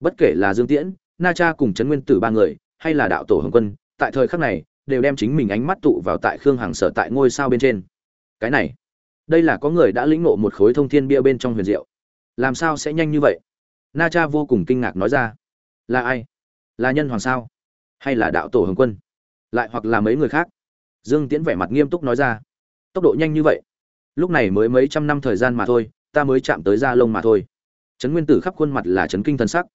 bất kể là dương tiễn, na cha cùng trấn nguyên tử ba người, hay là đạo tổ hồng quân, tại thời khắc này, đều đem chính mình ánh mắt tụ vào tại khương hằng sở tại ngôi sao bên trên. Cái này, đây là có người đã lĩnh ngộ một khối thông thiên bia bên trong huyền diệu. Làm sao sẽ nhanh như vậy? Na cha vô cùng kinh ngạc nói ra. Là ai? Là nhân hoàng sao? Hay là đạo tổ hồng quân? Lại hoặc là mấy người khác? Dương tiễn vẻ mặt nghiêm túc nói ra. Tốc độ nhanh như vậy? Lúc này mới mấy trăm năm thời gian mà thôi, ta mới chạm tới da lông mà thôi. Trấn nguyên tử khắp khuôn mặt là trấn kinh thần sắc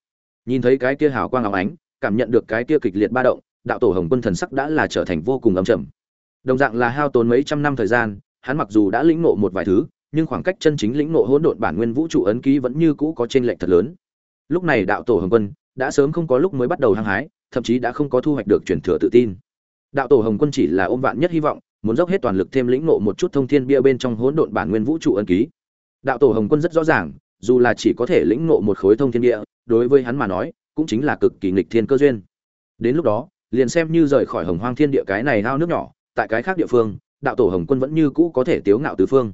nhìn thấy cái kia hào quang óng ánh, cảm nhận được cái kia kịch liệt ba động, đạo tổ hồng quân thần sắc đã là trở thành vô cùng ấm trầm. Đồng dạng là hao tốn mấy trăm năm thời gian, hắn mặc dù đã lĩnh ngộ một vài thứ, nhưng khoảng cách chân chính lĩnh ngộ hỗn độn bản nguyên vũ trụ ấn ký vẫn như cũ có trên lệch thật lớn. Lúc này đạo tổ hồng quân đã sớm không có lúc mới bắt đầu hăng hái, thậm chí đã không có thu hoạch được truyền thừa tự tin. Đạo tổ hồng quân chỉ là ôm vạn nhất hy vọng, muốn dốc hết toàn lực thêm lĩnh ngộ một chút thông thiên bia bên trong hỗn độn bản nguyên vũ trụ ấn ký. Đạo tổ hồng quân rất rõ ràng dù là chỉ có thể lĩnh ngộ một khối thông thiên địa, đối với hắn mà nói, cũng chính là cực kỳ nghịch thiên cơ duyên. Đến lúc đó, liền xem như rời khỏi hồng hoang thiên địa cái này ao nước nhỏ, tại cái khác địa phương, đạo tổ hồng quân vẫn như cũ có thể tiếu ngạo tứ phương.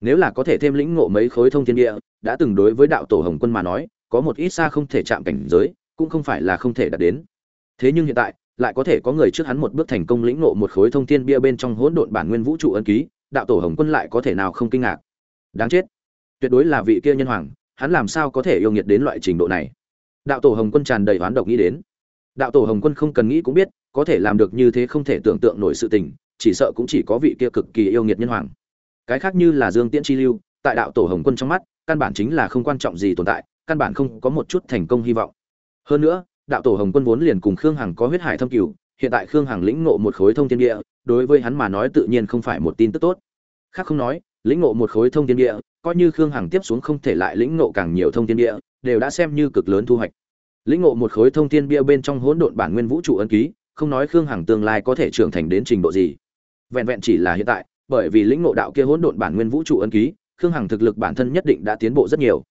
Nếu là có thể thêm lĩnh ngộ mấy khối thông thiên địa, đã từng đối với đạo tổ hồng quân mà nói, có một ít xa không thể chạm cảnh giới, cũng không phải là không thể đạt đến. Thế nhưng hiện tại, lại có thể có người trước hắn một bước thành công lĩnh ngộ một khối thông thiên bia bên trong hỗn độn bản nguyên vũ trụ ấn ký, đạo tổ hồng quân lại có thể nào không kinh ngạc? Đáng chết tuyệt đối là vị kia nhân hoàng, hắn làm sao có thể yêu nghiệt đến loại trình độ này? Đạo tổ hồng quân tràn đầy oán độc nghĩ đến. Đạo tổ hồng quân không cần nghĩ cũng biết, có thể làm được như thế không thể tưởng tượng nổi sự tình, chỉ sợ cũng chỉ có vị kia cực kỳ yêu nghiệt nhân hoàng. Cái khác như là dương tiễn chi lưu, tại đạo tổ hồng quân trong mắt, căn bản chính là không quan trọng gì tồn tại, căn bản không có một chút thành công hy vọng. Hơn nữa, đạo tổ hồng quân vốn liền cùng khương hằng có huyết hải thâm cửu, hiện tại khương hằng lĩnh ngộ một khối thông thiên địa, đối với hắn mà nói tự nhiên không phải một tin tức tốt. Khác không nói, lĩnh ngộ một khối thông thiên địa coi như khương hằng tiếp xuống không thể lại lĩnh ngộ càng nhiều thông tin địa đều đã xem như cực lớn thu hoạch. Lĩnh ngộ một khối thông tin bia bên trong hỗn độn bản nguyên vũ trụ ấn ký, không nói khương hằng tương lai có thể trưởng thành đến trình độ gì. Vẹn vẹn chỉ là hiện tại, bởi vì lĩnh ngộ đạo kia hỗn độn bản nguyên vũ trụ ấn ký, khương hằng thực lực bản thân nhất định đã tiến bộ rất nhiều.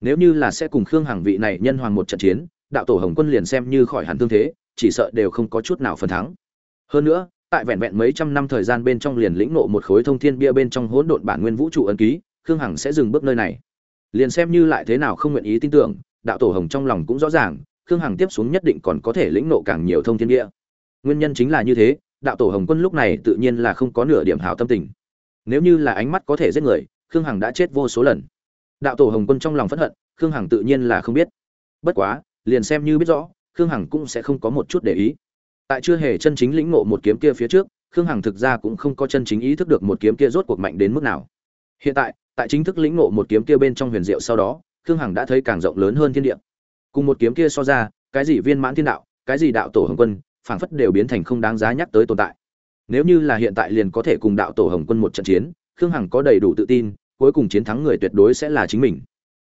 Nếu như là sẽ cùng khương hằng vị này nhân hoàng một trận chiến, đạo tổ hồng quân liền xem như khỏi hẳn tương thế, chỉ sợ đều không có chút nào phần thắng. Hơn nữa, tại vẹn vẹn mấy trăm năm thời gian bên trong liền lĩnh ngộ một khối thông thiên bia bên trong hỗn độn bản nguyên vũ trụ ấn ký khương hằng sẽ dừng bước nơi này. Liền xem như lại thế nào không nguyện ý tin tưởng, đạo tổ hồng trong lòng cũng rõ ràng, khương hằng tiếp xuống nhất định còn có thể lĩnh nộ càng nhiều thông thiên địa. nguyên nhân chính là như thế, đạo tổ hồng quân lúc này tự nhiên là không có nửa điểm hảo tâm tình. Nếu như là ánh mắt có thể giết người, khương hằng đã chết vô số lần. Đạo tổ hồng quân trong lòng phẫn hận, khương hằng tự nhiên là không biết. Bất quá, liền xem như biết rõ, khương hằng cũng sẽ không có một chút để ý. Tại chưa hề chân chính lĩnh ngộ một kiếm kia phía trước, khương hằng thực ra cũng không có chân chính ý thức được một kiếm kia rốt cuộc mạnh đến mức nào. Hiện tại tại chính thức lĩnh ngộ một kiếm kia bên trong huyền diệu sau đó, khương hằng đã thấy càng rộng lớn hơn thiên địa. Cùng một kiếm kia so ra, cái gì viên mãn thiên đạo, cái gì đạo tổ hồng quân, phảng phất đều biến thành không đáng giá nhắc tới tồn tại. Nếu như là hiện tại liền có thể cùng đạo tổ hồng quân một trận chiến, khương hằng có đầy đủ tự tin, cuối cùng chiến thắng người tuyệt đối sẽ là chính mình.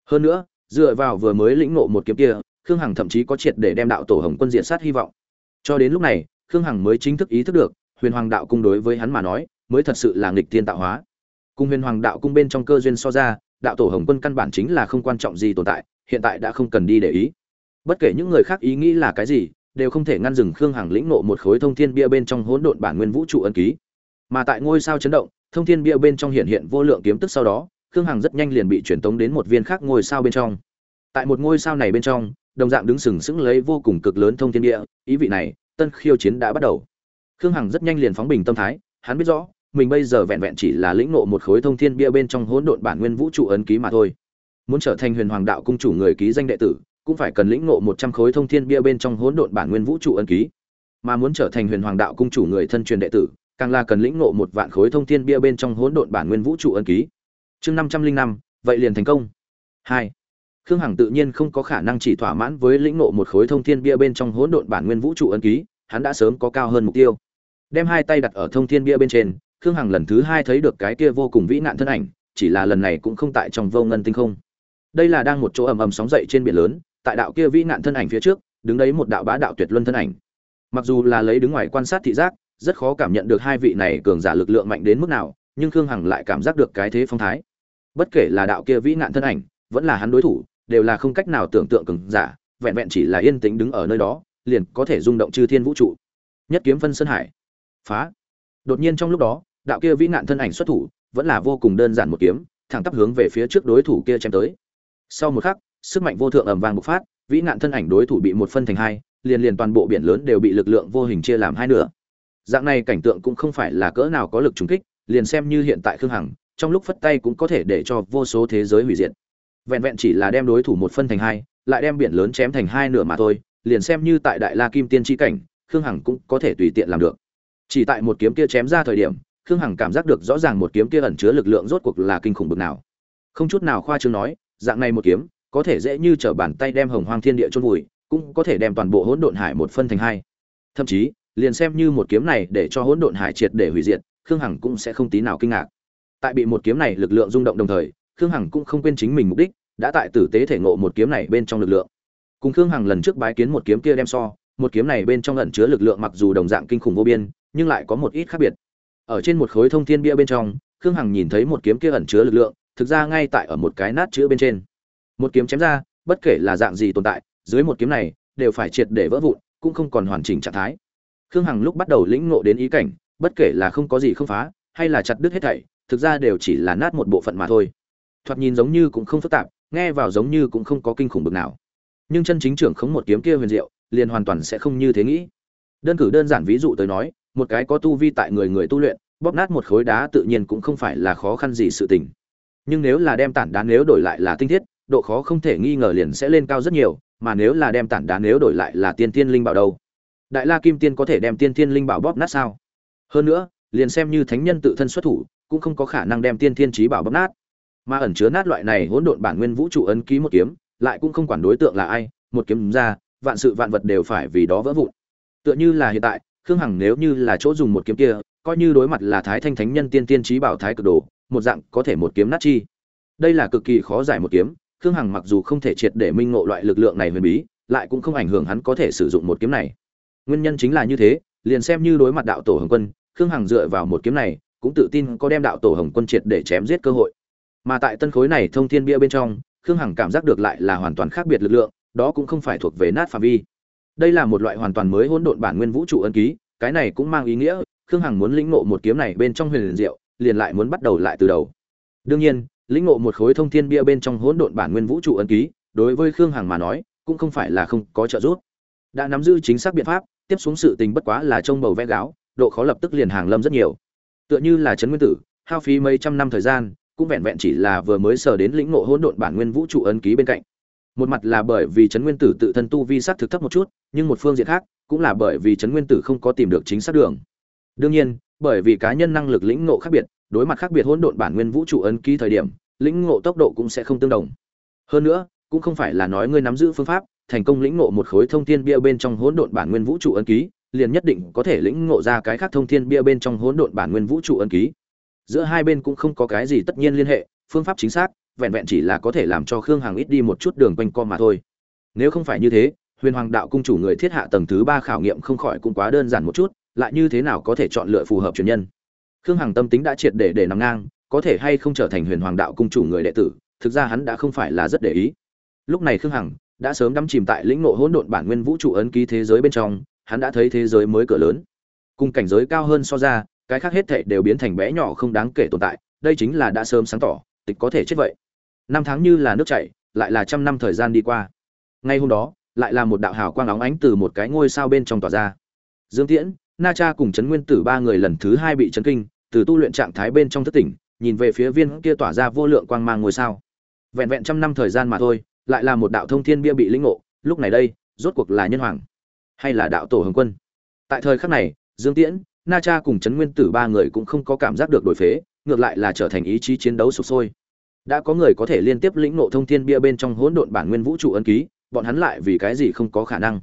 Hơn nữa, dựa vào vừa mới lĩnh ngộ một kiếm kia, khương hằng thậm chí có triệt để đem đạo tổ hồng quân diện sát hy vọng. Cho đến lúc này, khương hằng mới chính thức ý thức được, huyền hoàng đạo cung đối với hắn mà nói, mới thật sự là nghịch thiên tạo hóa cùng huyền hoàng đạo cung bên trong cơ duyên so ra, đạo tổ hồng quân căn bản chính là không quan trọng gì tồn tại, hiện tại đã không cần đi để ý. Bất kể những người khác ý nghĩ là cái gì, đều không thể ngăn dừng khương hằng lĩnh nộ một khối thông thiên bia bên trong hỗn độn bản nguyên vũ trụ ân ký. Mà tại ngôi sao chấn động, thông thiên bia bên trong hiện hiện vô lượng kiếm tức sau đó, khương hằng rất nhanh liền bị truyền tống đến một viên khác ngôi sao bên trong. Tại một ngôi sao này bên trong, đồng dạng đứng sừng sững lấy vô cùng cực lớn thông thiên địa ý vị này, tân khiêu chiến đã bắt đầu. Khương hằng rất nhanh liền phóng bình tâm thái, hắn biết rõ mình bây giờ vẹn vẹn chỉ là lĩnh ngộ một khối thông thiên bia bên trong hỗn độn bản nguyên vũ trụ ấn ký mà thôi. Muốn trở thành huyền hoàng đạo cung chủ người ký danh đệ tử, cũng phải cần lĩnh ngộ một trăm khối thông thiên bia bên trong hỗn độn bản nguyên vũ trụ ấn ký. Mà muốn trở thành huyền hoàng đạo cung chủ người thân truyền đệ tử, càng là cần lĩnh ngộ một vạn khối thông thiên bia bên trong hỗn độn bản nguyên vũ trụ ấn ký. Chương năm trăm linh năm, vậy liền thành công. Hai. Khương hằng tự nhiên không có khả năng chỉ thỏa mãn với lĩnh ngộ một khối thông thiên bia bên trong hỗn độn bản nguyên vũ trụ ấn ký, hắn đã sớm có cao hơn mục tiêu. Đem hai tay đặt ở thông thiên bia bên trên khương hằng lần thứ hai thấy được cái kia vô cùng vĩ nạn thân ảnh, chỉ là lần này cũng không tại trong vô ngân tinh không. Đây là đang một chỗ ầm ầm sóng dậy trên biển lớn, tại đạo kia vĩ nạn thân ảnh phía trước, đứng đấy một đạo bá đạo tuyệt luân thân ảnh. Mặc dù là lấy đứng ngoài quan sát thị giác, rất khó cảm nhận được hai vị này cường giả lực lượng mạnh đến mức nào, nhưng khương hằng lại cảm giác được cái thế phong thái. Bất kể là đạo kia vĩ nạn thân ảnh, vẫn là hắn đối thủ, đều là không cách nào tưởng tượng cường giả, vẹn vẹn chỉ là yên tĩnh đứng ở nơi đó, liền có thể rung động chư thiên vũ trụ. Nhất kiếm phân sơn hải. Phá. Đột nhiên trong lúc đó đạo kia vĩ nạn thân ảnh xuất thủ, vẫn là vô cùng đơn giản một kiếm, thẳng tắp hướng về phía trước đối thủ kia chém tới. Sau một khắc, sức mạnh vô thượng ầm vang bộc phát, vĩ nạn thân ảnh đối thủ bị một phân thành hai, liền liền toàn bộ biển lớn đều bị lực lượng vô hình chia làm hai nửa. Dạng này cảnh tượng cũng không phải là cỡ nào có lực trùng kích, liền xem như hiện tại khương hằng, trong lúc phất tay cũng có thể để cho vô số thế giới hủy diệt. Vẹn vẹn chỉ là đem đối thủ một phân thành hai, lại đem biển lớn chém thành hai nửa mà thôi, liền xem như tại đại la kim tiên tri cảnh, khương hằng cũng có thể tùy tiện làm được. Chỉ tại một kiếm kia chém ra thời điểm khương hằng cảm giác được rõ ràng một kiếm kia ẩn chứa lực lượng rốt cuộc là kinh khủng bực nào. Không chút nào khoa trương nói, dạng này một kiếm, có thể dễ như trở bàn tay đem hồng hoang thiên địa chôn vùi, cũng có thể đem toàn bộ hỗn độn hải một phân thành hai. Thậm chí, liền xem như một kiếm này để cho hỗn độn hải triệt để hủy diệt, khương hằng cũng sẽ không tí nào kinh ngạc. Tại bị một kiếm này lực lượng rung động đồng thời, khương hằng cũng không quên chính mình mục đích, đã tại tử tế thể ngộ một kiếm này bên trong lực lượng. Cùng khương hằng lần trước bái kiến một kiếm kia đem so, một kiếm này bên trong ẩn chứa lực lượng mặc dù đồng dạng kinh khủng vô biên, nhưng lại có một ít khác biệt ở trên một khối thông thiên bia bên trong, khương hằng nhìn thấy một kiếm kia ẩn chứa lực lượng, thực ra ngay tại ở một cái nát chữ bên trên. Một kiếm chém ra, bất kể là dạng gì tồn tại, dưới một kiếm này, đều phải triệt để vỡ vụn, cũng không còn hoàn chỉnh trạng thái. Khương hằng lúc bắt đầu lĩnh ngộ đến ý cảnh, bất kể là không có gì không phá, hay là chặt đứt hết thảy, thực ra đều chỉ là nát một bộ phận mà thôi. Thoạt nhìn giống như cũng không phức tạp, nghe vào giống như cũng không có kinh khủng bực nào. Nhưng chân chính trưởng khống một kiếm kia huyền diệu, liền hoàn toàn sẽ không như thế nghĩ. Đơn cử đơn giản ví dụ tới nói một cái có tu vi tại người người tu luyện, bóp nát một khối đá tự nhiên cũng không phải là khó khăn gì sự tình. Nhưng nếu là đem tản đá nếu đổi lại là tinh thiết, độ khó không thể nghi ngờ liền sẽ lên cao rất nhiều, mà nếu là đem tản đá nếu đổi lại là tiên tiên linh bảo đâu? Đại la kim tiên có thể đem tiên tiên linh bảo bóp nát sao? Hơn nữa, liền xem như thánh nhân tự thân xuất thủ, cũng không có khả năng đem tiên tiên trí bảo bóp nát. Mà ẩn chứa nát loại này hỗn độn bản nguyên vũ trụ ấn ký một kiếm, lại cũng không quản đối tượng là ai, một kiếm ra, vạn sự vạn vật đều phải vì đó vỡ vụn. Tựa như là hiện tại khương hằng nếu như là chỗ dùng một kiếm kia, coi như đối mặt là thái thanh thánh nhân tiên tiên trí bảo thái cực đồ, một dạng có thể một kiếm nát chi. Đây là cực kỳ khó giải một kiếm, khương hằng mặc dù không thể triệt để minh ngộ loại lực lượng này huyền bí, lại cũng không ảnh hưởng hắn có thể sử dụng một kiếm này. Nguyên nhân chính là như thế, liền xem như đối mặt đạo tổ hồng quân, khương hằng dựa vào một kiếm này, cũng tự tin có đem đạo tổ hồng quân triệt để chém giết cơ hội. Mà tại tân khối này thông thiên bia bên trong, khương hằng cảm giác được lại là hoàn toàn khác biệt lực lượng, đó cũng không phải thuộc về nát phạm vi đây là một loại hoàn toàn mới hỗn độn bản nguyên vũ trụ ân ký, cái này cũng mang ý nghĩa, khương hằng muốn lĩnh ngộ một kiếm này bên trong huyền liền diệu, liền lại muốn bắt đầu lại từ đầu. Đương nhiên, lĩnh ngộ một khối thông thiên bia bên trong hỗn độn bản nguyên vũ trụ ân ký, đối với khương hằng mà nói, cũng không phải là không có trợ giúp. Đã nắm giữ chính xác biện pháp, tiếp xuống sự tình bất quá là trông bầu vẽ gáo, độ khó lập tức liền hàng lâm rất nhiều. Tựa như là trấn nguyên tử, hao phí mấy trăm năm thời gian, cũng vẹn vẹn chỉ là vừa mới sờ đến lĩnh ngộ hỗn độn bản nguyên vũ trụ ấn ký bên cạnh một mặt là bởi vì trấn nguyên tử tự thân tu vi sát thực thấp một chút, nhưng một phương diện khác cũng là bởi vì trấn nguyên tử không có tìm được chính xác đường. Đương nhiên, bởi vì cá nhân năng lực lĩnh ngộ khác biệt, đối mặt khác biệt hỗn độn bản nguyên vũ trụ ấn ký thời điểm, lĩnh ngộ tốc độ cũng sẽ không tương đồng. Hơn nữa, cũng không phải là nói ngươi nắm giữ phương pháp, thành công lĩnh ngộ một khối thông thiên bia bên trong hỗn độn bản nguyên vũ trụ ấn ký, liền nhất định có thể lĩnh ngộ ra cái khác thông thiên bia bên trong hỗn độn bản nguyên vũ trụ ấn ký. Giữa hai bên cũng không có cái gì tất nhiên liên hệ, phương pháp chính xác vẹn vẹn chỉ là có thể làm cho khương hằng ít đi một chút đường quanh co mà thôi. Nếu không phải như thế, huyền hoàng đạo cung chủ người thiết hạ tầng thứ ba khảo nghiệm không khỏi cũng quá đơn giản một chút, lại như thế nào có thể chọn lựa phù hợp truyền nhân? Khương hằng tâm tính đã triệt để để nằm ngang, có thể hay không trở thành huyền hoàng đạo cung chủ người đệ tử, thực ra hắn đã không phải là rất để ý. Lúc này khương hằng đã sớm đắm chìm tại lĩnh ngộ hỗn độn bản nguyên vũ trụ ấn ký thế giới bên trong, hắn đã thấy thế giới mới cửa lớn. Cùng cảnh giới cao hơn so ra, cái khác hết thệ đều biến thành bé nhỏ không đáng kể tồn tại, đây chính là đã sớm sáng tỏ, tịch có thể chết vậy năm tháng như là nước chảy, lại là trăm năm thời gian đi qua. Ngay hôm đó, lại là một đạo hào quang óng ánh từ một cái ngôi sao bên trong tỏa ra. Dương tiễn, na cha cùng trấn nguyên tử ba người lần thứ hai bị chấn kinh, từ tu luyện trạng thái bên trong thất tỉnh, nhìn về phía viên kia tỏa ra vô lượng quang mang ngôi sao. Vẹn vẹn trăm năm thời gian mà thôi, lại là một đạo thông thiên bia bị lĩnh ngộ, lúc này đây, rốt cuộc là nhân hoàng hay là đạo tổ hồng quân? Tại thời khắc này, dương tiễn, na cha cùng trấn nguyên tử ba người cũng không có cảm giác được đổi phế, ngược lại là trở thành ý chí chiến đấu sụp sôi đã có người có thể liên tiếp lĩnh ngộ thông thiên bia bên trong hỗn độn bản nguyên vũ trụ ân ký, bọn hắn lại vì cái gì không có khả năng?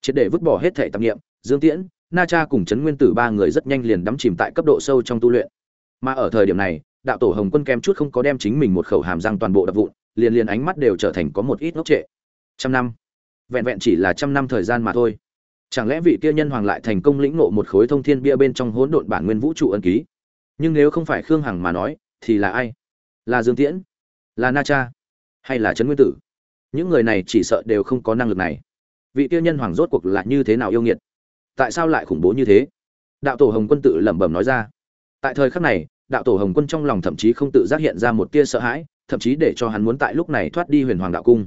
Triệt để vứt bỏ hết thể tạp nghiệm dương tiễn, na cha cùng trấn nguyên tử ba người rất nhanh liền đắm chìm tại cấp độ sâu trong tu luyện. Mà ở thời điểm này, đạo tổ hồng quân kem chút không có đem chính mình một khẩu hàm răng toàn bộ đập vụn, liền liền ánh mắt đều trở thành có một ít ngốc trệ. Trăm năm. Vẹn vẹn chỉ là trăm năm thời gian mà thôi. Chẳng lẽ vị kia nhân hoàng lại thành công lĩnh ngộ một khối thông thiên bia bên trong hỗn độn bản nguyên vũ trụ ân ký? Nhưng nếu không phải khương hằng mà nói, thì là ai? Là dương tiễn, là na cha, hay là trấn nguyên tử? Những người này chỉ sợ đều không có năng lực này. Vị Tiêu nhân hoàng rốt cuộc là như thế nào yêu nghiệt? Tại sao lại khủng bố như thế? Đạo tổ hồng quân tự lẩm bẩm nói ra. Tại thời khắc này, đạo tổ hồng quân trong lòng thậm chí không tự giác hiện ra một tia sợ hãi, thậm chí để cho hắn muốn tại lúc này thoát đi huyền hoàng đạo cung.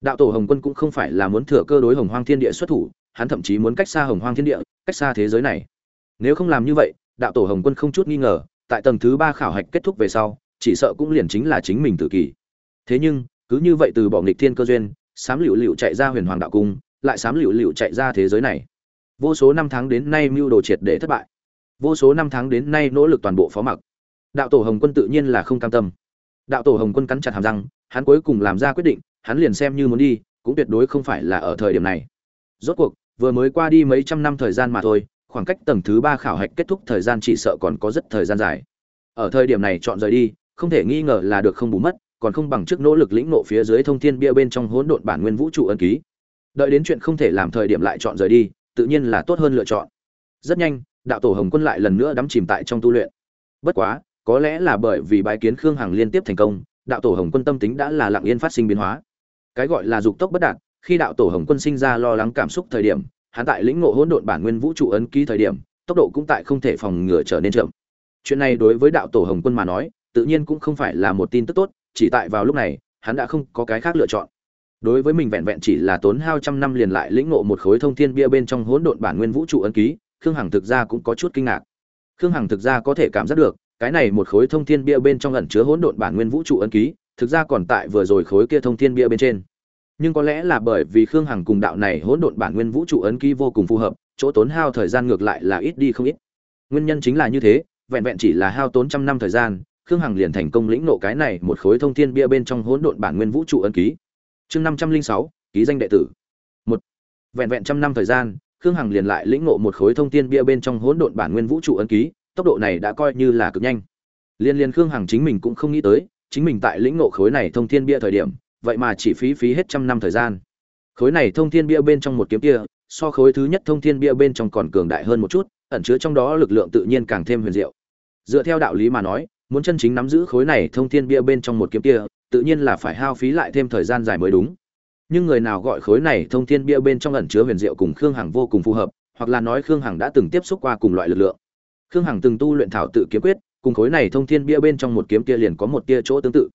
Đạo tổ hồng quân cũng không phải là muốn thừa cơ đối hồng hoang thiên địa xuất thủ, hắn thậm chí muốn cách xa hồng hoang thiên địa, cách xa thế giới này. Nếu không làm như vậy, đạo tổ hồng quân không chút nghi ngờ, tại tầng thứ ba khảo hạch kết thúc về sau chỉ sợ cũng liền chính là chính mình tự kỷ. Thế nhưng, cứ như vậy từ bỏ nghịch thiên cơ duyên, sám liễu liễu chạy ra huyền hoàng đạo cung, lại sám liễu liễu chạy ra thế giới này. Vô số năm tháng đến nay mưu đồ triệt để thất bại. Vô số năm tháng đến nay nỗ lực toàn bộ phó mặc. Đạo tổ hồng quân tự nhiên là không cam tâm. Đạo tổ hồng quân cắn chặt hàm răng, hắn cuối cùng làm ra quyết định, hắn liền xem như muốn đi, cũng tuyệt đối không phải là ở thời điểm này. Rốt cuộc, vừa mới qua đi mấy trăm năm thời gian mà thôi, khoảng cách tầng thứ ba khảo hạch kết thúc thời gian chỉ sợ còn có rất thời gian dài. Ở thời điểm này chọn rời đi không thể nghi ngờ là được không bù mất, còn không bằng trước nỗ lực lĩnh nộ phía dưới thông thiên bia bên trong hỗn độn bản nguyên vũ trụ ân ký. Đợi đến chuyện không thể làm thời điểm lại chọn rời đi, tự nhiên là tốt hơn lựa chọn. Rất nhanh, đạo tổ hồng quân lại lần nữa đắm chìm tại trong tu luyện. Bất quá, có lẽ là bởi vì bái kiến khương hằng liên tiếp thành công, đạo tổ hồng quân tâm tính đã là lặng yên phát sinh biến hóa. Cái gọi là dục tốc bất đạt, khi đạo tổ hồng quân sinh ra lo lắng cảm xúc thời điểm, hắn tại lĩnh ngộ hỗn độn bản nguyên vũ trụ ấn ký thời điểm, tốc độ cũng tại không thể phòng ngừa trở nên chậm. Chuyện này đối với đạo tổ hồng quân mà nói tự nhiên cũng không phải là một tin tức tốt, chỉ tại vào lúc này, hắn đã không có cái khác lựa chọn. Đối với mình vẹn vẹn chỉ là tốn hao trăm năm liền lại lĩnh ngộ một khối thông thiên bia bên trong hỗn độn bản nguyên vũ trụ ấn ký, khương hằng thực ra cũng có chút kinh ngạc. Khương hằng thực ra có thể cảm giác được, cái này một khối thông thiên bia bên trong ẩn chứa hỗn độn bản nguyên vũ trụ ấn ký, thực ra còn tại vừa rồi khối kia thông thiên bia bên trên. Nhưng có lẽ là bởi vì khương hằng cùng đạo này hỗn độn bản nguyên vũ trụ ấn ký vô cùng phù hợp, chỗ tốn hao thời gian ngược lại là ít đi không ít. Nguyên nhân chính là như thế, vẹn vẹn chỉ là hao tốn trăm năm thời gian khương hằng liền thành công lĩnh nộ cái này một khối thông thiên bia bên trong hỗn độn bản nguyên vũ trụ ấn ký. Chương năm trăm linh sáu, ký danh đệ tử. Một. Vẹn vẹn trăm năm thời gian, khương hằng liền lại lĩnh nộ một khối thông thiên bia bên trong hỗn độn bản nguyên vũ trụ ấn ký, tốc độ này đã coi như là cực nhanh. Liên liên khương hằng chính mình cũng không nghĩ tới, chính mình tại lĩnh nộ khối này thông thiên bia thời điểm, vậy mà chỉ phí phí hết trăm năm thời gian. Khối này thông thiên bia bên trong một kiếm kia, so khối thứ nhất thông thiên bia bên trong còn cường đại hơn một chút, ẩn chứa trong đó lực lượng tự nhiên càng thêm huyền diệu. Dựa theo đạo lý mà nói muốn chân chính nắm giữ khối này thông thiên bia bên trong một kiếm kia, tự nhiên là phải hao phí lại thêm thời gian dài mới đúng. Nhưng người nào gọi khối này thông thiên bia bên trong ẩn chứa huyền diệu cùng khương hằng vô cùng phù hợp, hoặc là nói khương hằng đã từng tiếp xúc qua cùng loại lực lượng. Khương hằng từng tu luyện thảo tự kiếm quyết, cùng khối này thông thiên bia bên trong một kiếm kia liền có một tia chỗ tương tự.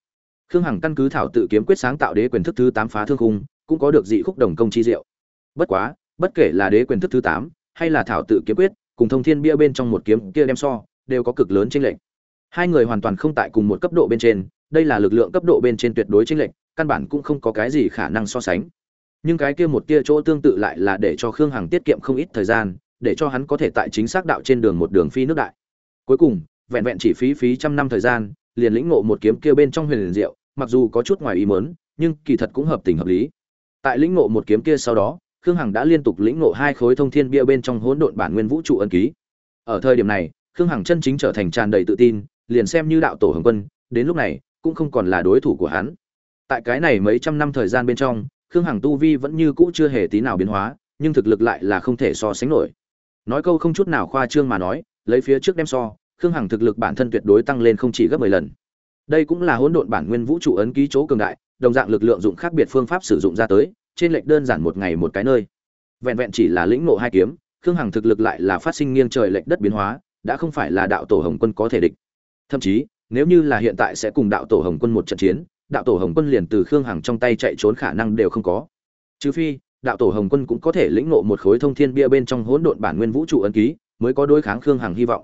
Khương hằng căn cứ thảo tự kiếm quyết sáng tạo đế quyền thức thứ tám phá thương khung, cũng có được dị khúc đồng công chi diệu. Bất quá, bất kể là đế quyền thức thứ tám, hay là thảo tự kiếm quyết, cùng thông thiên bia bên trong một kiếm kia đem so, đều có cực lớn chênh lệch hai người hoàn toàn không tại cùng một cấp độ bên trên, đây là lực lượng cấp độ bên trên tuyệt đối chênh lệch, căn bản cũng không có cái gì khả năng so sánh. Nhưng cái kia một tia chỗ tương tự lại là để cho khương hằng tiết kiệm không ít thời gian, để cho hắn có thể tại chính xác đạo trên đường một đường phi nước đại. Cuối cùng, vẹn vẹn chỉ phí phí trăm năm thời gian, liền lĩnh ngộ một kiếm kia bên trong huyền liền diệu, mặc dù có chút ngoài ý mớn nhưng kỳ thật cũng hợp tình hợp lý. Tại lĩnh ngộ một kiếm kia sau đó, khương hằng đã liên tục lĩnh ngộ hai khối thông thiên bia bên trong hỗn độn bản nguyên vũ trụ ân ký. Ở thời điểm này, khương hằng chân chính trở thành tràn đầy tự tin liền xem như đạo tổ hồng quân, đến lúc này, cũng không còn là đối thủ của hắn. Tại cái này mấy trăm năm thời gian bên trong, khương hằng tu vi vẫn như cũ chưa hề tí nào biến hóa, nhưng thực lực lại là không thể so sánh nổi. Nói câu không chút nào khoa trương mà nói, lấy phía trước đem so, khương hằng thực lực bản thân tuyệt đối tăng lên không chỉ gấp mười lần. Đây cũng là hỗn độn bản nguyên vũ trụ ấn ký chỗ cường đại, đồng dạng lực lượng dụng khác biệt phương pháp sử dụng ra tới, trên lệch đơn giản một ngày một cái nơi. Vẹn vẹn chỉ là lĩnh ngộ hai kiếm, khương hằng thực lực lại là phát sinh nghiêng trời lệch đất biến hóa, đã không phải là đạo tổ hồng quân có thể địch thậm chí, nếu như là hiện tại sẽ cùng đạo tổ hồng quân một trận chiến, đạo tổ hồng quân liền từ khương hằng trong tay chạy trốn khả năng đều không có. Trừ phi, đạo tổ hồng quân cũng có thể lĩnh ngộ một khối thông thiên bia bên trong hỗn độn bản nguyên vũ trụ ấn ký, mới có đối kháng khương hằng hy vọng.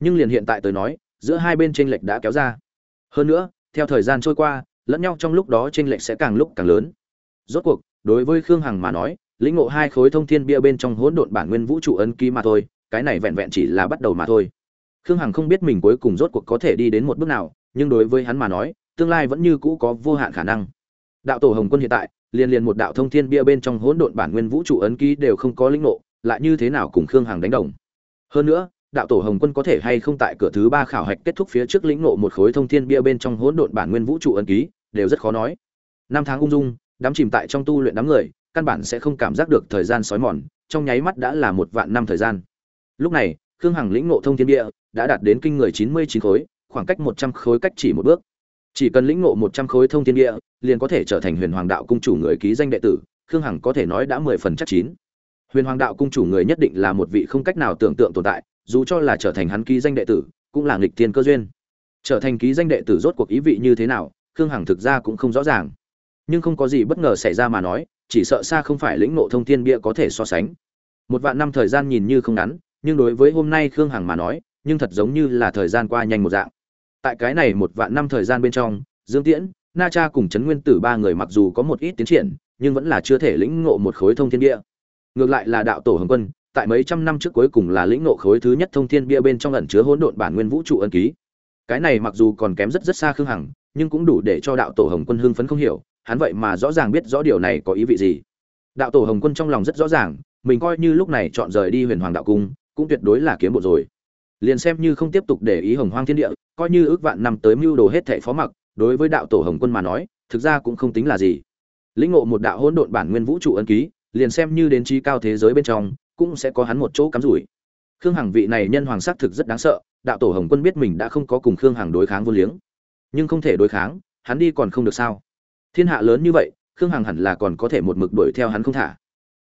Nhưng liền hiện tại tới nói, giữa hai bên tranh lệch đã kéo ra. Hơn nữa, theo thời gian trôi qua, lẫn nhau trong lúc đó tranh lệch sẽ càng lúc càng lớn. Rốt cuộc, đối với khương hằng mà nói, lĩnh ngộ hai khối thông thiên bia bên trong hỗn độn bản nguyên vũ trụ ấn ký mà thôi, cái này vẹn vẹn chỉ là bắt đầu mà thôi khương hằng không biết mình cuối cùng rốt cuộc có thể đi đến một bước nào, nhưng đối với hắn mà nói, tương lai vẫn như cũ có vô hạn khả năng. Đạo tổ hồng quân hiện tại liên liên một đạo thông thiên bia bên trong hỗn độn bản nguyên vũ trụ ấn ký đều không có linh ngộ, lại như thế nào cùng khương hằng đánh đồng? Hơn nữa, đạo tổ hồng quân có thể hay không tại cửa thứ ba khảo hạch kết thúc phía trước lĩnh ngộ một khối thông thiên bia bên trong hỗn độn bản nguyên vũ trụ ấn ký, đều rất khó nói. Năm tháng ung dung, đắm chìm tại trong tu luyện đám người, căn bản sẽ không cảm giác được thời gian sói mòn, trong nháy mắt đã là một vạn năm thời gian. Lúc này khương hằng lĩnh ngộ thông thiên địa đã đạt đến kinh người chín mươi chín khối khoảng cách một trăm khối cách chỉ một bước. Chỉ cần lĩnh ngộ một trăm khối thông thiên địa, liền có thể trở thành huyền hoàng đạo cung chủ người ký danh đệ tử khương hằng có thể nói đã mười phần chắc chín. Huyền hoàng đạo cung chủ người nhất định là một vị không cách nào tưởng tượng tồn tại dù cho là trở thành hắn ký danh đệ tử cũng là nghịch thiên cơ duyên. Trở thành ký danh đệ tử rốt cuộc ý vị như thế nào khương hằng thực ra cũng không rõ ràng. Nhưng không có gì bất ngờ xảy ra mà nói chỉ sợ xa không phải lĩnh ngộ thông thiên bia có thể so sánh. Một vạn năm thời gian nhìn như không ngắn nhưng đối với hôm nay khương hằng mà nói, nhưng thật giống như là thời gian qua nhanh một dạng. Tại cái này một vạn năm thời gian bên trong, dương tiễn, na cha cùng trấn nguyên tử ba người mặc dù có một ít tiến triển, nhưng vẫn là chưa thể lĩnh ngộ một khối thông thiên bia. Ngược lại là đạo tổ hồng quân, tại mấy trăm năm trước cuối cùng là lĩnh ngộ khối thứ nhất thông thiên bia bên trong ẩn chứa hỗn độn bản nguyên vũ trụ ân ký. Cái này mặc dù còn kém rất rất xa khương hằng, nhưng cũng đủ để cho đạo tổ hồng quân hưng phấn không hiểu, hắn vậy mà rõ ràng biết rõ điều này có ý vị gì. Đạo tổ hồng quân trong lòng rất rõ ràng, mình coi như lúc này chọn rời đi huyền hoàng đạo cung cũng tuyệt đối là kiếm bộ rồi. Liền xem như không tiếp tục để ý hồng hoang thiên địa, coi như ước vạn năm tới mưu đồ hết thệ phó mặc, đối với đạo tổ hồng quân mà nói, thực ra cũng không tính là gì. Lĩnh ngộ một đạo hỗn độn bản nguyên vũ trụ ấn ký, liền xem như đến trí cao thế giới bên trong, cũng sẽ có hắn một chỗ cắm rủi. Khương hằng vị này nhân hoàng sắc thực rất đáng sợ, đạo tổ hồng quân biết mình đã không có cùng khương hằng đối kháng vô liếng. Nhưng không thể đối kháng, hắn đi còn không được sao? Thiên hạ lớn như vậy, khương hằng hẳn là còn có thể một mực đuổi theo hắn không thả.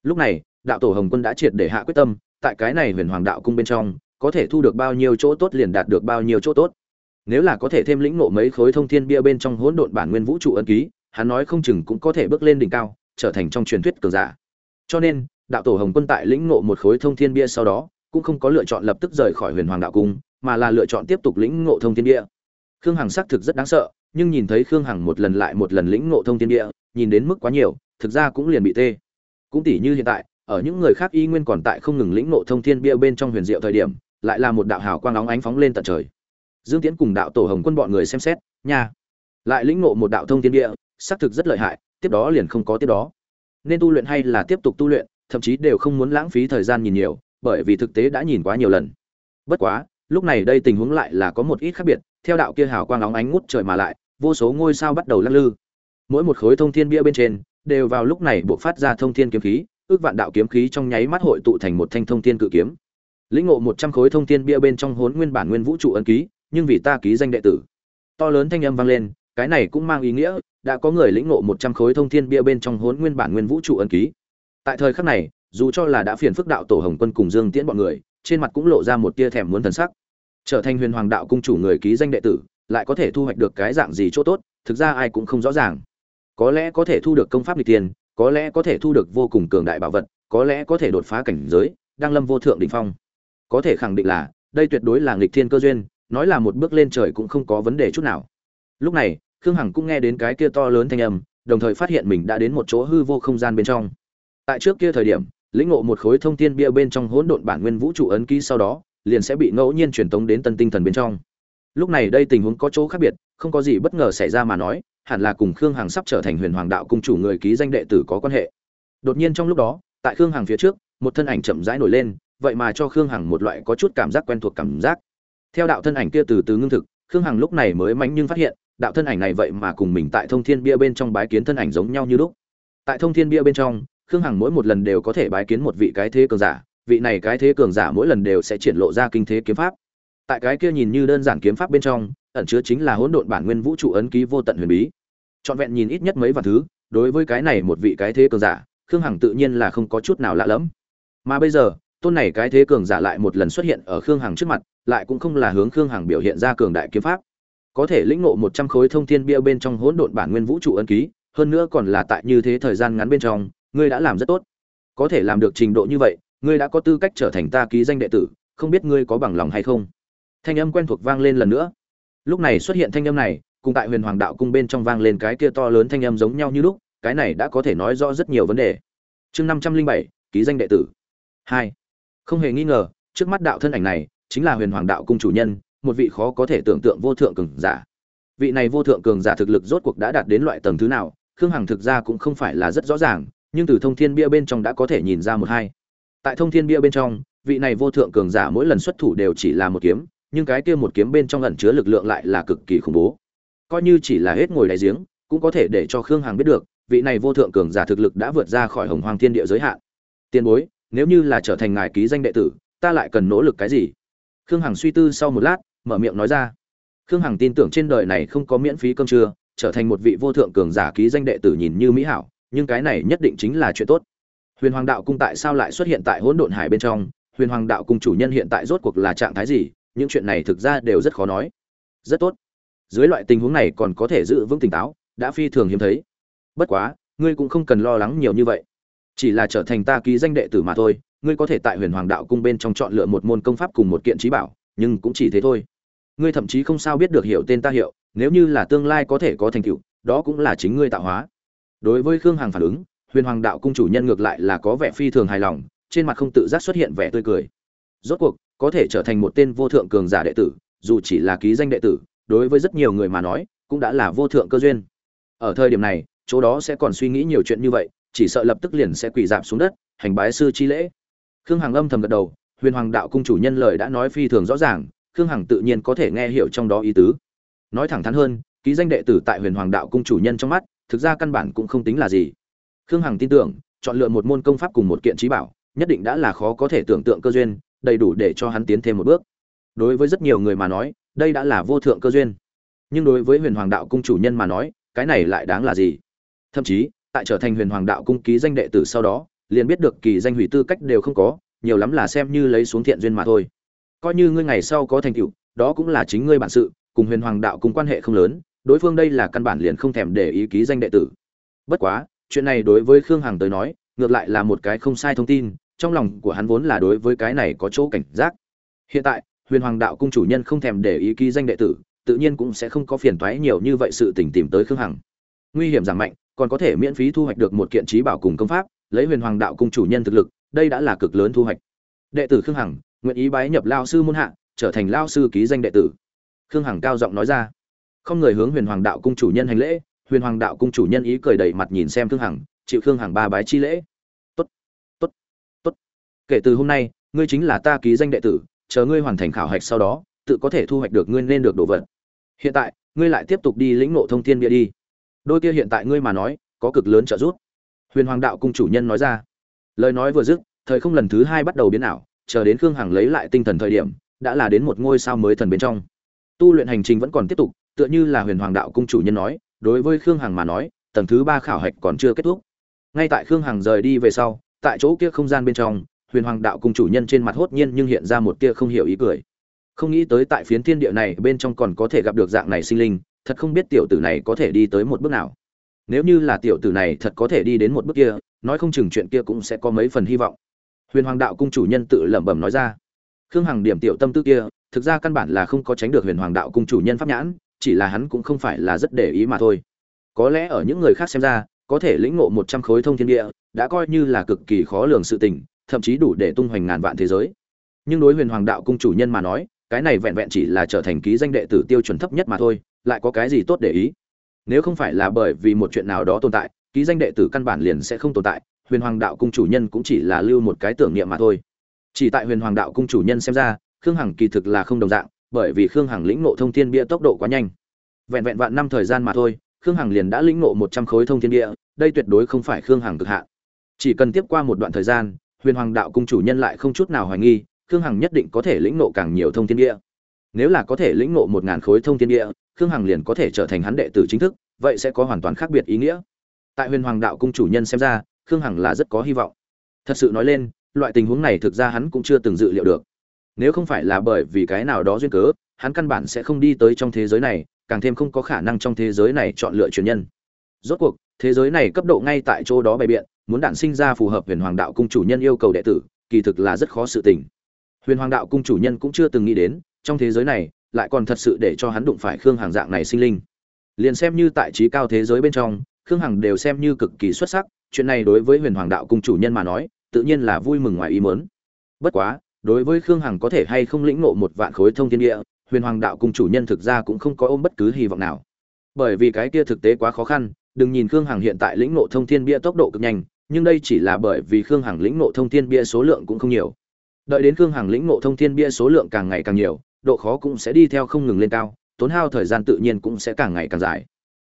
Lúc này, đạo tổ hồng quân đã triệt để hạ quyết tâm tại cái này huyền hoàng đạo cung bên trong, có thể thu được bao nhiêu chỗ tốt liền đạt được bao nhiêu chỗ tốt. Nếu là có thể thêm lĩnh ngộ mấy khối thông thiên bia bên trong hỗn độn bản nguyên vũ trụ ân ký, hắn nói không chừng cũng có thể bước lên đỉnh cao, trở thành trong truyền thuyết cường giả. Cho nên, đạo tổ hồng quân tại lĩnh ngộ một khối thông thiên bia sau đó, cũng không có lựa chọn lập tức rời khỏi huyền hoàng đạo cung, mà là lựa chọn tiếp tục lĩnh ngộ thông thiên bia. Khương hằng xác thực rất đáng sợ, nhưng nhìn thấy khương hằng một lần lại một lần lĩnh ngộ thông thiên bia, nhìn đến mức quá nhiều, thực ra cũng liền bị tê. Cũng tỉ như hiện tại ở những người khác y nguyên còn tại không ngừng lĩnh ngộ thông thiên bia bên trong huyền diệu thời điểm, lại là một đạo hào quang óng ánh phóng lên tận trời. Dương tiễn cùng đạo tổ hồng quân bọn người xem xét, nha. Lại lĩnh ngộ một đạo thông thiên bia, xác thực rất lợi hại, tiếp đó liền không có tiếp đó. Nên tu luyện hay là tiếp tục tu luyện, thậm chí đều không muốn lãng phí thời gian nhìn nhiều, bởi vì thực tế đã nhìn quá nhiều lần. Bất quá, lúc này đây tình huống lại là có một ít khác biệt, theo đạo kia hào quang óng ánh ngút trời mà lại, vô số ngôi sao bắt đầu lắc lư. Mỗi một khối thông thiên bia bên trên, đều vào lúc này buộc phát ra thông thiên kiếm khí ước vạn đạo kiếm khí trong nháy mắt hội tụ thành một thanh thông thiên cự kiếm. Lĩnh ngộ một trăm khối thông thiên bia bên trong hốn nguyên bản nguyên vũ trụ ấn ký, nhưng vì ta ký danh đệ tử. To lớn thanh âm vang lên, cái này cũng mang ý nghĩa, đã có người lĩnh ngộ một trăm khối thông thiên bia bên trong hốn nguyên bản nguyên vũ trụ ấn ký. Tại thời khắc này, dù cho là đã phiền phức đạo tổ hồng quân cùng dương tiễn bọn người, trên mặt cũng lộ ra một tia thèm muốn thần sắc. Trở thành huyền hoàng đạo cung chủ người ký danh đệ tử, lại có thể thu hoạch được cái dạng gì chỗ tốt, thực ra ai cũng không rõ ràng. Có lẽ có thể thu được công pháp đi tiền có lẽ có thể thu được vô cùng cường đại bảo vật, có lẽ có thể đột phá cảnh giới, đang lâm vô thượng đỉnh phong. Có thể khẳng định là, đây tuyệt đối là nghịch thiên cơ duyên, nói là một bước lên trời cũng không có vấn đề chút nào. Lúc này, khương hằng cũng nghe đến cái kia to lớn thanh âm, đồng thời phát hiện mình đã đến một chỗ hư vô không gian bên trong. Tại trước kia thời điểm, lĩnh ngộ một khối thông thiên bia bên trong hỗn độn bản nguyên vũ trụ ấn ký sau đó, liền sẽ bị ngẫu nhiên truyền tống đến tân tinh thần bên trong. Lúc này đây tình huống có chỗ khác biệt, không có gì bất ngờ xảy ra mà nói hẳn là cùng khương hằng sắp trở thành huyền hoàng đạo cung chủ người ký danh đệ tử có quan hệ. Đột nhiên trong lúc đó, tại khương hằng phía trước, một thân ảnh chậm rãi nổi lên, vậy mà cho khương hằng một loại có chút cảm giác quen thuộc cảm giác. Theo đạo thân ảnh kia từ từ ngưng thực, khương hằng lúc này mới mánh nhưng phát hiện, đạo thân ảnh này vậy mà cùng mình tại thông thiên bia bên trong bái kiến thân ảnh giống nhau như lúc. Tại thông thiên bia bên trong, khương hằng mỗi một lần đều có thể bái kiến một vị cái thế cường giả, vị này cái thế cường giả mỗi lần đều sẽ triển lộ ra kinh thế kiếm pháp. Tại cái kia nhìn như đơn giản kiếm pháp bên trong ẩn chứa chính là hỗn độn bản nguyên vũ trụ ấn ký vô tận huyền bí. Trọn vẹn nhìn ít nhất mấy vạn thứ, đối với cái này một vị cái thế cường giả, khương hằng tự nhiên là không có chút nào lạ lẫm. Mà bây giờ, tôn này cái thế cường giả lại một lần xuất hiện ở khương hằng trước mặt, lại cũng không là hướng khương hằng biểu hiện ra cường đại kiếm pháp. Có thể lĩnh ngộ một trăm khối thông thiên bia bên trong hỗn độn bản nguyên vũ trụ ấn ký, hơn nữa còn là tại như thế thời gian ngắn bên trong, ngươi đã làm rất tốt. Có thể làm được trình độ như vậy, ngươi đã có tư cách trở thành ta ký danh đệ tử, không biết ngươi có bằng lòng hay không? Thanh âm quen thuộc vang lên lần nữa lúc này xuất hiện thanh âm này, cùng tại huyền hoàng đạo cung bên trong vang lên cái kia to lớn thanh âm giống nhau như lúc, cái này đã có thể nói rõ rất nhiều vấn đề. Chương năm trăm linh bảy, ký danh đệ tử. Hai. Không hề nghi ngờ, trước mắt đạo thân ảnh này, chính là huyền hoàng đạo cung chủ nhân, một vị khó có thể tưởng tượng vô thượng cường giả. Vị này vô thượng cường giả thực lực rốt cuộc đã đạt đến loại tầng thứ nào, khương hằng thực ra cũng không phải là rất rõ ràng, nhưng từ thông thiên bia bên trong đã có thể nhìn ra một hai. Tại thông thiên bia bên trong, vị này vô thượng cường giả mỗi lần xuất thủ đều chỉ là một kiếm nhưng cái kia một kiếm bên trong ẩn chứa lực lượng lại là cực kỳ khủng bố. Coi như chỉ là hết ngồi đáy giếng, cũng có thể để cho khương hằng biết được, vị này vô thượng cường giả thực lực đã vượt ra khỏi hồng hoàng thiên địa giới hạn. Tiền bối, nếu như là trở thành ngài ký danh đệ tử, ta lại cần nỗ lực cái gì? Khương hằng suy tư sau một lát, mở miệng nói ra. Khương hằng tin tưởng trên đời này không có miễn phí cơm trưa, trở thành một vị vô thượng cường giả ký danh đệ tử nhìn như mỹ hảo, nhưng cái này nhất định chính là chuyện tốt. Huyền hoàng đạo cung tại sao lại xuất hiện tại hỗn độn hải bên trong? Huyền hoàng đạo cung chủ nhân hiện tại rốt cuộc là trạng thái gì? Những chuyện này thực ra đều rất khó nói. Rất tốt. Dưới loại tình huống này còn có thể giữ vững tỉnh táo, đã phi thường hiếm thấy. Bất quá, ngươi cũng không cần lo lắng nhiều như vậy. Chỉ là trở thành ta ký danh đệ tử mà thôi, ngươi có thể tại huyền hoàng đạo cung bên trong chọn lựa một môn công pháp cùng một kiện trí bảo, nhưng cũng chỉ thế thôi. Ngươi thậm chí không sao biết được hiểu tên ta hiệu, nếu như là tương lai có thể có thành tựu, đó cũng là chính ngươi tạo hóa. Đối với khương hằng phản ứng, huyền hoàng đạo cung chủ nhân ngược lại là có vẻ phi thường hài lòng, trên mặt không tự giác xuất hiện vẻ tươi cười. Rốt cuộc có thể trở thành một tên vô thượng cường giả đệ tử, dù chỉ là ký danh đệ tử, đối với rất nhiều người mà nói, cũng đã là vô thượng cơ duyên. Ở thời điểm này, chỗ đó sẽ còn suy nghĩ nhiều chuyện như vậy, chỉ sợ lập tức liền sẽ quỳ dạp xuống đất, hành bái sư chi lễ. Khương hằng âm thầm gật đầu, huyền hoàng đạo cung chủ nhân lời đã nói phi thường rõ ràng, khương hằng tự nhiên có thể nghe hiểu trong đó ý tứ. Nói thẳng thắn hơn, ký danh đệ tử tại huyền hoàng đạo cung chủ nhân trong mắt, thực ra căn bản cũng không tính là gì. Khương hằng tin tưởng, chọn lựa một môn công pháp cùng một kiện trí bảo, nhất định đã là khó có thể tưởng tượng cơ duyên đầy đủ để cho hắn tiến thêm một bước. Đối với rất nhiều người mà nói, đây đã là vô thượng cơ duyên. Nhưng đối với huyền hoàng đạo cung chủ nhân mà nói, cái này lại đáng là gì? Thậm chí, tại trở thành huyền hoàng đạo cung ký danh đệ tử sau đó, liền biết được kỳ danh hủy tư cách đều không có, nhiều lắm là xem như lấy xuống thiện duyên mà thôi. Coi như ngươi ngày sau có thành tựu, đó cũng là chính ngươi bản sự, cùng huyền hoàng đạo cung quan hệ không lớn, đối phương đây là căn bản liền không thèm để ý ký danh đệ tử. Bất quá, chuyện này đối với khương hằng tới nói, ngược lại là một cái không sai thông tin trong lòng của hắn vốn là đối với cái này có chỗ cảnh giác. Hiện tại, huyền hoàng đạo cung chủ nhân không thèm để ý ký danh đệ tử, tự nhiên cũng sẽ không có phiền toái nhiều như vậy sự tình tìm tới khương hằng. Nguy hiểm giảm mạnh, còn có thể miễn phí thu hoạch được một kiện trí bảo cùng công pháp, lấy huyền hoàng đạo cung chủ nhân thực lực, đây đã là cực lớn thu hoạch. Đệ tử khương hằng, nguyện ý bái nhập lao sư môn hạ, trở thành lao sư ký danh đệ tử. Khương hằng cao giọng nói ra. Không người hướng huyền hoàng đạo cung chủ nhân hành lễ, huyền hoàng đạo cung chủ nhân ý cười đầy mặt nhìn xem khương hằng, chịu khương hằng ba bái chi lễ kể từ hôm nay, ngươi chính là ta ký danh đệ tử, chờ ngươi hoàn thành khảo hạch sau đó, tự có thể thu hoạch được ngươi nên được đồ vật. Hiện tại, ngươi lại tiếp tục đi lĩnh ngộ thông thiên bia đi. Đôi kia hiện tại ngươi mà nói, có cực lớn trợ giúp. Huyền hoàng đạo cung chủ nhân nói ra. Lời nói vừa dứt, thời không lần thứ hai bắt đầu biến ảo, chờ đến khương hằng lấy lại tinh thần thời điểm, đã là đến một ngôi sao mới thần bên trong. Tu luyện hành trình vẫn còn tiếp tục, tựa như là huyền hoàng đạo cung chủ nhân nói, đối với khương hằng mà nói, tầng thứ ba khảo hạch còn chưa kết thúc. Ngay tại khương hằng rời đi về sau, tại chỗ kia không gian bên trong huyền hoàng đạo cung chủ nhân trên mặt hốt nhiên nhưng hiện ra một tia không hiểu ý cười. Không nghĩ tới tại phiến thiên địa này bên trong còn có thể gặp được dạng này sinh linh, thật không biết tiểu tử này có thể đi tới một bước nào. Nếu như là tiểu tử này thật có thể đi đến một bước kia, nói không chừng chuyện kia cũng sẽ có mấy phần hy vọng. Huyền hoàng đạo cung chủ nhân tự lẩm bẩm nói ra. Khương hằng điểm tiểu tâm tư kia, thực ra căn bản là không có tránh được huyền hoàng đạo cung chủ nhân pháp nhãn, chỉ là hắn cũng không phải là rất để ý mà thôi. Có lẽ ở những người khác xem ra, có thể lĩnh ngộ một trăm khối thông thiên địa, đã coi như là cực kỳ khó lường sự tình thậm chí đủ để tung hoành ngàn vạn thế giới. Nhưng đối huyền hoàng đạo cung chủ nhân mà nói, cái này vẹn vẹn chỉ là trở thành ký danh đệ tử tiêu chuẩn thấp nhất mà thôi, lại có cái gì tốt để ý? Nếu không phải là bởi vì một chuyện nào đó tồn tại, ký danh đệ tử căn bản liền sẽ không tồn tại, huyền hoàng đạo cung chủ nhân cũng chỉ là lưu một cái tưởng niệm mà thôi. Chỉ tại huyền hoàng đạo cung chủ nhân xem ra, khương hằng kỳ thực là không đồng dạng, bởi vì khương hằng lĩnh ngộ thông thiên bia tốc độ quá nhanh. Vẹn vẹn vạn năm thời gian mà thôi, khương hằng liền đã lĩnh ngộ một trăm khối thông thiên bia, đây tuyệt đối không phải khương hằng cực hạn. Chỉ cần tiếp qua một đoạn thời gian huyền hoàng đạo cung chủ nhân lại không chút nào hoài nghi khương hằng nhất định có thể lĩnh ngộ càng nhiều thông thiên Địa. nếu là có thể lĩnh ngộ một ngàn khối thông thiên Địa, khương hằng liền có thể trở thành hắn đệ tử chính thức vậy sẽ có hoàn toàn khác biệt ý nghĩa. Tại huyền hoàng đạo cung chủ nhân xem ra khương hằng là rất có hy vọng. Thật sự nói lên loại tình huống này thực ra hắn cũng chưa từng dự liệu được. Nếu không phải là bởi vì cái nào đó duyên cớ hắn căn bản sẽ không đi tới trong thế giới này càng thêm không có khả năng trong thế giới này chọn lựa truyền nhân. Rốt cuộc thế giới này cấp độ ngay tại chỗ đó bày biện muốn đản sinh ra phù hợp huyền hoàng đạo cung chủ nhân yêu cầu đệ tử, kỳ thực là rất khó sự tình. Huyền hoàng đạo cung chủ nhân cũng chưa từng nghĩ đến, trong thế giới này, lại còn thật sự để cho hắn đụng phải khương hàng dạng này sinh linh. Liền xem như tại trí cao thế giới bên trong, khương hằng đều xem như cực kỳ xuất sắc, chuyện này đối với huyền hoàng đạo cung chủ nhân mà nói, tự nhiên là vui mừng ngoài ý mớn bất quá, đối với khương hằng có thể hay không lĩnh ngộ một vạn khối thông thiên địa, huyền hoàng đạo cung chủ nhân thực ra cũng không có ôm bất cứ hy vọng nào. Bởi vì cái kia thực tế quá khó khăn đừng nhìn khương hằng hiện tại lĩnh ngộ thông thiên bia tốc độ cực nhanh, nhưng đây chỉ là bởi vì khương hằng lĩnh ngộ thông thiên bia số lượng cũng không nhiều. Đợi đến khương hằng lĩnh ngộ thông thiên bia số lượng càng ngày càng nhiều, độ khó cũng sẽ đi theo không ngừng lên cao, tốn hao thời gian tự nhiên cũng sẽ càng ngày càng dài.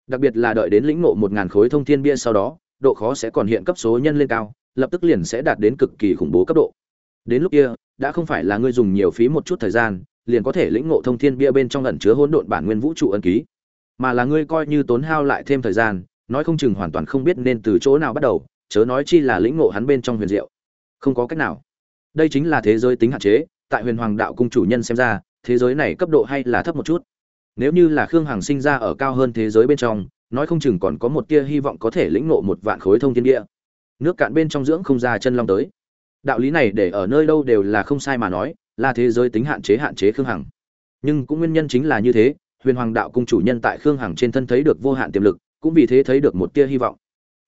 Đặc biệt là đợi đến lĩnh ngộ một ngàn khối thông thiên bia sau đó, độ khó sẽ còn hiện cấp số nhân lên cao, lập tức liền sẽ đạt đến cực kỳ khủng bố cấp độ. Đến lúc kia, đã không phải là ngươi dùng nhiều phí một chút thời gian, liền có thể lĩnh ngộ thông thiên bia bên trong ẩn chứa hỗn độn bản nguyên vũ trụ ân ký, mà là ngươi coi như tốn hao lại thêm thời gian nói không chừng hoàn toàn không biết nên từ chỗ nào bắt đầu, chớ nói chi là lĩnh ngộ hắn bên trong huyền diệu. Không có cách nào. Đây chính là thế giới tính hạn chế, tại huyền hoàng đạo cung chủ nhân xem ra, thế giới này cấp độ hay là thấp một chút. Nếu như là khương hằng sinh ra ở cao hơn thế giới bên trong, nói không chừng còn có một tia hy vọng có thể lĩnh ngộ một vạn khối thông thiên địa. Nước cạn bên trong dưỡng không ra chân long tới. Đạo lý này để ở nơi đâu đều là không sai mà nói, là thế giới tính hạn chế hạn chế khương hằng. Nhưng cũng nguyên nhân chính là như thế, huyền hoàng đạo cung chủ nhân tại khương hằng trên thân thấy được vô hạn tiềm lực cũng vì thế thấy được một tia hy vọng.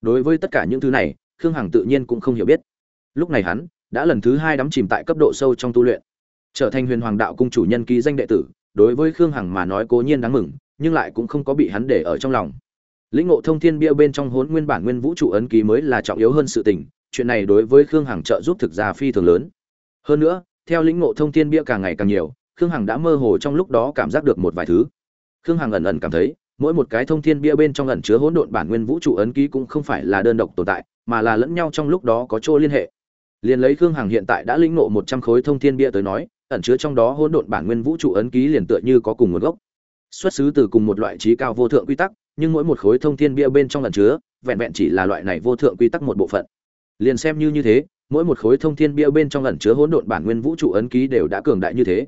Đối với tất cả những thứ này, khương hằng tự nhiên cũng không hiểu biết. Lúc này hắn đã lần thứ hai đắm chìm tại cấp độ sâu trong tu luyện. Trở thành huyền hoàng đạo cung chủ nhân ký danh đệ tử, đối với khương hằng mà nói cố nhiên đáng mừng, nhưng lại cũng không có bị hắn để ở trong lòng. Lĩnh ngộ thông thiên bia bên trong hốn nguyên bản nguyên vũ trụ ấn ký mới là trọng yếu hơn sự tình, chuyện này đối với khương hằng trợ giúp thực ra phi thường lớn. Hơn nữa, theo lĩnh ngộ thông thiên bia càng ngày càng nhiều, khương hằng đã mơ hồ trong lúc đó cảm giác được một vài thứ. Khương hằng ẩn ẩn cảm thấy mỗi một cái thông thiên bia bên trong ẩn chứa hỗn độn bản nguyên vũ trụ ấn ký cũng không phải là đơn độc tồn tại, mà là lẫn nhau trong lúc đó có chỗ liên hệ. Liền lấy khương hằng hiện tại đã lĩnh ngộ một trăm khối thông thiên bia tới nói, ẩn chứa trong đó hỗn độn bản nguyên vũ trụ ấn ký liền tựa như có cùng nguồn gốc. Xuất xứ từ cùng một loại trí cao vô thượng quy tắc, nhưng mỗi một khối thông thiên bia bên trong ẩn chứa, vẹn vẹn chỉ là loại này vô thượng quy tắc một bộ phận. Liền xem như như thế, mỗi một khối thông thiên bia bên trong ẩn chứa hỗn độn bản nguyên vũ trụ ấn ký đều đã cường đại như thế.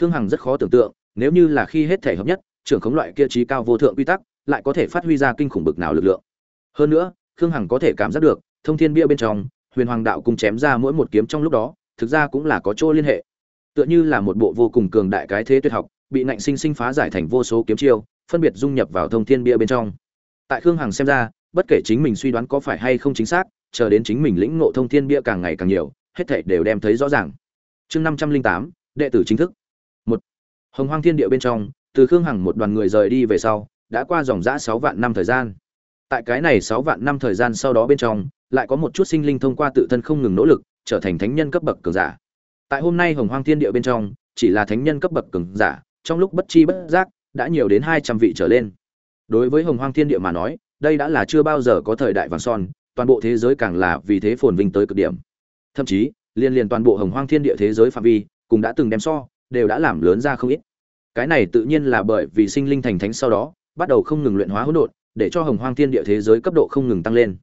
Khương hằng rất khó tưởng tượng, nếu như là khi hết thể hợp nhất trưởng khống loại kia trí cao vô thượng quy tắc, lại có thể phát huy ra kinh khủng bực nào lực lượng. Hơn nữa, khương hằng có thể cảm giác được, thông thiên bia bên trong, huyền hoàng đạo cùng chém ra mỗi một kiếm trong lúc đó, thực ra cũng là có chỗ liên hệ. Tựa như là một bộ vô cùng cường đại cái thế tuyệt học, bị nạnh sinh sinh phá giải thành vô số kiếm chiêu, phân biệt dung nhập vào thông thiên bia bên trong. Tại khương hằng xem ra, bất kể chính mình suy đoán có phải hay không chính xác, chờ đến chính mình lĩnh ngộ thông thiên bia càng ngày càng nhiều, hết thảy đều đem thấy rõ ràng. Chương năm trăm linh tám, đệ tử chính thức. Một, hồng hoang thiên địa bên trong từ khương hằng một đoàn người rời đi về sau, đã qua dòng giã sáu vạn năm thời gian. Tại cái này sáu vạn năm thời gian sau đó bên trong, lại có một chút sinh linh thông qua tự thân không ngừng nỗ lực, trở thành thánh nhân cấp bậc cường giả. Tại hôm nay hồng hoang thiên địa bên trong, chỉ là thánh nhân cấp bậc cường giả, trong lúc bất chi bất giác, đã nhiều đến hai trăm vị trở lên. Đối với hồng hoang thiên địa mà nói, đây đã là chưa bao giờ có thời đại vàng son, toàn bộ thế giới càng là vì thế phồn vinh tới cực điểm. Thậm chí, liên liên toàn bộ hồng hoang thiên địa thế giới phạm vi, cũng đã từng đem so, đều đã làm lớn ra không ít cái này tự nhiên là bởi vì sinh linh thành thánh sau đó, bắt đầu không ngừng luyện hóa hỗn độn, để cho hồng hoang thiên địa thế giới cấp độ không ngừng tăng lên.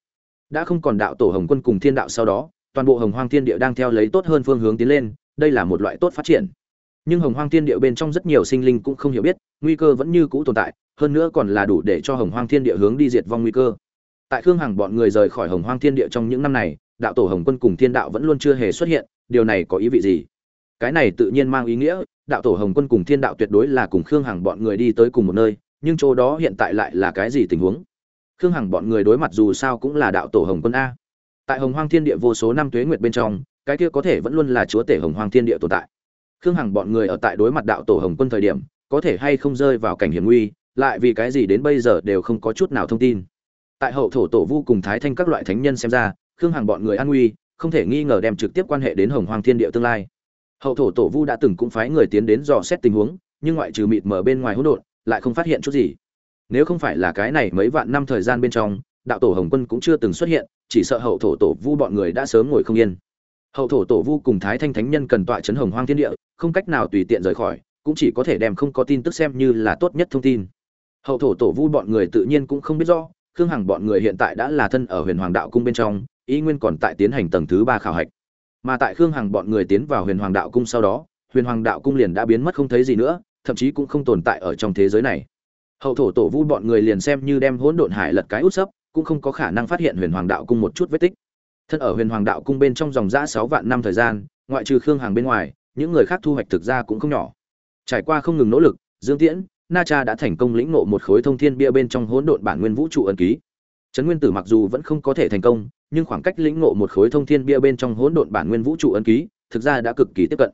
Đã không còn đạo tổ hồng quân cùng thiên đạo sau đó, toàn bộ hồng hoang thiên địa đang theo lấy tốt hơn phương hướng tiến lên, đây là một loại tốt phát triển. Nhưng hồng hoang thiên địa bên trong rất nhiều sinh linh cũng không hiểu biết, nguy cơ vẫn như cũ tồn tại, hơn nữa còn là đủ để cho hồng hoang thiên địa hướng đi diệt vong nguy cơ. Tại khương hằng bọn người rời khỏi hồng hoang thiên địa trong những năm này, đạo tổ hồng quân cùng thiên đạo vẫn luôn chưa hề xuất hiện, điều này có ý vị gì? Cái này tự nhiên mang ý nghĩa đạo tổ hồng quân cùng thiên đạo tuyệt đối là cùng khương hằng bọn người đi tới cùng một nơi, nhưng chỗ đó hiện tại lại là cái gì tình huống? Khương hằng bọn người đối mặt dù sao cũng là đạo tổ hồng quân a. Tại hồng hoang thiên địa vô số năm tuế nguyệt bên trong, cái kia có thể vẫn luôn là chúa tể hồng hoang thiên địa tồn tại. Khương hằng bọn người ở tại đối mặt đạo tổ hồng quân thời điểm, có thể hay không rơi vào cảnh hiểm nguy, lại vì cái gì đến bây giờ đều không có chút nào thông tin. Tại hậu thổ tổ vu cùng thái thanh các loại thánh nhân xem ra, khương hằng bọn người an nguy, không thể nghi ngờ đem trực tiếp quan hệ đến hồng hoang thiên địa tương lai hậu thổ tổ vu đã từng cũng phái người tiến đến dò xét tình huống, nhưng ngoại trừ mịt mở bên ngoài hỗn độn, lại không phát hiện chút gì. Nếu không phải là cái này mấy vạn năm thời gian bên trong, đạo tổ hồng quân cũng chưa từng xuất hiện, chỉ sợ hậu thổ tổ vu bọn người đã sớm ngồi không yên. Hậu thổ tổ vu cùng thái thanh thánh nhân cần tọa chấn hồng hoang thiên địa, không cách nào tùy tiện rời khỏi, cũng chỉ có thể đem không có tin tức xem như là tốt nhất thông tin. Hậu thổ tổ vu bọn người tự nhiên cũng không biết rõ, khương hằng bọn người hiện tại đã là thân ở huyền hoàng đạo cung bên trong, ý nguyên còn tại tiến hành tầng thứ ba khảo hạch mà tại khương hằng bọn người tiến vào huyền hoàng đạo cung sau đó, huyền hoàng đạo cung liền đã biến mất không thấy gì nữa, thậm chí cũng không tồn tại ở trong thế giới này. Hậu thổ tổ vu bọn người liền xem như đem hỗn độn hải lật cái út sấp, cũng không có khả năng phát hiện huyền hoàng đạo cung một chút vết tích. Thân ở huyền hoàng đạo cung bên trong dòng giã sáu vạn năm thời gian, ngoại trừ khương hàng bên ngoài, những người khác thu hoạch thực ra cũng không nhỏ. Trải qua không ngừng nỗ lực, dương tiễn, na cha đã thành công lĩnh ngộ một khối thông thiên bia bên trong hỗn độn bản nguyên vũ trụ ân ký trấn nguyên tử mặc dù vẫn không có thể thành công, nhưng khoảng cách lĩnh ngộ một khối thông thiên bia bên trong hỗn độn bản nguyên vũ trụ ấn ký, thực ra đã cực kỳ tiếp cận.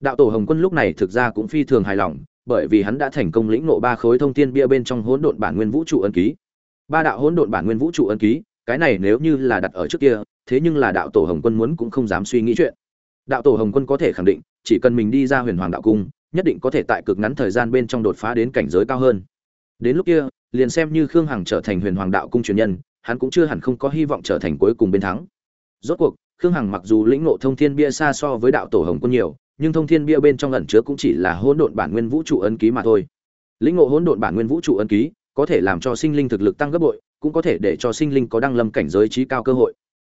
Đạo tổ hồng quân lúc này thực ra cũng phi thường hài lòng, bởi vì hắn đã thành công lĩnh ngộ ba khối thông thiên bia bên trong hỗn độn bản nguyên vũ trụ ấn ký. Ba đạo hỗn độn bản nguyên vũ trụ ấn ký, cái này nếu như là đặt ở trước kia, thế nhưng là đạo tổ hồng quân muốn cũng không dám suy nghĩ chuyện. Đạo tổ hồng quân có thể khẳng định, chỉ cần mình đi ra huyền hoàng đạo cung, nhất định có thể tại cực ngắn thời gian bên trong đột phá đến cảnh giới cao hơn. Đến lúc kia liền xem như khương hằng trở thành huyền hoàng đạo cung truyền nhân, hắn cũng chưa hẳn không có hy vọng trở thành cuối cùng bên thắng. Rốt cuộc, khương hằng mặc dù lĩnh ngộ thông thiên bia xa so với đạo tổ hồng quân nhiều, nhưng thông thiên bia bên trong ẩn chứa cũng chỉ là hỗn độn bản nguyên vũ trụ ấn ký mà thôi. Lĩnh ngộ hỗn độn bản nguyên vũ trụ ấn ký, có thể làm cho sinh linh thực lực tăng gấp bội, cũng có thể để cho sinh linh có đăng lâm cảnh giới trí cao cơ hội.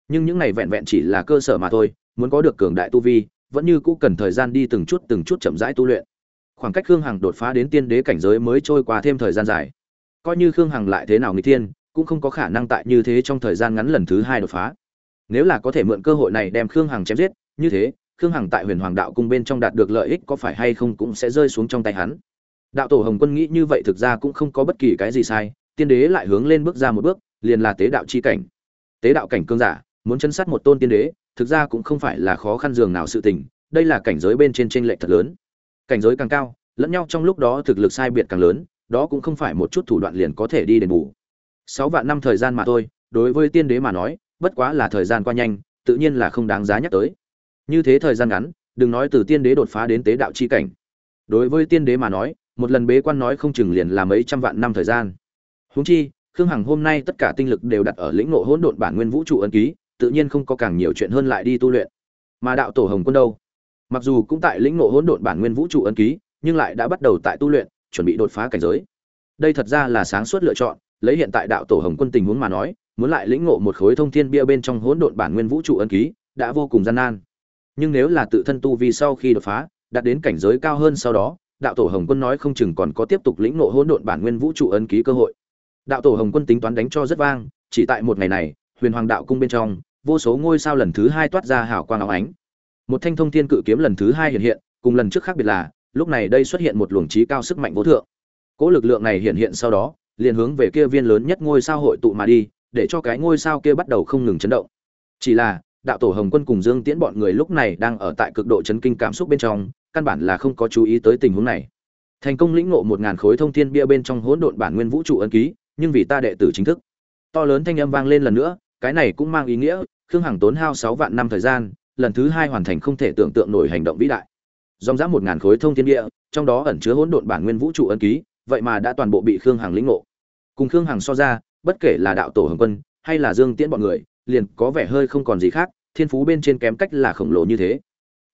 Nhưng những này vẹn vẹn chỉ là cơ sở mà thôi, muốn có được cường đại tu vi, vẫn như cũ cần thời gian đi từng chút từng chút chậm rãi tu luyện. Khoảng cách khương hằng đột phá đến tiên đế cảnh giới mới trôi qua thêm thời gian dài coi như khương hằng lại thế nào người thiên, cũng không có khả năng tại như thế trong thời gian ngắn lần thứ hai đột phá. Nếu là có thể mượn cơ hội này đem khương hằng chém giết, như thế, khương hằng tại huyền hoàng đạo cung bên trong đạt được lợi ích có phải hay không cũng sẽ rơi xuống trong tay hắn. Đạo tổ hồng quân nghĩ như vậy thực ra cũng không có bất kỳ cái gì sai, tiên đế lại hướng lên bước ra một bước, liền là tế đạo chi cảnh. Tế đạo cảnh cương giả, muốn chân sát một tôn tiên đế, thực ra cũng không phải là khó khăn dường nào sự tình, đây là cảnh giới bên trên tranh lệch thật lớn. Cảnh giới càng cao, lẫn nhau trong lúc đó thực lực sai biệt càng lớn đó cũng không phải một chút thủ đoạn liền có thể đi đền bù. Sáu vạn năm thời gian mà thôi, đối với tiên đế mà nói, bất quá là thời gian qua nhanh, tự nhiên là không đáng giá nhắc tới. Như thế thời gian ngắn, đừng nói từ tiên đế đột phá đến tế đạo chi cảnh. Đối với tiên đế mà nói, một lần bế quan nói không chừng liền là mấy trăm vạn năm thời gian. Huống chi, khương hằng hôm nay tất cả tinh lực đều đặt ở lĩnh ngộ hỗn độn bản nguyên vũ trụ ấn ký, tự nhiên không có càng nhiều chuyện hơn lại đi tu luyện. Mà đạo tổ hồng quân đâu? Mặc dù cũng tại lĩnh ngộ hỗn độn bản nguyên vũ trụ ấn ký, nhưng lại đã bắt đầu tại tu luyện chuẩn bị đột phá cảnh giới. Đây thật ra là sáng suốt lựa chọn, lấy hiện tại đạo tổ hồng quân tình huống mà nói, muốn lại lĩnh ngộ một khối thông thiên bia bên trong hỗn độn bản nguyên vũ trụ ấn ký, đã vô cùng gian nan. Nhưng nếu là tự thân tu vi sau khi đột phá, đạt đến cảnh giới cao hơn sau đó, đạo tổ hồng quân nói không chừng còn có tiếp tục lĩnh ngộ hỗn độn bản nguyên vũ trụ ấn ký cơ hội. Đạo tổ hồng quân tính toán đánh cho rất vang, chỉ tại một ngày này, huyền hoàng đạo cung bên trong, vô số ngôi sao lần thứ hai toát ra hào quang óng ánh. Một thanh thông thiên cự kiếm lần thứ hai hiện hiện, cùng lần trước khác biệt là lúc này đây xuất hiện một luồng trí cao sức mạnh vô thượng. Cỗ lực lượng này hiện hiện sau đó, liền hướng về kia viên lớn nhất ngôi sao hội tụ mà đi, để cho cái ngôi sao kia bắt đầu không ngừng chấn động. Chỉ là, đạo tổ hồng quân cùng dương tiễn bọn người lúc này đang ở tại cực độ chấn kinh cảm xúc bên trong, căn bản là không có chú ý tới tình huống này. Thành công lĩnh ngộ một ngàn khối thông thiên bia bên trong hỗn độn bản nguyên vũ trụ ấn ký, nhưng vì ta đệ tử chính thức. To lớn thanh âm vang lên lần nữa, cái này cũng mang ý nghĩa, khương hằng tốn hao sáu vạn năm thời gian, lần thứ hai hoàn thành không thể tưởng tượng nổi hành động vĩ đại dòng dã một ngàn khối thông thiên địa, trong đó ẩn chứa hỗn độn bản nguyên vũ trụ ấn ký, vậy mà đã toàn bộ bị khương hằng lĩnh ngộ. Cùng khương hằng so ra, bất kể là đạo tổ hồng quân, hay là dương tiễn bọn người, liền có vẻ hơi không còn gì khác, thiên phú bên trên kém cách là khổng lồ như thế.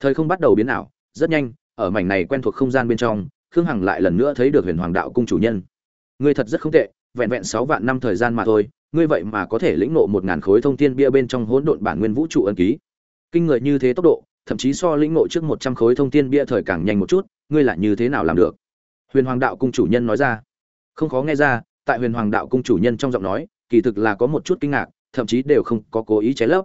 Thời không bắt đầu biến ảo, rất nhanh, ở mảnh này quen thuộc không gian bên trong, khương hằng lại lần nữa thấy được huyền hoàng đạo cung chủ nhân. Ngươi thật rất không tệ, vẹn vẹn sáu vạn năm thời gian mà thôi, ngươi vậy mà có thể lĩnh nộ một ngàn khối thông thiên bia bên trong hỗn độn bản nguyên vũ trụ ân ký. Kinh người như thế tốc độ thậm chí so lĩnh ngộ trước một trăm khối thông thiên bia thời càng nhanh một chút, ngươi là như thế nào làm được? Huyền hoàng đạo cung chủ nhân nói ra. Không khó nghe ra, tại huyền hoàng đạo cung chủ nhân trong giọng nói, kỳ thực là có một chút kinh ngạc, thậm chí đều không có cố ý trái lấp.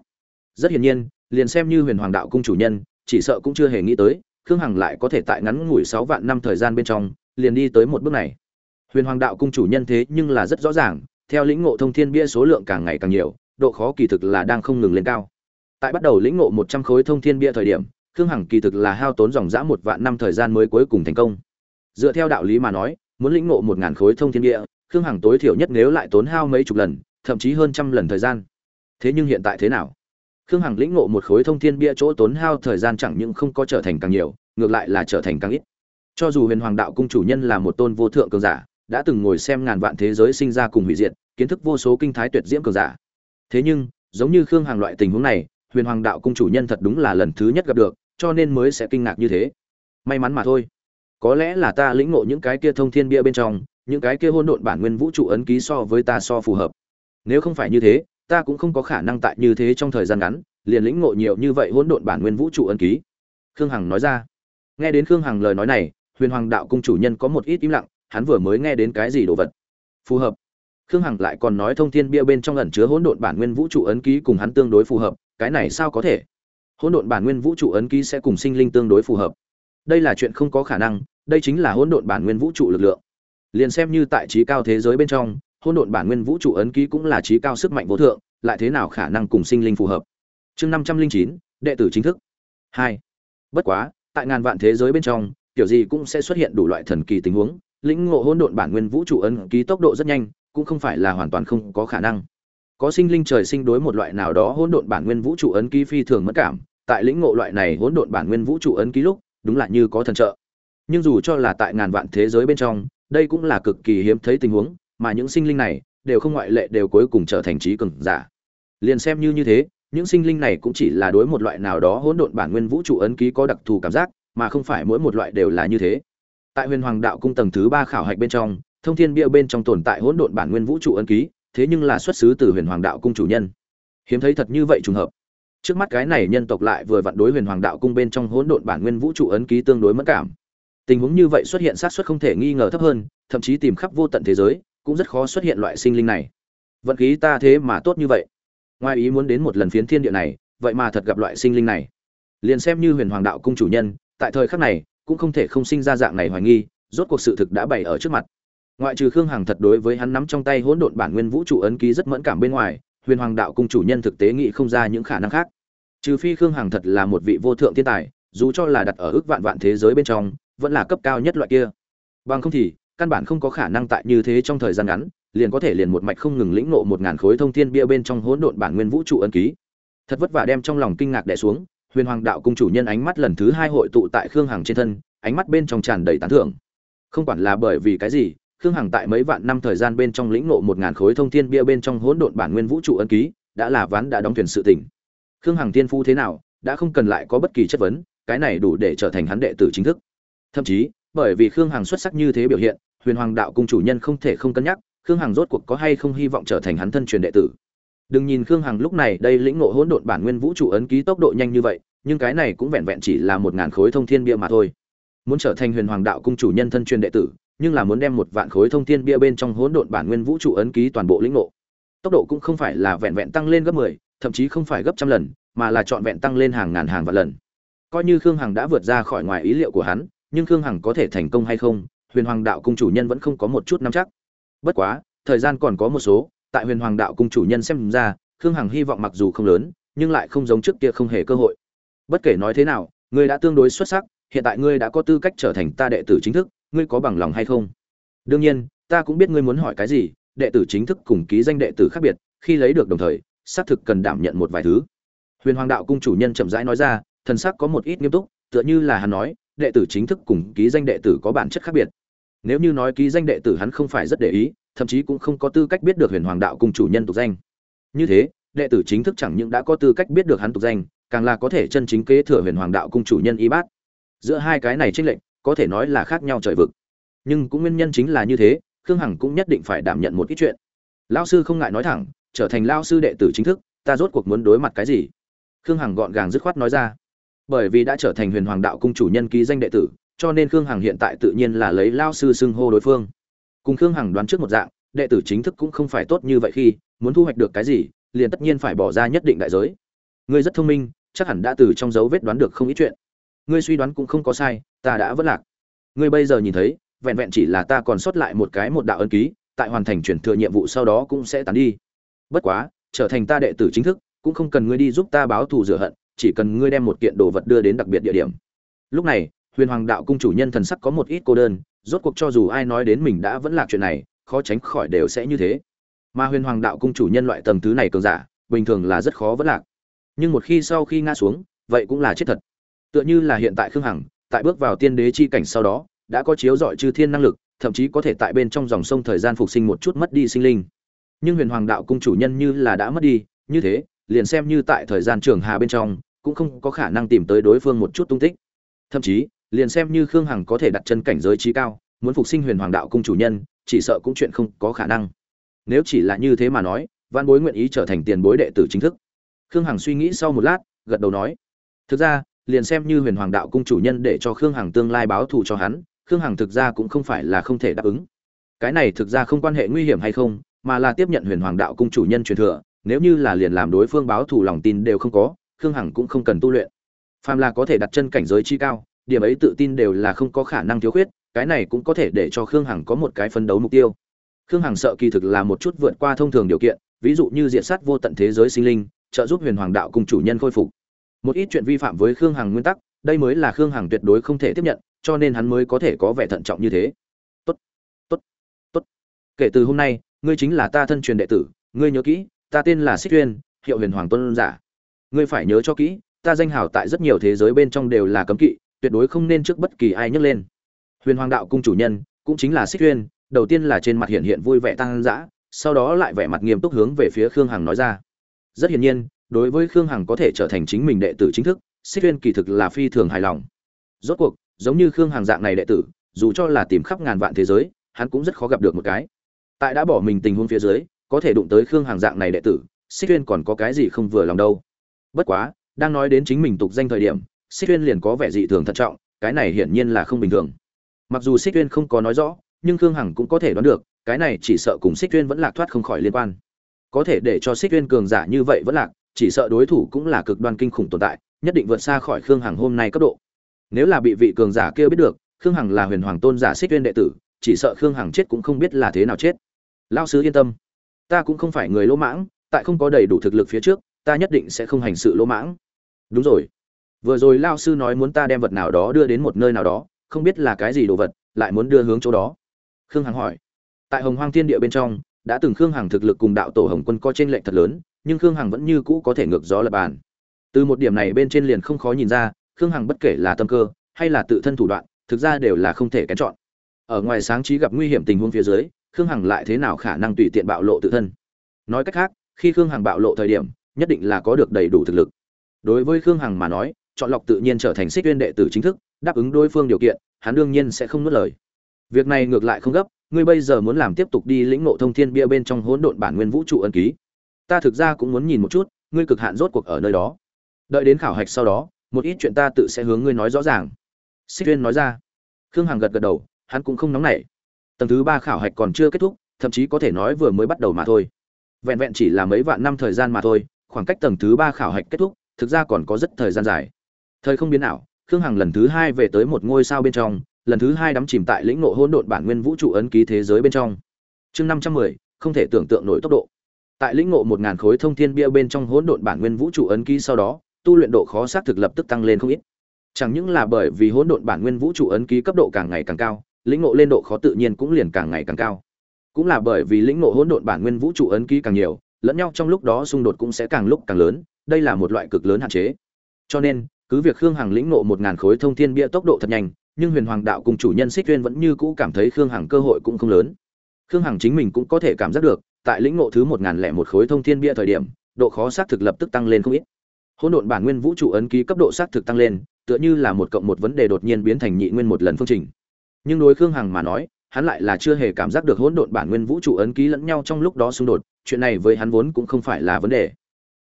Rất hiển nhiên, liền xem như huyền hoàng đạo cung chủ nhân, chỉ sợ cũng chưa hề nghĩ tới, khương hằng lại có thể tại ngắn ngủi sáu vạn năm thời gian bên trong, liền đi tới một bước này. Huyền hoàng đạo cung chủ nhân thế nhưng là rất rõ ràng, theo lĩnh ngộ thông thiên bia số lượng càng ngày càng nhiều, độ khó kỳ thực là đang không ngừng lên cao tại bắt đầu lĩnh ngộ một trăm khối thông thiên bia thời điểm, khương hằng kỳ thực là hao tốn dòng dã một vạn năm thời gian mới cuối cùng thành công. Dựa theo đạo lý mà nói, muốn lĩnh ngộ một ngàn khối thông thiên bia, khương hằng tối thiểu nhất nếu lại tốn hao mấy chục lần, thậm chí hơn trăm lần thời gian. Thế nhưng hiện tại thế nào? Khương hằng lĩnh ngộ một khối thông thiên bia chỗ tốn hao thời gian chẳng những không có trở thành càng nhiều, ngược lại là trở thành càng ít. Cho dù huyền hoàng đạo cung chủ nhân là một tôn vô thượng cường giả, đã từng ngồi xem ngàn vạn thế giới sinh ra cùng hủy diệt, kiến thức vô số kinh thái tuyệt diễm cường giả. Thế nhưng, giống như khương hằng loại tình huống này huyền hoàng đạo cung chủ nhân thật đúng là lần thứ nhất gặp được, cho nên mới sẽ kinh ngạc như thế. May mắn mà thôi. Có lẽ là ta lĩnh ngộ những cái kia thông thiên bia bên trong, những cái kia hôn độn bản nguyên vũ trụ ấn ký so với ta so phù hợp. Nếu không phải như thế, ta cũng không có khả năng tại như thế trong thời gian ngắn, liền lĩnh ngộ nhiều như vậy hỗn độn bản nguyên vũ trụ Ấn ký. Khương hằng nói ra. Nghe đến khương hằng lời nói này, huyền hoàng đạo cung chủ nhân có một ít im lặng, hắn vừa mới nghe đến cái gì đồ vật? Phù hợp. Khương hằng lại còn nói thông thiên bia bên trong ẩn chứa hỗn độn bản nguyên vũ trụ ấn ký cùng hắn tương đối phù hợp cái này sao có thể hỗn độn bản nguyên vũ trụ ấn ký sẽ cùng sinh linh tương đối phù hợp đây là chuyện không có khả năng đây chính là hỗn độn bản nguyên vũ trụ lực lượng liền xem như tại trí cao thế giới bên trong hỗn độn bản nguyên vũ trụ ấn ký cũng là trí cao sức mạnh vô thượng, lại thế nào khả năng cùng sinh linh phù hợp. Chương năm trăm linh chín đệ tử chính thức. hai Bất quá, tại ngàn vạn thế giới bên trong, kiểu gì cũng sẽ xuất hiện đủ loại thần kỳ tình huống, lĩnh ngộ hỗn độn bản nguyên vũ trụ ấn ký tốc độ rất nhanh, cũng không phải là hoàn toàn không có khả năng. Có sinh linh trời sinh đối một loại nào đó hỗn độn bản nguyên vũ trụ ấn ký phi thường mất cảm, tại lĩnh ngộ loại này hỗn độn bản nguyên vũ trụ ấn ký lúc, đúng là như có thần trợ. Nhưng dù cho là tại ngàn vạn thế giới bên trong, đây cũng là cực kỳ hiếm thấy tình huống, mà những sinh linh này đều không ngoại lệ đều cuối cùng trở thành trí cường giả. Liền xem như như thế, những sinh linh này cũng chỉ là đối một loại nào đó hỗn độn bản nguyên vũ trụ ấn ký có đặc thù cảm giác, mà không phải mỗi một loại đều là như thế. Tại Huyền Hoàng Đạo cung tầng thứ ba khảo hạch bên trong, thông thiên bia bên trong tồn tại hỗn độn bản nguyên vũ trụ ấn ký, thế nhưng là xuất xứ từ Huyền Hoàng Đạo cung chủ nhân. Hiếm thấy thật như vậy trùng hợp. Trước mắt cái này nhân tộc lại vừa vặn đối Huyền Hoàng Đạo cung bên trong hỗn độn bản nguyên vũ trụ ấn ký tương đối mất cảm. Tình huống như vậy xuất hiện sát suất không thể nghi ngờ thấp hơn, thậm chí tìm khắp vô tận thế giới, cũng rất khó xuất hiện loại sinh linh này vận khí ta thế mà tốt như vậy ngoài ý muốn đến một lần phiến thiên địa này vậy mà thật gặp loại sinh linh này liền xem như huyền hoàng đạo cung chủ nhân tại thời khắc này cũng không thể không sinh ra dạng này hoài nghi rốt cuộc sự thực đã bày ở trước mặt ngoại trừ khương hằng thật đối với hắn nắm trong tay hỗn độn bản nguyên vũ trụ ấn ký rất mẫn cảm bên ngoài, huyền hoàng đạo cung chủ nhân thực tế nghĩ không ra những khả năng khác. Trừ phi khương hằng thật là một vị vô thượng thiên tài, dù cho là đặt ở ước vạn vạn thế giới bên trong, vẫn là cấp cao nhất loại kia. Bằng không thì, căn bản không có khả năng tại như thế trong thời gian ngắn, liền có thể liền một mạch không ngừng lĩnh ngộ một ngàn khối thông thiên bia bên trong hỗn độn bản nguyên vũ trụ ấn ký. Thật vất vả đem trong lòng kinh ngạc đẻ xuống, huyền hoàng đạo cung chủ nhân ánh mắt lần thứ hai hội tụ tại khương hằng trên thân, ánh mắt bên trong tràn đầy tán thưởng. Không quản là bởi vì cái gì khương hằng tại mấy vạn năm thời gian bên trong lĩnh ngộ một ngàn khối thông thiên bia bên trong hỗn độn bản nguyên vũ trụ ấn ký, đã là ván đã đóng thuyền sự tỉnh khương hằng tiên phu thế nào, đã không cần lại có bất kỳ chất vấn, cái này đủ để trở thành hắn đệ tử chính thức. Thậm chí, bởi vì khương hằng xuất sắc như thế biểu hiện, huyền hoàng đạo cung chủ nhân không thể không cân nhắc, khương hằng rốt cuộc có hay không hy vọng trở thành hắn thân truyền đệ tử. Đừng nhìn khương hằng lúc này đây lĩnh ngộ hỗn độn bản nguyên vũ trụ ấn ký tốc độ nhanh như vậy, nhưng cái này cũng vẹn vẹn chỉ là một ngàn khối thông thiên bia mà thôi. Muốn trở thành huyền hoàng đạo cung chủ nhân thân truyền đệ tử nhưng là muốn đem một vạn khối thông thiên bia bên trong hỗn độn bản nguyên vũ trụ ấn ký toàn bộ lĩnh ngộ. Tốc độ cũng không phải là vẹn vẹn tăng lên gấp mười, thậm chí không phải gấp trăm lần mà là trọn vẹn tăng lên hàng ngàn hàng vạn lần. Coi như khương hằng đã vượt ra khỏi ngoài ý liệu của hắn nhưng khương hằng có thể thành công hay không huyền hoàng đạo cung chủ nhân vẫn không có một chút nắm chắc. Bất quá thời gian còn có một số tại huyền hoàng đạo cung chủ nhân xem ra khương hằng hy vọng mặc dù không lớn nhưng lại không giống trước kia không hề cơ hội. Bất kể nói thế nào ngươi đã tương đối xuất sắc hiện tại ngươi đã có tư cách trở thành ta đệ tử chính thức ngươi có bằng lòng hay không? Đương nhiên, ta cũng biết ngươi muốn hỏi cái gì, đệ tử chính thức cùng ký danh đệ tử khác biệt, khi lấy được đồng thời, xác thực cần đảm nhận một vài thứ. Huyền hoàng đạo cung chủ nhân chậm rãi nói ra, thần sắc có một ít nghiêm túc, tựa như là hắn nói, đệ tử chính thức cùng ký danh đệ tử có bản chất khác biệt. Nếu như nói ký danh đệ tử hắn không phải rất để ý, thậm chí cũng không có tư cách biết được huyền hoàng đạo cung chủ nhân tục danh. Như thế, đệ tử chính thức chẳng những đã có tư cách biết được hắn tục danh, càng là có thể chân chính kế thừa huyền hoàng đạo cung chủ nhân y bát. Giữa hai cái này tranh lệch có thể nói là khác nhau trời vực. Nhưng cũng nguyên nhân chính là như thế, khương hằng cũng nhất định phải đảm nhận một ít chuyện. Lao sư không ngại nói thẳng, trở thành lao sư đệ tử chính thức, ta rốt cuộc muốn đối mặt cái gì? Khương hằng gọn gàng dứt khoát nói ra. Bởi vì đã trở thành huyền hoàng đạo cung chủ nhân ký danh đệ tử, cho nên khương hằng hiện tại tự nhiên là lấy lao sư xưng hô đối phương. Cùng khương hằng đoán trước một dạng, đệ tử chính thức cũng không phải tốt như vậy khi, muốn thu hoạch được cái gì, liền tất nhiên phải bỏ ra nhất định đại giới. Ngươi rất thông minh, chắc hẳn đã từ trong dấu vết đoán được không ít chuyện ngươi suy đoán cũng không có sai, ta đã vất lạc. Ngươi bây giờ nhìn thấy, vẹn vẹn chỉ là ta còn sót lại một cái một đạo ân ký, tại hoàn thành chuyển thừa nhiệm vụ sau đó cũng sẽ tán đi. Bất quá, trở thành ta đệ tử chính thức, cũng không cần ngươi đi giúp ta báo thù rửa hận, chỉ cần ngươi đem một kiện đồ vật đưa đến đặc biệt địa điểm. Lúc này, huyền hoàng đạo cung chủ nhân thần sắc có một ít cô đơn, rốt cuộc cho dù ai nói đến mình đã vẫn lạc chuyện này, khó tránh khỏi đều sẽ như thế. Mà huyền hoàng đạo cung chủ nhân loại tầng thứ này cường giả, bình thường là rất khó vẫn lạc. Nhưng một khi sau khi ngã xuống, vậy cũng là chết thật tựa như là hiện tại khương hằng, tại bước vào tiên đế chi cảnh sau đó, đã có chiếu dọi chư thiên năng lực, thậm chí có thể tại bên trong dòng sông thời gian phục sinh một chút mất đi sinh linh. Nhưng huyền hoàng đạo cung chủ nhân như là đã mất đi, như thế, liền xem như tại thời gian trường hà bên trong, cũng không có khả năng tìm tới đối phương một chút tung tích. Thậm chí, liền xem như khương hằng có thể đặt chân cảnh giới trí cao, muốn phục sinh huyền hoàng đạo cung chủ nhân, chỉ sợ cũng chuyện không có khả năng. Nếu chỉ là như thế mà nói, văn bối nguyện ý trở thành tiền bối đệ tử chính thức. Khương hằng suy nghĩ sau một lát, gật đầu nói. Thực ra liền xem như huyền hoàng đạo cung chủ nhân để cho khương hằng tương lai báo thù cho hắn, khương hằng thực ra cũng không phải là không thể đáp ứng. Cái này thực ra không quan hệ nguy hiểm hay không, mà là tiếp nhận huyền hoàng đạo cung chủ nhân truyền thừa, nếu như là liền làm đối phương báo thù lòng tin đều không có, khương hằng cũng không cần tu luyện. Phàm là có thể đặt chân cảnh giới chi cao, điểm ấy tự tin đều là không có khả năng thiếu khuyết, cái này cũng có thể để cho khương hằng có một cái phấn đấu mục tiêu. Khương hằng sợ kỳ thực là một chút vượt qua thông thường điều kiện, ví dụ như diện sát vô tận thế giới sinh linh, trợ giúp huyền hoàng đạo cùng chủ nhân khôi phục một ít chuyện vi phạm với khương hằng nguyên tắc, đây mới là khương hằng tuyệt đối không thể tiếp nhận, cho nên hắn mới có thể có vẻ thận trọng như thế. Tốt tốt tốt. Kể từ hôm nay, ngươi chính là ta thân truyền đệ tử, ngươi nhớ kỹ, ta tên là xích tuyên hiệu huyền hoàng tuân giả. Ngươi phải nhớ cho kỹ, ta danh hào tại rất nhiều thế giới bên trong đều là cấm kỵ, tuyệt đối không nên trước bất kỳ ai nhấc lên. Huyền hoàng đạo cung chủ nhân, cũng chính là xích tuyên đầu tiên là trên mặt hiện hiện vui vẻ tăng dã, sau đó lại vẻ mặt nghiêm túc hướng về phía khương hằng nói ra. Rất hiển nhiên đối với khương hằng có thể trở thành chính mình đệ tử chính thức, xích tuyên kỳ thực là phi thường hài lòng. Rốt cuộc, giống như khương hằng dạng này đệ tử, dù cho là tìm khắp ngàn vạn thế giới, hắn cũng rất khó gặp được một cái. Tại đã bỏ mình tình huống phía dưới, có thể đụng tới khương hằng dạng này đệ tử, xích tuyên còn có cái gì không vừa lòng đâu. Bất quá, đang nói đến chính mình tục danh thời điểm, xích tuyên liền có vẻ dị thường thận trọng, cái này hiển nhiên là không bình thường. Mặc dù xích tuyên không có nói rõ, nhưng khương hằng cũng có thể đoán được, cái này chỉ sợ cùng xích tuyên vẫn lạc thoát không khỏi liên quan. Có thể để cho xích tuyên cường giả như vậy vẫn lạc chỉ sợ đối thủ cũng là cực đoan kinh khủng tồn tại, nhất định vượt xa khỏi khương hằng hôm nay cấp độ. Nếu là bị vị cường giả kia biết được, khương hằng là huyền hoàng tôn giả xích tuyên đệ tử, chỉ sợ khương hằng chết cũng không biết là thế nào chết. Lão sứ yên tâm. Ta cũng không phải người lỗ mãng, tại không có đầy đủ thực lực phía trước, ta nhất định sẽ không hành sự lỗ mãng. Đúng rồi. Vừa rồi lão sư nói muốn ta đem vật nào đó đưa đến một nơi nào đó, không biết là cái gì đồ vật, lại muốn đưa hướng chỗ đó. Khương hằng hỏi. Tại hồng hoang thiên địa bên trong, đã từng khương hằng thực lực cùng đạo tổ hồng quân có chênh lệch thật lớn nhưng khương hằng vẫn như cũ có thể ngược gió lập bàn. Từ một điểm này bên trên liền không khó nhìn ra, khương hằng bất kể là tâm cơ, hay là tự thân thủ đoạn, thực ra đều là không thể kén chọn. Ở ngoài sáng trí gặp nguy hiểm tình huống phía dưới, khương hằng lại thế nào khả năng tùy tiện bạo lộ tự thân? Nói cách khác, khi khương hằng bạo lộ thời điểm, nhất định là có được đầy đủ thực lực. Đối với khương hằng mà nói, chọn lọc tự nhiên trở thành xích viên đệ tử chính thức, đáp ứng đối phương điều kiện, hắn đương nhiên sẽ không nuốt lời. Việc này ngược lại không gấp, ngươi bây giờ muốn làm tiếp tục đi lĩnh ngộ thông thiên bia bên trong hỗn độn bản nguyên vũ trụ ân ký ta thực ra cũng muốn nhìn một chút, ngươi cực hạn rốt cuộc ở nơi đó. Đợi đến khảo hạch sau đó, một ít chuyện ta tự sẽ hướng ngươi nói rõ ràng. Xích tuyên nói ra. Khương hằng gật gật đầu, hắn cũng không nóng nảy. Tầng thứ ba khảo hạch còn chưa kết thúc, thậm chí có thể nói vừa mới bắt đầu mà thôi. Vẹn vẹn chỉ là mấy vạn năm thời gian mà thôi, khoảng cách tầng thứ ba khảo hạch kết thúc, thực ra còn có rất thời gian dài. Thời không biến ảo, khương hằng lần thứ hai về tới một ngôi sao bên trong, lần thứ hai đắm chìm tại lĩnh ngộ hỗn độn bản nguyên vũ trụ ấn ký thế giới bên trong. Chương năm trăm mười, không thể tưởng tượng nổi tốc độ tại lĩnh ngộ một ngàn khối thông thiên bia bên trong hỗn độn bản nguyên vũ trụ ấn ký sau đó, tu luyện độ khó xác thực lập tức tăng lên không ít. Chẳng những là bởi vì hỗn độn bản nguyên vũ trụ ấn ký cấp độ càng ngày càng cao, lĩnh ngộ lên độ khó tự nhiên cũng liền càng ngày càng cao. Cũng là bởi vì lĩnh ngộ hỗn độn bản nguyên vũ trụ ấn ký càng nhiều, lẫn nhau trong lúc đó xung đột cũng sẽ càng lúc càng lớn, đây là một loại cực lớn hạn chế. Cho nên, cứ việc khương hằng lĩnh ngộ một ngàn khối thông thiên bia tốc độ thật nhanh, nhưng huyền hoàng đạo cùng chủ nhân xích tuyên vẫn như cũ cảm thấy khương hằng cơ hội cũng không lớn. Khương hằng chính mình cũng có thể cảm giác được tại lĩnh ngộ thứ một ngàn lẻ một khối thông thiên bia thời điểm, độ khó xác thực lập tức tăng lên không ít. Hỗn độn bản nguyên vũ trụ ấn ký cấp độ xác thực tăng lên, tựa như là một cộng một vấn đề đột nhiên biến thành nhị nguyên một lần phương trình. Nhưng đối khương hằng mà nói, hắn lại là chưa hề cảm giác được hỗn độn bản nguyên vũ trụ ấn ký lẫn nhau trong lúc đó xung đột, chuyện này với hắn vốn cũng không phải là vấn đề.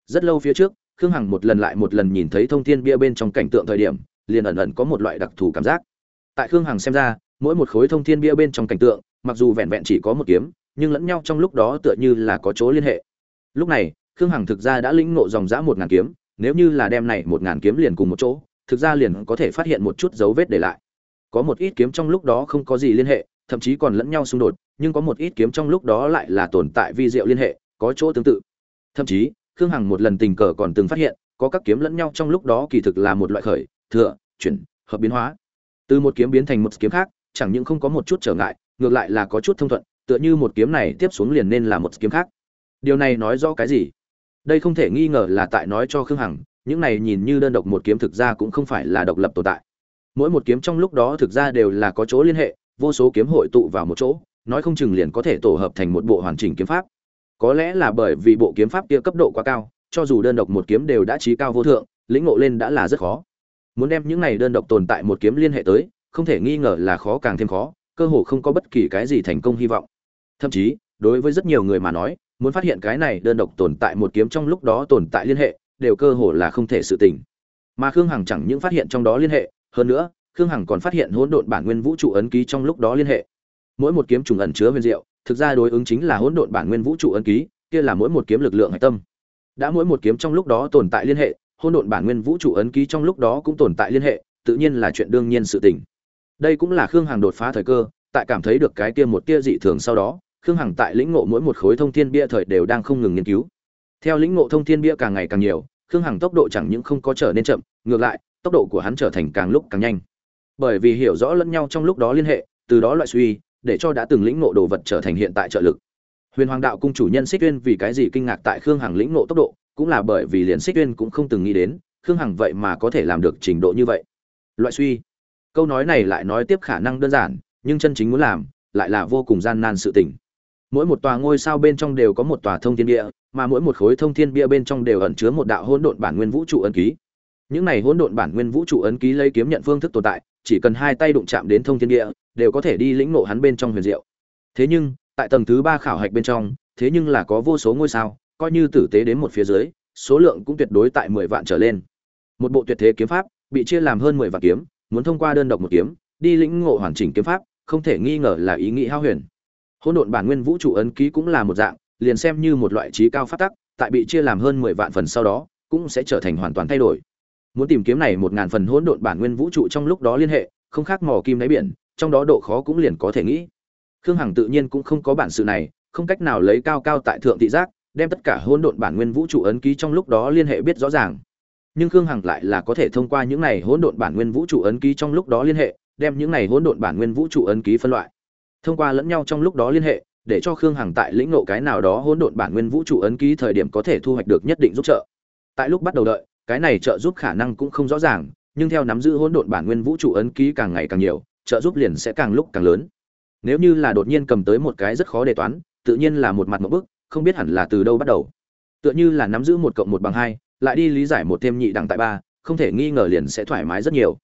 Rất lâu phía trước, khương hằng một lần lại một lần nhìn thấy thông thiên bia bên trong cảnh tượng thời điểm, liền ẩn ẩn có một loại đặc thù cảm giác. Tại khương hằng xem ra, mỗi một khối thông thiên bia bên trong cảnh tượng, mặc dù vẹn vẹn chỉ có một kiếm nhưng lẫn nhau trong lúc đó tựa như là có chỗ liên hệ. Lúc này, khương hằng thực ra đã lĩnh ngộ dòng dã một ngàn kiếm, nếu như là đem này một ngàn kiếm liền cùng một chỗ, thực ra liền có thể phát hiện một chút dấu vết để lại. Có một ít kiếm trong lúc đó không có gì liên hệ, thậm chí còn lẫn nhau xung đột, nhưng có một ít kiếm trong lúc đó lại là tồn tại vi diệu liên hệ, có chỗ tương tự. Thậm chí, khương hằng một lần tình cờ còn từng phát hiện, có các kiếm lẫn nhau trong lúc đó kỳ thực là một loại khởi, thừa, chuyển, hợp biến hóa. Từ một kiếm biến thành một kiếm khác, chẳng những không có một chút trở ngại, ngược lại là có chút thông thuận tựa như một kiếm này tiếp xuống liền nên là một kiếm khác. Điều này nói rõ cái gì? Đây không thể nghi ngờ là tại nói cho khương hằng, những này nhìn như đơn độc một kiếm thực ra cũng không phải là độc lập tồn tại. Mỗi một kiếm trong lúc đó thực ra đều là có chỗ liên hệ, vô số kiếm hội tụ vào một chỗ, nói không chừng liền có thể tổ hợp thành một bộ hoàn chỉnh kiếm pháp. Có lẽ là bởi vì bộ kiếm pháp kia cấp độ quá cao, cho dù đơn độc một kiếm đều đã trí cao vô thượng, lĩnh ngộ lên đã là rất khó. Muốn đem những này đơn độc tồn tại một kiếm liên hệ tới, không thể nghi ngờ là khó càng thêm khó cơ hồ không có bất kỳ cái gì thành công hy vọng. Thậm chí, đối với rất nhiều người mà nói, muốn phát hiện cái này đơn độc tồn tại một kiếm trong lúc đó tồn tại liên hệ, đều cơ hồ là không thể sự tình. Mà khương hằng chẳng những phát hiện trong đó liên hệ, hơn nữa, khương hằng còn phát hiện hỗn độn bản nguyên vũ trụ ấn ký trong lúc đó liên hệ. Mỗi một kiếm trùng ẩn chứa nguyên diệu, thực ra đối ứng chính là hỗn độn bản nguyên vũ trụ ấn ký, kia là mỗi một kiếm lực lượng hải tâm. Đã mỗi một kiếm trong lúc đó tồn tại liên hệ, hỗn độn bản nguyên vũ trụ ấn ký trong lúc đó cũng tồn tại liên hệ, tự nhiên là chuyện đương nhiên sự tình đây cũng là khương hằng đột phá thời cơ, tại cảm thấy được cái kia một tia dị thường sau đó, khương hằng tại lĩnh ngộ mỗi một khối thông thiên bia thời đều đang không ngừng nghiên cứu. Theo lĩnh ngộ thông thiên bia càng ngày càng nhiều, khương hằng tốc độ chẳng những không có trở nên chậm, ngược lại, tốc độ của hắn trở thành càng lúc càng nhanh. Bởi vì hiểu rõ lẫn nhau trong lúc đó liên hệ, từ đó loại suy, để cho đã từng lĩnh ngộ đồ vật trở thành hiện tại trợ lực. Huyền hoàng đạo cung chủ nhân xích tuyên vì cái gì kinh ngạc tại khương hằng lĩnh ngộ tốc độ, cũng là bởi vì liền xích tuyên cũng không từng nghĩ đến, khương hằng vậy mà có thể làm được trình độ như vậy. Loại suy câu nói này lại nói tiếp khả năng đơn giản, nhưng chân chính muốn làm, lại là vô cùng gian nan sự tình. Mỗi một tòa ngôi sao bên trong đều có một tòa thông thiên bia, mà mỗi một khối thông thiên bia bên trong đều ẩn chứa một đạo hỗn độn bản nguyên vũ trụ ấn ký. Những này hỗn độn bản nguyên vũ trụ ấn ký lấy kiếm nhận phương thức tồn tại, chỉ cần hai tay đụng chạm đến thông thiên bia, đều có thể đi lĩnh nộ hắn bên trong huyền diệu. Thế nhưng, tại tầng thứ ba khảo hạch bên trong, thế nhưng là có vô số ngôi sao, coi như tử tế đến một phía dưới, số lượng cũng tuyệt đối tại mười vạn trở lên. Một bộ tuyệt thế kiếm pháp, bị chia làm hơn mười vạn kiếm muốn thông qua đơn độc một kiếm, đi lĩnh ngộ hoàn chỉnh kiếm pháp, không thể nghi ngờ là ý nghĩ hao huyền. Hỗn độn bản nguyên vũ trụ ấn ký cũng là một dạng, liền xem như một loại trí cao phát tắc, tại bị chia làm hơn mười vạn phần sau đó, cũng sẽ trở thành hoàn toàn thay đổi. Muốn tìm kiếm này một ngàn phần hỗn độn bản nguyên vũ trụ trong lúc đó liên hệ, không khác mò kim đáy biển, trong đó độ khó cũng liền có thể nghĩ. Khương hằng tự nhiên cũng không có bản sự này, không cách nào lấy cao cao tại thượng thị giác, đem tất cả hỗn độn bản nguyên vũ trụ ấn ký trong lúc đó liên hệ biết rõ ràng nhưng khương hằng lại là có thể thông qua những này hỗn độn bản nguyên vũ trụ ấn ký trong lúc đó liên hệ, đem những này hỗn độn bản nguyên vũ trụ ấn ký phân loại. Thông qua lẫn nhau trong lúc đó liên hệ, để cho khương hằng tại lĩnh ngộ cái nào đó hỗn độn bản nguyên vũ trụ ấn ký thời điểm có thể thu hoạch được nhất định giúp trợ. Tại lúc bắt đầu đợi, cái này trợ giúp khả năng cũng không rõ ràng, nhưng theo nắm giữ hỗn độn bản nguyên vũ trụ ấn ký càng ngày càng nhiều, trợ giúp liền sẽ càng lúc càng lớn. Nếu như là đột nhiên cầm tới một cái rất khó đề toán, tự nhiên là một mặt một bức, không biết hẳn là từ đâu bắt đầu. Tựa như là nắm giữ một cộng một bằng hai lại đi lý giải một thêm nhị đẳng tại ba, không thể nghi ngờ liền sẽ thoải mái rất nhiều.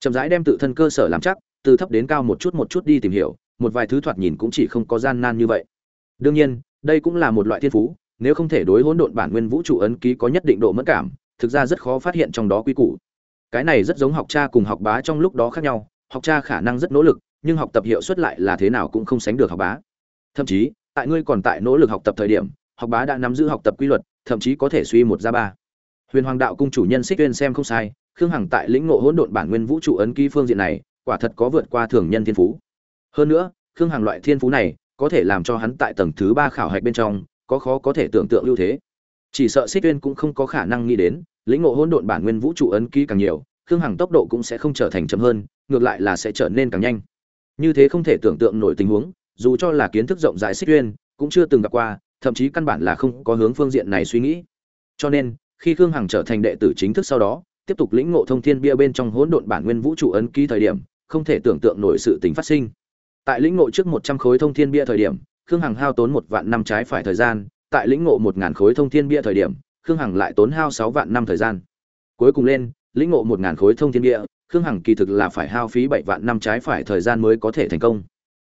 Chậm rãi đem tự thân cơ sở làm chắc, từ thấp đến cao một chút một chút đi tìm hiểu, một vài thứ thoạt nhìn cũng chỉ không có gian nan như vậy. Đương nhiên, đây cũng là một loại thiên phú, nếu không thể đối hỗn độn bản nguyên vũ trụ ấn ký có nhất định độ mẫn cảm, thực ra rất khó phát hiện trong đó quy củ. Cái này rất giống học cha cùng học bá trong lúc đó khác nhau, học cha khả năng rất nỗ lực, nhưng học tập hiệu suất lại là thế nào cũng không sánh được học bá. Thậm chí, tại ngươi còn tại nỗ lực học tập thời điểm, học bá đã nắm giữ học tập quy luật, thậm chí có thể suy một ra ba huyền hoàng đạo cung chủ nhân xích tuyên xem không sai, khương hằng tại lĩnh ngộ hỗn độn bản nguyên vũ trụ ấn ký phương diện này, quả thật có vượt qua thường nhân thiên phú. Hơn nữa, khương hằng loại thiên phú này, có thể làm cho hắn tại tầng thứ ba khảo hạch bên trong, có khó có thể tưởng tượng ưu thế. Chỉ sợ xích tuyên cũng không có khả năng nghĩ đến, lĩnh ngộ hỗn độn bản nguyên vũ trụ ấn ký càng nhiều, khương hằng tốc độ cũng sẽ không trở thành chậm hơn, ngược lại là sẽ trở nên càng nhanh. Như thế không thể tưởng tượng nổi tình huống, dù cho là kiến thức rộng rãi xích tuyên cũng chưa từng gặp qua, thậm chí căn bản là không có hướng phương diện này suy nghĩ. Cho nên khi khương hằng trở thành đệ tử chính thức sau đó, tiếp tục lĩnh ngộ thông thiên bia bên trong hỗn độn bản nguyên vũ trụ ấn ký thời điểm, không thể tưởng tượng nổi sự tình phát sinh. Tại lĩnh ngộ trước một trăm khối thông thiên bia thời điểm, khương hằng hao tốn một vạn năm trái phải thời gian. Tại lĩnh ngộ một ngàn khối thông thiên bia thời điểm, khương hằng lại tốn hao sáu vạn năm thời gian. Cuối cùng lên, lĩnh ngộ một ngàn khối thông thiên bia, khương hằng kỳ thực là phải hao phí bảy vạn năm trái phải thời gian mới có thể thành công.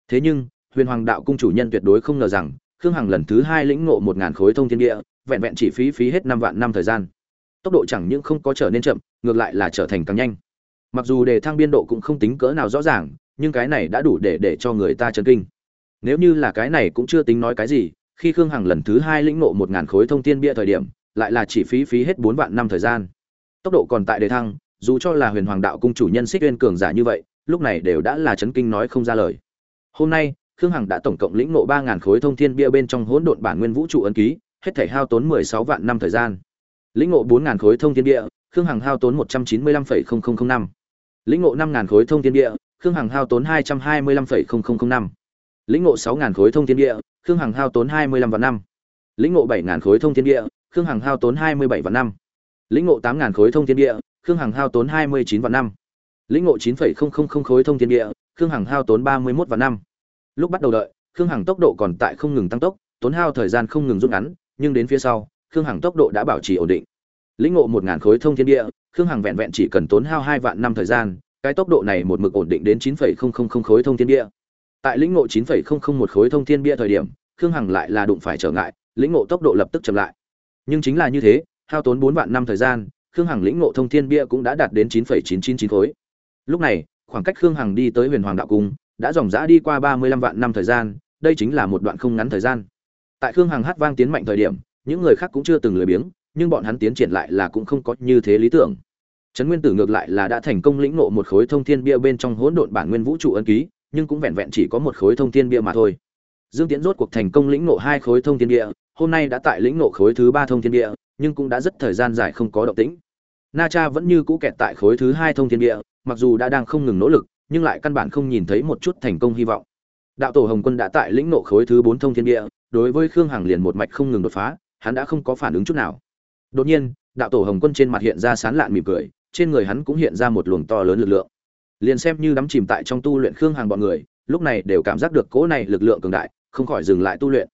Thế nhưng, huyền hoàng đạo cung chủ nhân tuyệt đối không ngờ rằng, khương hằng lần thứ hai lĩnh ngộ một ngàn khối thông thiên địa vẹn vẹn chỉ phí phí hết năm vạn năm thời gian. Tốc độ chẳng những không có trở nên chậm, ngược lại là trở thành càng nhanh. Mặc dù đề thăng biên độ cũng không tính cỡ nào rõ ràng, nhưng cái này đã đủ để để cho người ta chấn kinh. Nếu như là cái này cũng chưa tính nói cái gì, khi khương hằng lần thứ hai lĩnh ngộ một ngàn khối thông thiên bia thời điểm, lại là chỉ phí phí hết bốn vạn năm thời gian. Tốc độ còn tại đề thăng, dù cho là huyền hoàng đạo cung chủ nhân xích uyên cường giả như vậy, lúc này đều đã là chấn kinh nói không ra lời. Hôm nay, khương hằng đã tổng cộng lĩnh ngộ ba ngàn khối thông thiên bia bên trong hỗn độn bản nguyên vũ trụ ấn ký hết thể hao tốn 16 vạn năm thời gian. Lĩnh ngộ 4000 khối thông thiên địa, Khương Hằng hao tốn 195,0005. Lĩnh ngộ 5000 khối thông thiên địa, Khương Hằng hao tốn 225,0005. Lĩnh ngộ 6000 khối thông thiên địa, Khương Hằng hao tốn 25 vạn năm. Lĩnh ngộ 7000 khối thông thiên địa, Khương Hằng hao tốn 27 vạn năm. Lĩnh ngộ 8000 khối thông thiên địa, Khương Hằng hao tốn 29 vạn năm. Lĩnh ngộ 9,000 khối thông thiên địa, Khương Hằng hao tốn 31 vạn năm. Lúc bắt đầu đợi, Khương Hằng tốc độ còn tại không ngừng tăng tốc, tốn hao thời gian không ngừng rút ngắn, nhưng đến phía sau, khương hằng tốc độ đã bảo trì ổn định. Lĩnh ngộ một ngàn khối thông thiên địa, khương hằng vẹn vẹn chỉ cần tốn hao hai vạn năm thời gian, cái tốc độ này một mực ổn định đến chín phẩy không không không khối thông thiên địa. Tại lĩnh ngộ chín phẩy không không một khối thông thiên địa thời điểm, khương hằng lại là đụng phải trở ngại, lĩnh ngộ tốc độ lập tức chậm lại. Nhưng chính là như thế, hao tốn bốn vạn năm thời gian, khương hằng lĩnh ngộ thông thiên bia cũng đã đạt đến chín phẩy chín chín chín khối. Lúc này, khoảng cách khương hằng đi tới huyền hoàng đạo cung đã dòng dã đi qua ba mươi lăm vạn năm thời gian, đây chính là một đoạn không ngắn thời gian tại khương hằng hát vang tiến mạnh thời điểm, những người khác cũng chưa từng lười biếng, nhưng bọn hắn tiến triển lại là cũng không có như thế lý tưởng. Trấn nguyên tử ngược lại là đã thành công lĩnh ngộ một khối thông thiên bia bên trong hỗn độn bản nguyên vũ trụ ân ký, nhưng cũng vẹn vẹn chỉ có một khối thông thiên bia mà thôi. Dương Tiến rốt cuộc thành công lĩnh ngộ hai khối thông thiên bia, hôm nay đã tại lĩnh ngộ khối thứ ba thông thiên bia, nhưng cũng đã rất thời gian dài không có động tĩnh. Na cha vẫn như cũ kẹt tại khối thứ hai thông thiên bia, mặc dù đã đang không ngừng nỗ lực, nhưng lại căn bản không nhìn thấy một chút thành công hy vọng đạo tổ hồng quân đã tại lĩnh nộ khối thứ bốn thông thiên địa, đối với khương hằng liền một mạch không ngừng đột phá, hắn đã không có phản ứng chút nào. Đột nhiên, đạo tổ hồng quân trên mặt hiện ra sán lạn mỉm cười, trên người hắn cũng hiện ra một luồng to lớn lực lượng. Liền xem như đắm chìm tại trong tu luyện khương hằng bọn người, lúc này đều cảm giác được cỗ này lực lượng cường đại, không khỏi dừng lại tu luyện.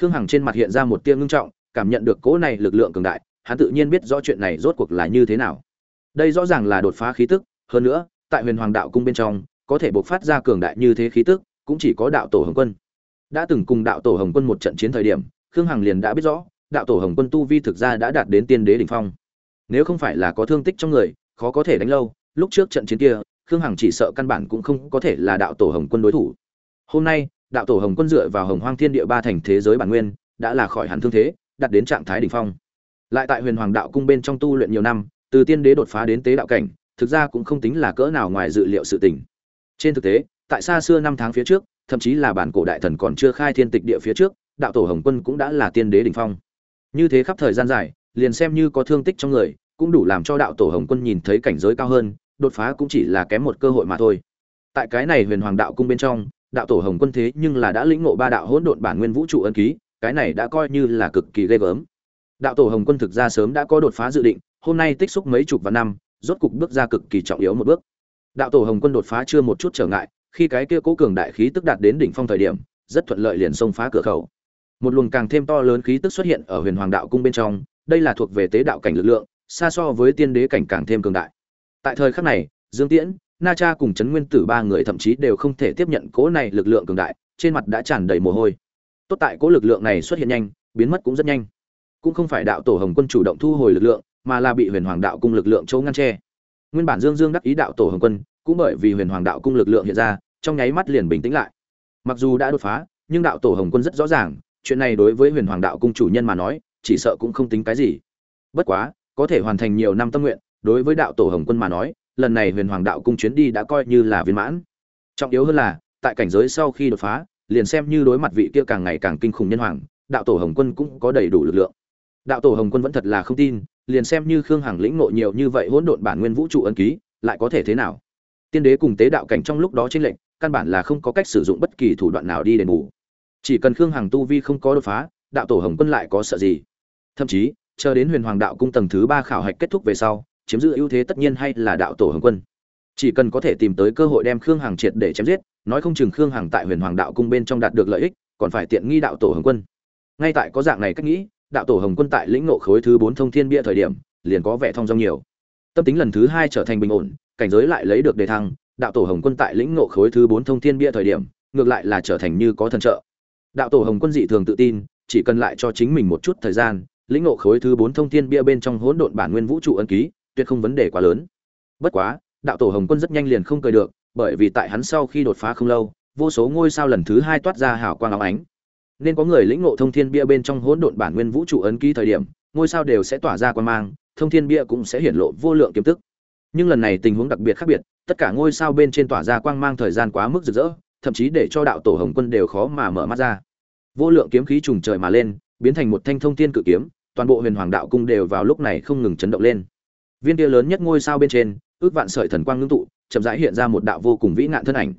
Khương hằng trên mặt hiện ra một tia ngưng trọng, cảm nhận được cỗ này lực lượng cường đại, hắn tự nhiên biết rõ chuyện này rốt cuộc là như thế nào. Đây rõ ràng là đột phá khí tức, hơn nữa, tại huyền hoàng đạo cung bên trong, có thể bộc phát ra cường đại như thế khí tức cũng chỉ có đạo tổ hồng quân. Đã từng cùng đạo tổ hồng quân một trận chiến thời điểm, khương hằng liền đã biết rõ, đạo tổ hồng quân tu vi thực ra đã đạt đến tiên đế đỉnh phong. Nếu không phải là có thương tích trong người, khó có thể đánh lâu. Lúc trước trận chiến kia, khương hằng chỉ sợ căn bản cũng không có thể là đạo tổ hồng quân đối thủ. Hôm nay, đạo tổ hồng quân dựa vào hồng hoang thiên địa ba thành thế giới bản nguyên, đã là khỏi hẳn thương thế, đạt đến trạng thái đỉnh phong. Lại tại huyền hoàng đạo cung bên trong tu luyện nhiều năm, từ tiên đế đột phá đến tế đạo cảnh, thực ra cũng không tính là cỡ nào ngoài dự liệu sự tình. Trên thực tế tại xa xưa năm tháng phía trước, thậm chí là bản cổ đại thần còn chưa khai thiên tịch địa phía trước, đạo tổ hồng quân cũng đã là tiên đế đỉnh phong. Như thế khắp thời gian dài, liền xem như có thương tích trong người, cũng đủ làm cho đạo tổ hồng quân nhìn thấy cảnh giới cao hơn, đột phá cũng chỉ là kém một cơ hội mà thôi. Tại cái này huyền hoàng đạo cung bên trong, đạo tổ hồng quân thế nhưng là đã lĩnh ngộ ba đạo hỗn độn bản nguyên vũ trụ ân ký, cái này đã coi như là cực kỳ ghê gớm. Đạo tổ hồng quân thực ra sớm đã có đột phá dự định, hôm nay tích xúc mấy chục vạn năm, rốt cục bước ra cực kỳ trọng yếu một bước. Đạo tổ hồng quân đột phá chưa một chút trở ngại khi cái kia cố cường đại khí tức đạt đến đỉnh phong thời điểm, rất thuận lợi liền xông phá cửa khẩu. Một luồng càng thêm to lớn khí tức xuất hiện ở huyền hoàng đạo cung bên trong, đây là thuộc về tế đạo cảnh lực lượng, xa so với tiên đế cảnh càng thêm cường đại. Tại thời khắc này, dương tiễn, na cha cùng trấn nguyên tử ba người thậm chí đều không thể tiếp nhận cố này lực lượng cường đại, trên mặt đã tràn đầy mồ hôi. Tốt tại cố lực lượng này xuất hiện nhanh, biến mất cũng rất nhanh. Cũng không phải đạo tổ hồng quân chủ động thu hồi lực lượng, mà là bị huyền hoàng đạo cung lực lượng chỗ ngăn che. Nguyên bản dương dương đắc ý đạo tổ hồng quân cũng bởi vì huyền hoàng đạo cung lực lượng hiện ra, trong nháy mắt liền bình tĩnh lại. Mặc dù đã đột phá, nhưng đạo tổ hồng quân rất rõ ràng, chuyện này đối với huyền hoàng đạo cung chủ nhân mà nói, chỉ sợ cũng không tính cái gì. Bất quá, có thể hoàn thành nhiều năm tâm nguyện, đối với đạo tổ hồng quân mà nói, lần này huyền hoàng đạo cung chuyến đi đã coi như là viên mãn. Trọng yếu hơn là, tại cảnh giới sau khi đột phá, liền xem như đối mặt vị kia càng ngày càng kinh khủng nhân hoàng, đạo tổ hồng quân cũng có đầy đủ lực lượng. Đạo tổ hồng quân vẫn thật là không tin, liền xem như khương hằng lĩnh ngộ nhiều như vậy hỗn độn bản nguyên vũ trụ ân ký, lại có thể thế nào? Tiên đế cùng tế đạo cảnh trong lúc đó trên lệnh căn bản là không có cách sử dụng bất kỳ thủ đoạn nào đi đền bù. Chỉ cần khương hằng tu vi không có đột phá, đạo tổ hồng quân lại có sợ gì? Thậm chí, chờ đến huyền hoàng đạo cung tầng thứ ba khảo hạch kết thúc về sau, chiếm giữ ưu thế tất nhiên hay là đạo tổ hồng quân. Chỉ cần có thể tìm tới cơ hội đem khương hằng triệt để chém giết, nói không chừng khương hằng tại huyền hoàng đạo cung bên trong đạt được lợi ích, còn phải tiện nghi đạo tổ hồng quân. Ngay tại có dạng này cách nghĩ, đạo tổ hồng quân tại lĩnh ngộ khối thứ bốn thông thiên bia thời điểm, liền có vẻ thong dong nhiều. Tâm tính lần thứ hai trở thành bình ổn cảnh giới lại lấy được đề thăng, đạo tổ hồng quân tại lĩnh ngộ khối thứ bốn thông thiên bia thời điểm, ngược lại là trở thành như có thần trợ. Đạo tổ hồng quân dị thường tự tin, chỉ cần lại cho chính mình một chút thời gian, lĩnh ngộ khối thứ bốn thông thiên bia bên trong hỗn độn bản nguyên vũ trụ ấn ký, tuyệt không vấn đề quá lớn. Bất quá, đạo tổ hồng quân rất nhanh liền không cười được, bởi vì tại hắn sau khi đột phá không lâu, vô số ngôi sao lần thứ hai toát ra hào quang óng ánh. Nên có người lĩnh ngộ thông thiên bia bên trong hỗn độn bản nguyên vũ trụ ấn ký thời điểm, ngôi sao đều sẽ tỏa ra quang mang, thông thiên bia cũng sẽ hiển lộ vô lượng kiếm tức nhưng lần này tình huống đặc biệt khác biệt, tất cả ngôi sao bên trên tỏa ra quang mang thời gian quá mức rực rỡ, thậm chí để cho đạo tổ hồng quân đều khó mà mở mắt ra. Vô lượng kiếm khí trùng trời mà lên, biến thành một thanh thông thiên cự kiếm, toàn bộ huyền hoàng đạo cung đều vào lúc này không ngừng chấn động lên. Viên kia lớn nhất ngôi sao bên trên, ước vạn sợi thần quang ngưng tụ, chậm rãi hiện ra một đạo vô cùng vĩ nạn thân ảnh.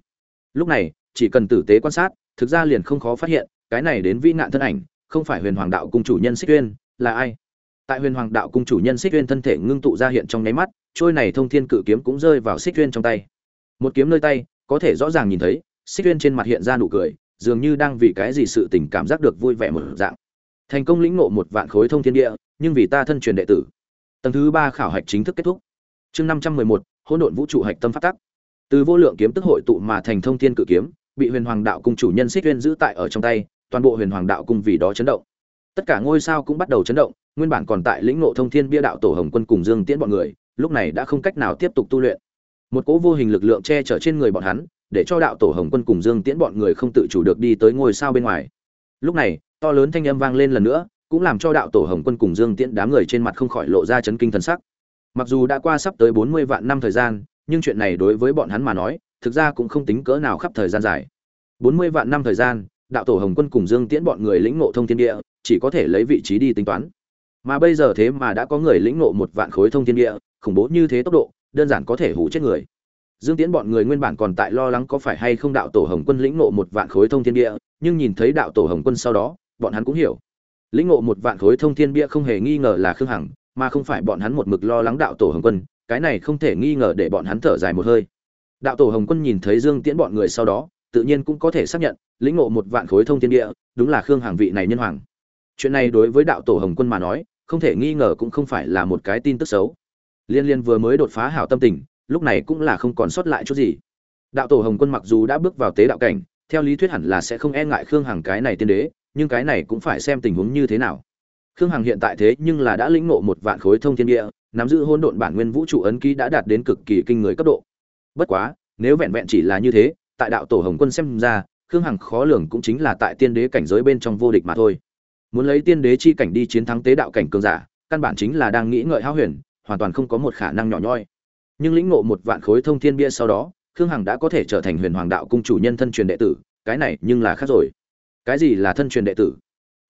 Lúc này, chỉ cần tử tế quan sát, thực ra liền không khó phát hiện, cái này đến vĩ nạn thân ảnh, không phải huyền hoàng đạo cung chủ nhân xích tuyên là ai? Tại huyền hoàng đạo cung chủ nhân xích uyên thân thể ngưng tụ ra hiện trong nháy mắt, trôi này thông thiên cự kiếm cũng rơi vào xích uyên trong tay. Một kiếm nơi tay, có thể rõ ràng nhìn thấy, xích uyên trên mặt hiện ra nụ cười, dường như đang vì cái gì sự tình cảm giác được vui vẻ một dạng. Thành công lĩnh ngộ một vạn khối thông thiên địa, nhưng vì ta thân truyền đệ tử. Tầng thứ ba khảo hạch chính thức kết thúc. Chương năm trăm mười một, hỗn độn vũ trụ hạch tâm phát tắc. Từ vô lượng kiếm tức hội tụ mà thành thông thiên cự kiếm, bị huyền hoàng đạo cung chủ nhân xích uyên giữ tại ở trong tay, toàn bộ huyền hoàng đạo cung vì đó chấn động. Tất cả ngôi sao cũng bắt đầu chấn động nguyên bản còn tại lĩnh ngộ thông thiên bia đạo tổ hồng quân cùng dương tiễn bọn người, lúc này đã không cách nào tiếp tục tu luyện. Một cỗ vô hình lực lượng che chở trên người bọn hắn, để cho đạo tổ hồng quân cùng dương tiễn bọn người không tự chủ được đi tới ngôi sao bên ngoài. Lúc này, to lớn thanh âm vang lên lần nữa, cũng làm cho đạo tổ hồng quân cùng dương tiễn đám người trên mặt không khỏi lộ ra chấn kinh thần sắc. Mặc dù đã qua sắp tới bốn mươi vạn năm thời gian, nhưng chuyện này đối với bọn hắn mà nói, thực ra cũng không tính cỡ nào khắp thời gian dài. bốn mươi vạn năm thời gian, đạo tổ hồng quân cùng dương tiễn bọn người lĩnh ngộ thông thiên địa chỉ có thể lấy vị trí đi tính toán mà bây giờ thế mà đã có người lĩnh ngộ một vạn khối thông thiên địa, khủng bố như thế tốc độ, đơn giản có thể hủ chết người. Dương tiễn bọn người nguyên bản còn tại lo lắng có phải hay không đạo tổ hồng quân lĩnh ngộ một vạn khối thông thiên địa, nhưng nhìn thấy đạo tổ hồng quân sau đó, bọn hắn cũng hiểu. Lĩnh ngộ một vạn khối thông thiên bia không hề nghi ngờ là khương hằng, mà không phải bọn hắn một mực lo lắng đạo tổ hồng quân, cái này không thể nghi ngờ để bọn hắn thở dài một hơi. Đạo tổ hồng quân nhìn thấy dương tiễn bọn người sau đó, tự nhiên cũng có thể xác nhận, lĩnh ngộ một vạn khối thông thiên địa, đúng là khương hằng vị này nhân hoàng. Chuyện này đối với đạo tổ hồng quân mà nói không thể nghi ngờ cũng không phải là một cái tin tức xấu. Liên liên vừa mới đột phá hảo tâm tình, lúc này cũng là không còn sót lại chút gì. Đạo tổ hồng quân mặc dù đã bước vào tế đạo cảnh, theo lý thuyết hẳn là sẽ không e ngại khương hằng cái này tiên đế, nhưng cái này cũng phải xem tình huống như thế nào. Khương hằng hiện tại thế nhưng là đã lĩnh ngộ một vạn khối thông thiên địa, nắm giữ hỗn độn bản nguyên vũ trụ ấn ký đã đạt đến cực kỳ kinh người cấp độ. Bất quá, nếu vẹn vẹn chỉ là như thế, tại đạo tổ hồng quân xem ra, khương hằng khó lường cũng chính là tại tiên đế cảnh giới bên trong vô địch mà thôi muốn lấy tiên đế chi cảnh đi chiến thắng tế đạo cảnh cường giả, căn bản chính là đang nghĩ ngợi hao huyền, hoàn toàn không có một khả năng nhỏ nhoi. Nhưng lĩnh ngộ một vạn khối thông thiên bia sau đó, khương hằng đã có thể trở thành huyền hoàng đạo cung chủ nhân thân truyền đệ tử, cái này nhưng là khác rồi. Cái gì là thân truyền đệ tử?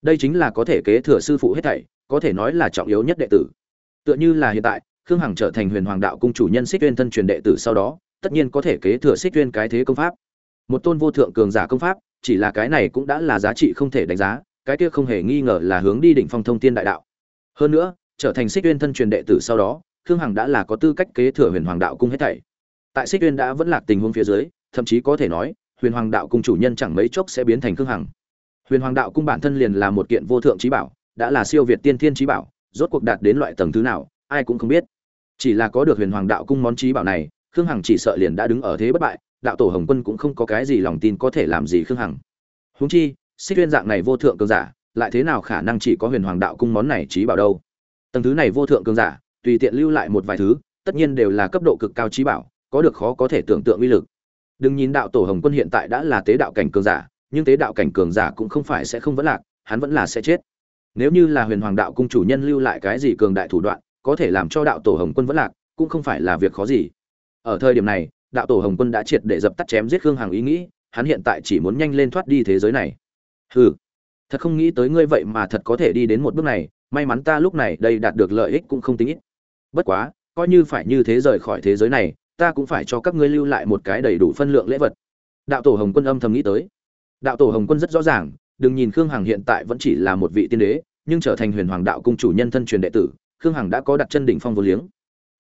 Đây chính là có thể kế thừa sư phụ hết thảy, có thể nói là trọng yếu nhất đệ tử. Tựa như là hiện tại, khương hằng trở thành huyền hoàng đạo cung chủ nhân xích tuyên thân truyền đệ tử sau đó, tất nhiên có thể kế thừa xích tuyên cái thế công pháp. Một tôn vô thượng cường giả công pháp, chỉ là cái này cũng đã là giá trị không thể đánh giá cái kia không hề nghi ngờ là hướng đi đỉnh phong thông tiên đại đạo. Hơn nữa, trở thành Sích Uyên thân truyền đệ tử sau đó, khương hằng đã là có tư cách kế thừa huyền hoàng đạo cung hết thảy. Tại Sích Uyên đã vẫn lạc tình huống phía dưới, thậm chí có thể nói, huyền hoàng đạo cung chủ nhân chẳng mấy chốc sẽ biến thành khương hằng. Huyền hoàng đạo cung bản thân liền là một kiện vô thượng trí bảo, đã là siêu việt tiên thiên trí bảo, rốt cuộc đạt đến loại tầng thứ nào, ai cũng không biết. Chỉ là có được huyền hoàng đạo cung món trí bảo này, khương hằng chỉ sợ liền đã đứng ở thế bất bại, đạo tổ hồng quân cũng không có cái gì lòng tin có thể làm gì khương hằng. Huống chi xích tuyên dạng này vô thượng cường giả, lại thế nào khả năng chỉ có huyền hoàng đạo cung món này trí bảo đâu? Tầng thứ này vô thượng cường giả, tùy tiện lưu lại một vài thứ, tất nhiên đều là cấp độ cực cao trí bảo, có được khó có thể tưởng tượng uy lực. Đừng nhìn đạo tổ hồng quân hiện tại đã là tế đạo cảnh cường giả, nhưng tế đạo cảnh cường giả cũng không phải sẽ không vẫn lạc, hắn vẫn là sẽ chết. Nếu như là huyền hoàng đạo cung chủ nhân lưu lại cái gì cường đại thủ đoạn, có thể làm cho đạo tổ hồng quân vẫn lạc, cũng không phải là việc khó gì. Ở thời điểm này, đạo tổ hồng quân đã triệt để dập tắt chém giết khương hằng ý nghĩ, hắn hiện tại chỉ muốn nhanh lên thoát đi thế giới này hừ, thật không nghĩ tới ngươi vậy mà thật có thể đi đến một bước này, may mắn ta lúc này đây đạt được lợi ích cũng không tính ít. Bất quá, coi như phải như thế rời khỏi thế giới này, ta cũng phải cho các ngươi lưu lại một cái đầy đủ phân lượng lễ vật. Đạo tổ hồng quân âm thầm nghĩ tới. Đạo tổ hồng quân rất rõ ràng, đừng nhìn khương hằng hiện tại vẫn chỉ là một vị tiên đế, nhưng trở thành huyền hoàng đạo cung chủ nhân thân truyền đệ tử, khương hằng đã có đặt chân đỉnh phong vô liếng.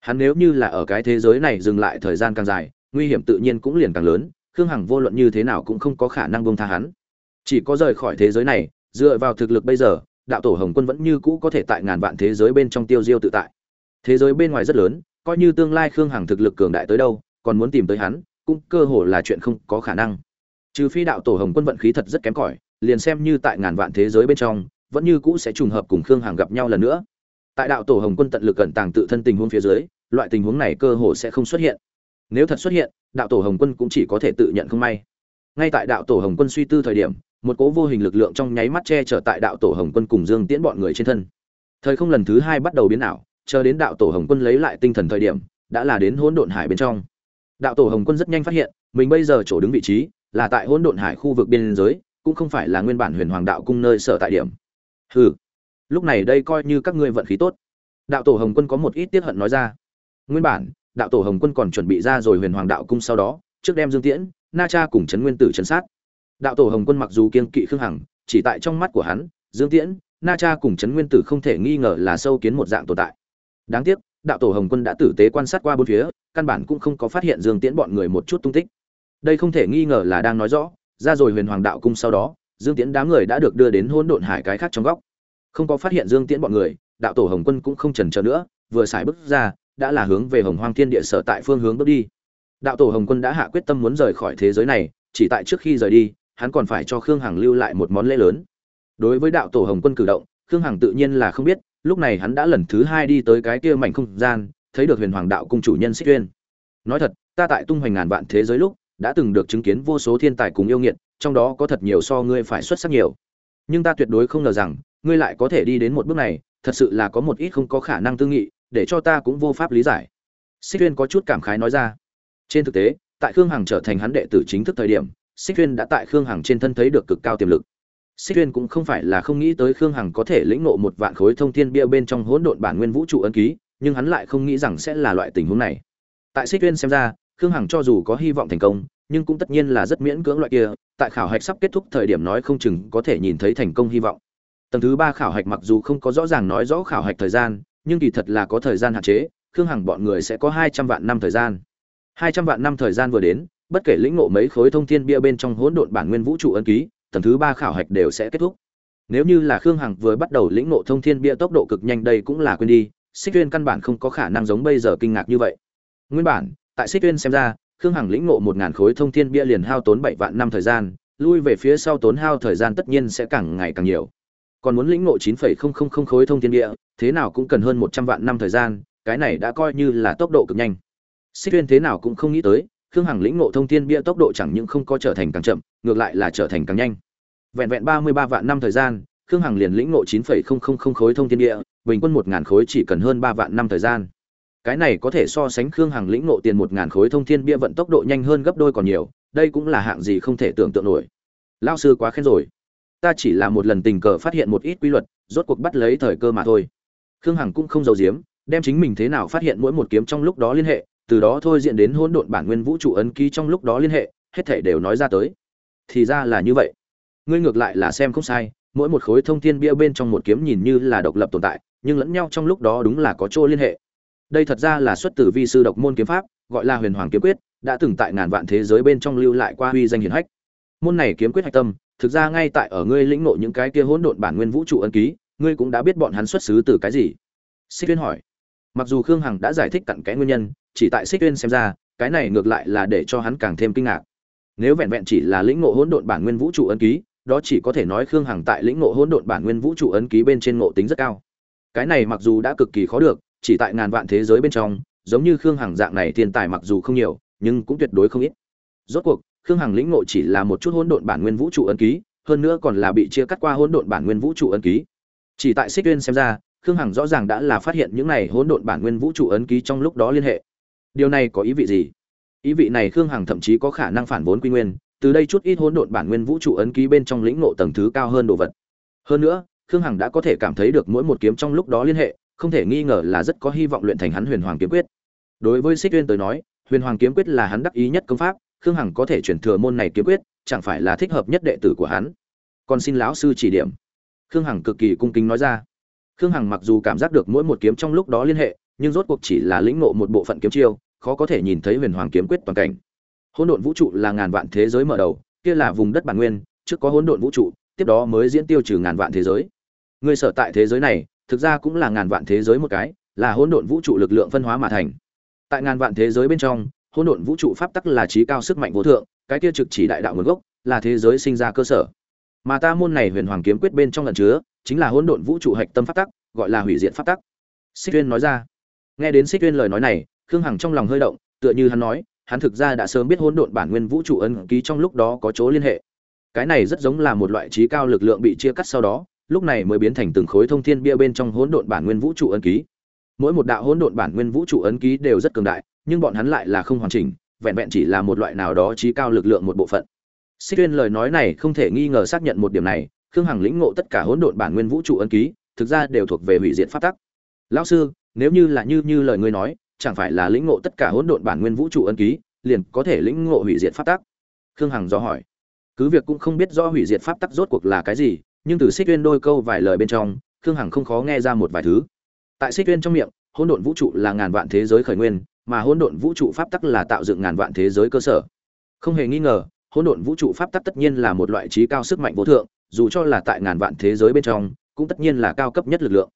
Hắn nếu như là ở cái thế giới này dừng lại thời gian càng dài, nguy hiểm tự nhiên cũng liền càng lớn, khương hằng vô luận như thế nào cũng không có khả năng buông tha hắn chỉ có rời khỏi thế giới này, dựa vào thực lực bây giờ, đạo tổ hồng quân vẫn như cũ có thể tại ngàn vạn thế giới bên trong tiêu diêu tự tại. Thế giới bên ngoài rất lớn, coi như tương lai khương hằng thực lực cường đại tới đâu, còn muốn tìm tới hắn, cũng cơ hồ là chuyện không có khả năng. Trừ phi đạo tổ hồng quân vận khí thật rất kém cỏi, liền xem như tại ngàn vạn thế giới bên trong, vẫn như cũ sẽ trùng hợp cùng khương hằng gặp nhau lần nữa. Tại đạo tổ hồng quân tận lực cẩn tàng tự thân tình huống phía dưới, loại tình huống này cơ hồ sẽ không xuất hiện. Nếu thật xuất hiện, đạo tổ hồng quân cũng chỉ có thể tự nhận không may. Ngay tại đạo tổ hồng quân suy tư thời điểm một cố vô hình lực lượng trong nháy mắt che chở tại đạo tổ hồng quân cùng dương tiễn bọn người trên thân. Thời không lần thứ hai bắt đầu biến ảo, chờ đến đạo tổ hồng quân lấy lại tinh thần thời điểm, đã là đến hỗn độn hải bên trong. Đạo tổ hồng quân rất nhanh phát hiện, mình bây giờ chỗ đứng vị trí là tại hỗn độn hải khu vực biên giới, cũng không phải là nguyên bản huyền hoàng đạo cung nơi sở tại điểm. Hừ, lúc này đây coi như các ngươi vận khí tốt. Đạo tổ hồng quân có một ít tiết hận nói ra. Nguyên bản, đạo tổ hồng quân còn chuẩn bị ra rồi huyền hoàng đạo cung sau đó, trước đem dương tiễn, na cha cùng trấn nguyên tử chấn sát đạo tổ hồng quân mặc dù kiên kỵ khương hằng, chỉ tại trong mắt của hắn, dương tiễn, na cha cùng trấn nguyên tử không thể nghi ngờ là sâu kiến một dạng tồn tại. Đáng tiếc, đạo tổ hồng quân đã tử tế quan sát qua bốn phía, căn bản cũng không có phát hiện dương tiễn bọn người một chút tung tích. Đây không thể nghi ngờ là đang nói rõ, ra rồi huyền hoàng đạo cung sau đó, dương tiễn đám người đã được đưa đến hỗn độn hải cái khác trong góc. Không có phát hiện dương tiễn bọn người, đạo tổ hồng quân cũng không chần chờ nữa, vừa xài bước ra, đã là hướng về hồng hoang thiên địa sở tại phương hướng bước đi. Đạo tổ hồng quân đã hạ quyết tâm muốn rời khỏi thế giới này, chỉ tại trước khi rời đi hắn còn phải cho khương hằng lưu lại một món lễ lớn. Đối với đạo tổ hồng quân cử động, khương hằng tự nhiên là không biết, lúc này hắn đã lần thứ hai đi tới cái kia mảnh không gian, thấy được huyền hoàng đạo cung chủ nhân xích tuyên nói thật, ta tại tung hoành ngàn vạn thế giới lúc, đã từng được chứng kiến vô số thiên tài cùng yêu nghiệt, trong đó có thật nhiều so ngươi phải xuất sắc nhiều. Nhưng ta tuyệt đối không ngờ rằng, ngươi lại có thể đi đến một bước này, thật sự là có một ít không có khả năng tư nghị, để cho ta cũng vô pháp lý giải. Xích tuyên có chút cảm khái nói ra. Trên thực tế, tại khương hằng trở thành hắn đệ tử chính thức thời điểm xích tuyên đã tại khương hằng trên thân thấy được cực cao tiềm lực. Xích tuyên cũng không phải là không nghĩ tới khương hằng có thể lĩnh nộ một vạn khối thông thiên bia bên trong hỗn độn bản nguyên vũ trụ ân ký, nhưng hắn lại không nghĩ rằng sẽ là loại tình huống này. Tại xích tuyên xem ra, khương hằng cho dù có hy vọng thành công, nhưng cũng tất nhiên là rất miễn cưỡng loại kia, tại khảo hạch sắp kết thúc thời điểm nói không chừng có thể nhìn thấy thành công hy vọng. Tầng thứ ba khảo hạch mặc dù không có rõ ràng nói rõ khảo hạch thời gian, nhưng kỳ thật là có thời gian hạn chế, khương hằng bọn người sẽ có hai trăm vạn năm thời gian. Hai trăm vạn năm thời gian vừa đến bất kể lĩnh ngộ mấy khối thông thiên bia bên trong hỗn độn bản nguyên vũ trụ ân ký, tầng thứ ba khảo hạch đều sẽ kết thúc. Nếu như là khương hằng vừa bắt đầu lĩnh ngộ thông thiên bia tốc độ cực nhanh đây cũng là quên đi, xích tuyên căn bản không có khả năng giống bây giờ kinh ngạc như vậy. Nguyên bản, tại xích tuyên xem ra, khương hằng lĩnh ngộ một ngàn khối thông thiên bia liền hao tốn bảy vạn năm thời gian, lui về phía sau tốn hao thời gian tất nhiên sẽ càng ngày càng nhiều. Còn muốn lĩnh ngộ chín phẩy không không không khối thông thiên bia, thế nào cũng cần hơn một trăm vạn năm thời gian, cái này đã coi như là tốc độ cực nhanh. Xích tuyên thế nào cũng không nghĩ tới khương hằng lĩnh ngộ thông thiên bia tốc độ chẳng những không có trở thành càng chậm ngược lại là trở thành càng nhanh. Vẹn vẹn ba mươi ba vạn năm thời gian khương hằng liền lĩnh ngộ chín phẩy không không không khối thông thiên bia, bình quân một ngàn khối chỉ cần hơn ba vạn năm thời gian. Cái này có thể so sánh khương hằng lĩnh ngộ tiền một ngàn khối thông thiên bia vận tốc độ nhanh hơn gấp đôi còn nhiều đây cũng là hạng gì không thể tưởng tượng nổi. Lao sư quá khen rồi. Ta chỉ là một lần tình cờ phát hiện một ít quy luật rốt cuộc bắt lấy thời cơ mà thôi. Khương hằng cũng không giấu giếm đem chính mình thế nào phát hiện mỗi một kiếm trong lúc đó liên hệ từ đó thôi diện đến hỗn độn bản nguyên vũ trụ ấn ký trong lúc đó liên hệ, hết thể đều nói ra tới. Thì ra là như vậy. Ngươi ngược lại là xem không sai, mỗi một khối thông thiên bia bên trong một kiếm nhìn như là độc lập tồn tại, nhưng lẫn nhau trong lúc đó đúng là có chỗ liên hệ. Đây thật ra là xuất từ vi sư độc môn kiếm pháp, gọi là huyền hoàng kiếm quyết, đã từng tại ngàn vạn thế giới bên trong lưu lại qua huy danh hiển hách. Môn này kiếm quyết hạch tâm, thực ra ngay tại ở ngươi lĩnh ngộ những cái kia hỗn độn bản nguyên vũ trụ ấn ký, ngươi cũng đã biết bọn hắn xuất xứ từ cái gì. Xích tuyên hỏi. Mặc dù khương hằng đã giải thích cặn kẽ nguyên nhân chỉ tại xích tuyên xem ra, cái này ngược lại là để cho hắn càng thêm kinh ngạc. Nếu vẹn vẹn chỉ là lĩnh ngộ hỗn độn bản nguyên vũ trụ ấn ký, đó chỉ có thể nói khương hằng tại lĩnh ngộ hỗn độn bản nguyên vũ trụ ấn ký bên trên ngộ tính rất cao. Cái này mặc dù đã cực kỳ khó được, chỉ tại ngàn vạn thế giới bên trong, giống như khương hằng dạng này thiên tài mặc dù không nhiều, nhưng cũng tuyệt đối không ít. Rốt cuộc, khương hằng lĩnh ngộ chỉ là một chút hỗn độn bản nguyên vũ trụ ấn ký, hơn nữa còn là bị chia cắt qua hỗn độn bản nguyên vũ trụ ấn ký. Chỉ tại xích tuyên xem ra, khương hằng rõ ràng đã là phát hiện những này hỗn độn bản nguyên vũ trụ ấn ký trong lúc đó liên hệ điều này có ý vị gì? Ý vị này khương hằng thậm chí có khả năng phản vốn quy nguyên, từ đây chút ít hỗn độn bản nguyên vũ trụ ấn ký bên trong lĩnh ngộ tầng thứ cao hơn đồ vật. Hơn nữa, khương hằng đã có thể cảm thấy được mỗi một kiếm trong lúc đó liên hệ, không thể nghi ngờ là rất có hy vọng luyện thành hắn huyền hoàng kiếm quyết. Đối với xích tuyên tới nói, huyền hoàng kiếm quyết là hắn đắc ý nhất công pháp, khương hằng có thể chuyển thừa môn này kiếm quyết, chẳng phải là thích hợp nhất đệ tử của hắn. Còn xin lão sư chỉ điểm. Khương hằng cực kỳ cung kính nói ra. Khương hằng mặc dù cảm giác được mỗi một kiếm trong lúc đó liên hệ, nhưng rốt cuộc chỉ là lĩnh ngộ một bộ phận kiếm chiêu khó có thể nhìn thấy huyền hoàng kiếm quyết toàn cảnh. Hỗn độn vũ trụ là ngàn vạn thế giới mở đầu, kia là vùng đất bản nguyên, trước có hỗn độn vũ trụ, tiếp đó mới diễn tiêu trừ ngàn vạn thế giới. Người sở tại thế giới này, thực ra cũng là ngàn vạn thế giới một cái, là hỗn độn vũ trụ lực lượng phân hóa mà thành. Tại ngàn vạn thế giới bên trong, hỗn độn vũ trụ pháp tắc là trí cao sức mạnh vô thượng, cái kia trực chỉ đại đạo nguồn gốc là thế giới sinh ra cơ sở. Mà ta môn này huyền hoàng kiếm quyết bên trong lần chứa, chính là hỗn độn vũ trụ hạch tâm pháp tắc, gọi là hủy diệt pháp tắc. Xích tuyên nói ra. Nghe đến xích tuyên lời nói này khương hằng trong lòng hơi động tựa như hắn nói hắn thực ra đã sớm biết hỗn độn bản nguyên vũ trụ ân ký trong lúc đó có chỗ liên hệ. Cái này rất giống là một loại trí cao lực lượng bị chia cắt sau đó, lúc này mới biến thành từng khối thông thiên bia bên trong hỗn độn bản nguyên vũ trụ ân ký. Mỗi một đạo hỗn độn bản nguyên vũ trụ ấn ký đều rất cường đại, nhưng bọn hắn lại là không hoàn chỉnh, vẹn vẹn chỉ là một loại nào đó trí cao lực lượng một bộ phận. Xích Tuyên lời nói này không thể nghi ngờ xác nhận một điểm này, Khương Hằng lĩnh ngộ tất cả hỗn độn bản nguyên vũ trụ ấn ký, thực ra đều thuộc về hủy diệt pháp tắc. Lão sư, nếu như là như như lời ngươi nói, chẳng phải là lĩnh ngộ tất cả hỗn độn bản nguyên vũ trụ ấn ký, liền có thể lĩnh ngộ hủy diệt pháp tắc. Khương Hằng do hỏi. Cứ việc cũng không biết rõ hủy diệt pháp tắc rốt cuộc là cái gì, nhưng từ Xích Uyên đôi câu vài lời bên trong, Khương Hằng không khó nghe ra một vài thứ. Tại Xích Uyên trong miệng, hỗn độn vũ trụ là ngàn vạn thế giới khởi nguyên, mà hỗn độn vũ trụ pháp tắc là tạo dựng ngàn vạn thế giới cơ sở. Không hề nghi ngờ, hỗn độn vũ trụ pháp tắc tất nhiên là một loại trí cao sức mạnh vô thượng, dù cho là tại ngàn vạn thế giới bên trong, cũng tất nhiên là cao cấp nhất lực lượng.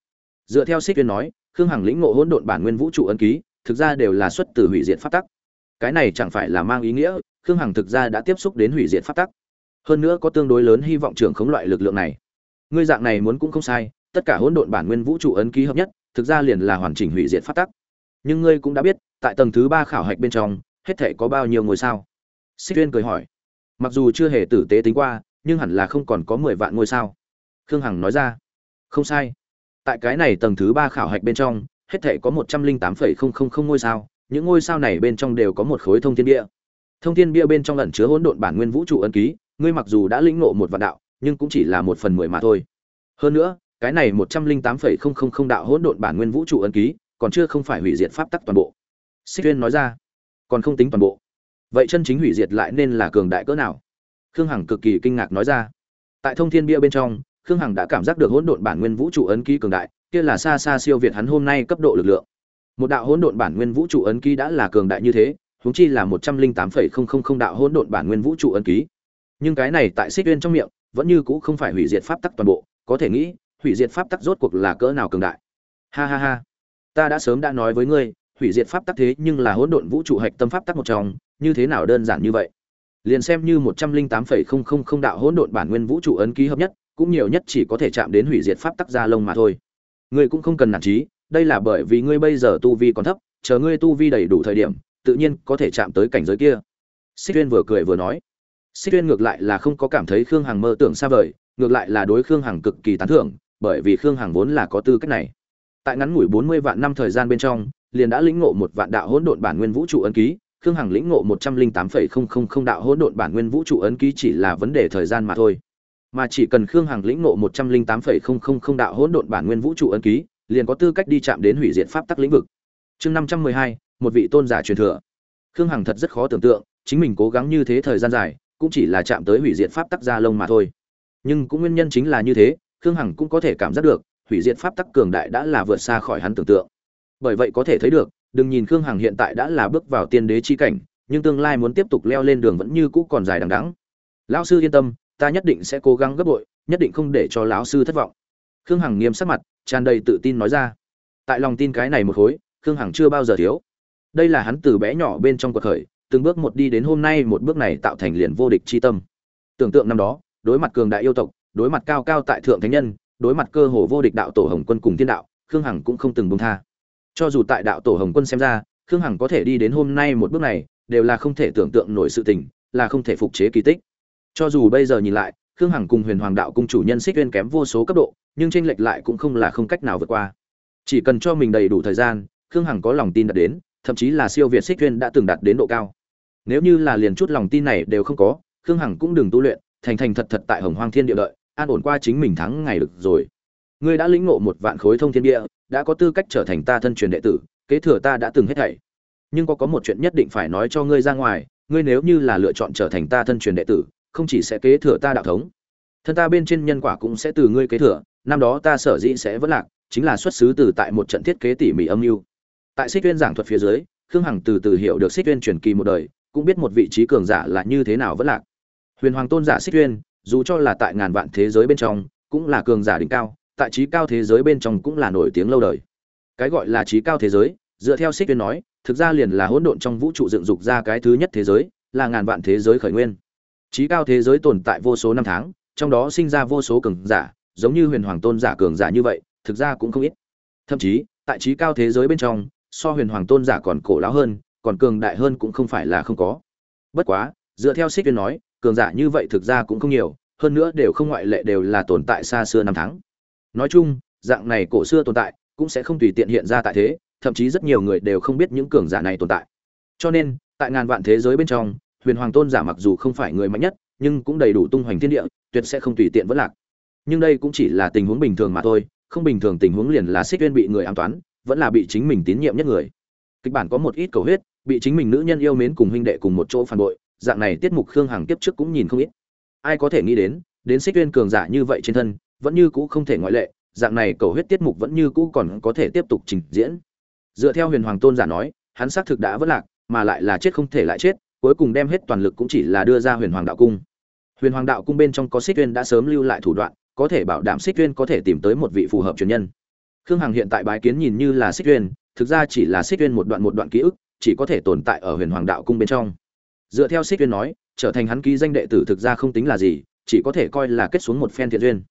Dựa theo Xích Uyên nói, Khương Hằng lĩnh ngộ hỗn độn bản nguyên vũ trụ ấn ký, thực ra đều là xuất từ hủy diệt pháp tắc. Cái này chẳng phải là mang ý nghĩa, khương hằng thực ra đã tiếp xúc đến hủy diệt pháp tắc. Hơn nữa có tương đối lớn hy vọng trưởng khống loại lực lượng này. Ngươi dạng này muốn cũng không sai, tất cả hỗn độn bản nguyên vũ trụ ấn ký hợp nhất, thực ra liền là hoàn chỉnh hủy diệt pháp tắc. Nhưng ngươi cũng đã biết, tại tầng thứ ba khảo hạch bên trong, hết thảy có bao nhiêu ngôi sao? Xích tuyên cười hỏi. Mặc dù chưa hề tử tế tính qua, nhưng hẳn là không còn có mười vạn ngôi sao. Khương hằng nói ra. Không sai. Tại cái này tầng thứ ba khảo hạch bên trong hết thể có một trăm linh tám phẩy không không không ngôi sao, những ngôi sao này bên trong đều có một khối thông thiên bia. Thông thiên bia bên trong ẩn chứa hỗn độn bản nguyên vũ trụ ấn ký, ngươi mặc dù đã lĩnh ngộ một vạn đạo, nhưng cũng chỉ là một phần mười mà thôi. Hơn nữa, cái này một trăm linh tám phẩy không không không đạo hỗn độn bản nguyên vũ trụ ấn ký, còn chưa không phải hủy diệt pháp tắc toàn bộ. Xích tuyên nói ra, còn không tính toàn bộ. Vậy chân chính hủy diệt lại nên là cường đại cỡ nào? Khương hằng cực kỳ kinh ngạc nói ra. Tại thông thiên bia bên trong, khương hằng đã cảm giác được hỗn độn bản nguyên vũ trụ ấn ký cường đại kia là xa xa siêu việt hắn hôm nay cấp độ lực lượng. Một đạo hỗn độn bản nguyên vũ trụ ấn ký đã là cường đại như thế, huống chi là một trăm linh tám phẩy không không không đạo hỗn độn bản nguyên vũ trụ ấn ký. Nhưng cái này tại xích uyên trong miệng, vẫn như cũ không phải hủy diệt pháp tắc toàn bộ, có thể nghĩ, hủy diệt pháp tắc rốt cuộc là cỡ nào cường đại. Ha ha ha. Ta đã sớm đã nói với ngươi, hủy diệt pháp tắc thế nhưng là hỗn độn vũ trụ hạch tâm pháp tắc một trong, như thế nào đơn giản như vậy? Liền xem như một trăm linh tám phẩy không không không đạo hỗn độn bản nguyên vũ trụ ấn ký hợp nhất, cũng nhiều nhất chỉ có thể chạm đến hủy diệt pháp tắc gia lông mà thôi ngươi cũng không cần nản trí, đây là bởi vì ngươi bây giờ tu vi còn thấp, chờ ngươi tu vi đầy đủ thời điểm, tự nhiên có thể chạm tới cảnh giới kia. Xích tuyên vừa cười vừa nói. Xích tuyên ngược lại là không có cảm thấy khương hằng mơ tưởng xa vời, ngược lại là đối khương hằng cực kỳ tán thưởng, bởi vì khương hằng vốn là có tư cách này. Tại ngắn ngủi bốn mươi vạn năm thời gian bên trong, liền đã lĩnh ngộ một vạn đạo hỗn độn bản nguyên vũ trụ ấn ký, khương hằng lĩnh ngộ một trăm linh tám phẩy không không không đạo hỗn độn bản nguyên vũ trụ ấn ký chỉ là vấn đề thời gian mà thôi mà chỉ cần khương hằng lĩnh ngộ một trăm linh tám phẩy không không không đạo hỗn độn bản nguyên vũ trụ ấn ký, liền có tư cách đi chạm đến hủy diệt pháp tắc lĩnh vực. Chương năm trăm mười hai, một vị tôn giả truyền thừa. Khương hằng thật rất khó tưởng tượng, chính mình cố gắng như thế thời gian dài, cũng chỉ là chạm tới hủy diệt pháp tắc gia lông mà thôi. Nhưng cũng nguyên nhân chính là như thế, khương hằng cũng có thể cảm giác được, hủy diệt pháp tắc cường đại đã là vượt xa khỏi hắn tưởng tượng. Bởi vậy có thể thấy được, đừng nhìn khương hằng hiện tại đã là bước vào tiên đế chi cảnh, nhưng tương lai muốn tiếp tục leo lên đường vẫn như cũ còn dài đằng đẵng. Lão sư yên tâm ta nhất định sẽ cố gắng gấp bội, nhất định không để cho lão sư thất vọng. Khương hằng nghiêm sắc mặt, tràn đầy tự tin nói ra. Tại lòng tin cái này một khối, khương hằng chưa bao giờ thiếu. Đây là hắn từ bé nhỏ bên trong cuộc khởi, từng bước một đi đến hôm nay một bước này tạo thành liền vô địch chi tâm. Tưởng tượng năm đó, đối mặt cường đại yêu tộc, đối mặt cao cao tại thượng thánh nhân, đối mặt cơ hồ vô địch đạo tổ hồng quân cùng thiên đạo, khương hằng cũng không từng buông tha. Cho dù tại đạo tổ hồng quân xem ra, khương hằng có thể đi đến hôm nay một bước này, đều là không thể tưởng tượng nổi sự tình, là không thể phục chế kỳ tích cho dù bây giờ nhìn lại, khương hằng cùng huyền hoàng đạo cung chủ nhân xích uyên kém vô số cấp độ, nhưng tranh lệch lại cũng không là không cách nào vượt qua. Chỉ cần cho mình đầy đủ thời gian, khương hằng có lòng tin đạt đến, thậm chí là siêu việt xích uyên đã từng đạt đến độ cao. Nếu như là liền chút lòng tin này đều không có, khương hằng cũng đừng tu luyện, thành thành thật thật tại hồng hoang thiên địa đợi, an ổn qua chính mình thắng ngày được rồi. Ngươi đã lĩnh ngộ một vạn khối thông thiên địa, đã có tư cách trở thành ta thân truyền đệ tử, kế thừa ta đã từng hết thảy. Nhưng có có một chuyện nhất định phải nói cho ngươi ra ngoài, ngươi nếu như là lựa chọn trở thành ta thân truyền đệ tử không chỉ sẽ kế thừa ta đạo thống, thân ta bên trên nhân quả cũng sẽ từ ngươi kế thừa, năm đó ta sở dĩ sẽ vẫn lạc, chính là xuất xứ từ tại một trận thiết kế tỉ mỉ âm mưu. Tại xích tuyên giảng thuật phía dưới, khương hằng từ từ hiểu được xích tuyên truyền kỳ một đời, cũng biết một vị trí cường giả là như thế nào vẫn lạc. Huyền hoàng tôn giả xích tuyên dù cho là tại ngàn vạn thế giới bên trong, cũng là cường giả đỉnh cao, tại trí cao thế giới bên trong cũng là nổi tiếng lâu đời. Cái gọi là trí cao thế giới, dựa theo xích tuyên nói, thực ra liền là hỗn độn trong vũ trụ dựng dục ra cái thứ nhất thế giới, là ngàn vạn thế giới khởi nguyên trí cao thế giới tồn tại vô số năm tháng, trong đó sinh ra vô số cường giả, giống như huyền hoàng tôn giả cường giả như vậy, thực ra cũng không ít. Thậm chí, tại trí cao thế giới bên trong, so huyền hoàng tôn giả còn cổ lão hơn, còn cường đại hơn cũng không phải là không có. Bất quá, dựa theo xích viên nói, cường giả như vậy thực ra cũng không nhiều, hơn nữa đều không ngoại lệ đều là tồn tại xa xưa năm tháng. Nói chung, dạng này cổ xưa tồn tại cũng sẽ không tùy tiện hiện ra tại thế, thậm chí rất nhiều người đều không biết những cường giả này tồn tại. Cho nên, tại ngàn vạn thế giới bên trong huyền hoàng tôn giả mặc dù không phải người mạnh nhất, nhưng cũng đầy đủ tung hoành thiên địa, tuyệt sẽ không tùy tiện vất lạc. Nhưng đây cũng chỉ là tình huống bình thường mà thôi, không bình thường tình huống liền là xích uyên bị người an toán, vẫn là bị chính mình tín nhiệm nhất người. Kịch bản có một ít cầu huyết, bị chính mình nữ nhân yêu mến cùng huynh đệ cùng một chỗ phản bội, dạng này tiết mục khương hằng kiếp trước cũng nhìn không ít. Ai có thể nghĩ đến đến xích uyên cường giả như vậy trên thân, vẫn như cũ không thể ngoại lệ, dạng này cầu huyết tiết mục vẫn như cũ còn có thể tiếp tục trình diễn. Dựa theo huyền hoàng tôn giả nói, hắn xác thực đã vất lạc, mà lại là chết không thể lại chết cuối cùng đem hết toàn lực cũng chỉ là đưa ra huyền hoàng đạo cung. Huyền hoàng đạo cung bên trong có xích Tuyên đã sớm lưu lại thủ đoạn có thể bảo đảm xích Tuyên có thể tìm tới một vị phù hợp truyền nhân. Khương hằng hiện tại bái kiến nhìn như là xích Tuyên, thực ra chỉ là xích Tuyên một đoạn một đoạn ký ức chỉ có thể tồn tại ở huyền hoàng đạo cung bên trong. Dựa theo xích Tuyên nói trở thành hắn ký danh đệ tử thực ra không tính là gì chỉ có thể coi là kết xuống một phen thiện duyên.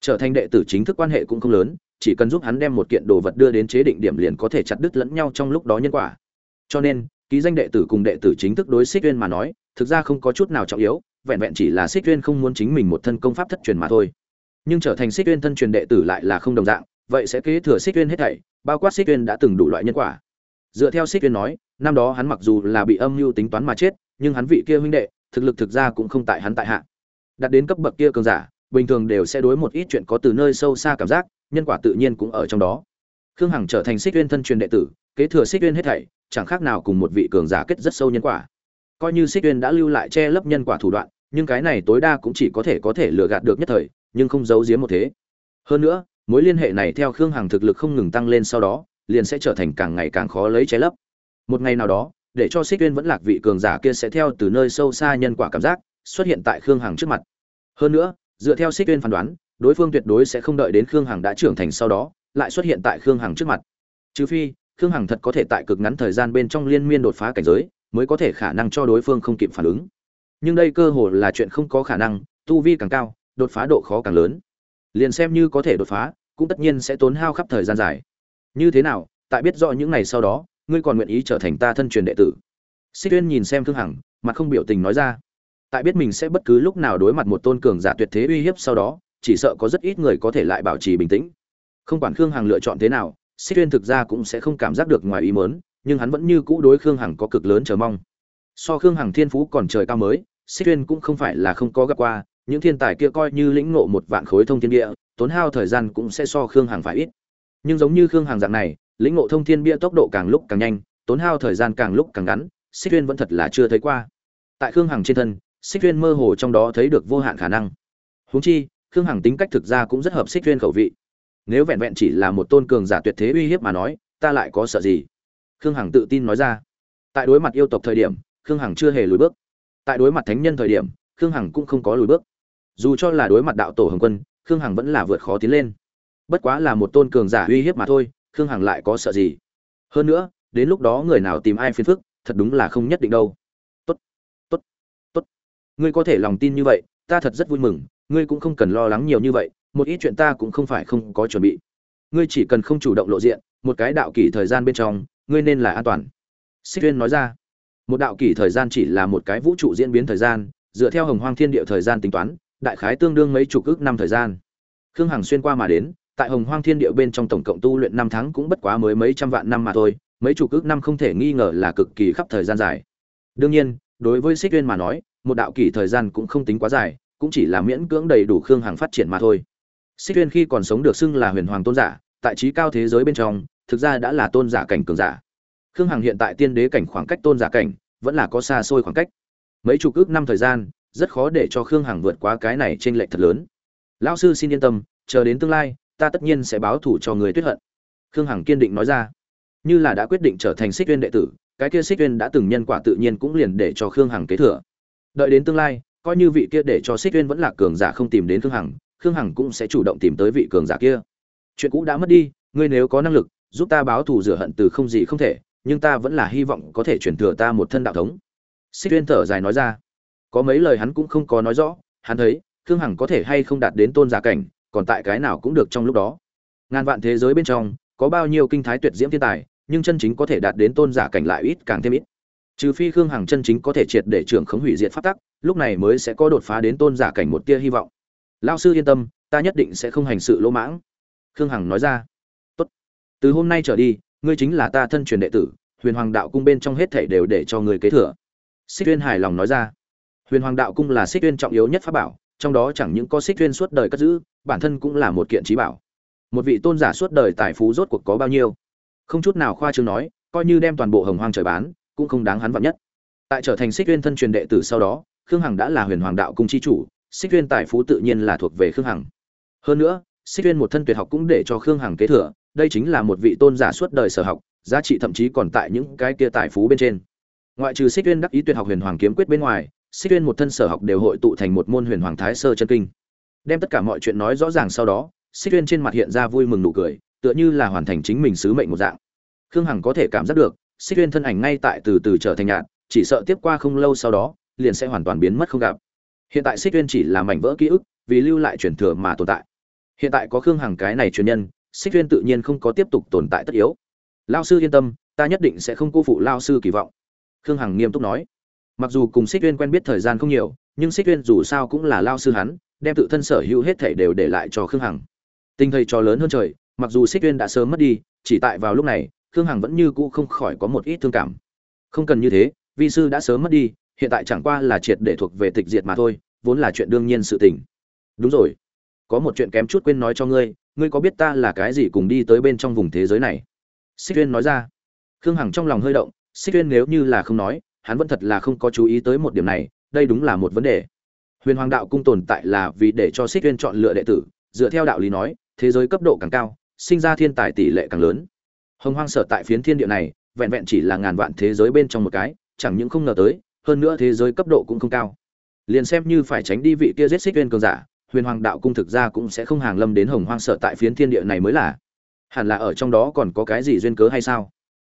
Trở thành đệ tử chính thức quan hệ cũng không lớn chỉ cần giúp hắn đem một kiện đồ vật đưa đến chế định điểm liền có thể chặt đứt lẫn nhau trong lúc đó nhân quả. Cho nên ký danh đệ tử cùng đệ tử chính thức đối xích tuyên mà nói, thực ra không có chút nào trọng yếu, vẹn vẹn chỉ là xích tuyên không muốn chính mình một thân công pháp thất truyền mà thôi. Nhưng trở thành xích tuyên thân truyền đệ tử lại là không đồng dạng, vậy sẽ kế thừa xích tuyên hết thảy, bao quát xích tuyên đã từng đủ loại nhân quả. Dựa theo xích tuyên nói, năm đó hắn mặc dù là bị âm mưu tính toán mà chết, nhưng hắn vị kia huynh đệ, thực lực thực ra cũng không tại hắn tại hạ. Đặt đến cấp bậc kia cường giả, bình thường đều sẽ đối một ít chuyện có từ nơi sâu xa cảm giác, nhân quả tự nhiên cũng ở trong đó. Khương hằng trở thành xích tuyên thân truyền đệ tử, kế thừa xích tuyên hết thảy chẳng khác nào cùng một vị cường giả kết rất sâu nhân quả. Coi như xích uyên đã lưu lại che lấp nhân quả thủ đoạn, nhưng cái này tối đa cũng chỉ có thể có thể lừa gạt được nhất thời, nhưng không giấu giếm một thế. Hơn nữa, mối liên hệ này theo khương hằng thực lực không ngừng tăng lên sau đó, liền sẽ trở thành càng ngày càng khó lấy che lấp. Một ngày nào đó, để cho xích uyên vẫn lạc vị cường giả kia sẽ theo từ nơi sâu xa nhân quả cảm giác, xuất hiện tại khương hằng trước mặt. Hơn nữa, dựa theo xích uyên phán đoán, đối phương tuyệt đối sẽ không đợi đến khương hằng đã trưởng thành sau đó, lại xuất hiện tại khương hằng trước mặt. Trừ phi khương hằng thật có thể tại cực ngắn thời gian bên trong liên miên đột phá cảnh giới, mới có thể khả năng cho đối phương không kịp phản ứng. Nhưng đây cơ hồ là chuyện không có khả năng, tu vi càng cao, đột phá độ khó càng lớn. Liền xem như có thể đột phá, cũng tất nhiên sẽ tốn hao khắp thời gian dài. Như thế nào, tại biết rõ những ngày sau đó, ngươi còn nguyện ý trở thành ta thân truyền đệ tử? Xích tuyên nhìn xem khương hằng, mặt không biểu tình nói ra. Tại biết mình sẽ bất cứ lúc nào đối mặt một tôn cường giả tuyệt thế uy hiếp sau đó, chỉ sợ có rất ít người có thể lại bảo trì bình tĩnh. Không quản khương hằng lựa chọn thế nào xích tuyên thực ra cũng sẽ không cảm giác được ngoài ý mớn nhưng hắn vẫn như cũ đối khương hằng có cực lớn chờ mong. So khương hằng thiên phú còn trời cao mới, xích tuyên cũng không phải là không có gặp qua, những thiên tài kia coi như lĩnh ngộ một vạn khối thông thiên địa tốn hao thời gian cũng sẽ so khương hằng phải ít. Nhưng giống như khương hằng dạng này, lĩnh ngộ thông thiên bia tốc độ càng lúc càng nhanh, tốn hao thời gian càng lúc càng ngắn, xích tuyên vẫn thật là chưa thấy qua. Tại khương hằng trên thân, xích tuyên mơ hồ trong đó thấy được vô hạn khả năng. Huống chi, khương hằng tính cách thực ra cũng rất hợp xích tuyên khẩu vị nếu vẹn vẹn chỉ là một tôn cường giả tuyệt thế uy hiếp mà nói, ta lại có sợ gì? Khương hằng tự tin nói ra. Tại đối mặt yêu tộc thời điểm, khương hằng chưa hề lùi bước. Tại đối mặt thánh nhân thời điểm, khương hằng cũng không có lùi bước. Dù cho là đối mặt đạo tổ hồng quân, khương hằng vẫn là vượt khó tiến lên. Bất quá là một tôn cường giả uy hiếp mà thôi, khương hằng lại có sợ gì? Hơn nữa, đến lúc đó người nào tìm ai phiền phức, thật đúng là không nhất định đâu. Tốt tốt tốt. Ngươi có thể lòng tin như vậy, ta thật rất vui mừng, ngươi cũng không cần lo lắng nhiều như vậy một ít chuyện ta cũng không phải không có chuẩn bị. Ngươi chỉ cần không chủ động lộ diện, một cái đạo kỷ thời gian bên trong, ngươi nên là an toàn. Xích tuyên nói ra. Một đạo kỷ thời gian chỉ là một cái vũ trụ diễn biến thời gian, dựa theo hồng hoang thiên địa thời gian tính toán, đại khái tương đương mấy chục ước năm thời gian. Khương hằng xuyên qua mà đến, tại hồng hoang thiên địa bên trong tổng cộng tu luyện năm tháng cũng bất quá mới mấy trăm vạn năm mà thôi, mấy chục ước năm không thể nghi ngờ là cực kỳ khắp thời gian dài. Đương nhiên, đối với xích tuyên mà nói, một đạo kỷ thời gian cũng không tính quá dài, cũng chỉ là miễn cưỡng đầy đủ khương hằng phát triển mà thôi xích tuyên khi còn sống được xưng là huyền hoàng tôn giả, tại trí cao thế giới bên trong, thực ra đã là tôn giả cảnh cường giả. Khương hằng hiện tại tiên đế cảnh khoảng cách tôn giả cảnh vẫn là có xa xôi khoảng cách. Mấy chục ước năm thời gian, rất khó để cho khương hằng vượt qua cái này trên lệch thật lớn. Lão sư xin yên tâm, chờ đến tương lai, ta tất nhiên sẽ báo thủ cho người tuyết hận. Khương hằng kiên định nói ra. Như là đã quyết định trở thành xích viên đệ tử, cái kia xích viên đã từng nhân quả tự nhiên cũng liền để cho khương hằng kế thừa. Đợi đến tương lai, coi như vị kia để cho xích viên vẫn là cường giả không tìm đến khương hằng khương hằng cũng sẽ chủ động tìm tới vị cường giả kia. Chuyện cũ đã mất đi, ngươi nếu có năng lực, giúp ta báo thù rửa hận từ không gì không thể, nhưng ta vẫn là hy vọng có thể chuyển thừa ta một thân đạo thống. Xích tuyên thở dài nói ra. Có mấy lời hắn cũng không có nói rõ, hắn thấy, khương hằng có thể hay không đạt đến tôn giả cảnh, còn tại cái nào cũng được trong lúc đó. Ngàn vạn thế giới bên trong, có bao nhiêu kinh thái tuyệt diễm thiên tài, nhưng chân chính có thể đạt đến tôn giả cảnh lại ít càng thêm ít. Trừ phi khương hằng chân chính có thể triệt để trưởng khống hủy diệt phát tắc, lúc này mới sẽ có đột phá đến tôn giả cảnh một tia hy vọng lao sư yên tâm, ta nhất định sẽ không hành sự lỗ mãng. Khương hằng nói ra. Tốt. từ hôm nay trở đi, ngươi chính là ta thân truyền đệ tử, huyền hoàng đạo cung bên trong hết thảy đều để cho ngươi kế thừa. Xích tuyên hài lòng nói ra. Huyền hoàng đạo cung là xích tuyên trọng yếu nhất pháp bảo, trong đó chẳng những có xích tuyên suốt đời cất giữ, bản thân cũng là một kiện trí bảo. Một vị tôn giả suốt đời tài phú rốt cuộc có bao nhiêu? Không chút nào khoa trương nói, coi như đem toàn bộ hồng hoang trời bán, cũng không đáng hắn vọng nhất. Tại trở thành xích tuyên thân truyền đệ tử sau đó, khương hằng đã là huyền hoàng đạo cung chi chủ xích tuyên tài phú tự nhiên là thuộc về khương hằng. Hơn nữa, xích tuyên một thân tuyệt học cũng để cho khương hằng kế thừa, đây chính là một vị tôn giả suốt đời sở học, giá trị thậm chí còn tại những cái kia tài phú bên trên. Ngoại trừ xích tuyên đắc ý tuyệt học huyền hoàng kiếm quyết bên ngoài, xích tuyên một thân sở học đều hội tụ thành một môn huyền hoàng thái sơ chân kinh. Đem tất cả mọi chuyện nói rõ ràng sau đó, xích tuyên trên mặt hiện ra vui mừng nụ cười, tựa như là hoàn thành chính mình sứ mệnh một dạng. Khương hằng có thể cảm giác được, xích tuyên thân ảnh ngay tại từ từ trở thành nhạt, chỉ sợ tiếp qua không lâu sau đó, liền sẽ hoàn toàn biến mất không gặp hiện tại xích tuyên chỉ là mảnh vỡ ký ức, vì lưu lại truyền thừa mà tồn tại. Hiện tại có khương hằng cái này truyền nhân xích tuyên tự nhiên không có tiếp tục tồn tại tất yếu. Lao sư yên tâm, ta nhất định sẽ không cô phụ lao sư kỳ vọng. Khương hằng nghiêm túc nói. Mặc dù cùng xích tuyên quen biết thời gian không nhiều, nhưng xích tuyên dù sao cũng là lao sư hắn, đem tự thân sở hữu hết thể đều để lại cho khương hằng. Tình thầy trò lớn hơn trời, mặc dù xích tuyên đã sớm mất đi, chỉ tại vào lúc này, khương hằng vẫn như cũ không khỏi có một ít thương cảm. Không cần như thế, vi sư đã sớm mất đi hiện tại chẳng qua là triệt để thuộc về tịch diệt mà thôi, vốn là chuyện đương nhiên sự tình. Đúng rồi. Có một chuyện kém chút quên nói cho ngươi ngươi có biết ta là cái gì cùng đi tới bên trong vùng thế giới này? Xích Uyên nói ra. Khương hằng trong lòng hơi động, xích Uyên nếu như là không nói, hắn vẫn thật là không có chú ý tới một điểm này, đây đúng là một vấn đề. Huyền hoàng đạo cung tồn tại là vì để cho xích Uyên chọn lựa đệ tử, dựa theo đạo lý nói, thế giới cấp độ càng cao, sinh ra thiên tài tỷ lệ càng lớn. Hồng hoang sở tại phiến thiên địa này, vẹn vẹn chỉ là ngàn vạn thế giới bên trong một cái, chẳng những không ngờ tới hơn nữa thế giới cấp độ cũng không cao. Liền xem như phải tránh đi vị kia giết xích viên cường giả, huyền hoàng đạo cung thực ra cũng sẽ không hàng lâm đến hồng hoang sợ tại phiến thiên địa này mới là. Hẳn là ở trong đó còn có cái gì duyên cớ hay sao?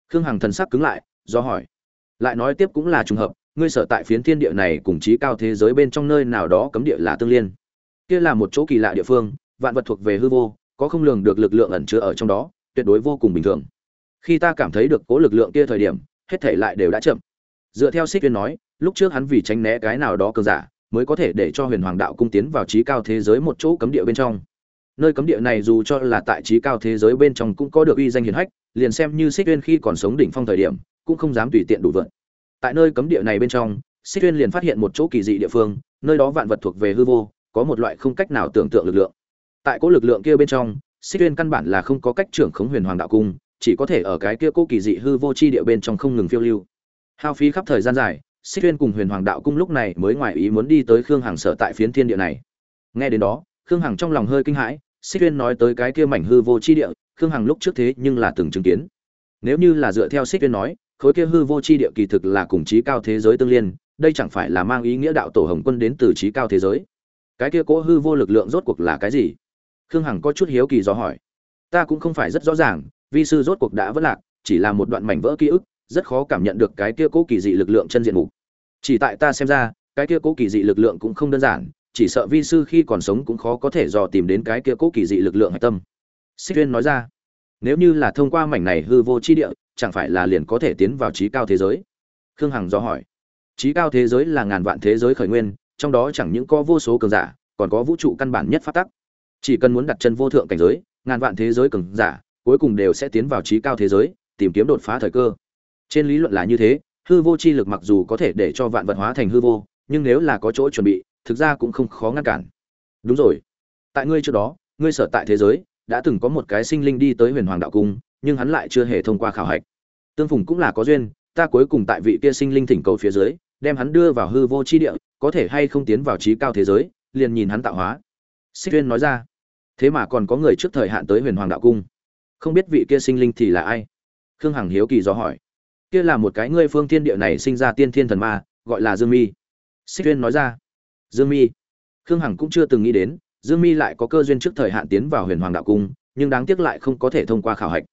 Khương hằng thần sắc cứng lại, do hỏi. Lại nói tiếp cũng là trùng hợp, ngươi sở tại phiến thiên địa này cùng trí cao thế giới bên trong nơi nào đó cấm địa là tương liên. Kia là một chỗ kỳ lạ địa phương, vạn vật thuộc về hư vô, có không lường được lực lượng ẩn chứa ở trong đó, tuyệt đối vô cùng bình thường. Khi ta cảm thấy được cố lực lượng kia thời điểm, hết thể lại đều đã chậm dựa theo xích viên nói, lúc trước hắn vì tránh né cái nào đó cường giả, mới có thể để cho huyền hoàng đạo cung tiến vào trí cao thế giới một chỗ cấm địa bên trong. Nơi cấm địa này dù cho là tại trí cao thế giới bên trong cũng có được uy danh hiển hách, liền xem như xích uyên khi còn sống đỉnh phong thời điểm, cũng không dám tùy tiện đủ vượn tại nơi cấm địa này bên trong xích uyên liền phát hiện một chỗ kỳ dị địa phương, nơi đó vạn vật thuộc về hư vô, có một loại không cách nào tưởng tượng lực lượng. Tại cỗ lực lượng kia bên trong xích uyên căn bản là không có cách trưởng khống huyền hoàng đạo cung, chỉ có thể ở cái kia cố kỳ dị hư vô chi địa bên trong không ngừng phiêu lưu hao phí khắp thời gian dài, xích tuyên cùng huyền hoàng đạo cung lúc này mới ngoài ý muốn đi tới khương hằng sở tại phiến thiên địa này. Nghe đến đó, khương hằng trong lòng hơi kinh hãi, xích tuyên nói tới cái kia mảnh hư vô chi địa, khương hằng lúc trước thế nhưng là từng chứng kiến. Nếu như là dựa theo xích tuyên nói, khối kia hư vô chi địa kỳ thực là cùng trí cao thế giới tương liên, đây chẳng phải là mang ý nghĩa đạo tổ hồng quân đến từ trí cao thế giới? Cái kia cố hư vô lực lượng rốt cuộc là cái gì? Khương hằng có chút hiếu kỳ do hỏi. Ta cũng không phải rất rõ ràng, vi sư rốt cuộc đã vất lạc, chỉ là một đoạn mảnh vỡ ký ức rất khó cảm nhận được cái kia cố kỳ dị lực lượng chân diện mục. Chỉ tại ta xem ra, cái kia cố kỳ dị lực lượng cũng không đơn giản, chỉ sợ vi sư khi còn sống cũng khó có thể dò tìm đến cái kia cố kỳ dị lực lượng hải tâm. Xích Uyên nói ra, nếu như là thông qua mảnh này hư vô chi địa, chẳng phải là liền có thể tiến vào trí cao thế giới? Khương hằng do hỏi. Trí cao thế giới là ngàn vạn thế giới khởi nguyên, trong đó chẳng những có vô số cường giả, còn có vũ trụ căn bản nhất phát tắc. Chỉ cần muốn đặt chân vô thượng cảnh giới, ngàn vạn thế giới cường giả, cuối cùng đều sẽ tiến vào trí cao thế giới, tìm kiếm đột phá thời cơ trên lý luận là như thế, hư vô chi lực mặc dù có thể để cho vạn vật hóa thành hư vô, nhưng nếu là có chỗ chuẩn bị, thực ra cũng không khó ngăn cản. Đúng rồi. Tại ngươi trước đó, ngươi sở tại thế giới, đã từng có một cái sinh linh đi tới huyền hoàng đạo cung, nhưng hắn lại chưa hề thông qua khảo hạch. Tương phùng cũng là có duyên, ta cuối cùng tại vị kia sinh linh thỉnh cầu phía dưới, đem hắn đưa vào hư vô chi địa, có thể hay không tiến vào trí cao thế giới, liền nhìn hắn tạo hóa. Xích tuyên nói ra, thế mà còn có người trước thời hạn tới huyền hoàng đạo cung. Không biết vị kia sinh linh thì là ai? Khương hằng hiếu kỳ do hỏi kia là một cái ngươi phương thiên địa này sinh ra tiên thiên thần ma, gọi là dương mi. Xích tuyên nói ra. Dương mi. Khương hằng cũng chưa từng nghĩ đến, dương mi lại có cơ duyên trước thời hạn tiến vào huyền hoàng đạo cung, nhưng đáng tiếc lại không có thể thông qua khảo hạch.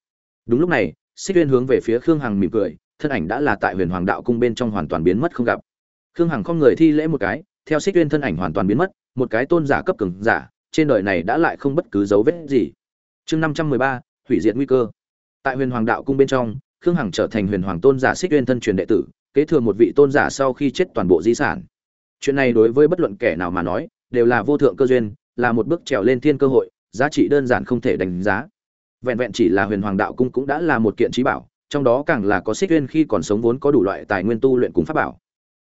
Đúng lúc này, xích tuyên hướng về phía khương hằng mỉm cười, thân ảnh đã là tại huyền hoàng đạo cung bên trong hoàn toàn biến mất không gặp. Khương hằng không người thi lễ một cái, theo xích tuyên thân ảnh hoàn toàn biến mất, một cái tôn giả cấp cường giả, trên đời này đã lại không bất cứ dấu vết gì. Chương năm trăm mười ba, hủy diệt nguy cơ. Tại huyền hoàng đạo cung bên trong khương hằng trở thành huyền hoàng tôn giả xích Uyên thân truyền đệ tử, kế thừa một vị tôn giả sau khi chết toàn bộ di sản. Chuyện này đối với bất luận kẻ nào mà nói, đều là vô thượng cơ duyên, là một bước trèo lên thiên cơ hội, giá trị đơn giản không thể đánh giá. Vẹn vẹn chỉ là huyền hoàng đạo cung cũng đã là một kiện trí bảo, trong đó càng là có xích uyên khi còn sống vốn có đủ loại tài nguyên tu luyện cùng pháp bảo.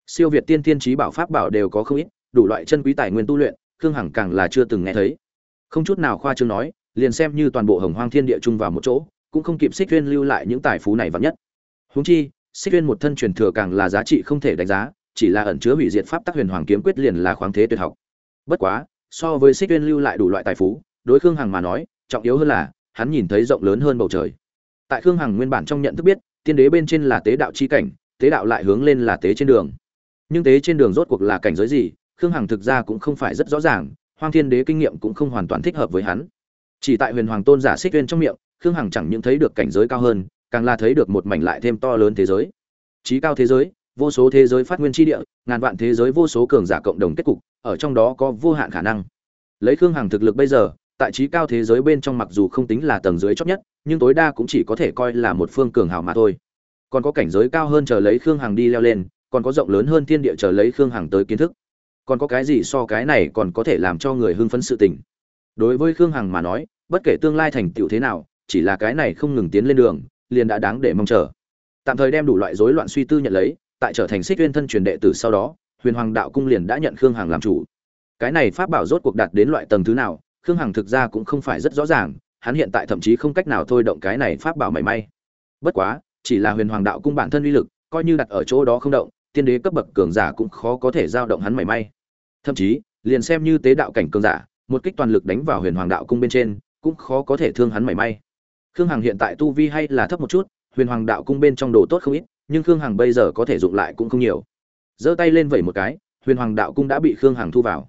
Siêu việt tiên tiên trí bảo pháp bảo đều có không ít, đủ loại chân quý tài nguyên tu luyện, khương hằng càng là chưa từng nghe thấy. Không chút nào khoa trương nói, liền xem như toàn bộ hồng hoang thiên địa chung vào một chỗ cũng không kịp xích uyên lưu lại những tài phú này vắn nhất. Huống chi xích uyên một thân truyền thừa càng là giá trị không thể đánh giá, chỉ là ẩn chứa hủy diệt pháp tắc huyền hoàng kiếm quyết liền là khoáng thế tuyệt học. Bất quá, so với xích uyên lưu lại đủ loại tài phú, đối khương hằng mà nói, trọng yếu hơn là, hắn nhìn thấy rộng lớn hơn bầu trời. Tại khương hằng nguyên bản trong nhận thức biết, tiên đế bên trên là tế đạo chi cảnh, tế đạo lại hướng lên là tế trên đường. Nhưng tế trên đường rốt cuộc là cảnh giới gì, khương hằng thực ra cũng không phải rất rõ ràng, hoang thiên đế kinh nghiệm cũng không hoàn toàn thích hợp với hắn. Chỉ tại huyền hoàng tôn giả xích uyên trong miệng khương hằng chẳng những thấy được cảnh giới cao hơn, càng là thấy được một mảnh lại thêm to lớn thế giới. Trí cao thế giới, vô số thế giới phát nguyên tri địa, ngàn vạn thế giới vô số cường giả cộng đồng kết cục, ở trong đó có vô hạn khả năng. Lấy khương hằng thực lực bây giờ, tại trí cao thế giới bên trong mặc dù không tính là tầng dưới chót nhất, nhưng tối đa cũng chỉ có thể coi là một phương cường hào mà thôi. Còn có cảnh giới cao hơn chờ lấy khương hằng đi leo lên, còn có rộng lớn hơn thiên địa chờ lấy khương hằng tới kiến thức. Còn có cái gì so cái này còn có thể làm cho người hưng phấn sự tình? Đối với khương hằng mà nói, bất kể tương lai thành tựu thế nào chỉ là cái này không ngừng tiến lên đường, liền đã đáng để mong chờ. Tạm thời đem đủ loại rối loạn suy tư nhận lấy, tại trở thành xích Nguyên thân truyền đệ tử sau đó, huyền hoàng đạo cung liền đã nhận khương hằng làm chủ. Cái này pháp bảo rốt cuộc đạt đến loại tầng thứ nào, khương hằng thực ra cũng không phải rất rõ ràng, hắn hiện tại thậm chí không cách nào thôi động cái này pháp bảo mảy may. Bất quá, chỉ là huyền hoàng đạo cung bản thân uy lực, coi như đặt ở chỗ đó không động, tiên đế cấp bậc cường giả cũng khó có thể giao động hắn mảy may. Thậm chí, liền xem như tế đạo cảnh cường giả, một kích toàn lực đánh vào huyền hoàng đạo cung bên trên, cũng khó có thể thương hắn mảy may khương hằng hiện tại tu vi hay là thấp một chút, huyền hoàng đạo cung bên trong đồ tốt không ít, nhưng khương hằng bây giờ có thể dụng lại cũng không nhiều. Giơ tay lên vẩy một cái, huyền hoàng đạo cung đã bị khương hằng thu vào.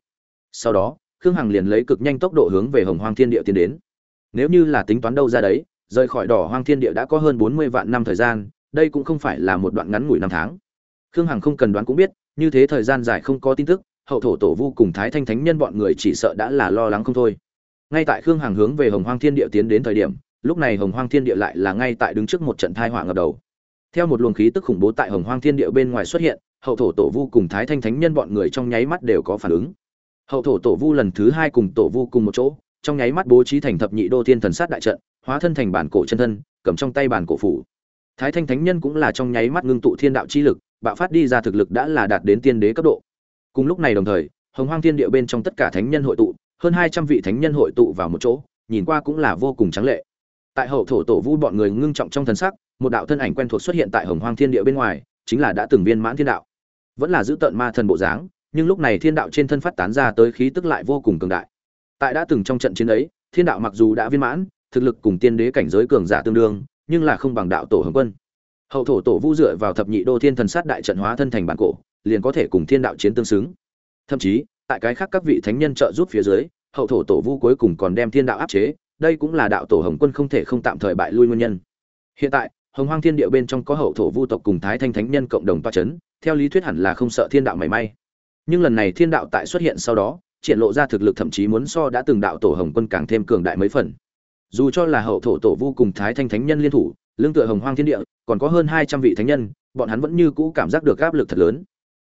Sau đó, khương hằng liền lấy cực nhanh tốc độ hướng về hồng hoang thiên địa tiến đến. Nếu như là tính toán đâu ra đấy, rời khỏi đỏ hoang thiên địa đã có hơn bốn mươi vạn năm thời gian, đây cũng không phải là một đoạn ngắn ngủi năm tháng. Khương hằng không cần đoán cũng biết, như thế thời gian dài không có tin tức, hậu thổ tổ vu cùng thái thanh thánh nhân bọn người chỉ sợ đã là lo lắng không thôi. Ngay tại khương hằng hướng về hồng hoang thiên địa tiến đến thời điểm lúc này hồng hoang thiên địa lại là ngay tại đứng trước một trận thai họa ngập đầu. Theo một luồng khí tức khủng bố tại hồng hoang thiên địa bên ngoài xuất hiện, hậu thổ tổ vu cùng thái thanh thánh nhân bọn người trong nháy mắt đều có phản ứng. Hậu thổ tổ vu lần thứ hai cùng tổ vu cùng một chỗ, trong nháy mắt bố trí thành thập nhị đô thiên thần sát đại trận, hóa thân thành bản cổ chân thân, cầm trong tay bản cổ phủ. Thái thanh thánh nhân cũng là trong nháy mắt ngưng tụ thiên đạo chi lực, bạo phát đi ra thực lực đã là đạt đến tiên đế cấp độ. Cùng lúc này đồng thời, hồng hoang thiên địa bên trong tất cả thánh nhân hội tụ, hơn hai trăm vị thánh nhân hội tụ vào một chỗ, nhìn qua cũng là vô cùng trắng lệ tại hậu thổ tổ vu bọn người ngưng trọng trong thần sắc, một đạo thân ảnh quen thuộc xuất hiện tại hồng hoang thiên địa bên ngoài, chính là đã từng viên mãn thiên đạo. Vẫn là giữ tận ma thần bộ dáng, nhưng lúc này thiên đạo trên thân phát tán ra tới khí tức lại vô cùng cường đại. Tại đã từng trong trận chiến ấy, thiên đạo mặc dù đã viên mãn, thực lực cùng tiên đế cảnh giới cường giả tương đương, nhưng là không bằng đạo tổ hồng quân. Hậu thổ tổ vu dựa vào thập nhị đô thiên thần sát đại trận hóa thân thành bản cổ, liền có thể cùng thiên đạo chiến tương xứng. Thậm chí, tại cái khác các vị thánh nhân trợ giúp phía dưới, hậu thổ tổ vu cuối cùng còn đem thiên đạo áp chế đây cũng là đạo tổ hồng quân không thể không tạm thời bại lui nguyên nhân. Hiện tại, hồng hoang thiên địa bên trong có hậu thổ vu tộc cùng thái thanh thánh nhân cộng đồng toa c h ấ n theo lý thuyết hẳn là không sợ thiên đạo mảy may. Nhưng lần này thiên đạo tại xuất hiện sau đó, triển lộ ra thực lực thậm chí muốn so đã từng đạo tổ hồng quân càng thêm cường đại mấy phần. Dù cho là hậu thổ tổ vu cùng thái thanh thánh nhân liên thủ, lương tựa hồng hoang thiên địa, còn có hơn hai trăm vị thánh nhân, bọn hắn vẫn như cũ cảm giác được áp lực thật lớn.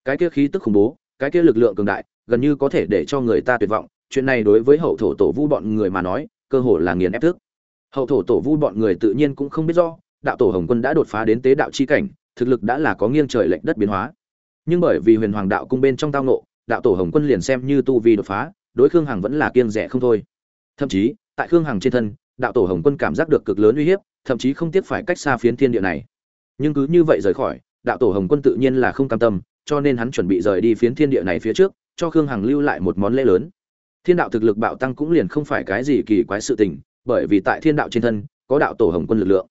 Cái kia khí tức khủng bố, cái kia lực lượng cường đại, gần như có thể để cho người ta tuyệt vọng. Chuyện này đối với hậu thổ tổ vu bọn người mà nói cơ hồ là nghiền ép thức. Hậu thổ tổ vu bọn người tự nhiên cũng không biết do đạo tổ hồng quân đã đột phá đến tế đạo chi cảnh, thực lực đã là có nghiêng trời lệch đất biến hóa. Nhưng bởi vì huyền hoàng đạo cung bên trong tao nộ đạo tổ hồng quân liền xem như tu vi đột phá, đối khương hằng vẫn là kiêng rẻ không thôi. Thậm chí, tại khương hằng trên thân, đạo tổ hồng quân cảm giác được cực lớn uy hiếp, thậm chí không tiếc phải cách xa phiến thiên địa này. Nhưng cứ như vậy rời khỏi, đạo tổ hồng quân tự nhiên là không cam tâm, cho nên hắn chuẩn bị rời đi phiến thiên địa này phía trước, cho khương hằng lưu lại một món lễ lớn thiên đạo thực lực bạo tăng cũng liền không phải cái gì kỳ quái sự tình, bởi vì tại thiên đạo trên thân, có đạo tổ hồng quân lực lượng.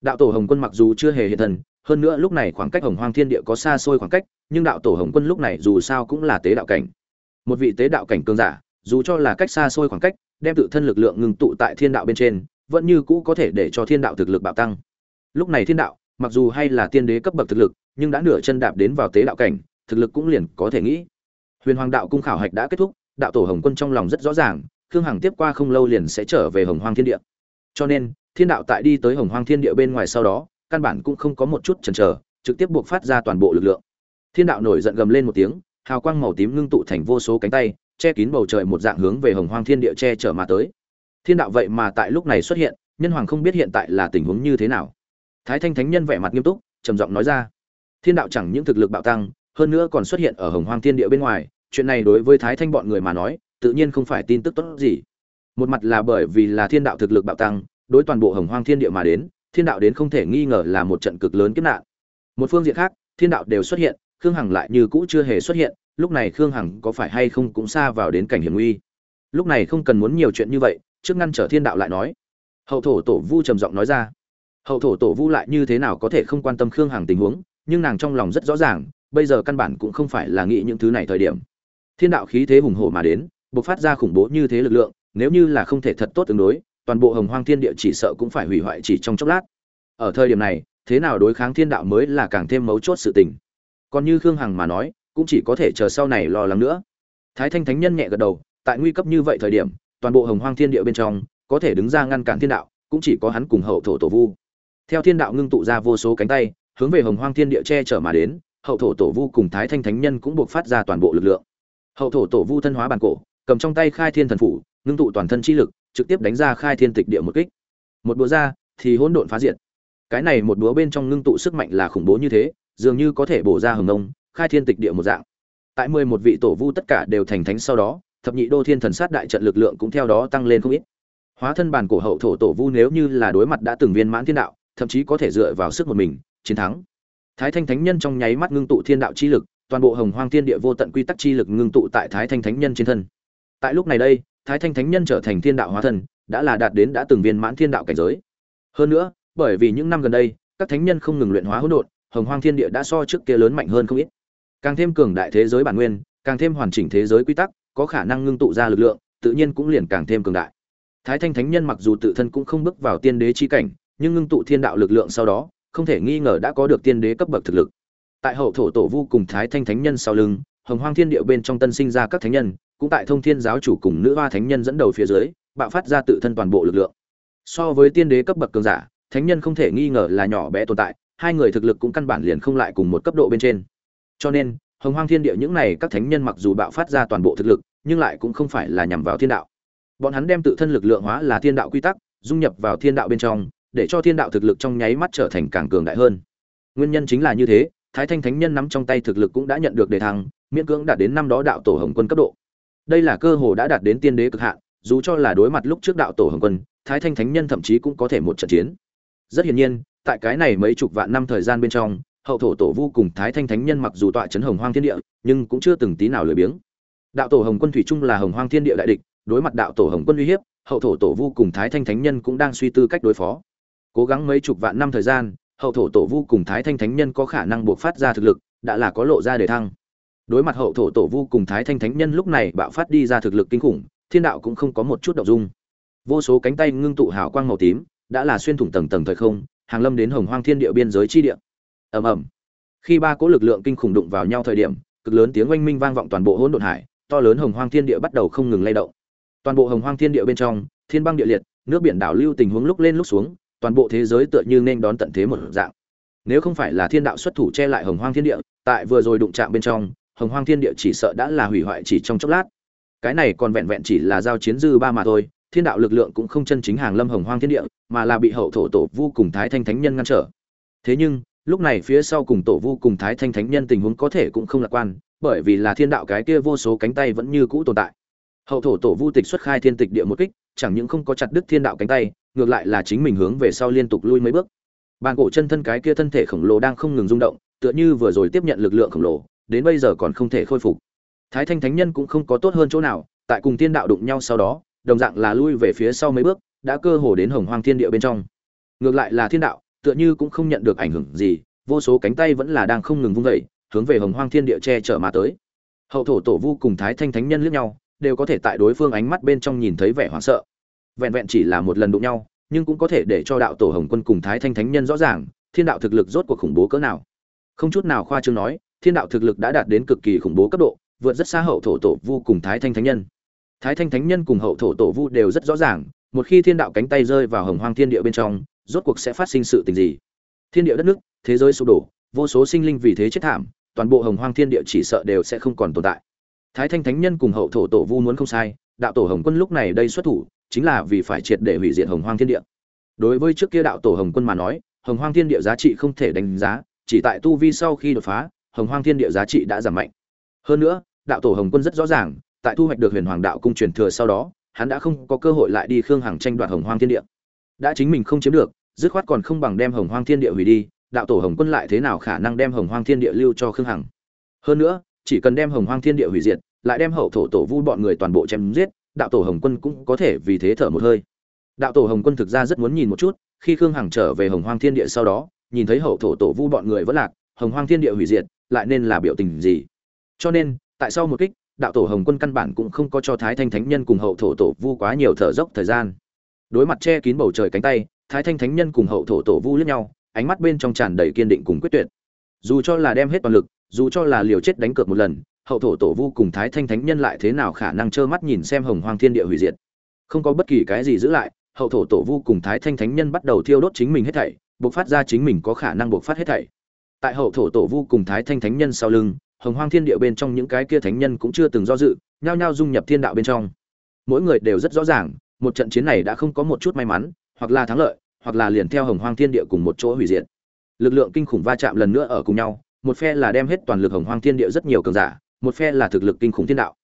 Đạo tổ hồng quân mặc dù chưa hề hiện thân, hơn nữa lúc này khoảng cách hồng hoang thiên địa có xa xôi khoảng cách, nhưng đạo tổ hồng quân lúc này dù sao cũng là tế đạo cảnh. Một vị tế đạo cảnh cường giả, dù cho là cách xa xôi khoảng cách, đem tự thân lực lượng ngừng tụ tại thiên đạo bên trên, vẫn như cũ có thể để cho thiên đạo thực lực bạo tăng. Lúc này thiên đạo, mặc dù hay là tiên đế cấp bậc thực lực, nhưng đã nửa chân đạp đến vào tế đạo cảnh, thực lực cũng liền có thể nghĩ. Huyền hoàng đạo cung khảo hạch đã kết thúc đạo tổ hồng quân trong lòng rất rõ ràng, khương hằng tiếp qua không lâu liền sẽ trở về hồng hoang thiên địa. Cho nên, thiên đạo tại đi tới hồng hoang thiên địa bên ngoài sau đó, căn bản cũng không có một chút chần chờ, trực tiếp buộc phát ra toàn bộ lực lượng. Thiên đạo nổi giận gầm lên một tiếng, hào quang màu tím ngưng tụ thành vô số cánh tay, che kín bầu trời một dạng hướng về hồng hoang thiên địa che chở mà tới. Thiên đạo vậy mà tại lúc này xuất hiện, nhân hoàng không biết hiện tại là tình huống như thế nào. Thái thanh thánh nhân vẻ mặt nghiêm túc, trầm giọng nói ra. Thiên đạo chẳng những thực lực bạo tăng, hơn nữa còn xuất hiện ở hồng hoang thiên địa bên ngoài chuyện này đối với thái thanh bọn người mà nói, tự nhiên không phải tin tức tốt gì. Một mặt là bởi vì là thiên đạo thực lực bạo tăng, đối toàn bộ hồng hoang thiên địa mà đến, thiên đạo đến không thể nghi ngờ là một trận cực lớn kiếp nạn. Một phương diện khác, thiên đạo đều xuất hiện, khương hằng lại như cũ chưa hề xuất hiện, lúc này khương hằng có phải hay không cũng xa vào đến cảnh hiểm nguy. Lúc này không cần muốn nhiều chuyện như vậy, trước ngăn trở thiên đạo lại nói. Hậu thổ tổ vu trầm giọng nói ra. Hậu thổ tổ vu lại như thế nào có thể không quan tâm khương hằng tình huống, nhưng nàng trong lòng rất rõ ràng, bây giờ căn bản cũng không phải là nghĩ những thứ này thời điểm thiên đạo khí thế hùng hổ mà đến, bộc phát ra khủng bố như thế lực lượng, nếu như là không thể thật tốt tương đối, toàn bộ hồng hoang thiên địa chỉ sợ cũng phải hủy hoại chỉ trong chốc lát. Ở thời điểm này, thế nào đối kháng thiên đạo mới là càng thêm mấu chốt sự tình. Còn như khương hằng mà nói, cũng chỉ có thể chờ sau này lo lắng nữa. Thái thanh thánh nhân nhẹ gật đầu, tại nguy cấp như vậy thời điểm, toàn bộ hồng hoang thiên địa bên trong, có thể đứng ra ngăn cản thiên đạo, cũng chỉ có hắn cùng hậu thổ tổ vu. Theo thiên đạo ngưng tụ ra vô số cánh tay, hướng về hồng hoang thiên địa che chở mà đến, hậu thổ tổ vu cùng thái thanh thánh nhân cũng buộc phát ra toàn bộ lực lượng hậu thổ tổ vu thân hóa bản cổ, cầm trong tay khai thiên thần phủ, ngưng tụ toàn thân chi lực, trực tiếp đánh ra khai thiên tịch địa một kích. Một búa ra thì hỗn độn phá diệt. Cái này một búa bên trong ngưng tụ sức mạnh là khủng bố như thế, dường như có thể bổ ra hừng ông khai thiên tịch địa một dạng. Tại mười một vị tổ vu tất cả đều thành thánh sau đó, thập nhị đô thiên thần sát đại trận lực lượng cũng theo đó tăng lên không ít. Hóa thân bản cổ hậu thổ tổ vu nếu như là đối mặt đã từng viên mãn thiên đạo, thậm chí có thể dựa vào sức một mình, chiến thắng. Thái thanh thánh nhân trong nháy mắt ngưng tụ thiên đạo chi lực toàn bộ hồng hoang thiên địa vô tận quy tắc chi lực ngưng tụ tại thái thanh thánh nhân trên thân. Tại lúc này đây, thái thanh thánh nhân trở thành thiên đạo hóa thân, đã là đạt đến đã từng viên mãn thiên đạo cảnh giới. Hơn nữa, bởi vì những năm gần đây, các thánh nhân không ngừng luyện hóa hỗn độn, hồng hoang thiên địa đã so trước kia lớn mạnh hơn không ít. Càng thêm cường đại thế giới bản nguyên, càng thêm hoàn chỉnh thế giới quy tắc, có khả năng ngưng tụ ra lực lượng, tự nhiên cũng liền càng thêm cường đại. Thái thanh thánh nhân mặc dù tự thân cũng không bước vào tiên đế chi cảnh, nhưng ngưng tụ thiên đạo lực lượng sau đó, không thể nghi ngờ đã có được tiên đế cấp bậc thực lực tại hậu thổ tổ vu cùng thái thanh thánh nhân sau lưng, hồng hoang thiên địa bên trong tân sinh ra các thánh nhân, cũng tại thông thiên giáo chủ cùng nữ hoa thánh nhân dẫn đầu phía dưới, bạo phát ra tự thân toàn bộ lực lượng. So với tiên đế cấp bậc cường giả, thánh nhân không thể nghi ngờ là nhỏ bé tồn tại, hai người thực lực cũng căn bản liền không lại cùng một cấp độ bên trên. Cho nên, hồng hoang thiên địa những này các thánh nhân mặc dù bạo phát ra toàn bộ thực lực, nhưng lại cũng không phải là nhằm vào thiên đạo. Bọn hắn đem tự thân lực lượng hóa là thiên đạo quy tắc, dung nhập vào thiên đạo bên trong, để cho thiên đạo thực lực trong nháy mắt trở thành càng cường đại hơn. Nguyên nhân chính là như thế thái thanh thánh nhân nắm trong tay thực lực cũng đã nhận được đề thăng, miễn cưỡng đạt đến năm đó đạo tổ hồng quân cấp độ. Đây là cơ hồ đã đạt đến tiên đế cực hạn, dù cho là đối mặt lúc trước đạo tổ hồng quân, thái thanh thánh nhân thậm chí cũng có thể một trận chiến. Rất hiển nhiên, tại cái này mấy chục vạn năm thời gian bên trong, hậu thổ tổ vu cùng thái thanh thánh nhân mặc dù tọa chấn hồng hoang thiên địa, nhưng cũng chưa từng tí nào lười biếng. Đạo tổ hồng quân thủy trung là hồng hoang thiên địa đại địch, đối mặt đạo tổ hồng quân uy hiếp, hậu thổ tổ vu cùng thái thanh thánh nhân cũng đang suy tư cách đối phó. Cố gắng mấy chục vạn năm thời gian hậu thổ tổ vu cùng thái thanh thánh nhân có khả năng buộc phát ra thực lực, đã là có lộ ra để thăng. Đối mặt hậu thổ tổ vu cùng thái thanh thánh nhân lúc này bạo phát đi ra thực lực kinh khủng, thiên đạo cũng không có một chút động dung. Vô số cánh tay ngưng tụ hào quang màu tím, đã là xuyên thủng tầng tầng thời không, hàng lâm đến hồng hoang thiên địa biên giới chi địa. Ầm ầm. Khi ba cỗ lực lượng kinh khủng đụng vào nhau thời điểm, cực lớn tiếng oanh minh vang vọng toàn bộ hỗn độn hải, to lớn hồng hoang thiên địa bắt đầu không ngừng lay động. Toàn bộ hồng hoang thiên địa bên trong, thiên băng địa liệt, nước biển đảo lưu tình huống lúc lên lúc xuống toàn bộ thế giới tựa như nên đón tận thế một dạng. Nếu không phải là thiên đạo xuất thủ che lại hồng hoang thiên địa, tại vừa rồi đụng chạm bên trong, hồng hoang thiên địa chỉ sợ đã là hủy hoại chỉ trong chốc lát. Cái này còn vẹn vẹn chỉ là giao chiến dư ba mà thôi, thiên đạo lực lượng cũng không chân chính hàng lâm hồng hoang thiên địa, mà là bị hậu thổ tổ vu cùng thái thanh thánh nhân ngăn trở. Thế nhưng, lúc này phía sau cùng tổ vu cùng thái thanh thánh nhân tình huống có thể cũng không lạc quan, bởi vì là thiên đạo cái kia vô số cánh tay vẫn như cũ tồn tại. Hậu thổ tổ vu tịch xuất khai thiên tịch địa một kích chẳng những không có chặt đứt thiên đạo cánh tay, ngược lại là chính mình hướng về sau liên tục lui mấy bước. Bàn cổ chân thân cái kia thân thể khổng lồ đang không ngừng rung động, tựa như vừa rồi tiếp nhận lực lượng khổng lồ, đến bây giờ còn không thể khôi phục. Thái thanh thánh nhân cũng không có tốt hơn chỗ nào, tại cùng thiên đạo đụng nhau sau đó, đồng dạng là lui về phía sau mấy bước, đã cơ hồ đến hồng hoang thiên địa bên trong. Ngược lại là thiên đạo, tựa như cũng không nhận được ảnh hưởng gì, vô số cánh tay vẫn là đang không ngừng vung vẩy hướng về hồng hoang thiên địa che chở mà tới. Hậu thổ tổ vu cùng thái thanh thánh nhân liếc nhau đều có thể tại đối phương ánh mắt bên trong nhìn thấy vẻ hoảng sợ. Vẹn vẹn chỉ là một lần đụng nhau, nhưng cũng có thể để cho đạo tổ hồng quân cùng thái thanh thánh nhân rõ ràng, thiên đạo thực lực rốt cuộc khủng bố cỡ nào. Không chút nào khoa trương nói, thiên đạo thực lực đã đạt đến cực kỳ khủng bố cấp độ, vượt rất xa hậu thổ tổ vu cùng thái thanh thánh nhân. Thái thanh thánh nhân cùng hậu thổ tổ vu đều rất rõ ràng, một khi thiên đạo cánh tay rơi vào hồng hoang thiên địa bên trong, rốt cuộc sẽ phát sinh sự tình gì? Thiên địa đất nước, thế giới sụp đổ, vô số sinh linh vì thế chết thảm, toàn bộ hồng hoang thiên địa chỉ sợ đều sẽ không còn tồn tại thái thanh thánh nhân cùng hậu thổ tổ vu muốn không sai, đạo tổ hồng quân lúc này đây xuất thủ, chính là vì phải triệt để hủy diệt hồng hoang thiên địa. Đối với trước kia đạo tổ hồng quân mà nói, hồng hoang thiên địa giá trị không thể đánh giá, chỉ tại tu vi sau khi đột phá, hồng hoang thiên địa giá trị đã giảm mạnh. Hơn nữa, đạo tổ hồng quân rất rõ ràng, tại thu hoạch được huyền hoàng đạo cung truyền thừa sau đó, hắn đã không có cơ hội lại đi khương hằng tranh đoạt hồng hoang thiên địa. Đã chính mình không chiếm được, dứt khoát còn không bằng đem hồng hoang thiên địa hủy đi, đạo tổ hồng quân lại thế nào khả năng đem hồng hoang thiên địa lưu cho khương hằng? Hơn nữa chỉ cần đem hồng hoang thiên địa hủy diệt, lại đem hậu thổ tổ vu bọn người toàn bộ chém giết, đạo tổ hồng quân cũng có thể vì thế thở một hơi. Đạo tổ hồng quân thực ra rất muốn nhìn một chút, khi khương hằng trở về hồng hoang thiên địa sau đó, nhìn thấy hậu thổ tổ vu bọn người vẫn lạc, hồng hoang thiên địa hủy diệt, lại nên là biểu tình gì? Cho nên, tại sao một kích, đạo tổ hồng quân căn bản cũng không có cho thái thanh thánh nhân cùng hậu thổ tổ vu quá nhiều thở dốc thời gian. Đối mặt che kín bầu trời cánh tay, thái thanh thánh nhân cùng hậu thổ tổ vu lướt nhau, ánh mắt bên trong tràn đầy kiên định cùng quyết tuyệt. Dù cho là đem hết toàn lực dù cho là liều chết đánh cược một lần, hậu thổ tổ vu cùng thái thanh thánh nhân lại thế nào khả năng trơ mắt nhìn xem hồng hoang thiên địa hủy diệt? Không có bất kỳ cái gì giữ lại, hậu thổ tổ vu cùng thái thanh thánh nhân bắt đầu thiêu đốt chính mình hết thảy, buộc phát ra chính mình có khả năng buộc phát hết thảy. Tại hậu thổ tổ vu cùng thái thanh thánh nhân sau lưng, hồng hoang thiên địa bên trong những cái kia thánh nhân cũng chưa từng do dự, nhao nhao dung nhập thiên đạo bên trong. Mỗi người đều rất rõ ràng, một trận chiến này đã không có một chút may mắn, hoặc là thắng lợi, hoặc là liền theo hồng hoang thiên địa cùng một chỗ hủy diệt. Lực lượng kinh khủng va chạm lần nữa ở cùng nhau một phe là đem hết toàn lực hồng hoang thiên địa rất nhiều cường giả, một phe là thực lực kinh khủng thiên đạo.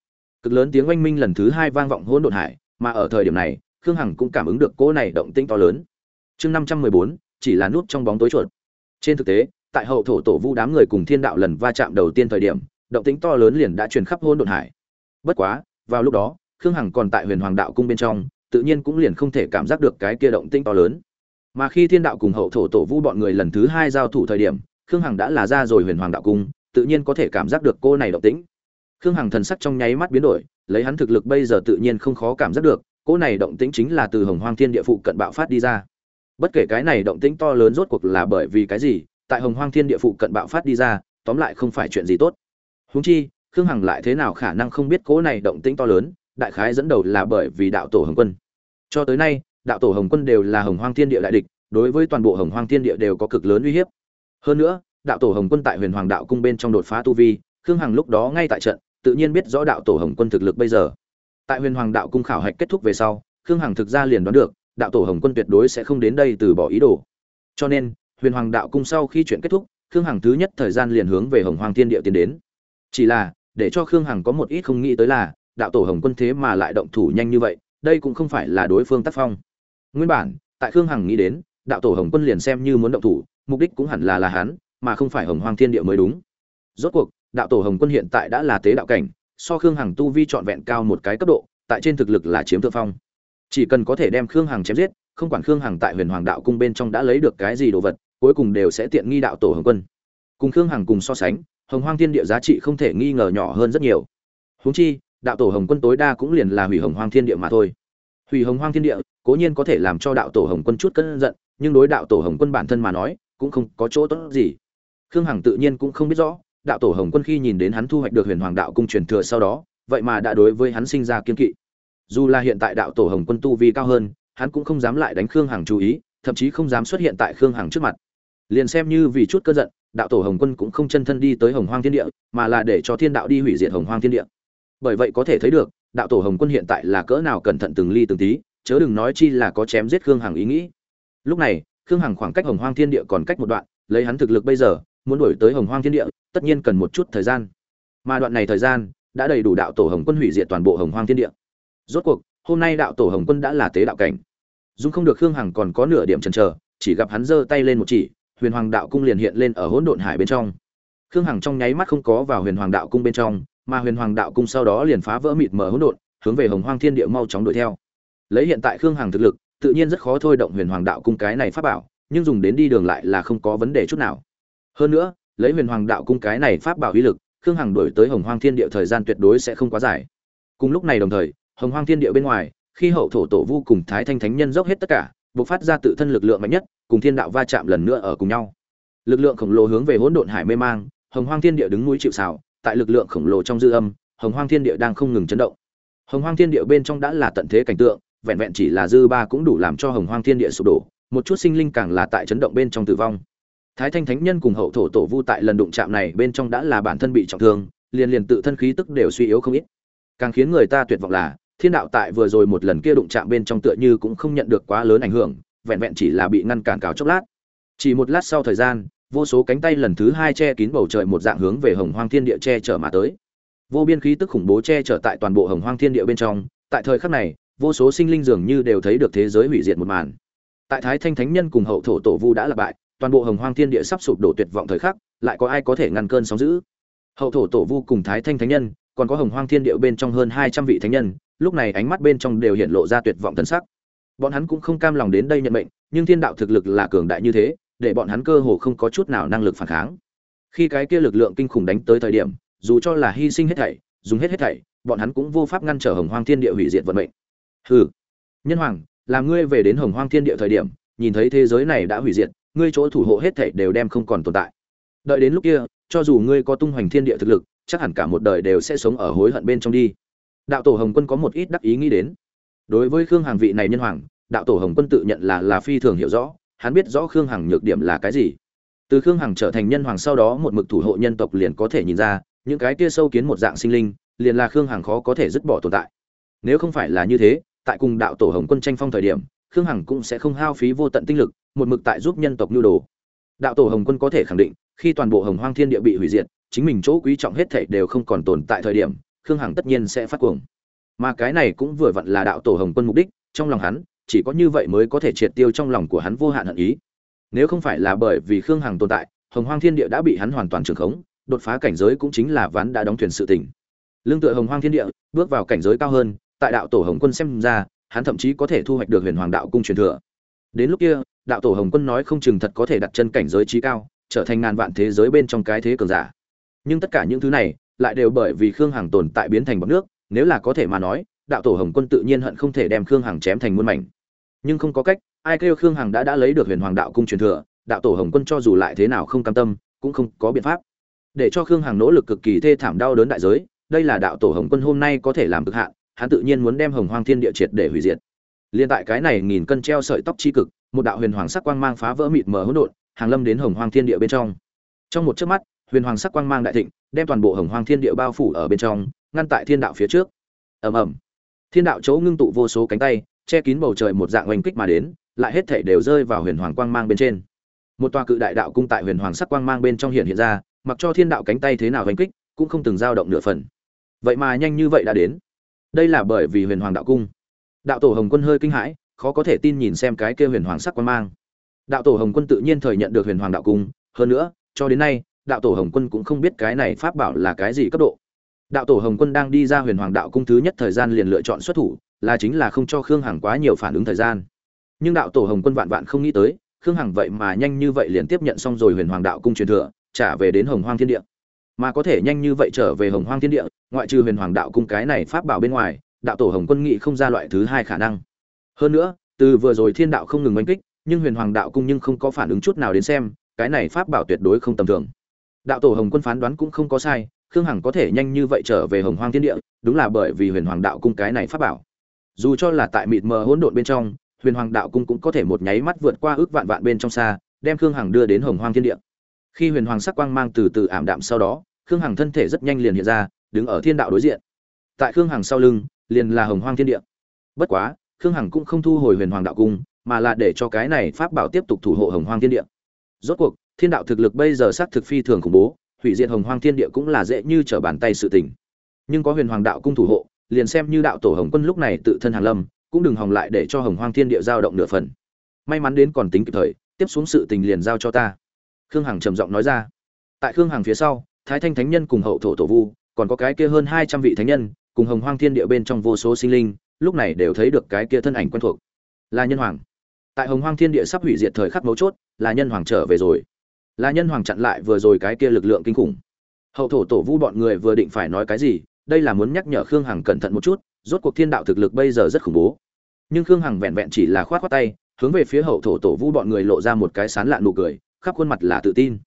Cực lớn tiếng oanh minh lần thứ hai vang vọng hỗn độn hải, mà ở thời điểm này, khương hằng cũng cảm ứng được cỗ này động tĩnh to lớn. Chương năm trăm mười bốn, chỉ là nút trong bóng tối chuột. Trên thực tế, tại hậu thổ tổ vu đám người cùng thiên đạo lần va chạm đầu tiên thời điểm, động tĩnh to lớn liền đã truyền khắp hỗn độn hải. Bất quá, vào lúc đó, khương hằng còn tại huyền hoàng đạo cung bên trong, tự nhiên cũng liền không thể cảm giác được cái kia động tĩnh to lớn. Mà khi thiên đạo cùng hậu thổ tổ vu bọn người lần thứ hai giao thủ thời điểm khương hằng đã là ra rồi huyền hoàng đạo cung, tự nhiên có thể cảm giác được cô này động tĩnh. Khương hằng thần sắc trong nháy mắt biến đổi, lấy hắn thực lực bây giờ tự nhiên không khó cảm giác được, cô này động tĩnh chính là từ hồng hoang thiên địa phụ cận bạo phát đi ra. Bất kể cái này động tĩnh to lớn rốt cuộc là bởi vì cái gì, tại hồng hoang thiên địa phụ cận bạo phát đi ra, tóm lại không phải chuyện gì tốt. Húng chi, khương hằng lại thế nào khả năng không biết cố này động tĩnh to lớn, đại khái dẫn đầu là bởi vì đạo tổ hồng quân. Cho tới nay, đạo tổ hồng quân đều là hồng hoang thiên địa đại địch, đối với toàn bộ hồng hoang thiên địa đều có cực lớn uy hiếp hơn nữa, đạo tổ hồng quân tại huyền hoàng đạo cung bên trong đột phá tu vi, khương hằng lúc đó ngay tại trận, tự nhiên biết rõ đạo tổ hồng quân thực lực bây giờ. Tại huyền hoàng đạo cung khảo hạch kết thúc về sau, khương hằng thực ra liền đoán được, đạo tổ hồng quân tuyệt đối sẽ không đến đây từ bỏ ý đồ. Cho nên, huyền hoàng đạo cung sau khi chuyện kết thúc, khương hằng thứ nhất thời gian liền hướng về hồng hoàng thiên địa tiến đến. Chỉ là, để cho khương hằng có một ít không nghĩ tới là, đạo tổ hồng quân thế mà lại động thủ nhanh như vậy, đây cũng không phải là đối phương tác phong. Nguyên bản, tại khương hằng nghĩ đến đạo tổ hồng quân liền xem như muốn động thủ, mục đích cũng hẳn là là hắn, mà không phải hồng hoàng thiên địa mới đúng. Rốt cuộc, đạo tổ hồng quân hiện tại đã là tế đạo cảnh, so khương hằng tu vi trọn vẹn cao một cái cấp độ, tại trên thực lực là chiếm thượng phong. Chỉ cần có thể đem khương hằng chém giết, không quản khương hằng tại huyền hoàng đạo cung bên trong đã lấy được cái gì đồ vật, cuối cùng đều sẽ tiện nghi đạo tổ hồng quân. Cùng khương hằng cùng so sánh, hồng hoang thiên địa giá trị không thể nghi ngờ nhỏ hơn rất nhiều. Húng chi, đạo tổ hồng quân tối đa cũng liền là hủy hồng hoang thiên địa mà thôi. Hủy hồng hoang thiên địa, cố nhiên có thể làm cho đạo tổ hồng quân chút cân giận nhưng đối đạo tổ hồng quân bản thân mà nói, cũng không có chỗ tốt gì. Khương hằng tự nhiên cũng không biết rõ, đạo tổ hồng quân khi nhìn đến hắn thu hoạch được huyền hoàng đạo cung truyền thừa sau đó, vậy mà đã đối với hắn sinh ra kiên kỵ. Dù là hiện tại đạo tổ hồng quân tu vi cao hơn, hắn cũng không dám lại đánh khương hằng chú ý, thậm chí không dám xuất hiện tại khương hằng trước mặt. Liền xem như vì chút cơn giận, đạo tổ hồng quân cũng không chân thân đi tới hồng hoang thiên địa, mà là để cho thiên đạo đi hủy diệt hồng hoang thiên địa. Bởi vậy có thể thấy được, đạo tổ hồng quân hiện tại là cỡ nào cẩn thận từng ly từng tí, chớ đừng nói chi là có chém giết khương hằng ý nghĩ lúc này, khương hằng khoảng cách hồng hoang thiên địa còn cách một đoạn, lấy hắn thực lực bây giờ, muốn đổi tới hồng hoang thiên địa, tất nhiên cần một chút thời gian. Mà đoạn này thời gian, đã đầy đủ đạo tổ hồng quân hủy diệt toàn bộ hồng hoang thiên địa. Rốt cuộc, hôm nay đạo tổ hồng quân đã là tế đạo cảnh. Dung không được khương hằng còn có nửa điểm chần chờ, chỉ gặp hắn giơ tay lên một chỉ, huyền hoàng đạo cung liền hiện lên ở hỗn độn hải bên trong. Khương hằng trong nháy mắt không có vào huyền hoàng đạo cung bên trong, mà huyền hoàng đạo cung sau đó liền phá vỡ mịt mờ hỗn độn, hướng về hồng hoang thiên địa mau chóng đuổi theo. Lấy hiện tại khương hằng thực lực tự nhiên rất khó thôi động huyền hoàng đạo cung cái này pháp bảo, nhưng dùng đến đi đường lại là không có vấn đề chút nào. Hơn nữa, lấy huyền hoàng đạo cung cái này pháp bảo uy lực, khương hằng đổi tới hồng hoang thiên địa thời gian tuyệt đối sẽ không quá dài. Cùng lúc này đồng thời, hồng hoang thiên địa bên ngoài, khi hậu thổ tổ vu cùng thái thanh thánh nhân dốc hết tất cả buộc phát ra tự thân lực lượng mạnh nhất, cùng thiên đạo va chạm lần nữa ở cùng nhau. Lực lượng khổng lồ hướng về hỗn độn hải mê mang, hồng hoang thiên địa đứng núi chịu xào tại lực lượng khổng lồ trong dư âm, hồng hoang thiên địa đang không ngừng chấn động. Hồng hoang thiên địa bên trong đã là tận thế cảnh tượng vẹn vẹn chỉ là dư ba cũng đủ làm cho hồng hoang thiên địa sụp đổ, một chút sinh linh càng là tại chấn động bên trong tử vong. Thái thanh thánh nhân cùng hậu thổ tổ vu tại lần đụng chạm này bên trong đã là bản thân bị trọng thương, liền liền tự thân khí tức đều suy yếu không ít. Càng khiến người ta tuyệt vọng là, thiên đạo tại vừa rồi một lần kia đụng chạm bên trong tựa như cũng không nhận được quá lớn ảnh hưởng, vẹn vẹn chỉ là bị ngăn cản cáo chốc lát. Chỉ một lát sau thời gian, vô số cánh tay lần thứ hai che kín bầu trời một dạng hướng về hồng hoang thiên địa che chở mà tới. Vô biên khí tức khủng bố che chở tại toàn bộ hồng hoang thiên địa bên trong, tại thời khắc này vô số sinh linh dường như đều thấy được thế giới hủy diệt một màn. Tại thái thanh thánh nhân cùng hậu thổ tổ vu đã là bại, toàn bộ hồng hoang thiên địa sắp sụp đổ tuyệt vọng thời khắc, lại có ai có thể ngăn cơn sóng dữ? Hậu thổ tổ vu cùng thái thanh thánh nhân, còn có hồng hoang thiên địa bên trong hơn hai trăm vị thánh nhân, lúc này ánh mắt bên trong đều hiện lộ ra tuyệt vọng thân sắc. Bọn hắn cũng không cam lòng đến đây nhận mệnh, nhưng thiên đạo thực lực là cường đại như thế, để bọn hắn cơ hồ không có chút nào năng lực phản kháng. Khi cái kia lực lượng kinh khủng đánh tới thời điểm, dù cho là hy sinh hết thảy, dùng hết hết thảy, bọn hắn cũng vô pháp ngăn trở hồng hoang thiên địa hủy diệt vận mệnh hừ. Nhân hoàng, làm ngươi về đến hồng hoang thiên địa thời điểm, nhìn thấy thế giới này đã hủy diệt, ngươi chỗ thủ hộ hết thảy đều đem không còn tồn tại. Đợi đến lúc kia, cho dù ngươi có tung hoành thiên địa thực lực, chắc hẳn cả một đời đều sẽ sống ở hối hận bên trong đi. Đạo tổ hồng quân có một ít đắc ý nghĩ đến. Đối với khương hàng vị này nhân hoàng, đạo tổ hồng quân tự nhận là là phi thường hiểu rõ, hắn biết rõ khương hằng nhược điểm là cái gì. Từ khương hằng trở thành nhân hoàng sau đó một mực thủ hộ nhân tộc liền có thể nhìn ra, những cái kia sâu kiến một dạng sinh linh, liền là khương hằng khó có thể dứt bỏ tồn tại. Nếu không phải là như thế tại cùng đạo tổ hồng quân tranh phong thời điểm, khương hằng cũng sẽ không hao phí vô tận tinh lực, một mực tại giúp nhân tộc nhu đồ. Đạo tổ hồng quân có thể khẳng định, khi toàn bộ hồng hoang thiên địa bị hủy diệt, chính mình chỗ quý trọng hết thảy đều không còn tồn tại thời điểm, khương hằng tất nhiên sẽ phát cuồng. Mà cái này cũng vừa vặn là đạo tổ hồng quân mục đích, trong lòng hắn, chỉ có như vậy mới có thể triệt tiêu trong lòng của hắn vô hạn hận ý. Nếu không phải là bởi vì khương hằng tồn tại, hồng hoang thiên địa đã bị hắn hoàn toàn trường khống, đột phá cảnh giới cũng chính là ván đã đóng thuyền sự tỉnh. lương tựa hồng hoang thiên địa, bước vào cảnh giới cao hơn tại đạo tổ hồng quân xem ra, hắn thậm chí có thể thu hoạch được huyền hoàng đạo cung truyền thừa. Đến lúc kia, đạo tổ hồng quân nói không chừng thật có thể đặt chân cảnh giới trí cao, trở thành ngàn vạn thế giới bên trong cái thế cường giả. Nhưng tất cả những thứ này, lại đều bởi vì khương hằng tồn tại biến thành bọc nước, nếu là có thể mà nói, đạo tổ hồng quân tự nhiên hận không thể đem khương hằng chém thành muôn mảnh. Nhưng không có cách, ai kêu khương hằng đã đã lấy được huyền hoàng đạo cung truyền thừa, đạo tổ hồng quân cho dù lại thế nào không cam tâm, cũng không có biện pháp. Để cho khương hằng nỗ lực cực kỳ thê thảm đau đớn đại giới, đây là đạo tổ hồng quân hôm nay có thể làm cực hạn hắn tự nhiên muốn đem hồng hoang thiên địa triệt để hủy diệt. Liên tại cái này nghìn cân treo sợi tóc chi cực, một đạo huyền hoàng sắc quang mang phá vỡ mịt mờ hỗn độn, hàng lâm đến hồng hoang thiên địa bên trong. Trong một chớp mắt, huyền hoàng sắc quang mang đại thịnh, đem toàn bộ hồng hoang thiên địa bao phủ ở bên trong, ngăn tại thiên đạo phía trước. Ầm ầm. Thiên đạo chỗ ngưng tụ vô số cánh tay, che kín bầu trời một dạng oanh kích mà đến, lại hết thảy đều rơi vào huyền hoàng quang mang bên trên. Một tòa cự đại đạo cung tại huyền hoàng sắc quang mang bên trong hiện hiện ra, mặc cho thiên đạo cánh tay thế nào oanh kích, cũng không từng dao động nửa phần. Vậy mà nhanh như vậy đã đến đây là bởi vì huyền hoàng đạo cung. Đạo tổ hồng quân hơi kinh hãi, khó có thể tin nhìn xem cái kia huyền hoàng sắc quan mang. Đạo tổ hồng quân tự nhiên thời nhận được huyền hoàng đạo cung, hơn nữa, cho đến nay, đạo tổ hồng quân cũng không biết cái này pháp bảo là cái gì cấp độ. Đạo tổ hồng quân đang đi ra huyền hoàng đạo cung thứ nhất thời gian liền lựa chọn xuất thủ, là chính là không cho khương hằng quá nhiều phản ứng thời gian. Nhưng đạo tổ hồng quân vạn vạn không nghĩ tới, khương hằng vậy mà nhanh như vậy liền tiếp nhận xong rồi huyền hoàng đạo cung truyền thừa, trả về đến hồng hoang thiên địa mà có thể nhanh như vậy trở về hồng hoang thiên địa, ngoại trừ huyền hoàng đạo cung cái này pháp bảo bên ngoài, đạo tổ hồng quân nghĩ không ra loại thứ hai khả năng. Hơn nữa, từ vừa rồi thiên đạo không ngừng oanh kích, nhưng huyền hoàng đạo cung nhưng không có phản ứng chút nào đến xem, cái này pháp bảo tuyệt đối không tầm thường. Đạo tổ hồng quân phán đoán cũng không có sai, khương hằng có thể nhanh như vậy trở về hồng hoang thiên địa, đúng là bởi vì huyền hoàng đạo cung cái này pháp bảo. Dù cho là tại mịt mờ hỗn độn bên trong, huyền hoàng đạo cung cũng có thể một nháy mắt vượt qua ước vạn vạn bên trong xa, đem khương hằng đưa đến hồng hoang thiên địa khi huyền hoàng sắc quang mang từ từ ảm đạm sau đó, khương hằng thân thể rất nhanh liền hiện ra, đứng ở thiên đạo đối diện. Tại khương hằng sau lưng, liền là hồng hoang thiên địa. Bất quá, khương hằng cũng không thu hồi huyền hoàng đạo cung, mà là để cho cái này pháp bảo tiếp tục thủ hộ hồng hoang thiên địa. Rốt cuộc, thiên đạo thực lực bây giờ xác thực phi thường khủng bố, hủy diệt hồng hoang thiên địa cũng là dễ như trở bàn tay sự tình. Nhưng có huyền hoàng đạo cung thủ hộ, liền xem như đạo tổ hồng quân lúc này tự thân hàn lâm, cũng đừng hòng lại để cho hồng hoang thiên địa giao động nửa phần. May mắn đến còn tính kịp thời, tiếp xuống sự tình liền giao cho ta khương hằng trầm giọng nói ra. Tại khương hằng phía sau, thái thanh thánh nhân cùng hậu thổ tổ vu, còn có cái kia hơn hai trăm vị thánh nhân, cùng hồng hoang thiên địa bên trong vô số sinh linh, lúc này đều thấy được cái kia thân ảnh quen thuộc. Là nhân hoàng. Tại hồng hoang thiên địa sắp hủy diệt thời khắc mấu chốt, là nhân hoàng trở về rồi. Là nhân hoàng chặn lại vừa rồi cái kia lực lượng kinh khủng. Hậu thổ tổ vu bọn người vừa định phải nói cái gì, đây là muốn nhắc nhở khương hằng cẩn thận một chút, rốt cuộc thiên đạo thực lực bây giờ rất khủng bố. Nhưng khương hằng vẹn vẹn chỉ là khoát khoát tay, hướng về phía hậu thổ tổ vu bọn người lộ ra một cái sán lạ nụ cười khắp khuôn mặt là tự tin.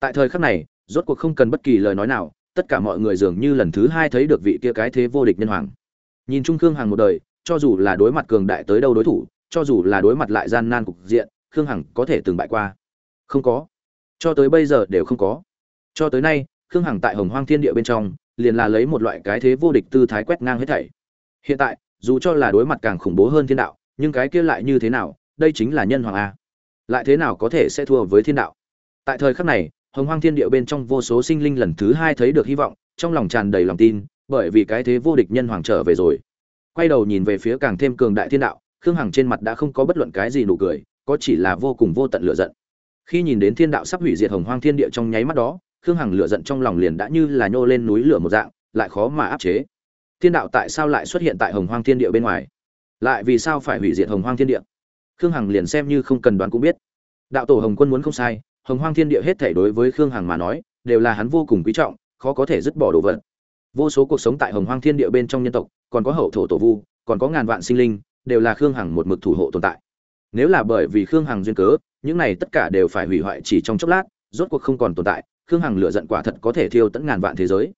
Tại thời khắc này, rốt cuộc không cần bất kỳ lời nói nào, tất cả mọi người dường như lần thứ hai thấy được vị kia cái thế vô địch nhân hoàng. Nhìn trung khương hằng một đời, cho dù là đối mặt cường đại tới đâu đối thủ, cho dù là đối mặt lại gian nan cục diện, khương hằng có thể từng bại qua. Không có. Cho tới bây giờ đều không có. Cho tới nay, khương hằng tại hồng hoang thiên địa bên trong, liền là lấy một loại cái thế vô địch tư thái quét ngang hết thảy. Hiện tại, dù cho là đối mặt càng khủng bố hơn thiên đạo, nhưng cái kia lại như thế nào, đây chính là nhân hoàng a lại thế nào có thể sẽ thua với thiên đạo? Tại thời khắc này, hồng hoang thiên địa bên trong vô số sinh linh lần thứ hai thấy được hy vọng, trong lòng tràn đầy lòng tin, bởi vì cái thế vô địch nhân hoàng trở về rồi. Quay đầu nhìn về phía càng thêm cường đại thiên đạo, khương hằng trên mặt đã không có bất luận cái gì nụ cười, có chỉ là vô cùng vô tận lựa giận. Khi nhìn đến thiên đạo sắp hủy diệt hồng hoang thiên địa trong nháy mắt đó, khương hằng lựa giận trong lòng liền đã như là nhô lên núi lửa một dạng, lại khó mà áp chế. Thiên đạo tại sao lại xuất hiện tại hồng hoang thiên địa bên ngoài? Lại vì sao phải hủy diệt hồng hoang thiên địa? Khương hằng liền xem như không cần đoán cũng biết. Đạo tổ hồng quân muốn không sai, hồng hoang thiên địa hết thể đối với khương hằng mà nói, đều là hắn vô cùng quý trọng, khó có thể dứt bỏ đồ vật. Vô số cuộc sống tại hồng hoang thiên địa bên trong nhân tộc, còn có hậu thổ tổ vu, còn có ngàn vạn sinh linh, đều là khương hằng một mực thủ hộ tồn tại. Nếu là bởi vì khương hằng duyên cớ, những này tất cả đều phải hủy hoại chỉ trong chốc lát, rốt cuộc không còn tồn tại, khương hằng lựa giận quả thật có thể thiêu tận ngàn vạn thế giới.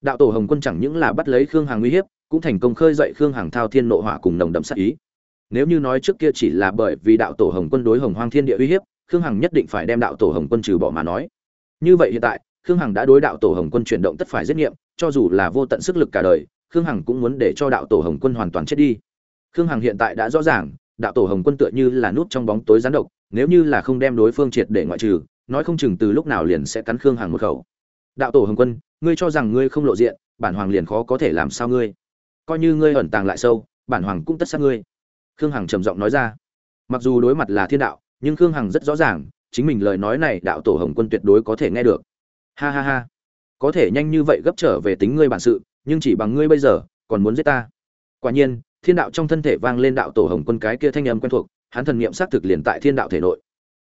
Đạo tổ hồng quân chẳng những là bắt lấy khương hằng uy hiếp, cũng thành công khơi dậy khương hằng thao thiên nộ hỏa cùng nồng đậm sát ý nếu như nói trước kia chỉ là bởi vì đạo tổ hồng quân đối hồng hoang thiên địa uy hiếp, khương hằng nhất định phải đem đạo tổ hồng quân trừ bỏ mà nói. Như vậy hiện tại, khương hằng đã đối đạo tổ hồng quân chuyển động tất phải giết nghiệm, cho dù là vô tận sức lực cả đời, khương hằng cũng muốn để cho đạo tổ hồng quân hoàn toàn chết đi. Khương hằng hiện tại đã rõ ràng, đạo tổ hồng quân tựa như là nút trong bóng tối gián độc, nếu như là không đem đối phương triệt để ngoại trừ, nói không chừng từ lúc nào liền sẽ cắn khương hằng một khẩu. Đạo tổ hồng quân, ngươi cho rằng ngươi không lộ diện, bản hoàng liền khó có thể làm sao ngươi? Coi như ngươi ẩn tàng lại sâu, bản hoàng cũng tất sát ngươi khương hằng trầm giọng nói ra. Mặc dù đối mặt là thiên đạo, nhưng khương hằng rất rõ ràng, chính mình lời nói này đạo tổ hồng quân tuyệt đối có thể nghe được. Ha ha ha. Có thể nhanh như vậy gấp trở về tính ngươi bản sự, nhưng chỉ bằng ngươi bây giờ, còn muốn giết ta. Quả nhiên, thiên đạo trong thân thể vang lên đạo tổ hồng quân cái kia thanh âm quen thuộc, hắn thần niệm xác thực liền tại thiên đạo thể nội.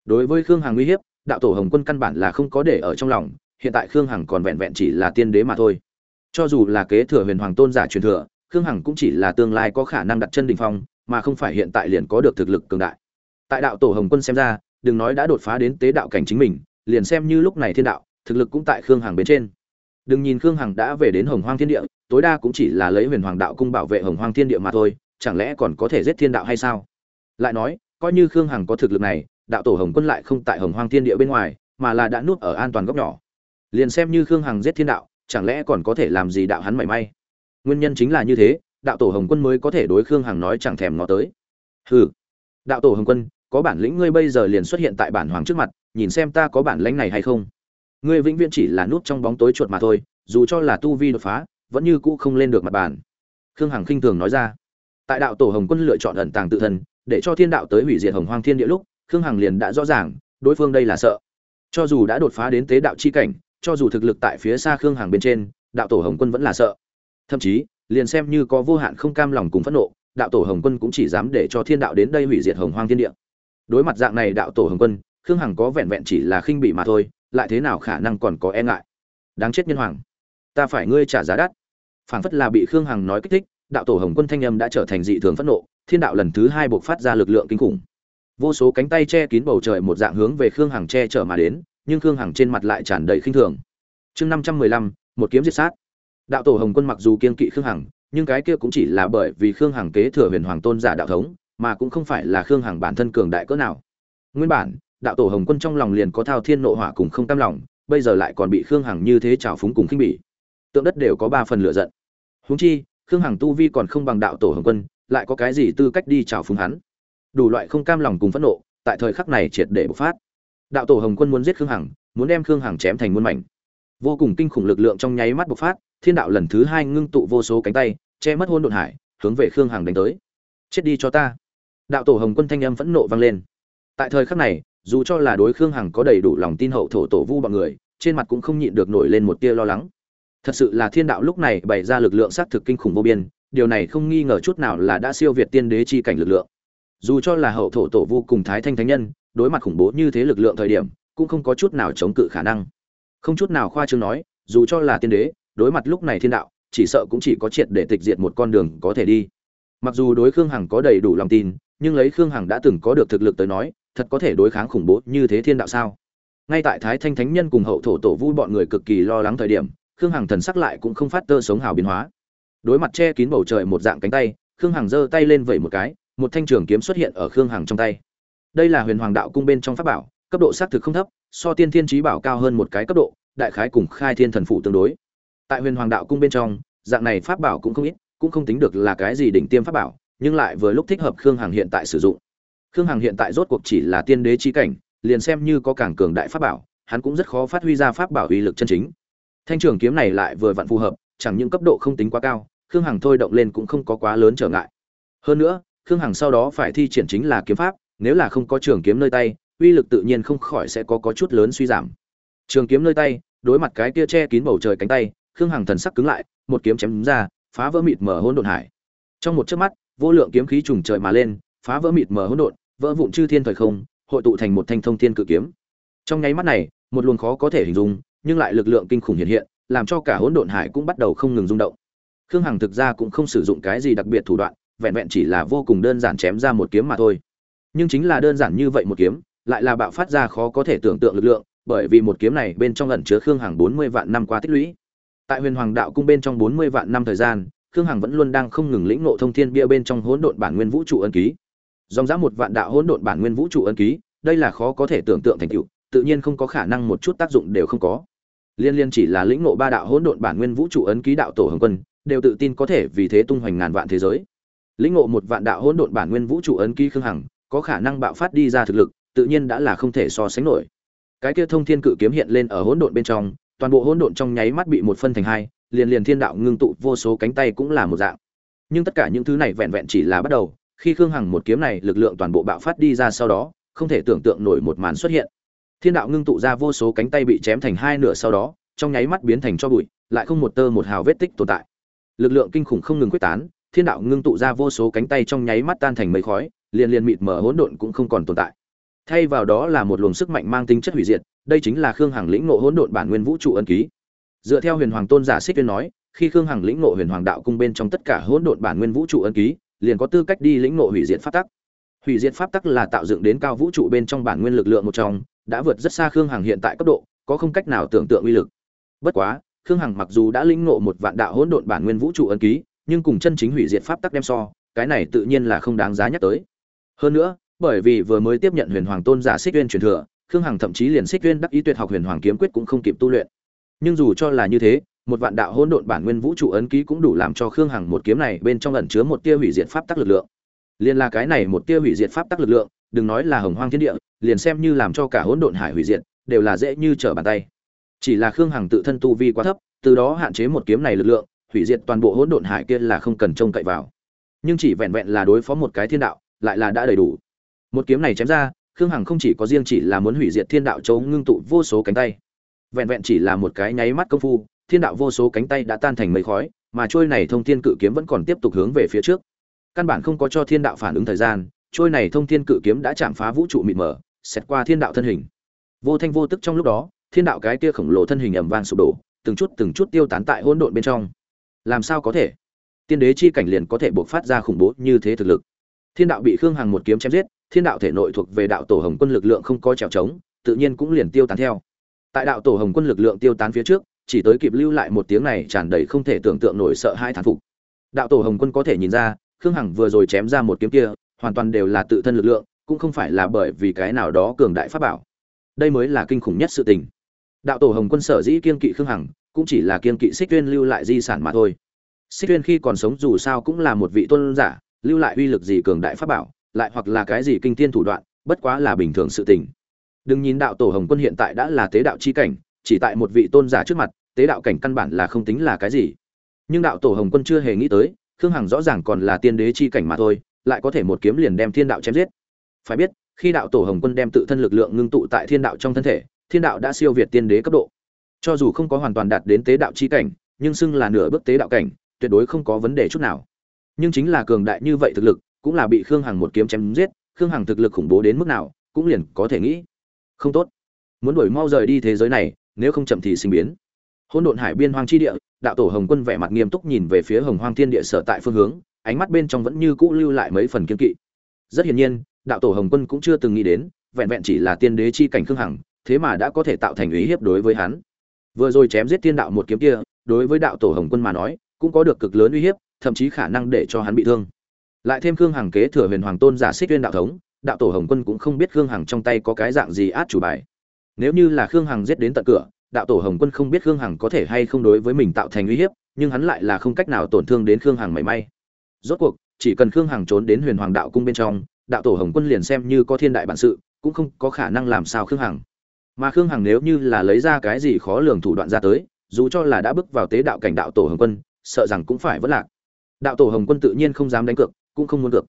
Đối với khương hằng uy hiếp, đạo tổ hồng quân căn bản là không có để ở trong lòng, hiện tại khương hằng còn vẹn vẹn chỉ là tiên đế mà thôi. Cho dù là kế thừa huyền hoàng tôn giả truyền thừa, khương hằng cũng chỉ là tương lai có khả năng đặt chân đ ỉ n h phong mà không phải hiện tại liền có được thực lực cường đại. Tại đạo tổ hồng quân xem ra, đừng nói đã đột phá đến tế đạo cảnh chính mình, liền xem như lúc này thiên đạo, thực lực cũng tại khương hằng bên trên. Đừng nhìn khương hằng đã về đến hồng hoang thiên địa, tối đa cũng chỉ là lấy huyền hoàng đạo cung bảo vệ hồng hoang thiên địa mà thôi, chẳng lẽ còn có thể giết thiên đạo hay sao? Lại nói, coi như khương hằng có thực lực này, đạo tổ hồng quân lại không tại hồng hoang thiên địa bên ngoài, mà là đã nuốt ở an toàn góc nhỏ. Liền xem như khương hằng giết thiên đạo, chẳng lẽ còn có thể làm gì đạo hắn mảy may? Nguyên nhân chính là như thế đạo tổ hồng quân mới có thể đối khương hằng nói chẳng thèm ngó tới. Hừ, đạo tổ hồng quân, có bản lĩnh ngươi bây giờ liền xuất hiện tại bản hoàng trước mặt, nhìn xem ta có bản lĩnh này hay không. Ngươi vĩnh viễn chỉ là nút trong bóng tối chuột mà thôi, dù cho là tu vi đột phá, vẫn như cũ không lên được mặt bàn. Khương hằng khinh thường nói ra. Tại đạo tổ hồng quân lựa chọn ẩn tàng tự thân, để cho thiên đạo tới hủy diệt hồng hoang thiên địa lúc, khương hằng liền đã rõ ràng, đối phương đây là sợ. Cho dù đã đột phá đến tế đạo chi cảnh, cho dù thực lực tại phía xa khương hằng bên trên, đạo tổ hồng quân vẫn là sợ. Thậm chí liền xem như có vô hạn không cam lòng cùng phẫn nộ, đạo tổ hồng quân cũng chỉ dám để cho thiên đạo đến đây hủy diệt hồng hoang thiên địa. Đối mặt dạng này đạo tổ hồng quân, khương hằng có vẹn vẹn chỉ là khinh bị mà thôi, lại thế nào khả năng còn có e ngại? Đáng chết nhân hoàng, ta phải ngươi trả giá đắt. Phảng phất là bị khương hằng nói kích thích, đạo tổ hồng quân thanh âm đã trở thành dị thường phẫn nộ, thiên đạo lần thứ hai buộc phát ra lực lượng kinh khủng. Vô số cánh tay che kín bầu trời một dạng hướng về khương hằng che chở mà đến, nhưng khương hằng trên mặt lại tràn đầy khinh thường. Chương năm trăm mười lăm, một kiếm diệt sát đạo tổ hồng quân mặc dù kiên kỵ khương hằng, nhưng cái kia cũng chỉ là bởi vì khương hằng kế thừa huyền hoàng tôn giả đạo thống, mà cũng không phải là khương hằng bản thân cường đại cỡ nào. Nguyên bản, đạo tổ hồng quân trong lòng liền có thao thiên nộ hỏa cùng không tam lòng, bây giờ lại còn bị khương hằng như thế trào phúng cùng khinh bỉ. Tượng đất đều có ba phần lựa giận. Húng chi, khương hằng tu vi còn không bằng đạo tổ hồng quân, lại có cái gì tư cách đi trào phúng hắn? Đủ loại không cam lòng cùng phẫn nộ, tại thời khắc này triệt để bộc phát. Đạo tổ hồng quân muốn giết khương hằng, muốn đem khương hằng chém thành muôn mảnh. Vô cùng kinh khủng lực lượng trong nháy mắt bộc phát thiên đạo lần thứ hai ngưng tụ vô số cánh tay, che mất hôn độn hải, hướng về khương hằng đánh tới. Chết đi cho ta. Đạo tổ hồng quân thanh âm phẫn nộ vang lên. Tại thời khắc này, dù cho là đối khương hằng có đầy đủ lòng tin hậu thổ tổ vu bọn người, trên mặt cũng không nhịn được nổi lên một tia lo lắng. Thật sự là thiên đạo lúc này bày ra lực lượng xác thực kinh khủng vô biên, điều này không nghi ngờ chút nào là đã siêu việt tiên đế chi cảnh lực lượng. Dù cho là hậu thổ tổ vu cùng thái thanh thánh nhân, đối mặt khủng bố như thế lực lượng thời điểm, cũng không có chút nào chống cự khả năng. Không chút nào khoa trương nói, dù cho là tiên đế đối mặt lúc này thiên đạo, chỉ sợ cũng chỉ có triệt để tịch diệt một con đường có thể đi. Mặc dù đối khương hằng có đầy đủ lòng tin, nhưng lấy khương hằng đã từng có được thực lực tới nói, thật có thể đối kháng khủng bố như thế thiên đạo sao? Ngay tại thái thanh thánh nhân cùng hậu thổ tổ vu bọn người cực kỳ lo lắng thời điểm, khương hằng thần sắc lại cũng không phát tơ sống hào biến hóa. Đối mặt che kín bầu trời một dạng cánh tay, khương hằng giơ tay lên vẩy một cái, một thanh trường kiếm xuất hiện ở khương hằng trong tay. Đây là huyền hoàng đạo cung bên trong pháp bảo, cấp độ xác thực không thấp, so tiên thiên trí bảo cao hơn một cái cấp độ, đại khái cùng khai thiên thần phụ tương đối tại huyền hoàng đạo cung bên trong dạng này pháp bảo cũng không ít cũng không tính được là cái gì đỉnh tiêm pháp bảo nhưng lại vừa lúc thích hợp khương hằng hiện tại sử dụng. Khương hằng hiện tại rốt cuộc chỉ là tiên đế chi cảnh liền xem như có càng cường đại pháp bảo hắn cũng rất khó phát huy ra pháp bảo uy lực chân chính. Thanh trường kiếm này lại vừa vặn phù hợp chẳng những cấp độ không tính quá cao khương hằng thôi động lên cũng không có quá lớn trở ngại. Hơn nữa khương hằng sau đó phải thi triển chính là kiếm pháp nếu là không có trường kiếm nơi tay uy lực tự nhiên không khỏi sẽ có, có chút lớn suy giảm. Trường kiếm nơi tay đối mặt cái kia che kín bầu trời cánh tay khương hằng thần sắc cứng lại, một kiếm chém đúng ra, phá vỡ mịt mở hỗn độn hải. Trong một chớp mắt, vô lượng kiếm khí trùng trời mà lên, phá vỡ mịt mở hỗn độn, vỡ vụn chư thiên thời không, hội tụ thành một thanh thông thiên cự kiếm. Trong nháy mắt này, một luồng khó có thể hình dung, nhưng lại lực lượng kinh khủng hiện hiện, làm cho cả hỗn độn hải cũng bắt đầu không ngừng rung động. Khương hằng thực ra cũng không sử dụng cái gì đặc biệt thủ đoạn, vẹn vẹn chỉ là vô cùng đơn giản chém ra một kiếm mà thôi. Nhưng chính là đơn giản như vậy một kiếm, lại là bạo phát ra khó có thể tưởng tượng lực lượng, bởi vì một kiếm này bên trong ẩn chứa khương hằng bốn mươi vạn năm qua tích lũy tại huyền hoàng đạo cung bên trong bốn mươi vạn năm thời gian, khương hằng vẫn luôn đang không ngừng lĩnh ngộ thông thiên bia bên trong hỗn độn bản nguyên vũ trụ ân ký. Dòng dã một vạn đạo hỗn độn bản nguyên vũ trụ ân ký, đây là khó có thể tưởng tượng thành tựu, tự nhiên không có khả năng một chút tác dụng đều không có. Liên liên chỉ là lĩnh ngộ ba đạo hỗn độn bản nguyên vũ trụ ấn ký đạo tổ hồng quân, đều tự tin có thể vì thế tung hoành ngàn vạn thế giới. Lĩnh ngộ một vạn đạo hỗn độn bản nguyên vũ trụ ấn ký khương hằng, có khả năng bạo phát đi ra thực lực, tự nhiên đã là không thể so sánh nổi. Cái kia thông thiên cự kiếm hiện lên ở hỗn độn bên trong toàn bộ hỗn độn trong nháy mắt bị một phân thành hai, liền liền thiên đạo ngưng tụ vô số cánh tay cũng là một dạng. Nhưng tất cả những thứ này vẹn vẹn chỉ là bắt đầu, khi khương hằng một kiếm này lực lượng toàn bộ bạo phát đi ra sau đó, không thể tưởng tượng nổi một màn xuất hiện. Thiên đạo ngưng tụ ra vô số cánh tay bị chém thành hai nửa sau đó, trong nháy mắt biến thành cho bụi, lại không một tơ một hào vết tích tồn tại. Lực lượng kinh khủng không ngừng quyết tán, thiên đạo ngưng tụ ra vô số cánh tay trong nháy mắt tan thành mấy khói, liền liền mịt mở hỗn độn cũng không còn tồn tại thay vào đó là một luồng sức mạnh mang tính chất hủy diệt, đây chính là khương hằng lĩnh ngộ hỗn độn bản nguyên vũ trụ ân ký. Dựa theo huyền hoàng tôn giả xích viên nói, khi khương hằng lĩnh ngộ huyền hoàng đạo cung bên trong tất cả hỗn độn bản nguyên vũ trụ ân ký, liền có tư cách đi lĩnh ngộ hủy diệt pháp tắc. Hủy diệt pháp tắc là tạo dựng đến cao vũ trụ bên trong bản nguyên lực lượng một trong, đã vượt rất xa khương hằng hiện tại cấp độ, có không cách nào tưởng tượng uy lực. Bất quá, khương hằng mặc dù đã lĩnh ngộ một vạn đạo hỗn độn bản nguyên vũ trụ ân ký, nhưng cùng chân chính hủy diệt pháp tắc đem so, cái này tự nhiên là không đáng giá nhắc tới. Hơn nữa bởi vì vừa mới tiếp nhận huyền hoàng tôn giả xích tuyên truyền thừa, khương hằng thậm chí liền xích tuyên đắc ý tuyệt học huyền hoàng kiếm quyết cũng không kịp tu luyện. Nhưng dù cho là như thế, một vạn đạo hỗn độn bản nguyên vũ trụ ấn ký cũng đủ làm cho khương hằng một kiếm này bên trong ẩn chứa một tia hủy diệt pháp tắc lực lượng. Liền là cái này một tia hủy diệt pháp tắc lực lượng, đừng nói là hồng hoang thiên địa, liền xem như làm cho cả hỗn độn hải hủy diệt, đều là dễ như trở bàn tay. Chỉ là khương hằng tự thân tu vi quá thấp, từ đó hạn chế một kiếm này lực lượng, hủy diệt toàn bộ hỗn độn hải kia là không cần trông cậy vào. Nhưng chỉ vẹn vẹn là đối phó một cái thiên đạo, lại là đã đầy đủ một kiếm này chém ra, khương hằng không chỉ có riêng chỉ là muốn hủy diệt thiên đạo châu ngưng tụ vô số cánh tay, vẹn vẹn chỉ là một cái nháy mắt công phu, thiên đạo vô số cánh tay đã tan thành mây khói, mà trôi này thông thiên cự kiếm vẫn còn tiếp tục hướng về phía trước. Căn bản không có cho thiên đạo phản ứng thời gian, trôi này thông thiên cự kiếm đã chạm phá vũ trụ mịt mờ xét qua thiên đạo thân hình. Vô thanh vô tức trong lúc đó, thiên đạo cái kia khổng lồ thân hình ầm vang sụp đổ, từng chút từng chút tiêu tán tại hỗn độn bên trong. Làm sao có thể? Tiên đế chi cảnh liền có thể buộc phát ra khủng bố như thế thực lực. Thiên đạo bị khương hằng một kiếm chém giết thiên đạo thể nội thuộc về đạo tổ hồng quân lực lượng không có trèo trống, tự nhiên cũng liền tiêu tán theo. Tại đạo tổ hồng quân lực lượng tiêu tán phía trước, chỉ tới kịp lưu lại một tiếng này tràn đầy không thể tưởng tượng nổi sợ hai thán phục. Đạo tổ hồng quân có thể nhìn ra, khương hằng vừa rồi chém ra một kiếm kia, hoàn toàn đều là tự thân lực lượng, cũng không phải là bởi vì cái nào đó cường đại pháp bảo. Đây mới là kinh khủng nhất sự tình. Đạo tổ hồng quân sở dĩ kiên kỵ khương hằng, cũng chỉ là kiên kỵ xích tuyên lưu lại di sản mà thôi. Xích tuyên khi còn sống dù sao cũng là một vị tôn giả, lưu lại uy lực gì cường đại pháp bảo lại hoặc là cái gì kinh tiên thủ đoạn, bất quá là bình thường sự tình. Đừng nhìn đạo tổ hồng quân hiện tại đã là tế đạo chi cảnh, chỉ tại một vị tôn giả trước mặt, tế đạo cảnh căn bản là không tính là cái gì. Nhưng đạo tổ hồng quân chưa hề nghĩ tới, khương hằng rõ ràng còn là tiên đế chi cảnh mà thôi, lại có thể một kiếm liền đem thiên đạo chém giết. Phải biết, khi đạo tổ hồng quân đem tự thân lực lượng ngưng tụ tại thiên đạo trong thân thể, thiên đạo đã siêu việt tiên đế cấp độ. Cho dù không có hoàn toàn đạt đến tế đạo chi cảnh, nhưng xưng là nửa bước tế đạo cảnh, tuyệt đối không có vấn đề chút nào. Nhưng chính là cường đại như vậy thực lực cũng là bị khương hằng một kiếm chém giết, khương hằng thực lực khủng bố đến mức nào, cũng liền có thể nghĩ. Không tốt. Muốn đuổi mau rời đi thế giới này, nếu không chậm thì sinh biến. Hỗn độn hải biên hoang chi địa, đạo tổ hồng quân vẻ mặt nghiêm túc nhìn về phía hồng hoang thiên địa sở tại phương hướng, ánh mắt bên trong vẫn như cũ lưu lại mấy phần kiên kỵ. Rất hiển nhiên, đạo tổ hồng quân cũng chưa từng nghĩ đến, vẹn vẹn chỉ là tiên đế chi cảnh khương hằng, thế mà đã có thể tạo thành ý hiếp đối với hắn. Vừa rồi chém giết thiên đạo một kiếm kia, đối với đạo tổ hồng quân mà nói, cũng có được cực lớn uy hiếp, thậm chí khả năng để cho hắn bị thương lại thêm khương hằng kế thừa huyền hoàng tôn giả xích tuyên đạo thống, đạo tổ hồng quân cũng không biết khương hằng trong tay có cái dạng gì át chủ bài. Nếu như là khương hằng giết đến tận cửa, đạo tổ hồng quân không biết khương hằng có thể hay không đối với mình tạo thành uy hiếp, nhưng hắn lại là không cách nào tổn thương đến khương hằng mảy may. Rốt cuộc, chỉ cần khương hằng trốn đến huyền hoàng đạo cung bên trong, đạo tổ hồng quân liền xem như có thiên đại bản sự, cũng không có khả năng làm sao khương hằng. Mà khương hằng nếu như là lấy ra cái gì khó lường thủ đoạn ra tới, dù cho là đã bước vào tế đạo cảnh đạo tổ hồng quân, sợ rằng cũng phải vất lạc. Đạo tổ hồng quân tự nhiên không dám đánh cược cũng không muốn cược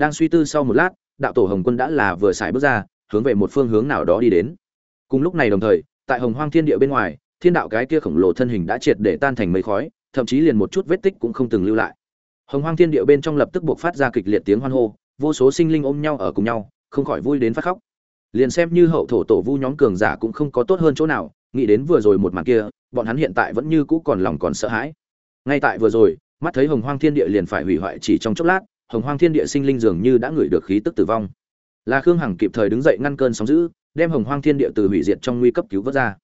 đang suy tư sau một lát, đạo tổ hồng quân đã là vừa xài bước ra, hướng về một phương hướng nào đó đi đến. Cùng lúc này đồng thời, tại hồng hoang thiên địa bên ngoài, thiên đạo cái kia khổng lồ thân hình đã triệt để tan thành mây khói, thậm chí liền một chút vết tích cũng không từng lưu lại. Hồng hoang thiên địa bên trong lập tức buộc phát ra kịch liệt tiếng hoan hô, vô số sinh linh ôm nhau ở cùng nhau, không khỏi vui đến phát khóc. Liền xem như hậu thổ tổ vu nhóm cường giả cũng không có tốt hơn chỗ nào, nghĩ đến vừa rồi một màn kia, bọn hắn hiện tại vẫn như cũ còn lòng còn sợ hãi. Ngay tại vừa rồi, mắt thấy hồng hoang thiên địa liền phải hủy hoại chỉ trong chốc lát hồng hoang thiên địa sinh linh dường như đã ngửi được khí tức tử vong. Là khương hằng kịp thời đứng dậy ngăn cơn sóng giữ đem hồng hoang thiên địa từ hủy diệt trong nguy cấp cứu vớt ra.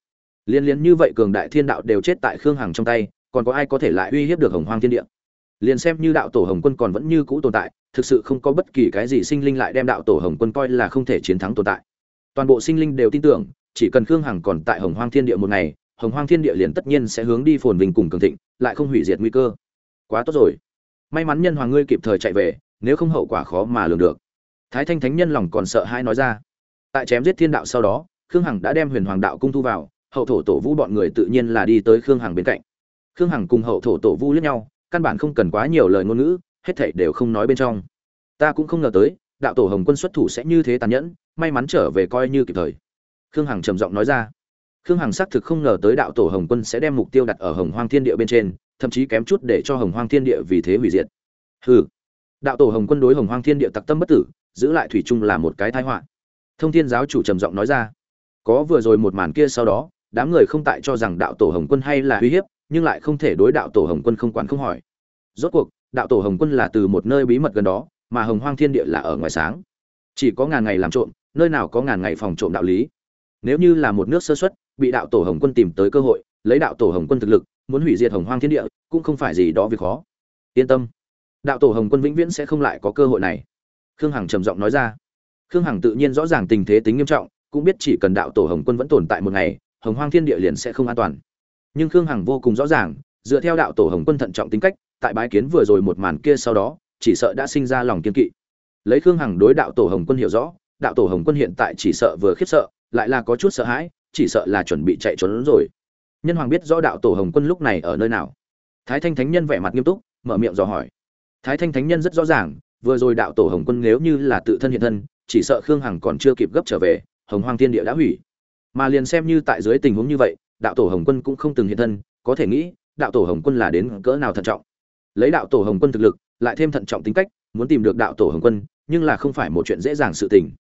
Liên liên như vậy cường đại thiên đạo đều chết tại khương hằng trong tay, còn có ai có thể lại uy hiếp được hồng hoang thiên địa? Liền xem như đạo tổ hồng quân còn vẫn như cũ tồn tại, thực sự không có bất kỳ cái gì sinh linh lại đem đạo tổ hồng quân coi là không thể chiến thắng tồn tại. Toàn bộ sinh linh đều tin tưởng, chỉ cần khương hằng còn tại hồng hoang thiên địa một ngày, hồng hoang thiên địa liền tất nhiên sẽ hướng đi phồn vinh cùng cường thịnh, lại không hủy diệt nguy cơ. Quá tốt rồi may mắn nhân hoàng ngươi kịp thời chạy về, nếu không hậu quả khó mà lường được. Thái thanh thánh nhân lòng còn sợ hai nói ra. Tại chém giết thiên đạo sau đó, khương hằng đã đem huyền hoàng đạo cung thu vào, hậu thổ tổ vũ bọn người tự nhiên là đi tới khương hằng bên cạnh. Khương hằng cùng hậu thổ tổ vu lẫn nhau, căn bản không cần quá nhiều lời ngôn ngữ, hết thảy đều không nói bên trong. Ta cũng không ngờ tới, đạo tổ hồng quân xuất thủ sẽ như thế tàn nhẫn, may mắn trở về coi như kịp thời. Khương hằng trầm giọng nói ra. Khương hằng xác thực không ngờ tới đạo tổ hồng quân sẽ đem mục tiêu đặt ở hồng hoang thiên địa bên trên thậm chí kém chút để cho hồng hoang thiên địa vì thế hủy diệt. Hừ. Đạo tổ hồng quân đối hồng hoang thiên địa tặc tâm bất tử, giữ lại thủy chung là một cái tai họa. Thông thiên giáo chủ trầm giọng nói ra, có vừa rồi một màn kia sau đó, đám người không tại cho rằng đạo tổ hồng quân hay là uy hiếp, nhưng lại không thể đối đạo tổ hồng quân không quản không hỏi. Rốt cuộc, đạo tổ hồng quân là từ một nơi bí mật gần đó, mà hồng hoang thiên địa là ở ngoài sáng. Chỉ có ngàn ngày làm trộm, nơi nào có ngàn ngày phòng trộm đạo lý. Nếu như là một nước sơ xuất bị đạo tổ hồng quân tìm tới cơ hội lấy đạo tổ hồng quân thực lực, muốn hủy diệt hồng hoang thiên địa, cũng không phải gì đó việc khó. Yên tâm, đạo tổ hồng quân vĩnh viễn sẽ không lại có cơ hội này. Khương hằng trầm giọng nói ra. Khương hằng tự nhiên rõ ràng tình thế tính nghiêm trọng, cũng biết chỉ cần đạo tổ hồng quân vẫn tồn tại một ngày, hồng hoang thiên địa liền sẽ không an toàn. Nhưng khương hằng vô cùng rõ ràng, dựa theo đạo tổ hồng quân thận trọng tính cách, tại bái kiến vừa rồi một màn kia sau đó, chỉ sợ đã sinh ra lòng kiên kỵ. Lấy khương hằng đối đạo tổ hồng quân hiểu rõ, đạo tổ hồng quân hiện tại chỉ sợ vừa khiếp sợ, lại là có chút sợ hãi, chỉ sợ là chuẩn bị chạy trốn rồi nhân hoàng biết rõ đạo tổ hồng quân lúc này ở nơi nào. Thái thanh thánh nhân vẻ mặt nghiêm túc, mở miệng dò hỏi. Thái thanh thánh nhân rất rõ ràng, vừa rồi đạo tổ hồng quân nếu như là tự thân hiện thân, chỉ sợ khương hằng còn chưa kịp gấp trở về, hồng hoang thiên địa đã hủy. Mà liền xem như tại dưới tình huống như vậy, đạo tổ hồng quân cũng không từng hiện thân, có thể nghĩ, đạo tổ hồng quân là đến cỡ nào thận trọng. Lấy đạo tổ hồng quân thực lực, lại thêm thận trọng tính cách, muốn tìm được đạo tổ hồng quân, nhưng là không phải một chuyện dễ dàng sự tình.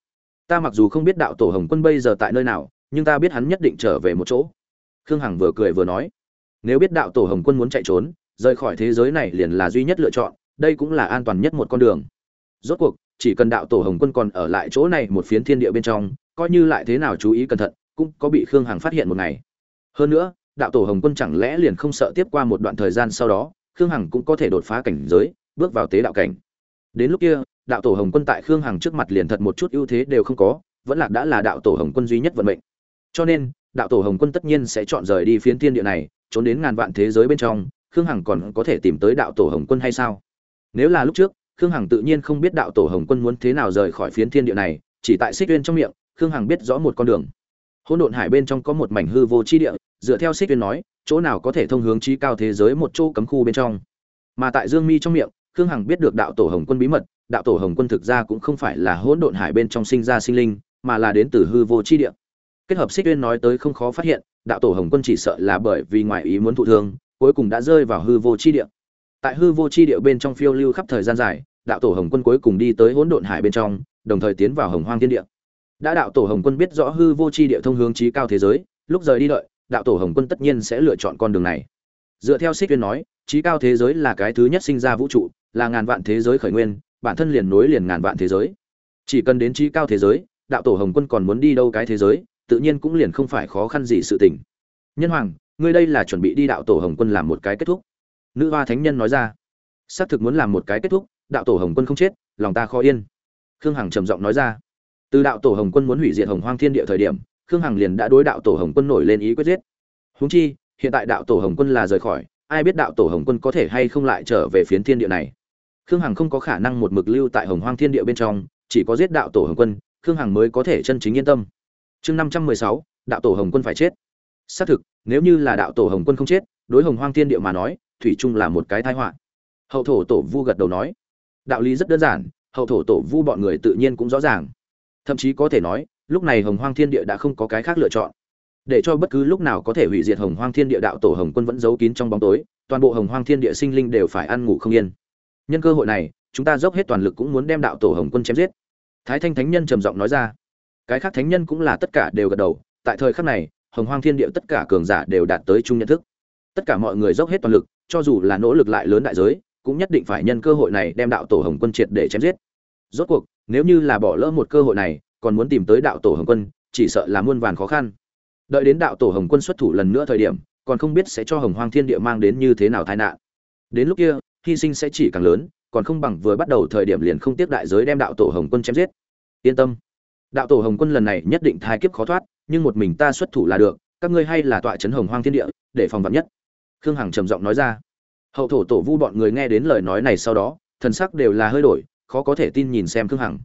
Ta mặc dù không biết đạo tổ hồng quân bây giờ tại nơi nào, nhưng ta biết hắn nhất định trở về một chỗ khương hằng vừa cười vừa nói, nếu biết đạo tổ hồng quân muốn chạy trốn, rời khỏi thế giới này liền là duy nhất lựa chọn, đây cũng là an toàn nhất một con đường. Rốt cuộc, chỉ cần đạo tổ hồng quân còn ở lại chỗ này một phiến thiên địa bên trong, coi như lại thế nào chú ý cẩn thận, cũng có bị khương hằng phát hiện một ngày. Hơn nữa, đạo tổ hồng quân chẳng lẽ liền không sợ tiếp qua một đoạn thời gian sau đó, khương hằng cũng có thể đột phá cảnh giới, bước vào tế đạo cảnh. Đến lúc kia, đạo tổ hồng quân tại khương hằng trước mặt liền thật một chút ưu thế đều không có, vẫn lạc đã là đạo tổ hồng quân duy nhất vận mệnh. Cho nên đạo tổ hồng quân tất nhiên sẽ chọn rời đi phiến thiên địa này, trốn đến ngàn vạn thế giới bên trong, khương hằng còn có thể tìm tới đạo tổ hồng quân hay sao? Nếu là lúc trước, khương hằng tự nhiên không biết đạo tổ hồng quân muốn thế nào rời khỏi phiến thiên địa này, chỉ tại xích uyên trong miệng, khương hằng biết rõ một con đường. Hỗn độn hải bên trong có một mảnh hư vô chi địa, dựa theo xích uyên nói, chỗ nào có thể thông hướng trí cao thế giới một chỗ cấm khu bên trong. Mà tại dương mi trong miệng, khương hằng biết được đạo tổ hồng quân bí mật, đạo tổ hồng quân thực ra cũng không phải là hỗn độn hải bên trong sinh ra sinh linh, mà là đến từ hư vô chi địa kết hợp xích uyên nói tới không khó phát hiện, đạo tổ hồng quân chỉ sợ là bởi vì ngoại ý muốn thụ thương, cuối cùng đã rơi vào hư vô chi địa. Tại hư vô chi địa bên trong phiêu lưu khắp thời gian dài, đạo tổ hồng quân cuối cùng đi tới hỗn độn hải bên trong, đồng thời tiến vào hồng hoang thiên địa. Đã đạo tổ hồng quân biết rõ hư vô chi địa thông hướng trí cao thế giới, lúc rời đi đợi, đạo tổ hồng quân tất nhiên sẽ lựa chọn con đường này. Dựa theo xích uyên nói trí cao thế giới là cái thứ nhất sinh ra vũ trụ, là ngàn vạn thế giới khởi nguyên, bản thân liền nối liền ngàn vạn thế giới. Chỉ cần đến trí cao thế giới, đạo tổ hồng quân còn muốn đi đâu cái thế giới tự nhiên cũng liền không phải khó khăn gì sự tình. Nhân hoàng, ngươi đây là chuẩn bị đi đạo tổ hồng quân làm một cái kết thúc. Nữ hoa thánh nhân nói ra. Xác thực muốn làm một cái kết thúc, đạo tổ hồng quân không chết, lòng ta khó yên. Khương hằng trầm giọng nói ra. Từ đạo tổ hồng quân muốn hủy diệt hồng hoang thiên địa thời điểm, khương hằng liền đã đối đạo tổ hồng quân nổi lên ý quyết giết. Húng chi, hiện tại đạo tổ hồng quân là rời khỏi, ai biết đạo tổ hồng quân có thể hay không lại trở về phiến thiên địa này. Khương hằng không có khả năng một mực lưu tại hồng hoang thiên địa bên trong, chỉ có giết đạo tổ hồng quân, khương hằng mới có thể chân chính yên tâm chương năm trăm mười sáu, đạo tổ hồng quân phải chết. Xác thực, nếu như là đạo tổ hồng quân không chết, đối hồng hoang thiên địa mà nói, thủy chung là một cái tai họa. Hậu thổ tổ vu gật đầu nói, đạo lý rất đơn giản, hậu thổ tổ vu bọn người tự nhiên cũng rõ ràng. Thậm chí có thể nói, lúc này hồng hoang thiên địa đã không có cái khác lựa chọn. Để cho bất cứ lúc nào có thể hủy diệt hồng hoang thiên địa đạo tổ hồng quân vẫn giấu kín trong bóng tối, toàn bộ hồng hoang thiên địa sinh linh đều phải ăn ngủ không yên. Nhân cơ hội này, chúng ta dốc hết toàn lực cũng muốn đem đạo tổ hồng quân chém giết. Thái thanh thánh nhân trầm giọng nói ra cái khác thánh nhân cũng là tất cả đều gật đầu. Tại thời khắc này, hồng hoang thiên địa tất cả cường giả đều đạt tới chung nhận thức. Tất cả mọi người dốc hết toàn lực, cho dù là nỗ lực lại lớn đại giới, cũng nhất định phải nhân cơ hội này đem đạo tổ hồng quân triệt để chém giết. Rốt cuộc, nếu như là bỏ lỡ một cơ hội này, còn muốn tìm tới đạo tổ hồng quân, chỉ sợ là muôn vàn khó khăn. Đợi đến đạo tổ hồng quân xuất thủ lần nữa thời điểm, còn không biết sẽ cho hồng hoang thiên địa mang đến như thế nào tai nạn. Đến lúc kia, hy sinh sẽ chỉ càng lớn, còn không bằng vừa bắt đầu thời điểm liền không tiếp đại giới đem đạo tổ hồng quân chém giết. Yên tâm đạo tổ hồng quân lần này nhất định thai kiếp khó thoát, nhưng một mình ta xuất thủ là được, các ngươi hay là tọa trấn hồng hoang thiên địa, để phòng vật nhất. Khương hằng trầm giọng nói ra. Hậu thổ tổ vu bọn người nghe đến lời nói này sau đó, thần sắc đều là hơi đổi, khó có thể tin nhìn xem khương hằng.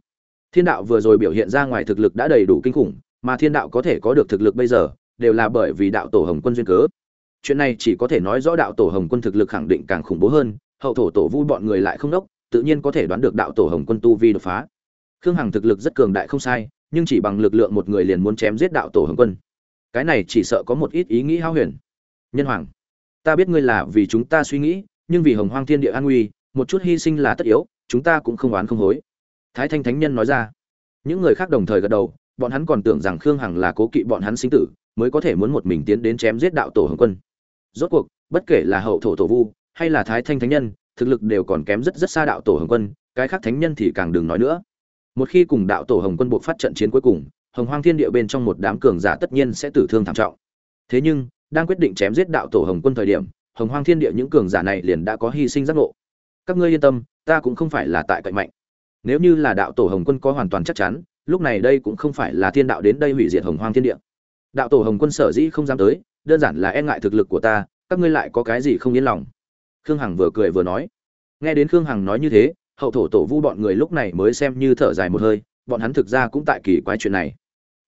Thiên đạo vừa rồi biểu hiện ra ngoài thực lực đã đầy đủ kinh khủng, mà thiên đạo có thể có được thực lực bây giờ, đều là bởi vì đạo tổ hồng quân duyên cớ. Chuyện này chỉ có thể nói rõ đạo tổ hồng quân thực lực khẳng định càng khủng bố hơn, hậu thổ tổ vu bọn người lại không đốc, tự nhiên có thể đoán được đạo tổ hồng quân tu vi đột phá khương hằng thực lực rất cường đại không sai, nhưng chỉ bằng lực lượng một người liền muốn chém giết đạo tổ hồng quân. Cái này chỉ sợ có một ít ý nghĩ hao huyền. Nhân hoàng, ta biết ngươi là vì chúng ta suy nghĩ, nhưng vì hồng hoang thiên địa an nguy, một chút hy sinh là tất yếu, chúng ta cũng không oán không hối. Thái thanh thánh nhân nói ra. Những người khác đồng thời gật đầu, bọn hắn còn tưởng rằng khương hằng là cố kỵ bọn hắn sinh tử, mới có thể muốn một mình tiến đến chém giết đạo tổ hồng quân. Rốt cuộc, bất kể là hậu thổ tổ vu, hay là thái thanh thánh nhân, thực lực đều còn kém rất rất xa đạo tổ hồng quân, cái khác thánh nhân thì càng đừng nói nữa một khi cùng đạo tổ hồng quân buộc phát trận chiến cuối cùng, hồng hoang thiên địa bên trong một đám cường giả tất nhiên sẽ tử thương thảm trọng. Thế nhưng, đang quyết định chém giết đạo tổ hồng quân thời điểm, hồng hoang thiên địa những cường giả này liền đã có hy sinh giác ngộ. Các ngươi yên tâm, ta cũng không phải là tại cậy mạnh. Nếu như là đạo tổ hồng quân có hoàn toàn chắc chắn, lúc này đây cũng không phải là thiên đạo đến đây hủy diệt hồng hoang thiên địa. Đạo tổ hồng quân sở dĩ không dám tới, đơn giản là e ngại thực lực của ta, các ngươi lại có cái gì không yên lòng. Khương hằng vừa cười vừa nói. Nghe đến khương hằng nói như thế hậu thổ tổ vu bọn người lúc này mới xem như thở dài một hơi, bọn hắn thực ra cũng tại kỳ quái chuyện này.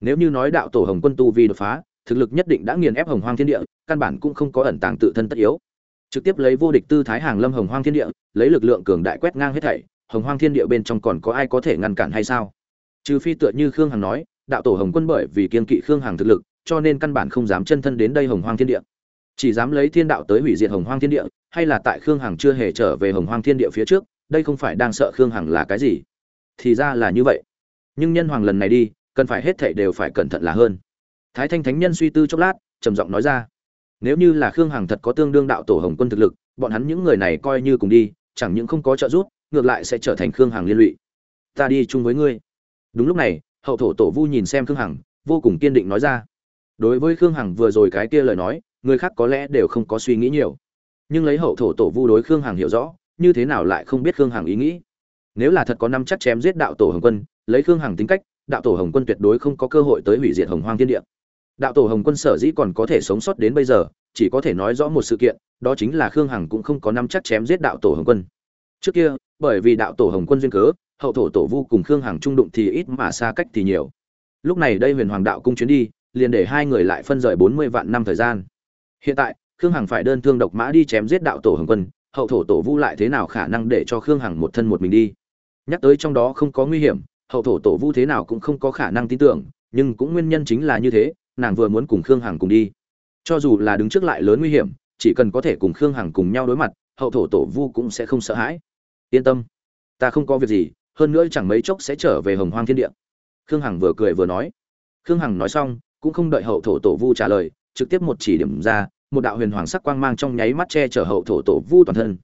Nếu như nói đạo tổ hồng quân tu vi đột phá, thực lực nhất định đã nghiền ép hồng hoang thiên địa, căn bản cũng không có ẩn tàng tự thân tất yếu. Trực tiếp lấy vô địch tư thái hàng lâm hồng hoang thiên địa, lấy lực lượng cường đại quét ngang hết thảy, hồng hoang thiên địa bên trong còn có ai có thể ngăn cản hay sao? Trừ phi tựa như khương hằng nói, đạo tổ hồng quân bởi vì kiên kỵ khương hằng thực lực, cho nên căn bản không dám chân thân đến đây hồng hoang thiên địa. Chỉ dám lấy thiên đạo tới hủy diệt hồng hoang thiên địa, hay là tại khương hằng chưa hề trở về hồng hoang thiên địa phía trước đây không phải đang sợ khương hằng là cái gì? Thì ra là như vậy. Nhưng nhân hoàng lần này đi, cần phải hết thảy đều phải cẩn thận là hơn. Thái thanh thánh nhân suy tư chốc lát, trầm giọng nói ra. Nếu như là khương hằng thật có tương đương đạo tổ hồng quân thực lực, bọn hắn những người này coi như cùng đi, chẳng những không có trợ giúp, ngược lại sẽ trở thành khương hằng liên lụy. Ta đi chung với ngươi. Đúng lúc này, hậu thổ tổ vu nhìn xem khương hằng, vô cùng kiên định nói ra. Đối với khương hằng vừa rồi cái kia lời nói, người khác có lẽ đều không có suy nghĩ nhiều. Nhưng lấy hậu thổ tổ vu đối khương hằng hiểu rõ như thế nào lại không biết khương hằng ý nghĩ? Nếu là thật có năm chắc chém giết đạo tổ hồng quân, lấy khương hằng tính cách, đạo tổ hồng quân tuyệt đối không có cơ hội tới hủy diệt hồng hoang thiên địa. Đạo tổ hồng quân sở dĩ còn có thể sống sót đến bây giờ, chỉ có thể nói rõ một sự kiện, đó chính là khương hằng cũng không có năm chắc chém giết đạo tổ hồng quân. Trước kia, bởi vì đạo tổ hồng quân duyên cớ, hậu thổ tổ vu cùng khương hằng trung đụng thì ít mà xa cách thì nhiều. Lúc này đây huyền hoàng đạo cung chuyến đi, liền để hai người lại phân rời bốn mươi vạn năm thời gian. Hiện tại, khương hằng phải đơn thương độc mã đi chém giết đạo tổ hồng quân hậu thổ tổ vu lại thế nào khả năng để cho khương hằng một thân một mình đi? Nhắc tới trong đó không có nguy hiểm, hậu thổ tổ vu thế nào cũng không có khả năng tin tưởng, nhưng cũng nguyên nhân chính là như thế, nàng vừa muốn cùng khương hằng cùng đi. Cho dù là đứng trước lại lớn nguy hiểm, chỉ cần có thể cùng khương hằng cùng nhau đối mặt, hậu thổ tổ vu cũng sẽ không sợ hãi. Yên tâm, ta không có việc gì, hơn nữa chẳng mấy chốc sẽ trở về hồng hoang thiên địa. Khương hằng vừa cười vừa nói. Khương hằng nói xong, cũng không đợi hậu thổ tổ vu trả lời, trực tiếp một chỉ điểm ra một đạo huyền hoàng sắc quang mang trong nháy mắt che chở hậu thổ tổ vu toàn thân.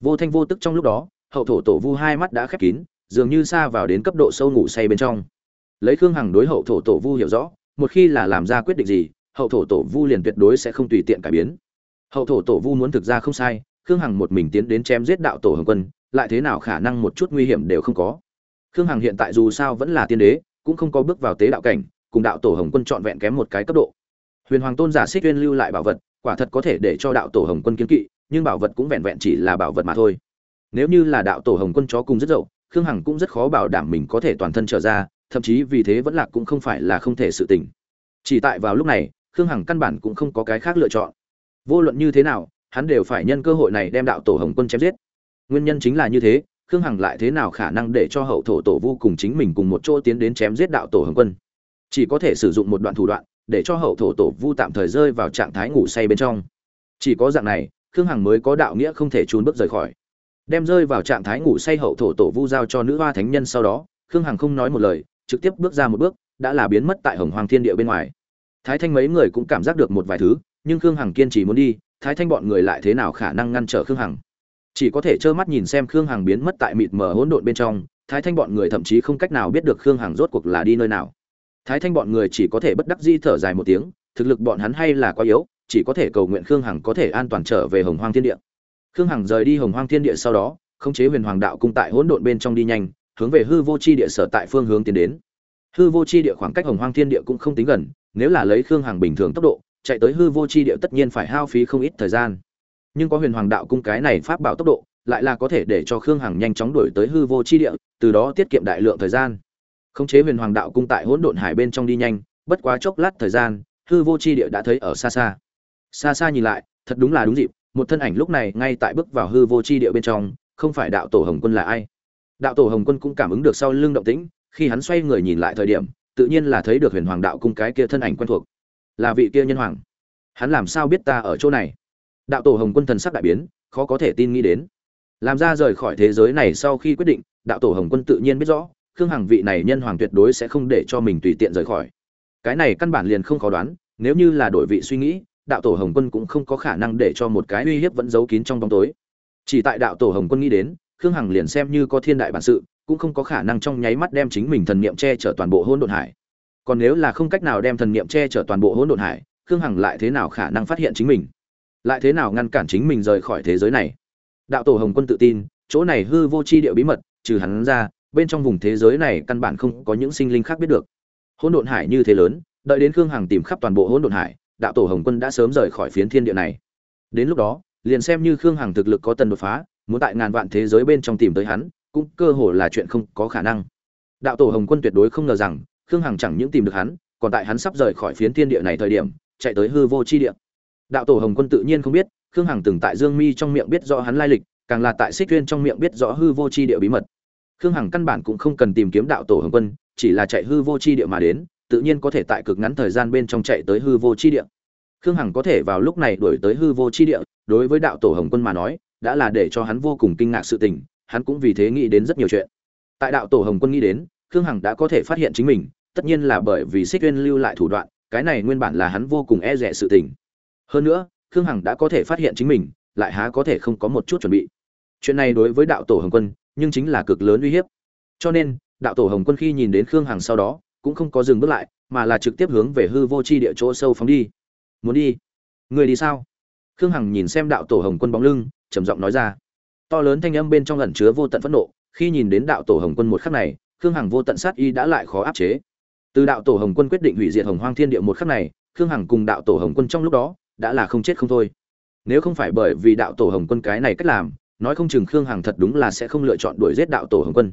Vô thanh vô tức trong lúc đó, hậu thổ tổ vu hai mắt đã khép kín, dường như xa vào đến cấp độ sâu ngủ say bên trong. Lấy khương hằng đối hậu thổ tổ vu hiểu rõ, một khi là làm ra quyết định gì, hậu thổ tổ vu liền tuyệt đối sẽ không tùy tiện cải biến. Hậu thổ tổ vu muốn thực ra không sai, khương hằng một mình tiến đến chém giết đạo tổ hồng quân, lại thế nào khả năng một chút nguy hiểm đều không có. Khương hằng hiện tại dù sao vẫn là tiên đế, cũng không có bước vào tế đạo cảnh, cùng đạo tổ hồng quân trọn vẹn kém một cái cấp độ. Huyền hoàng tôn giả xích tuyên lưu lại bảo vật quả thật có thể để cho đạo tổ hồng quân kiến kỵ, nhưng bảo vật cũng vẹn vẹn chỉ là bảo vật mà thôi. Nếu như là đạo tổ hồng quân chó cùng rất dậu, khương hằng cũng rất khó bảo đảm mình có thể toàn thân trở ra, thậm chí vì thế vẫn lạc cũng không phải là không thể sự tình. Chỉ tại vào lúc này, khương hằng căn bản cũng không có cái khác lựa chọn. Vô luận như thế nào, hắn đều phải nhân cơ hội này đem đạo tổ hồng quân chém giết. Nguyên nhân chính là như thế, khương hằng lại thế nào khả năng để cho hậu thổ tổ vu cùng chính mình cùng một chỗ tiến đến chém giết đạo tổ hồng quân? Chỉ có thể sử dụng một đoạn thủ đoạn để cho hậu thổ tổ vu tạm thời rơi vào trạng thái ngủ say bên trong. Chỉ có dạng này, khương hằng mới có đạo nghĩa không thể trốn bước rời khỏi. Đem rơi vào trạng thái ngủ say hậu thổ tổ vu giao cho nữ hoa thánh nhân sau đó, khương hằng không nói một lời, trực tiếp bước ra một bước, đã là biến mất tại hồng hoàng thiên địa bên ngoài. Thái thanh mấy người cũng cảm giác được một vài thứ, nhưng khương hằng kiên trì muốn đi, thái thanh bọn người lại thế nào khả năng ngăn trở khương hằng? Chỉ có thể trơ mắt nhìn xem khương hằng biến mất tại mịt mờ hỗn độn bên trong, thái thanh bọn người thậm chí không cách nào biết được khương hằng rốt cuộc là đi nơi nào thái thanh bọn người chỉ có thể bất đắc di thở dài một tiếng, thực lực bọn hắn hay là quá yếu, chỉ có thể cầu nguyện khương hằng có thể an toàn trở về hồng hoang thiên địa. Khương hằng rời đi hồng hoang thiên địa sau đó, khống chế huyền hoàng đạo cung tại hỗn độn bên trong đi nhanh, hướng về hư vô c h i địa sở tại phương hướng tiến đến. Hư vô c h i địa khoảng cách hồng hoang thiên địa cũng không tính gần, nếu là lấy khương hằng bình thường tốc độ, chạy tới hư vô c h i địa tất nhiên phải hao phí không ít thời gian. Nhưng có huyền hoàng đạo cung cái này pháp bảo tốc độ, lại là có thể để cho khương hằng nhanh chóng đuổi tới hư vô c h i địa, từ đó tiết kiệm đại lượng thời gian khống chế huyền hoàng đạo cung tại hỗn độn hải bên trong đi nhanh, bất quá chốc lát thời gian, hư vô c h i địa đã thấy ở xa xa. Xa xa nhìn lại, thật đúng là đúng dịp, một thân ảnh lúc này ngay tại bước vào hư vô c h i địa bên trong, không phải đạo tổ hồng quân là ai? Đạo tổ hồng quân cũng cảm ứng được sau lưng động tĩnh, khi hắn xoay người nhìn lại thời điểm, tự nhiên là thấy được huyền hoàng đạo cung cái kia thân ảnh quen thuộc. Là vị kia nhân hoàng. Hắn làm sao biết ta ở chỗ này? Đạo tổ hồng quân thần sắc đại biến, khó có thể tin nghĩ đến. Làm ra rời khỏi thế giới này sau khi quyết định, đạo tổ hồng quân tự nhiên biết rõ khương hằng vị này nhân hoàng tuyệt đối sẽ không để cho mình tùy tiện rời khỏi. Cái này căn bản liền không khó đoán, nếu như là đổi vị suy nghĩ, đạo tổ hồng quân cũng không có khả năng để cho một cái uy hiếp vẫn giấu kín trong bóng tối. Chỉ tại đạo tổ hồng quân nghĩ đến, khương hằng liền xem như có thiên đại bản sự, cũng không có khả năng trong nháy mắt đem chính mình thần niệm che chở toàn bộ hỗn độn hải. Còn nếu là không cách nào đem thần niệm che chở toàn bộ hỗn độn hải, khương hằng lại thế nào khả năng phát hiện chính mình? Lại thế nào ngăn cản chính mình rời khỏi thế giới này? Đạo tổ hồng quân tự tin, chỗ này hư vô c h i địa bí mật, trừ hắn ra bên trong vùng thế giới này căn bản không có những sinh linh khác biết được. Hỗn độn hải như thế lớn, đợi đến khương hằng tìm khắp toàn bộ hỗn độn hải, đạo tổ hồng quân đã sớm rời khỏi phiến thiên địa này. Đến lúc đó, liền xem như khương hằng thực lực có tần đột phá, muốn tại ngàn vạn thế giới bên trong tìm tới hắn, cũng cơ hồ là chuyện không có khả năng. Đạo tổ hồng quân tuyệt đối không ngờ rằng, khương hằng chẳng những tìm được hắn, còn tại hắn sắp rời khỏi phiến thiên địa này thời điểm, chạy tới hư vô chi địa. Đạo tổ hồng quân tự nhiên không biết, khương hằng từng tại dương mi trong miệng biết rõ hắn lai lịch, càng là tại xích tuyên trong miệng biết rõ hư vô chi địa bí mật khương hằng căn bản cũng không cần tìm kiếm đạo tổ hồng quân, chỉ là chạy hư vô chi địa mà đến, tự nhiên có thể tại cực ngắn thời gian bên trong chạy tới hư vô chi địa. Khương hằng có thể vào lúc này đuổi tới hư vô chi địa, đối với đạo tổ hồng quân mà nói, đã là để cho hắn vô cùng kinh ngạc sự tình, hắn cũng vì thế nghĩ đến rất nhiều chuyện. Tại đạo tổ hồng quân nghĩ đến, khương hằng đã có thể phát hiện chính mình, tất nhiên là bởi vì xích uyên lưu lại thủ đoạn, cái này nguyên bản là hắn vô cùng e rẻ sự tình. Hơn nữa, khương hằng đã có thể phát hiện chính mình, lại há có thể không có một chút chuẩn bị. Chuyện này đối với đạo tổ hồng quân nhưng chính là cực lớn uy hiếp. Cho nên, đạo tổ hồng quân khi nhìn đến khương hằng sau đó, cũng không có dừng bước lại, mà là trực tiếp hướng về hư vô chi địa chỗ sâu phóng đi. Muốn đi? Người đi sao? Khương hằng nhìn xem đạo tổ hồng quân bóng lưng, trầm giọng nói ra. To lớn thanh âm bên trong lần chứa vô tận phẫn nộ, khi nhìn đến đạo tổ hồng quân một khắc này, khương hằng vô tận sát y đã lại khó áp chế. Từ đạo tổ hồng quân quyết định hủy diệt hồng hoang thiên địa một khắc này, khương hằng cùng đạo tổ hồng quân trong lúc đó, đã là không chết không thôi. Nếu không phải bởi vì đạo tổ hồng quân cái này cách làm nói không chừng khương hằng thật đúng là sẽ không lựa chọn đuổi giết đạo tổ hồng quân.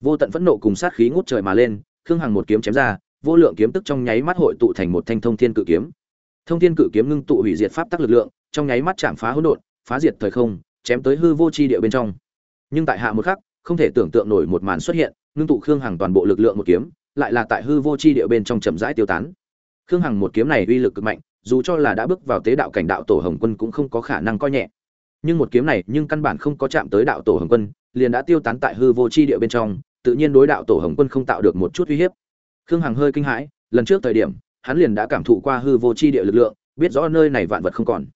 Vô tận phẫn nộ cùng sát khí ngút trời mà lên, khương hằng một kiếm chém ra, vô lượng kiếm tức trong nháy mắt hội tụ thành một thanh thông thiên cự kiếm. Thông thiên cự kiếm ngưng tụ hủy diệt pháp tắc lực lượng, trong nháy mắt chạm phá hỗn độn, phá diệt thời không, chém tới hư vô chi địa bên trong. Nhưng tại hạ một khắc, không thể tưởng tượng nổi một màn xuất hiện, ngưng tụ khương hằng toàn bộ lực lượng một kiếm, lại là tại hư vô chi địa bên trong chậm rãi tiêu tán. Khương hằng một kiếm này uy lực cực mạnh, dù cho là đã bước vào tế đạo cảnh đạo tổ hồng quân cũng không có khả năng coi nhẹ nhưng một kiếm này nhưng căn bản không có chạm tới đạo tổ hồng quân, liền đã tiêu tán tại hư vô chi địa bên trong, tự nhiên đối đạo tổ hồng quân không tạo được một chút uy hiếp. Khương hằng hơi kinh hãi, lần trước thời điểm, hắn liền đã cảm thụ qua hư vô chi địa lực lượng, biết rõ nơi này vạn vật không còn.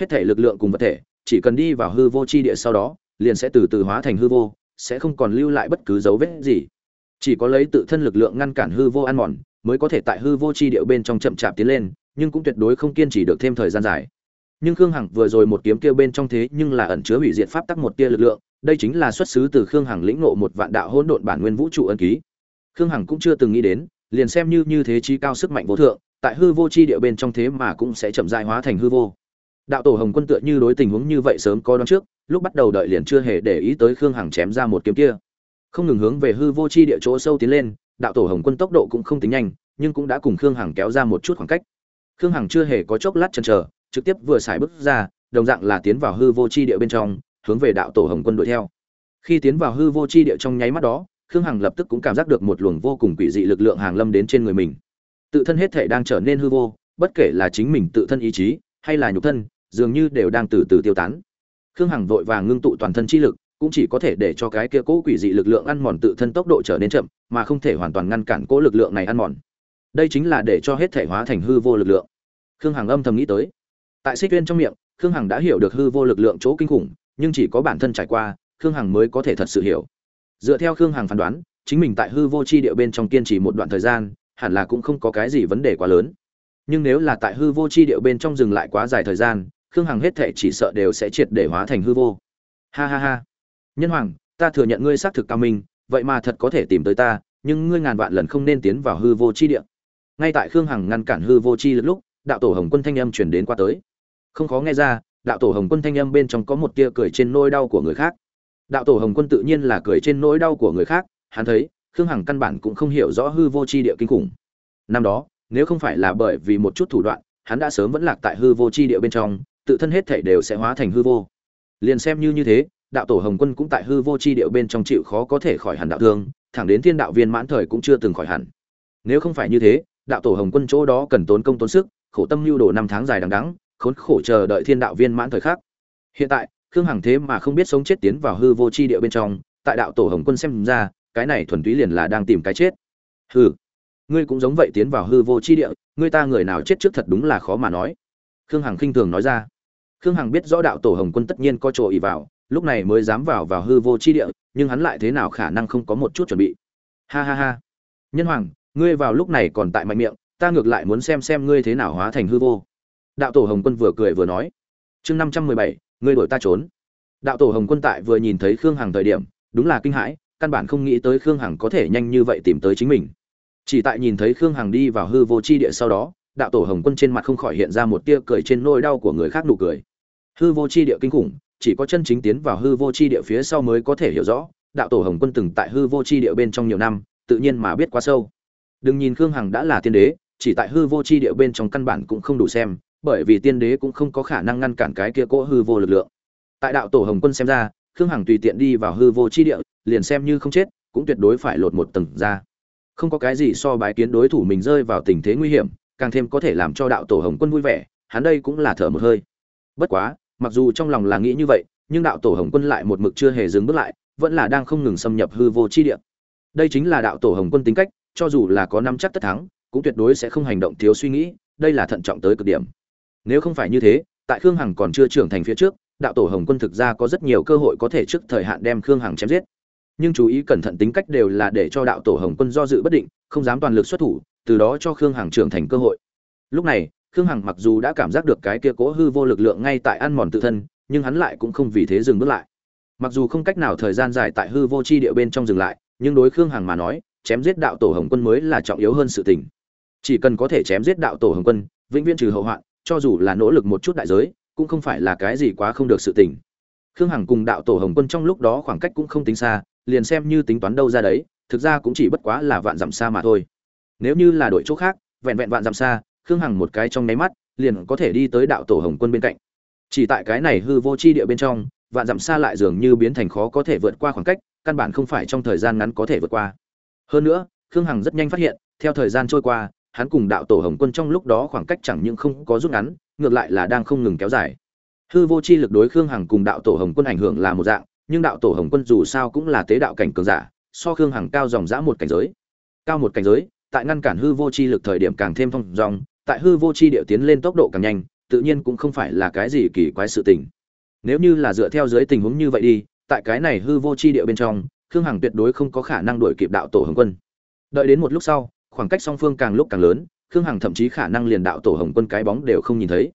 Hết thể lực lượng cùng vật thể, chỉ cần đi vào hư vô chi địa sau đó, liền sẽ từ từ hóa thành hư vô, sẽ không còn lưu lại bất cứ dấu vết gì. Chỉ có lấy tự thân lực lượng ngăn cản hư vô ăn mòn, mới có thể tại hư vô chi địa bên trong chậm chạp tiến lên, nhưng cũng tuyệt đối không kiên trì được thêm thời gian dài nhưng khương hằng vừa rồi một kiếm kia bên trong thế nhưng là ẩn chứa hủy diệt pháp tắc một tia lực lượng, đây chính là xuất xứ từ khương hằng lĩnh ngộ một vạn đạo hỗn độn bản nguyên vũ trụ ân ký. Khương hằng cũng chưa từng nghĩ đến, liền xem như như thế trí cao sức mạnh vô thượng, tại hư vô chi địa bên trong thế mà cũng sẽ chậm dại hóa thành hư vô. Đạo tổ hồng quân tựa như đối tình huống như vậy sớm có đón trước, lúc bắt đầu đợi liền chưa hề để ý tới khương hằng chém ra một kiếm kia. Không ngừng hướng về hư vô chi địa chỗ sâu tiến lên, đạo tổ hồng quân tốc độ cũng không tính nhanh, nhưng cũng đã cùng khương hằng kéo ra một chút khoảng cách. Khương hằng chưa hề có chốc lát chần chờ trực tiếp vừa xài bước ra, đồng dạng là tiến vào hư vô chi địa bên trong, hướng về đạo tổ hồng quân đuổi theo. Khi tiến vào hư vô chi địa trong nháy mắt đó, khương hằng lập tức cũng cảm giác được một luồng vô cùng quỷ dị lực lượng hàng lâm đến trên người mình. Tự thân hết thể đang trở nên hư vô, bất kể là chính mình tự thân ý chí, hay là nhục thân, dường như đều đang từ từ tiêu tán. Khương hằng vội vàng ngưng tụ toàn thân chi lực, cũng chỉ có thể để cho cái kia cố quỷ dị lực lượng ăn mòn tự thân tốc độ trở nên chậm, mà không thể hoàn toàn ngăn cản cố lực lượng này ăn mòn. Đây chính là để cho hết thể hóa thành hư vô lực lượng. Khương hằng âm thầm nghĩ tới tại xích tuyên trong miệng, khương hằng đã hiểu được hư vô lực lượng chỗ kinh khủng, nhưng chỉ có bản thân trải qua, khương hằng mới có thể thật sự hiểu. Dựa theo khương hằng phán đoán, chính mình tại hư vô chi địa bên trong kiên trì một đoạn thời gian, hẳn là cũng không có cái gì vấn đề quá lớn. Nhưng nếu là tại hư vô chi địa bên trong dừng lại quá dài thời gian, khương hằng hết thệ chỉ sợ đều sẽ triệt để hóa thành hư vô. Ha ha ha. Nhân hoàng, ta thừa nhận ngươi xác thực cao minh, vậy mà thật có thể tìm tới ta, nhưng ngươi ngàn vạn lần không nên tiến vào hư vô chi địa. Ngay tại khương hằng ngăn cản hư vô chi lúc, đạo tổ hồng quân thanh âm chuyển đến qua tới không khó nghe ra, đạo tổ hồng quân thanh âm bên trong có một tia cười trên nỗi đau của người khác. Đạo tổ hồng quân tự nhiên là cười trên nỗi đau của người khác, hắn thấy, khương hằng căn bản cũng không hiểu rõ hư vô chi địa kinh khủng. Năm đó, nếu không phải là bởi vì một chút thủ đoạn, hắn đã sớm vẫn lạc tại hư vô chi địa bên trong, tự thân hết thảy đều sẽ hóa thành hư vô. Liền xem như như thế, đạo tổ hồng quân cũng tại hư vô chi địa bên trong chịu khó có thể khỏi hẳn đạo thương, thẳng đến thiên đạo viên mãn thời cũng chưa từng khỏi hẳn. Nếu không phải như thế, đạo tổ hồng quân chỗ đó cần tốn công tốn sức, khổ tâm lưu đồ năm tháng dài đằng đẵng khốn khổ chờ đợi thiên đạo viên mãn thời khắc. Hiện tại, khương hằng thế mà không biết sống chết tiến vào hư vô chi địa bên trong, tại đạo tổ hồng quân xem ra, cái này thuần túy liền là đang tìm cái chết. Hư ngươi cũng giống vậy tiến vào hư vô chi địa, ngươi ta người nào chết trước thật đúng là khó mà nói. Khương hằng khinh thường nói ra. Khương hằng biết rõ đạo tổ hồng quân tất nhiên có chỗ ỉ vào, lúc này mới dám vào vào hư vô chi địa, nhưng hắn lại thế nào khả năng không có một chút chuẩn bị. Ha ha ha. Nhân hoàng, ngươi vào lúc này còn tại mạnh miệng, ta ngược lại muốn xem xem ngươi thế nào hóa thành hư vô đạo tổ hồng quân vừa cười vừa nói, chương năm trăm mười bảy, ngươi đổi ta trốn. Đạo tổ hồng quân tại vừa nhìn thấy khương hằng thời điểm, đúng là kinh hãi, căn bản không nghĩ tới khương hằng có thể nhanh như vậy tìm tới chính mình. Chỉ tại nhìn thấy khương hằng đi vào hư vô c h i địa sau đó, đạo tổ hồng quân trên mặt không khỏi hiện ra một tia cười trên nôi đau của người khác nụ cười. Hư vô c h i địa kinh khủng, chỉ có chân chính tiến vào hư vô c h i địa phía sau mới có thể hiểu rõ, đạo tổ hồng quân từng tại hư vô c h i địa bên trong nhiều năm, tự nhiên mà biết quá sâu. Đừng nhìn khương hằng đã là tiên đế, chỉ tại hư vô c h i địa bên trong căn bản cũng không đủ xem bởi vì tiên đế cũng không có khả năng ngăn cản cái kia cỗ hư vô lực lượng. Tại đạo tổ hồng quân xem ra, khương hằng tùy tiện đi vào hư vô chi địa, liền xem như không chết, cũng tuyệt đối phải lột một tầng ra. Không có cái gì so bái kiến đối thủ mình rơi vào tình thế nguy hiểm, càng thêm có thể làm cho đạo tổ hồng quân vui vẻ, hắn đây cũng là thở một hơi. Bất quá, mặc dù trong lòng là nghĩ như vậy, nhưng đạo tổ hồng quân lại một mực chưa hề dừng bước lại, vẫn là đang không ngừng xâm nhập hư vô chi địa. Đây chính là đạo tổ hồng quân tính cách, cho dù là có năm chắc tất thắng, cũng tuyệt đối sẽ không hành động thiếu suy nghĩ, đây là thận trọng tới cực điểm nếu không phải như thế, tại khương hằng còn chưa trưởng thành phía trước, đạo tổ hồng quân thực ra có rất nhiều cơ hội có thể trước thời hạn đem khương hằng chém giết. Nhưng chú ý cẩn thận tính cách đều là để cho đạo tổ hồng quân do dự bất định, không dám toàn lực xuất thủ, từ đó cho khương hằng trưởng thành cơ hội. Lúc này, khương hằng mặc dù đã cảm giác được cái kia cố hư vô lực lượng ngay tại ăn mòn tự thân, nhưng hắn lại cũng không vì thế dừng bước lại. Mặc dù không cách nào thời gian dài tại hư vô chi địa bên trong dừng lại, nhưng đối khương hằng mà nói, chém giết đạo tổ hồng quân mới là trọng yếu hơn sự tình. Chỉ cần có thể chém giết đạo tổ hồng quân, vĩnh viễn trừ hậu hoạn cho dù là nỗ lực một chút đại giới, cũng không phải là cái gì quá không được sự tình. Khương hằng cùng đạo tổ hồng quân trong lúc đó khoảng cách cũng không tính xa, liền xem như tính toán đâu ra đấy, thực ra cũng chỉ bất quá là vạn dặm xa mà thôi. Nếu như là đội chỗ khác, vẹn vẹn vạn dặm xa, khương hằng một cái trong nháy mắt, liền có thể đi tới đạo tổ hồng quân bên cạnh. Chỉ tại cái này hư vô chi địa bên trong, vạn dặm xa lại dường như biến thành khó có thể vượt qua khoảng cách, căn bản không phải trong thời gian ngắn có thể vượt qua. Hơn nữa, khương hằng rất nhanh phát hiện, theo thời gian trôi qua hắn cùng đạo tổ hồng quân trong lúc đó khoảng cách chẳng những không có rút ngắn, ngược lại là đang không ngừng kéo dài. Hư vô chi lực đối khương hằng cùng đạo tổ hồng quân ảnh hưởng là một dạng, nhưng đạo tổ hồng quân dù sao cũng là tế đạo cảnh cường giả, so khương hằng cao dòng dã một cảnh giới. Cao một cảnh giới, tại ngăn cản hư vô chi lực thời điểm càng thêm phong dòng, tại hư vô chi điệu tiến lên tốc độ càng nhanh, tự nhiên cũng không phải là cái gì kỳ quái sự tình. Nếu như là dựa theo dưới tình huống như vậy đi, tại cái này hư vô chi địa bên trong, khương hằng tuyệt đối không có khả năng đuổi kịp đạo tổ hồng quân. Đợi đến một lúc sau khoảng cách song phương càng lúc càng lớn, khương hằng thậm chí khả năng liền đạo tổ hồng quân cái bóng đều không nhìn thấy.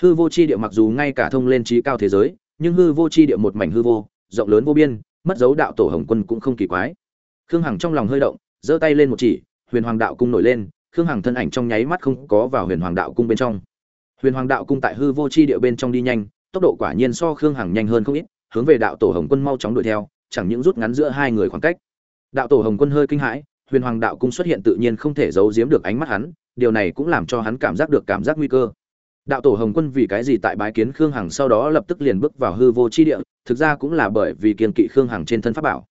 Hư vô chi địa mặc dù ngay cả thông lên trí cao thế giới, nhưng hư vô chi địa một mảnh hư vô, rộng lớn vô biên, mất dấu đạo tổ hồng quân cũng không kỳ quái. Khương hằng trong lòng hơi động, giơ tay lên một chỉ, huyền hoàng đạo cung nổi lên, khương hằng thân ảnh trong nháy mắt không có vào huyền hoàng đạo cung bên trong. Huyền hoàng đạo cung tại hư vô chi địa bên trong đi nhanh, tốc độ quả nhiên so khương hằng nhanh hơn không ít, hướng về đạo tổ hồng quân mau chóng đuổi theo, chẳng những rút ngắn giữa hai người khoảng cách. Đạo tổ hồng quân hơi kinh hãi huyền hoàng đạo cung xuất hiện tự nhiên không thể giấu giếm được ánh mắt hắn, điều này cũng làm cho hắn cảm giác được cảm giác nguy cơ. Đạo tổ hồng quân vì cái gì tại bái kiến khương hằng sau đó lập tức liền bước vào hư vô chi địa, thực ra cũng là bởi vì kiên kỵ khương hằng trên thân pháp bảo.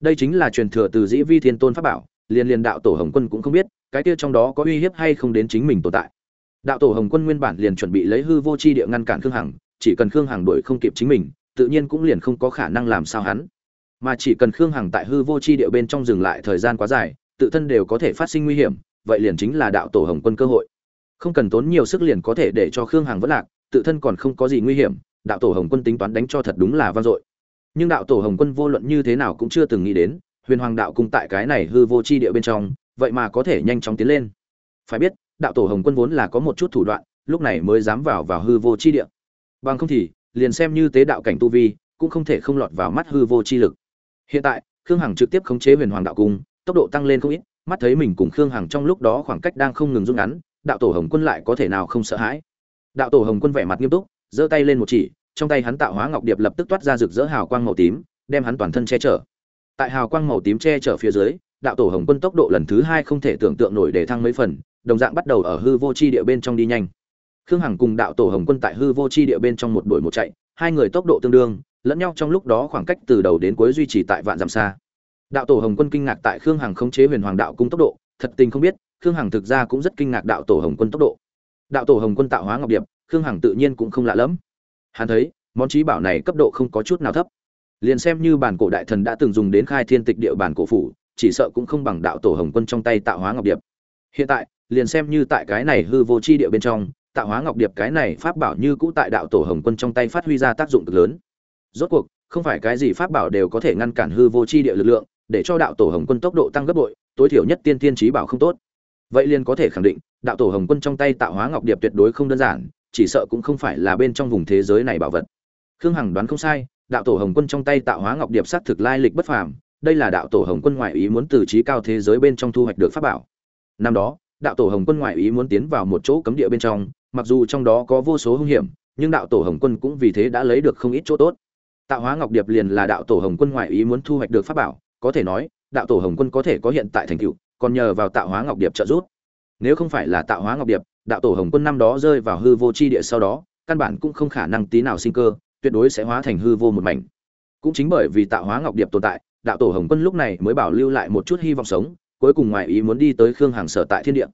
Đây chính là truyền thừa từ dĩ vi thiên tôn pháp bảo, liền liền đạo tổ hồng quân cũng không biết, cái kia trong đó có uy hiếp hay không đến chính mình tồn tại. Đạo tổ hồng quân nguyên bản liền chuẩn bị lấy hư vô chi địa ngăn cản khương hằng, chỉ cần khương hằng đuổi không kịp chính mình, tự nhiên cũng liền không có khả năng làm sao hắn mà chỉ cần khương hằng tại hư vô chi địa bên trong dừng lại thời gian quá dài, tự thân đều có thể phát sinh nguy hiểm, vậy liền chính là đạo tổ hồng quân cơ hội. Không cần tốn nhiều sức liền có thể để cho khương hằng vất lạc, tự thân còn không có gì nguy hiểm, đạo tổ hồng quân tính toán đánh cho thật đúng là vang dội. Nhưng đạo tổ hồng quân vô luận như thế nào cũng chưa từng nghĩ đến, huyền hoàng đạo cung tại cái này hư vô chi địa bên trong, vậy mà có thể nhanh chóng tiến lên. Phải biết, đạo tổ hồng quân vốn là có một chút thủ đoạn, lúc này mới dám vào vào hư vô chi địa. Bằng không thì, liền xem như tế đạo cảnh tu vi, cũng không thể không lọt vào mắt hư vô chi lực hiện tại, khương hằng trực tiếp khống chế huyền hoàng đạo cung, tốc độ tăng lên không ít, mắt thấy mình cùng khương hằng trong lúc đó khoảng cách đang không ngừng rút ngắn, đạo tổ hồng quân lại có thể nào không sợ hãi? Đạo tổ hồng quân vẻ mặt nghiêm túc, giơ tay lên một chỉ, trong tay hắn tạo hóa ngọc điệp lập tức toát ra rực rỡ hào quang màu tím, đem hắn toàn thân che chở. Tại hào quang màu tím che chở phía dưới, đạo tổ hồng quân tốc độ lần thứ hai không thể tưởng tượng nổi để thăng mấy phần, đồng dạng bắt đầu ở hư vô chi địa bên trong đi nhanh. Khương hằng cùng đạo tổ hồng quân tại hư vô chi địa bên trong một đuổi một chạy, hai người tốc độ tương đương lẫn nhau trong lúc đó khoảng cách từ đầu đến cuối duy trì tại vạn dặm xa. Đạo tổ hồng quân kinh ngạc tại khương hằng khống chế huyền hoàng đạo cung tốc độ, thật tình không biết, khương hằng thực ra cũng rất kinh ngạc đạo tổ hồng quân tốc độ. Đạo tổ hồng quân tạo hóa ngọc điệp, khương hằng tự nhiên cũng không lạ lẫm. Hắn thấy, món trí bảo này cấp độ không có chút nào thấp. Liền xem như bản cổ đại thần đã từng dùng đến khai thiên tịch địa bản cổ phủ, chỉ sợ cũng không bằng đạo tổ hồng quân trong tay tạo hóa ngọc điệp. Hiện tại, liền xem như tại cái này hư vô chi địa bên trong, tạo hóa ngọc điệp cái này pháp bảo như cũ tại đạo tổ hồng quân trong tay phát huy ra tác dụng cực lớn rốt cuộc, không phải cái gì pháp bảo đều có thể ngăn cản hư vô chi địa lực lượng, để cho đạo tổ hồng quân tốc độ tăng gấp bội, tối thiểu nhất tiên tiên trí bảo không tốt. Vậy liền có thể khẳng định, đạo tổ hồng quân trong tay tạo hóa ngọc điệp tuyệt đối không đơn giản, chỉ sợ cũng không phải là bên trong vùng thế giới này bảo vật. Khương hằng đoán không sai, đạo tổ hồng quân trong tay tạo hóa ngọc điệp xác thực lai lịch bất phàm, đây là đạo tổ hồng quân ngoại ý muốn từ trí cao thế giới bên trong thu hoạch được pháp bảo. Năm đó, đạo tổ hồng quân ngoại ý muốn tiến vào một chỗ cấm địa bên trong, mặc dù trong đó có vô số hung hiểm, nhưng đạo tổ hồng quân cũng vì thế đã lấy được không ít chỗ tốt tạo hóa ngọc điệp liền là đạo tổ hồng quân ngoại ý muốn thu hoạch được pháp bảo, có thể nói, đạo tổ hồng quân có thể có hiện tại thành tựu, còn nhờ vào tạo hóa ngọc điệp trợ giúp. Nếu không phải là tạo hóa ngọc điệp, đạo tổ hồng quân năm đó rơi vào hư vô c h i địa sau đó, căn bản cũng không khả năng tí nào sinh cơ, tuyệt đối sẽ hóa thành hư vô một mảnh. Cũng chính bởi vì tạo hóa ngọc điệp tồn tại, đạo tổ hồng quân lúc này mới bảo lưu lại một chút hy vọng sống, cuối cùng ngoài ý muốn đi tới khương hàng sở tại thiên địa.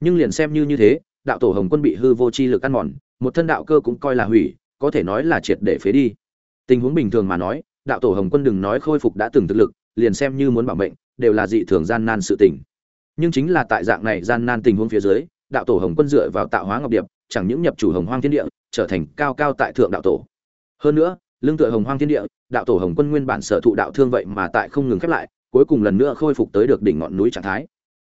Nhưng liền xem như như thế, đạo tổ hồng quân bị hư vô c h i lực ăn mòn, một thân đạo cơ cũng coi là hủy, có thể nói là triệt để phế đi tình huống bình thường mà nói, đạo tổ hồng quân đừng nói khôi phục đã từng thực lực, liền xem như muốn bảo mệnh, đều là dị thường gian nan sự tình. Nhưng chính là tại dạng này gian nan tình huống phía dưới, đạo tổ hồng quân dựa vào tạo hóa ngọc điệp, chẳng những nhập chủ hồng hoang thiên địa, trở thành cao cao tại thượng đạo tổ. Hơn nữa lương tựa hồng hoang thiên địa, đạo tổ hồng quân nguyên bản sở thụ đạo thương vậy mà tại không ngừng khép lại, cuối cùng lần nữa khôi phục tới được đỉnh ngọn núi trạng thái.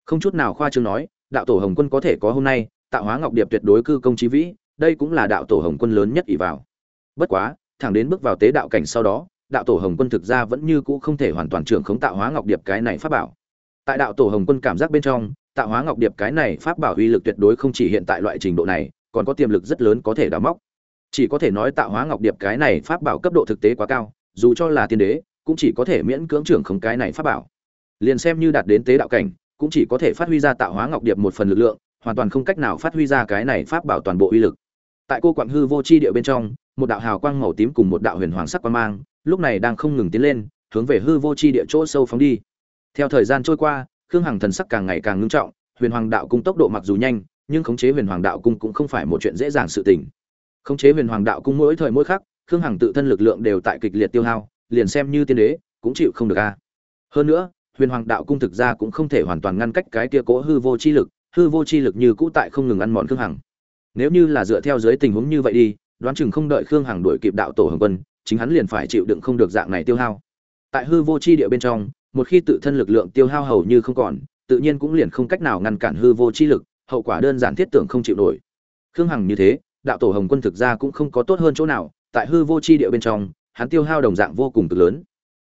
Không chút nào khoa trương nói, đạo tổ hồng quân có thể có hôm nay, tạo hóa ngọc điệp tuyệt đối cư công trí vĩ, đây cũng là đạo tổ hồng quân lớn nhất ỷ vào. Bất quá thẳng đến bước vào tế đạo cảnh sau đó, đạo tổ hồng quân thực ra vẫn như cũ không thể hoàn toàn trưởng khống tạo hóa ngọc điệp cái này pháp bảo. Tại đạo tổ hồng quân cảm giác bên trong, tạo hóa ngọc điệp cái này pháp bảo uy lực tuyệt đối không chỉ hiện tại loại trình độ này, còn có tiềm lực rất lớn có thể đào móc. Chỉ có thể nói tạo hóa ngọc điệp cái này pháp bảo cấp độ thực tế quá cao, dù cho là tiên đế, cũng chỉ có thể miễn cưỡng trưởng khống cái này pháp bảo. Liền xem như đạt đến tế đạo cảnh, cũng chỉ có thể phát huy ra tạo hóa ngọc điệp một phần lực lượng, hoàn toàn không cách nào phát huy ra cái này pháp bảo toàn bộ uy lực. Tại cô quặng hư vô chi địa bên trong một đạo hào quang màu tím cùng một đạo huyền hoàng sắc quang mang, lúc này đang không ngừng tiến lên, hướng về hư vô chi địa chỗ sâu phóng đi. Theo thời gian trôi qua, khương hằng thần sắc càng ngày càng ngưng trọng, huyền hoàng đạo cung tốc độ mặc dù nhanh, nhưng khống chế huyền hoàng đạo cung cũng không phải một chuyện dễ dàng sự tình. Khống chế huyền hoàng đạo cung mỗi thời mỗi khắc, khương hằng tự thân lực lượng đều tại kịch liệt tiêu hao, liền xem như tiên đế, cũng chịu không được a. Hơn nữa, huyền hoàng đạo cung thực ra cũng không thể hoàn toàn ngăn cách cái kia cố hư vô chi lực, hư vô chi lực như cũ tại không ngừng ăn mòn khương hằng. Nếu như là dựa theo dưới tình huống như vậy đi đoán chừng không đợi khương hằng đuổi kịp đạo tổ hồng quân, chính hắn liền phải chịu đựng không được dạng này tiêu hao. Tại hư vô chi địa bên trong, một khi tự thân lực lượng tiêu hao hầu như không còn, tự nhiên cũng liền không cách nào ngăn cản hư vô chi lực, hậu quả đơn giản thiết tưởng không chịu nổi. Khương hằng như thế, đạo tổ hồng quân thực ra cũng không có tốt hơn chỗ nào, tại hư vô chi địa bên trong, hắn tiêu hao đồng dạng vô cùng cực lớn.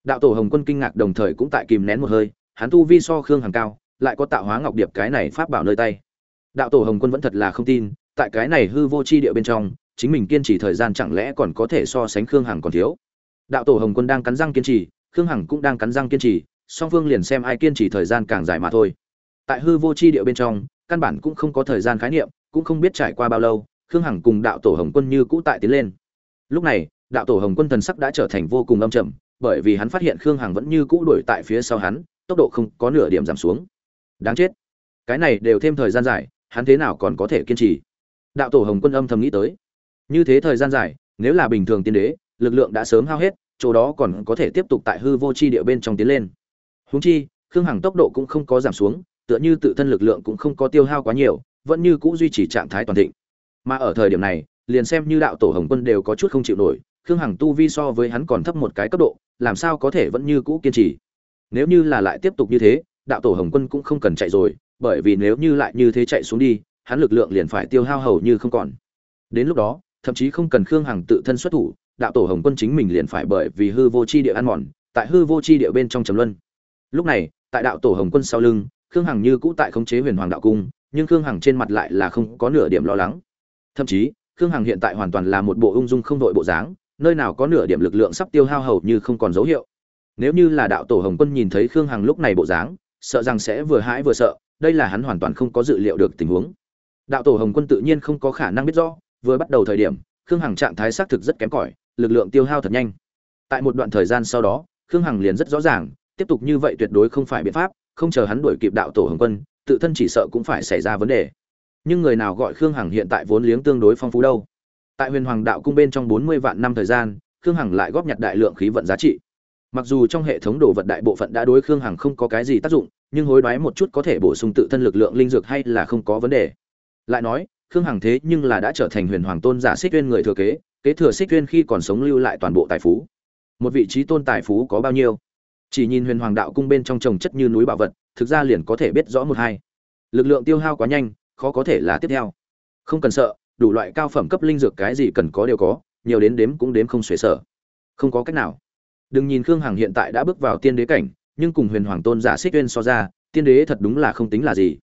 Đạo tổ hồng quân kinh ngạc đồng thời cũng tại kìm nén một hơi, hắn tu vi so khương hằng cao, lại có tạo hóa ngọc điệp cái này pháp bảo nơi tay. Đạo tổ hồng quân vẫn thật là không tin, tại cái này hư vô chi địa bên trong chính mình kiên trì thời gian chẳng lẽ còn có thể so sánh khương hằng còn thiếu? Đạo tổ hồng quân đang cắn răng kiên trì, khương hằng cũng đang cắn răng kiên trì, song phương liền xem ai kiên trì thời gian càng dài mà thôi. Tại hư vô chi địa bên trong, căn bản cũng không có thời gian khái niệm, cũng không biết trải qua bao lâu, khương hằng cùng đạo tổ hồng quân như cũ tại tiến lên. Lúc này, đạo tổ hồng quân thần sắc đã trở thành vô cùng âm trầm, bởi vì hắn phát hiện khương hằng vẫn như cũ đuổi tại phía sau hắn, tốc độ không có nửa điểm giảm xuống. Đáng chết. Cái này đều thêm thời gian dài, hắn thế nào còn có thể kiên trì? Đạo tổ hồng quân âm thầm nghĩ tới như thế thời gian dài, nếu là bình thường tiên đế, lực lượng đã sớm hao hết, chỗ đó còn có thể tiếp tục tại hư vô chi địa bên trong tiến lên. Húng chi, khương hằng tốc độ cũng không có giảm xuống, tựa như tự thân lực lượng cũng không có tiêu hao quá nhiều, vẫn như cũ duy trì trạng thái toàn thịnh. Mà ở thời điểm này, liền xem như đạo tổ hồng quân đều có chút không chịu nổi, khương hằng tu vi so với hắn còn thấp một cái cấp độ, làm sao có thể vẫn như cũ kiên trì? Nếu như là lại tiếp tục như thế, đạo tổ hồng quân cũng không cần chạy rồi, bởi vì nếu như lại như thế chạy xuống đi, hắn lực lượng liền phải tiêu hao hầu như không còn. Đến lúc đó thậm chí không cần khương hằng tự thân xuất thủ, đạo tổ hồng quân chính mình liền phải bởi vì hư vô c h i địa ăn mòn, tại hư vô c h i địa bên trong trầm luân. Lúc này, tại đạo tổ hồng quân sau lưng, khương hằng như cũ tại khống chế huyền hoàng đạo cung, nhưng khương hằng trên mặt lại là không có nửa điểm lo lắng. Thậm chí, khương hằng hiện tại hoàn toàn là một bộ ung dung không đội bộ dáng, nơi nào có nửa điểm lực lượng sắp tiêu hao hầu như không còn dấu hiệu. Nếu như là đạo tổ hồng quân nhìn thấy khương hằng lúc này bộ dáng, sợ rằng sẽ vừa hãi vừa sợ, đây là hắn hoàn toàn không có dự liệu được tình huống. Đạo tổ hồng quân tự nhiên không có khả năng biết rõ vừa bắt đầu thời điểm, khương hằng trạng thái xác thực rất kém cỏi, lực lượng tiêu hao thật nhanh. Tại một đoạn thời gian sau đó, khương hằng liền rất rõ ràng, tiếp tục như vậy tuyệt đối không phải biện pháp, không chờ hắn đuổi kịp đạo tổ hồng quân, tự thân chỉ sợ cũng phải xảy ra vấn đề. Nhưng người nào gọi khương hằng hiện tại vốn liếng tương đối phong phú đâu? Tại huyền hoàng đạo cung bên trong bốn mươi vạn năm thời gian, khương hằng lại góp nhặt đại lượng khí vận giá trị. Mặc dù trong hệ thống đồ vật đại bộ phận đã đối khương hằng không có cái gì tác dụng, nhưng hối đoái một chút có thể bổ sung tự thân lực lượng linh dược hay là không có vấn đề. Lại nói khương hằng thế nhưng là đã trở thành huyền hoàng tôn giả xích tuyên người thừa kế kế thừa xích tuyên khi còn sống lưu lại toàn bộ tài phú. Một vị trí tôn tài phú có bao nhiêu? Chỉ nhìn huyền hoàng đạo cung bên trong trồng chất như núi bảo vật, thực ra liền có thể biết rõ một hai. Lực lượng tiêu hao quá nhanh, khó có thể là tiếp theo. Không cần sợ, đủ loại cao phẩm cấp linh dược cái gì cần có đều có, nhiều đến đếm cũng đếm không xuể sở. Không có cách nào. Đừng nhìn khương hằng hiện tại đã bước vào tiên đế cảnh, nhưng cùng huyền hoàng tôn giả xích tuyên so ra, tiên đế thật đúng là không tính là gì.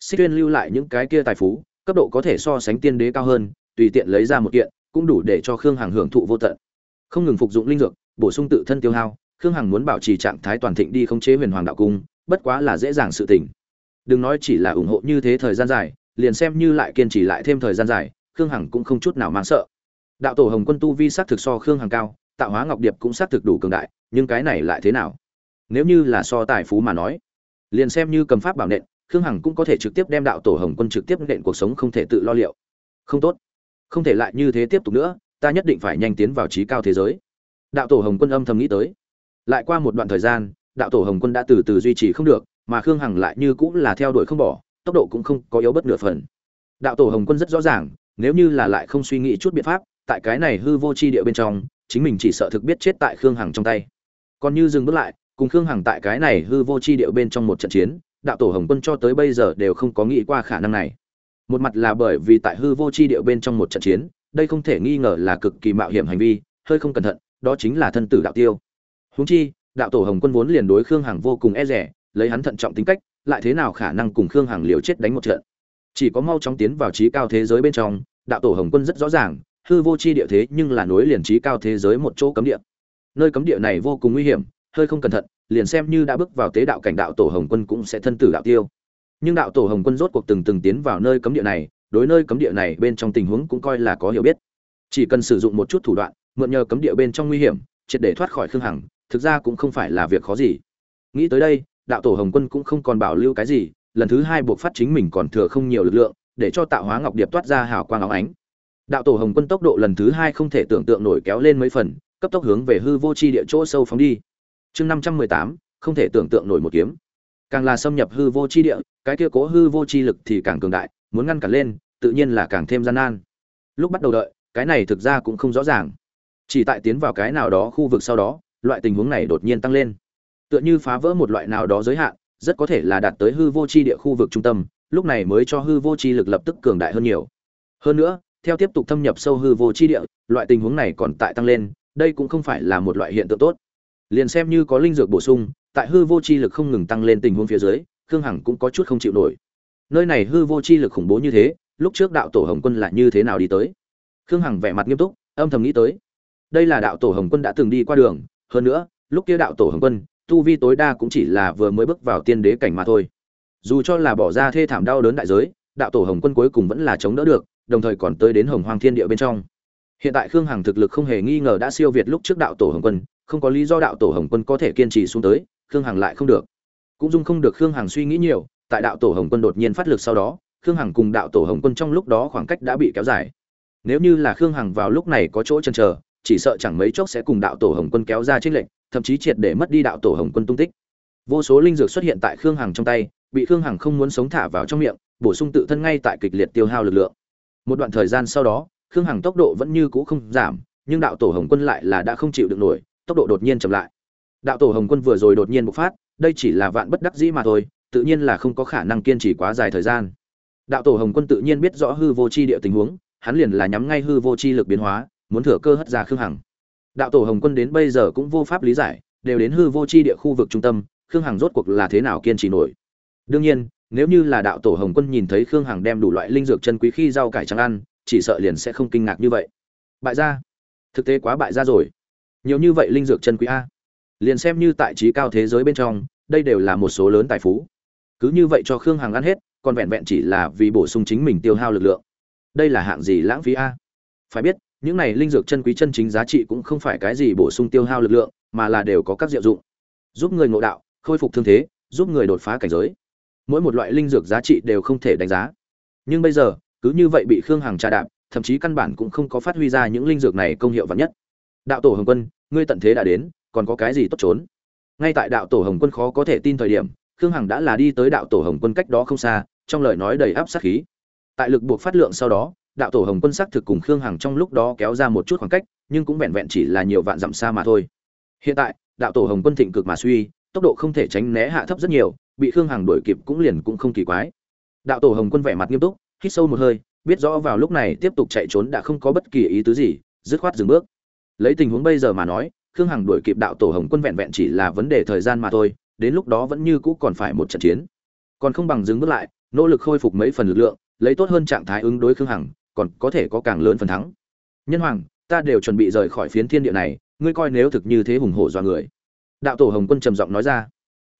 Xích tuyên lưu lại những cái kia tài phú cấp độ có thể so sánh tiên đế cao hơn, tùy tiện lấy ra một kiện, cũng đủ để cho khương hằng hưởng thụ vô tận. Không ngừng phục dụng linh dược, bổ sung tự thân tiêu hao, khương hằng muốn bảo trì trạng thái toàn thịnh đi khống chế huyền hoàng đạo cung, bất quá là dễ dàng sự tình. Đừng nói chỉ là ủng hộ như thế thời gian dài, liền xem như lại kiên trì lại thêm thời gian dài, khương hằng cũng không chút nào mang sợ. Đạo tổ hồng quân tu vi sát thực so khương hằng cao, tạo hóa ngọc điệp cũng sát thực đủ cường đại, nhưng cái này lại thế nào? Nếu như là so tài phú mà nói, liền xem như cầm pháp bảo nện khương hằng cũng có thể trực tiếp đem đạo tổ hồng quân trực tiếp nện cuộc sống không thể tự lo liệu. Không tốt. Không thể lại như thế tiếp tục nữa, ta nhất định phải nhanh tiến vào trí cao thế giới. Đạo tổ hồng quân âm thầm nghĩ tới. Lại qua một đoạn thời gian, đạo tổ hồng quân đã từ từ duy trì không được, mà khương hằng lại như cũng là theo đuổi không bỏ, tốc độ cũng không có yếu bất nửa phần. Đạo tổ hồng quân rất rõ ràng, nếu như là lại không suy nghĩ chút biện pháp, tại cái này hư vô c h i địa bên trong, chính mình chỉ sợ thực biết chết tại khương hằng trong tay. Còn như dừng bước lại, cùng khương hằng tại cái này hư vô c h i địa bên trong một trận chiến đạo tổ hồng quân cho tới bây giờ đều không có nghĩ qua khả năng này. Một mặt là bởi vì tại hư vô c h i địa bên trong một trận chiến, đây không thể nghi ngờ là cực kỳ mạo hiểm hành vi, hơi không cẩn thận, đó chính là thân tử đạo tiêu. Húng chi, đạo tổ hồng quân vốn liền đối khương hằng vô cùng e rẻ lấy hắn thận trọng tính cách, lại thế nào khả năng cùng khương hằng liều chết đánh một trận? Chỉ có mau chóng tiến vào trí cao thế giới bên trong, đạo tổ hồng quân rất rõ ràng, hư vô c h i địa thế nhưng là nối liền trí cao thế giới một chỗ cấm địa. Nơi cấm địa này vô cùng nguy hiểm, hơi không cẩn thận liền xem như đã bước vào tế đạo cảnh đạo tổ hồng quân cũng sẽ thân tử đạo tiêu. Nhưng đạo tổ hồng quân rốt cuộc từng từng tiến vào nơi cấm địa này, đối nơi cấm địa này bên trong tình huống cũng coi là có hiểu biết. Chỉ cần sử dụng một chút thủ đoạn, mượn nhờ cấm địa bên trong nguy hiểm, triệt để thoát khỏi khương hằng, thực ra cũng không phải là việc khó gì. Nghĩ tới đây, đạo tổ hồng quân cũng không còn bảo lưu cái gì, lần thứ hai buộc phát chính mình còn thừa không nhiều lực lượng, để cho tạo hóa ngọc điệp toát ra hào quang óng ánh. Đạo tổ hồng quân tốc độ lần thứ hai không thể tưởng tượng nổi kéo lên mấy phần, cấp tốc hướng về hư vô c h i địa chỗ sâu phóng đi chương năm trăm mười tám, không thể tưởng tượng nổi một kiếm. Càng là xâm nhập hư vô chi địa, cái kia cố hư vô chi lực thì càng cường đại, muốn ngăn cản lên, tự nhiên là càng thêm gian nan. Lúc bắt đầu đợi, cái này thực ra cũng không rõ ràng. Chỉ tại tiến vào cái nào đó khu vực sau đó, loại tình huống này đột nhiên tăng lên. Tựa như phá vỡ một loại nào đó giới hạn, rất có thể là đạt tới hư vô chi địa khu vực trung tâm, lúc này mới cho hư vô chi lực lập tức cường đại hơn nhiều. Hơn nữa, theo tiếp tục thâm nhập sâu hư vô chi địa, loại tình huống này còn tại tăng lên, đây cũng không phải là một loại hiện tượng tốt liền xem như có linh dược bổ sung, tại hư vô chi lực không ngừng tăng lên tình huống phía dưới, khương hằng cũng có chút không chịu nổi. Nơi này hư vô chi lực khủng bố như thế, lúc trước đạo tổ hồng quân là như thế nào đi tới? Khương hằng vẻ mặt nghiêm túc, âm thầm nghĩ tới. Đây là đạo tổ hồng quân đã từng đi qua đường, hơn nữa, lúc kia đạo tổ hồng quân, tu vi tối đa cũng chỉ là vừa mới bước vào tiên đế cảnh mà thôi. Dù cho là bỏ ra thê thảm đau đớn đại giới, đạo tổ hồng quân cuối cùng vẫn là chống đỡ được, đồng thời còn tới đến hồng hoàng thiên địa bên trong hiện tại khương hằng thực lực không hề nghi ngờ đã siêu việt lúc trước đạo tổ hồng quân, không có lý do đạo tổ hồng quân có thể kiên trì xuống tới, khương hằng lại không được. Cũng dung không được khương hằng suy nghĩ nhiều, tại đạo tổ hồng quân đột nhiên phát lực sau đó, khương hằng cùng đạo tổ hồng quân trong lúc đó khoảng cách đã bị kéo dài. Nếu như là khương hằng vào lúc này có chỗ chần chờ, chỉ sợ chẳng mấy chốc sẽ cùng đạo tổ hồng quân kéo ra trích lệnh thậm chí triệt để mất đi đạo tổ hồng quân tung tích. Vô số linh dược xuất hiện tại khương hằng trong tay, bị khương hằng không muốn sống thả vào trong miệng, bổ sung tự thân ngay tại kịch liệt tiêu hao lực lượng. Một đoạn thời gian sau đó khương hằng tốc độ vẫn như cũ không giảm, nhưng đạo tổ hồng quân lại là đã không chịu được nổi, tốc độ đột nhiên chậm lại. Đạo tổ hồng quân vừa rồi đột nhiên bộc phát, đây chỉ là vạn bất đắc dĩ mà thôi, tự nhiên là không có khả năng kiên trì quá dài thời gian. Đạo tổ hồng quân tự nhiên biết rõ hư vô c h i địa tình huống, hắn liền là nhắm ngay hư vô c h i lực biến hóa, muốn thừa cơ hất ra khương hằng. Đạo tổ hồng quân đến bây giờ cũng vô pháp lý giải, đều đến hư vô c h i địa khu vực trung tâm, khương hằng rốt cuộc là thế nào kiên trì nổi. Đương nhiên, nếu như là đạo tổ hồng quân nhìn thấy khương hằng đem đủ loại linh dược chân quý khi rau cải trắng ăn chỉ sợ liền sẽ không kinh ngạc như vậy. Bại gia. Thực tế quá bại gia rồi. Nhiều như vậy linh dược chân quý a. Liền xem như tại trí cao thế giới bên trong đây đều là một số lớn tài phú. Cứ như vậy cho khương hằng ăn hết còn vẹn vẹn chỉ là vì bổ sung chính mình tiêu hao lực lượng. Đây là hạng gì lãng phí a? Phải biết những này linh dược chân quý chân chính giá trị cũng không phải cái gì bổ sung tiêu hao lực lượng, mà là đều có các diệu dụng. Giúp người ngộ đạo, khôi phục thương thế, giúp người đột phá cảnh giới. Mỗi một loại linh dược giá trị đều không thể đánh giá. Nhưng bây giờ, cứ như vậy bị Khương Hằng trà đạp, thậm chí căn bản cũng không có phát huy ra những linh dược này công hiệu vắn nhất. Đạo tổ Hồng Quân, ngươi tận thế đã đến, còn có cái gì tốt trốn? Ngay tại đạo tổ Hồng Quân khó có thể tin thời điểm, Khương Hằng đã là đi tới đạo tổ Hồng Quân cách đó không xa, trong lời nói đầy áp sát khí. Tại lực buộc phát lượng sau đó, đạo tổ hồng quân xác thực cùng khương hằng trong lúc đó kéo ra một chút khoảng cách nhưng cũng vẹn vẹn chỉ là nhiều vạn dặm xa mà thôi hiện tại đạo tổ hồng quân thịnh cực mà suy tốc độ không thể tránh né hạ thấp rất nhiều bị khương hằng đuổi kịp cũng liền cũng không kỳ quái đạo tổ hồng quân vẻ mặt nghiêm túc hít sâu một hơi, biết rõ vào lúc này tiếp tục chạy trốn đã không có bất kỳ ý tứ gì, dứt khoát dừng bước. Lấy tình huống bây giờ mà nói, khương hằng đuổi kịp đạo tổ hồng quân vẹn vẹn chỉ là vấn đề thời gian mà thôi, đến lúc đó vẫn như cũ còn phải một trận chiến. Còn không bằng dừng bước lại, nỗ lực khôi phục mấy phần lực lượng, lấy tốt hơn trạng thái ứng đối khương hằng, còn có thể có càng lớn phần thắng. Nhân hoàng, ta đều chuẩn bị rời khỏi phiến thiên địa này, ngươi coi nếu thực như thế hùng hổ do người. Đạo tổ hồng quân trầm giọng nói ra.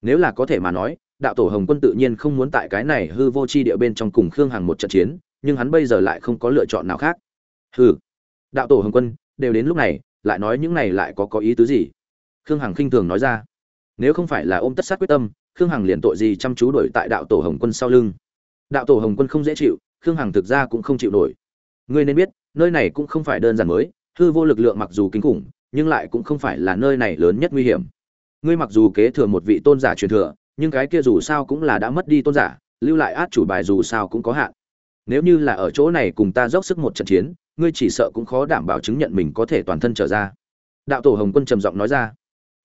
Nếu là có thể mà nói đạo tổ hồng quân tự nhiên không muốn tại cái này hư vô c h i địa bên trong cùng khương hằng một trận chiến, nhưng hắn bây giờ lại không có lựa chọn nào khác. Hư đạo tổ hồng quân, đều đến lúc này, lại nói những này lại có có ý tứ gì? Khương hằng khinh thường nói ra. Nếu không phải là ôm tất sát quyết tâm, khương hằng liền tội gì chăm chú đổi tại đạo tổ hồng quân sau lưng? Đạo tổ hồng quân không dễ chịu, khương hằng thực ra cũng không chịu nổi. Ngươi nên biết, nơi này cũng không phải đơn giản mới, hư vô lực lượng mặc dù kinh khủng, nhưng lại cũng không phải là nơi này lớn nhất nguy hiểm. Ngươi mặc dù kế thừa một vị tôn giả truyền thừa nhưng cái kia dù sao cũng là đã mất đi tôn giả, lưu lại át chủ bài dù sao cũng có hạn. Nếu như là ở chỗ này cùng ta dốc sức một trận chiến, ngươi chỉ sợ cũng khó đảm bảo chứng nhận mình có thể toàn thân trở ra. Đạo tổ hồng quân trầm giọng nói ra.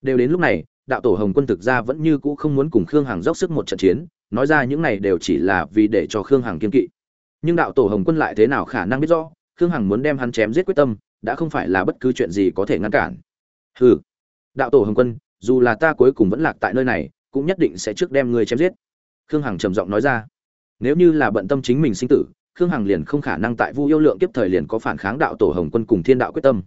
Đều đến lúc này, đạo tổ hồng quân thực ra vẫn như cũ không muốn cùng khương hằng dốc sức một trận chiến, nói ra những này đều chỉ là vì để cho khương hằng kiên kỵ. Nhưng đạo tổ hồng quân lại thế nào khả năng biết rõ, khương hằng muốn đem hắn chém giết quyết tâm, đã không phải là bất cứ chuyện gì có thể ngăn cản. Hừ. Đạo tổ hồng quân, dù là ta cuối cùng vẫn lạc tại nơi này cũng nhất định sẽ trước đem ngươi chém giết. Khương hằng trầm giọng nói ra. Nếu như là bận tâm chính mình sinh tử, khương hằng liền không khả năng tại vu yêu lượng kiếp thời liền có phản kháng đạo tổ hồng quân cùng thiên đạo quyết tâm.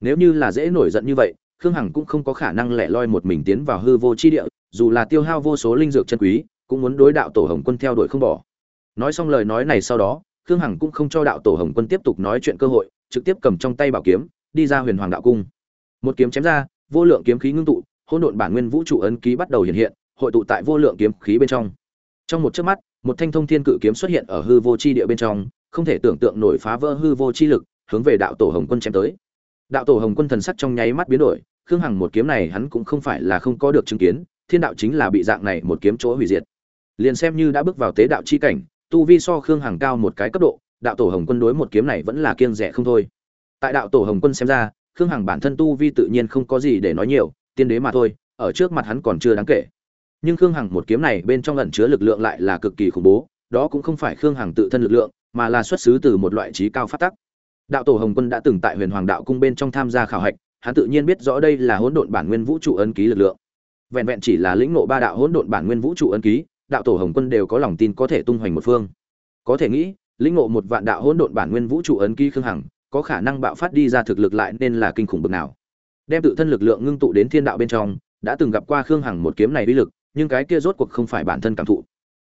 Nếu như là dễ nổi giận như vậy, khương hằng cũng không có khả năng lẻ loi một mình tiến vào hư vô chi địa, dù là tiêu hao vô số linh dược chân quý, cũng muốn đối đạo tổ hồng quân theo đuổi không bỏ. Nói xong lời nói này sau đó, khương hằng cũng không cho đạo tổ hồng quân tiếp tục nói chuyện cơ hội, trực tiếp cầm trong tay bảo kiếm, đi ra huyền hoàng đạo cung. Một kiếm chém ra, vô lượng kiếm khí ngưng tụ, hỗn độn bản nguyên vũ trụ ấn ký bắt đầu hiện hiện hội tụ tại vô lượng kiếm khí bên trong. Trong một chớp mắt, một thanh thông thiên cự kiếm xuất hiện ở hư vô chi địa bên trong, không thể tưởng tượng nổi phá vỡ hư vô chi lực, hướng về đạo tổ hồng quân chém tới. Đạo tổ hồng quân thần sắc trong nháy mắt biến đổi, khương hằng một kiếm này hắn cũng không phải là không có được chứng kiến, thiên đạo chính là bị dạng này một kiếm chỗ hủy diệt. Liền xem như đã bước vào tế đạo chi cảnh, tu vi so khương hằng cao một cái cấp độ, đạo tổ hồng quân đối một kiếm này vẫn là kiêng rẻ không thôi. Tại đạo tổ hồng quân xem ra, khương hằng bản thân tu vi tự nhiên không có gì để nói nhiều, tiên đế mà thôi, ở trước mặt hắn còn chưa đáng kể nhưng khương hằng một kiếm này bên trong ẩn chứa lực lượng lại là cực kỳ khủng bố, đó cũng không phải khương hằng tự thân lực lượng, mà là xuất xứ từ một loại trí cao phát tắc. Đạo tổ hồng quân đã từng tại huyền hoàng đạo cung bên trong tham gia khảo hạch, hắn tự nhiên biết rõ đây là hỗn độn bản nguyên vũ trụ ấn ký lực lượng. Vẹn vẹn chỉ là lĩnh ngộ ba đạo hỗn độn bản nguyên vũ trụ ấn ký, đạo tổ hồng quân đều có lòng tin có thể tung hoành một phương. Có thể nghĩ, lĩnh ngộ một vạn đạo hỗn độn bản nguyên vũ trụ ấn ký khương hằng, có khả năng bạo phát đi ra thực lực lại nên là kinh khủng bực nào. Đem tự thân lực lượng ngưng tụ đến thiên đạo bên trong, đã từng gặp qua khương hằng một kiếm này uy lực nhưng cái kia rốt cuộc không phải bản thân cảm thụ.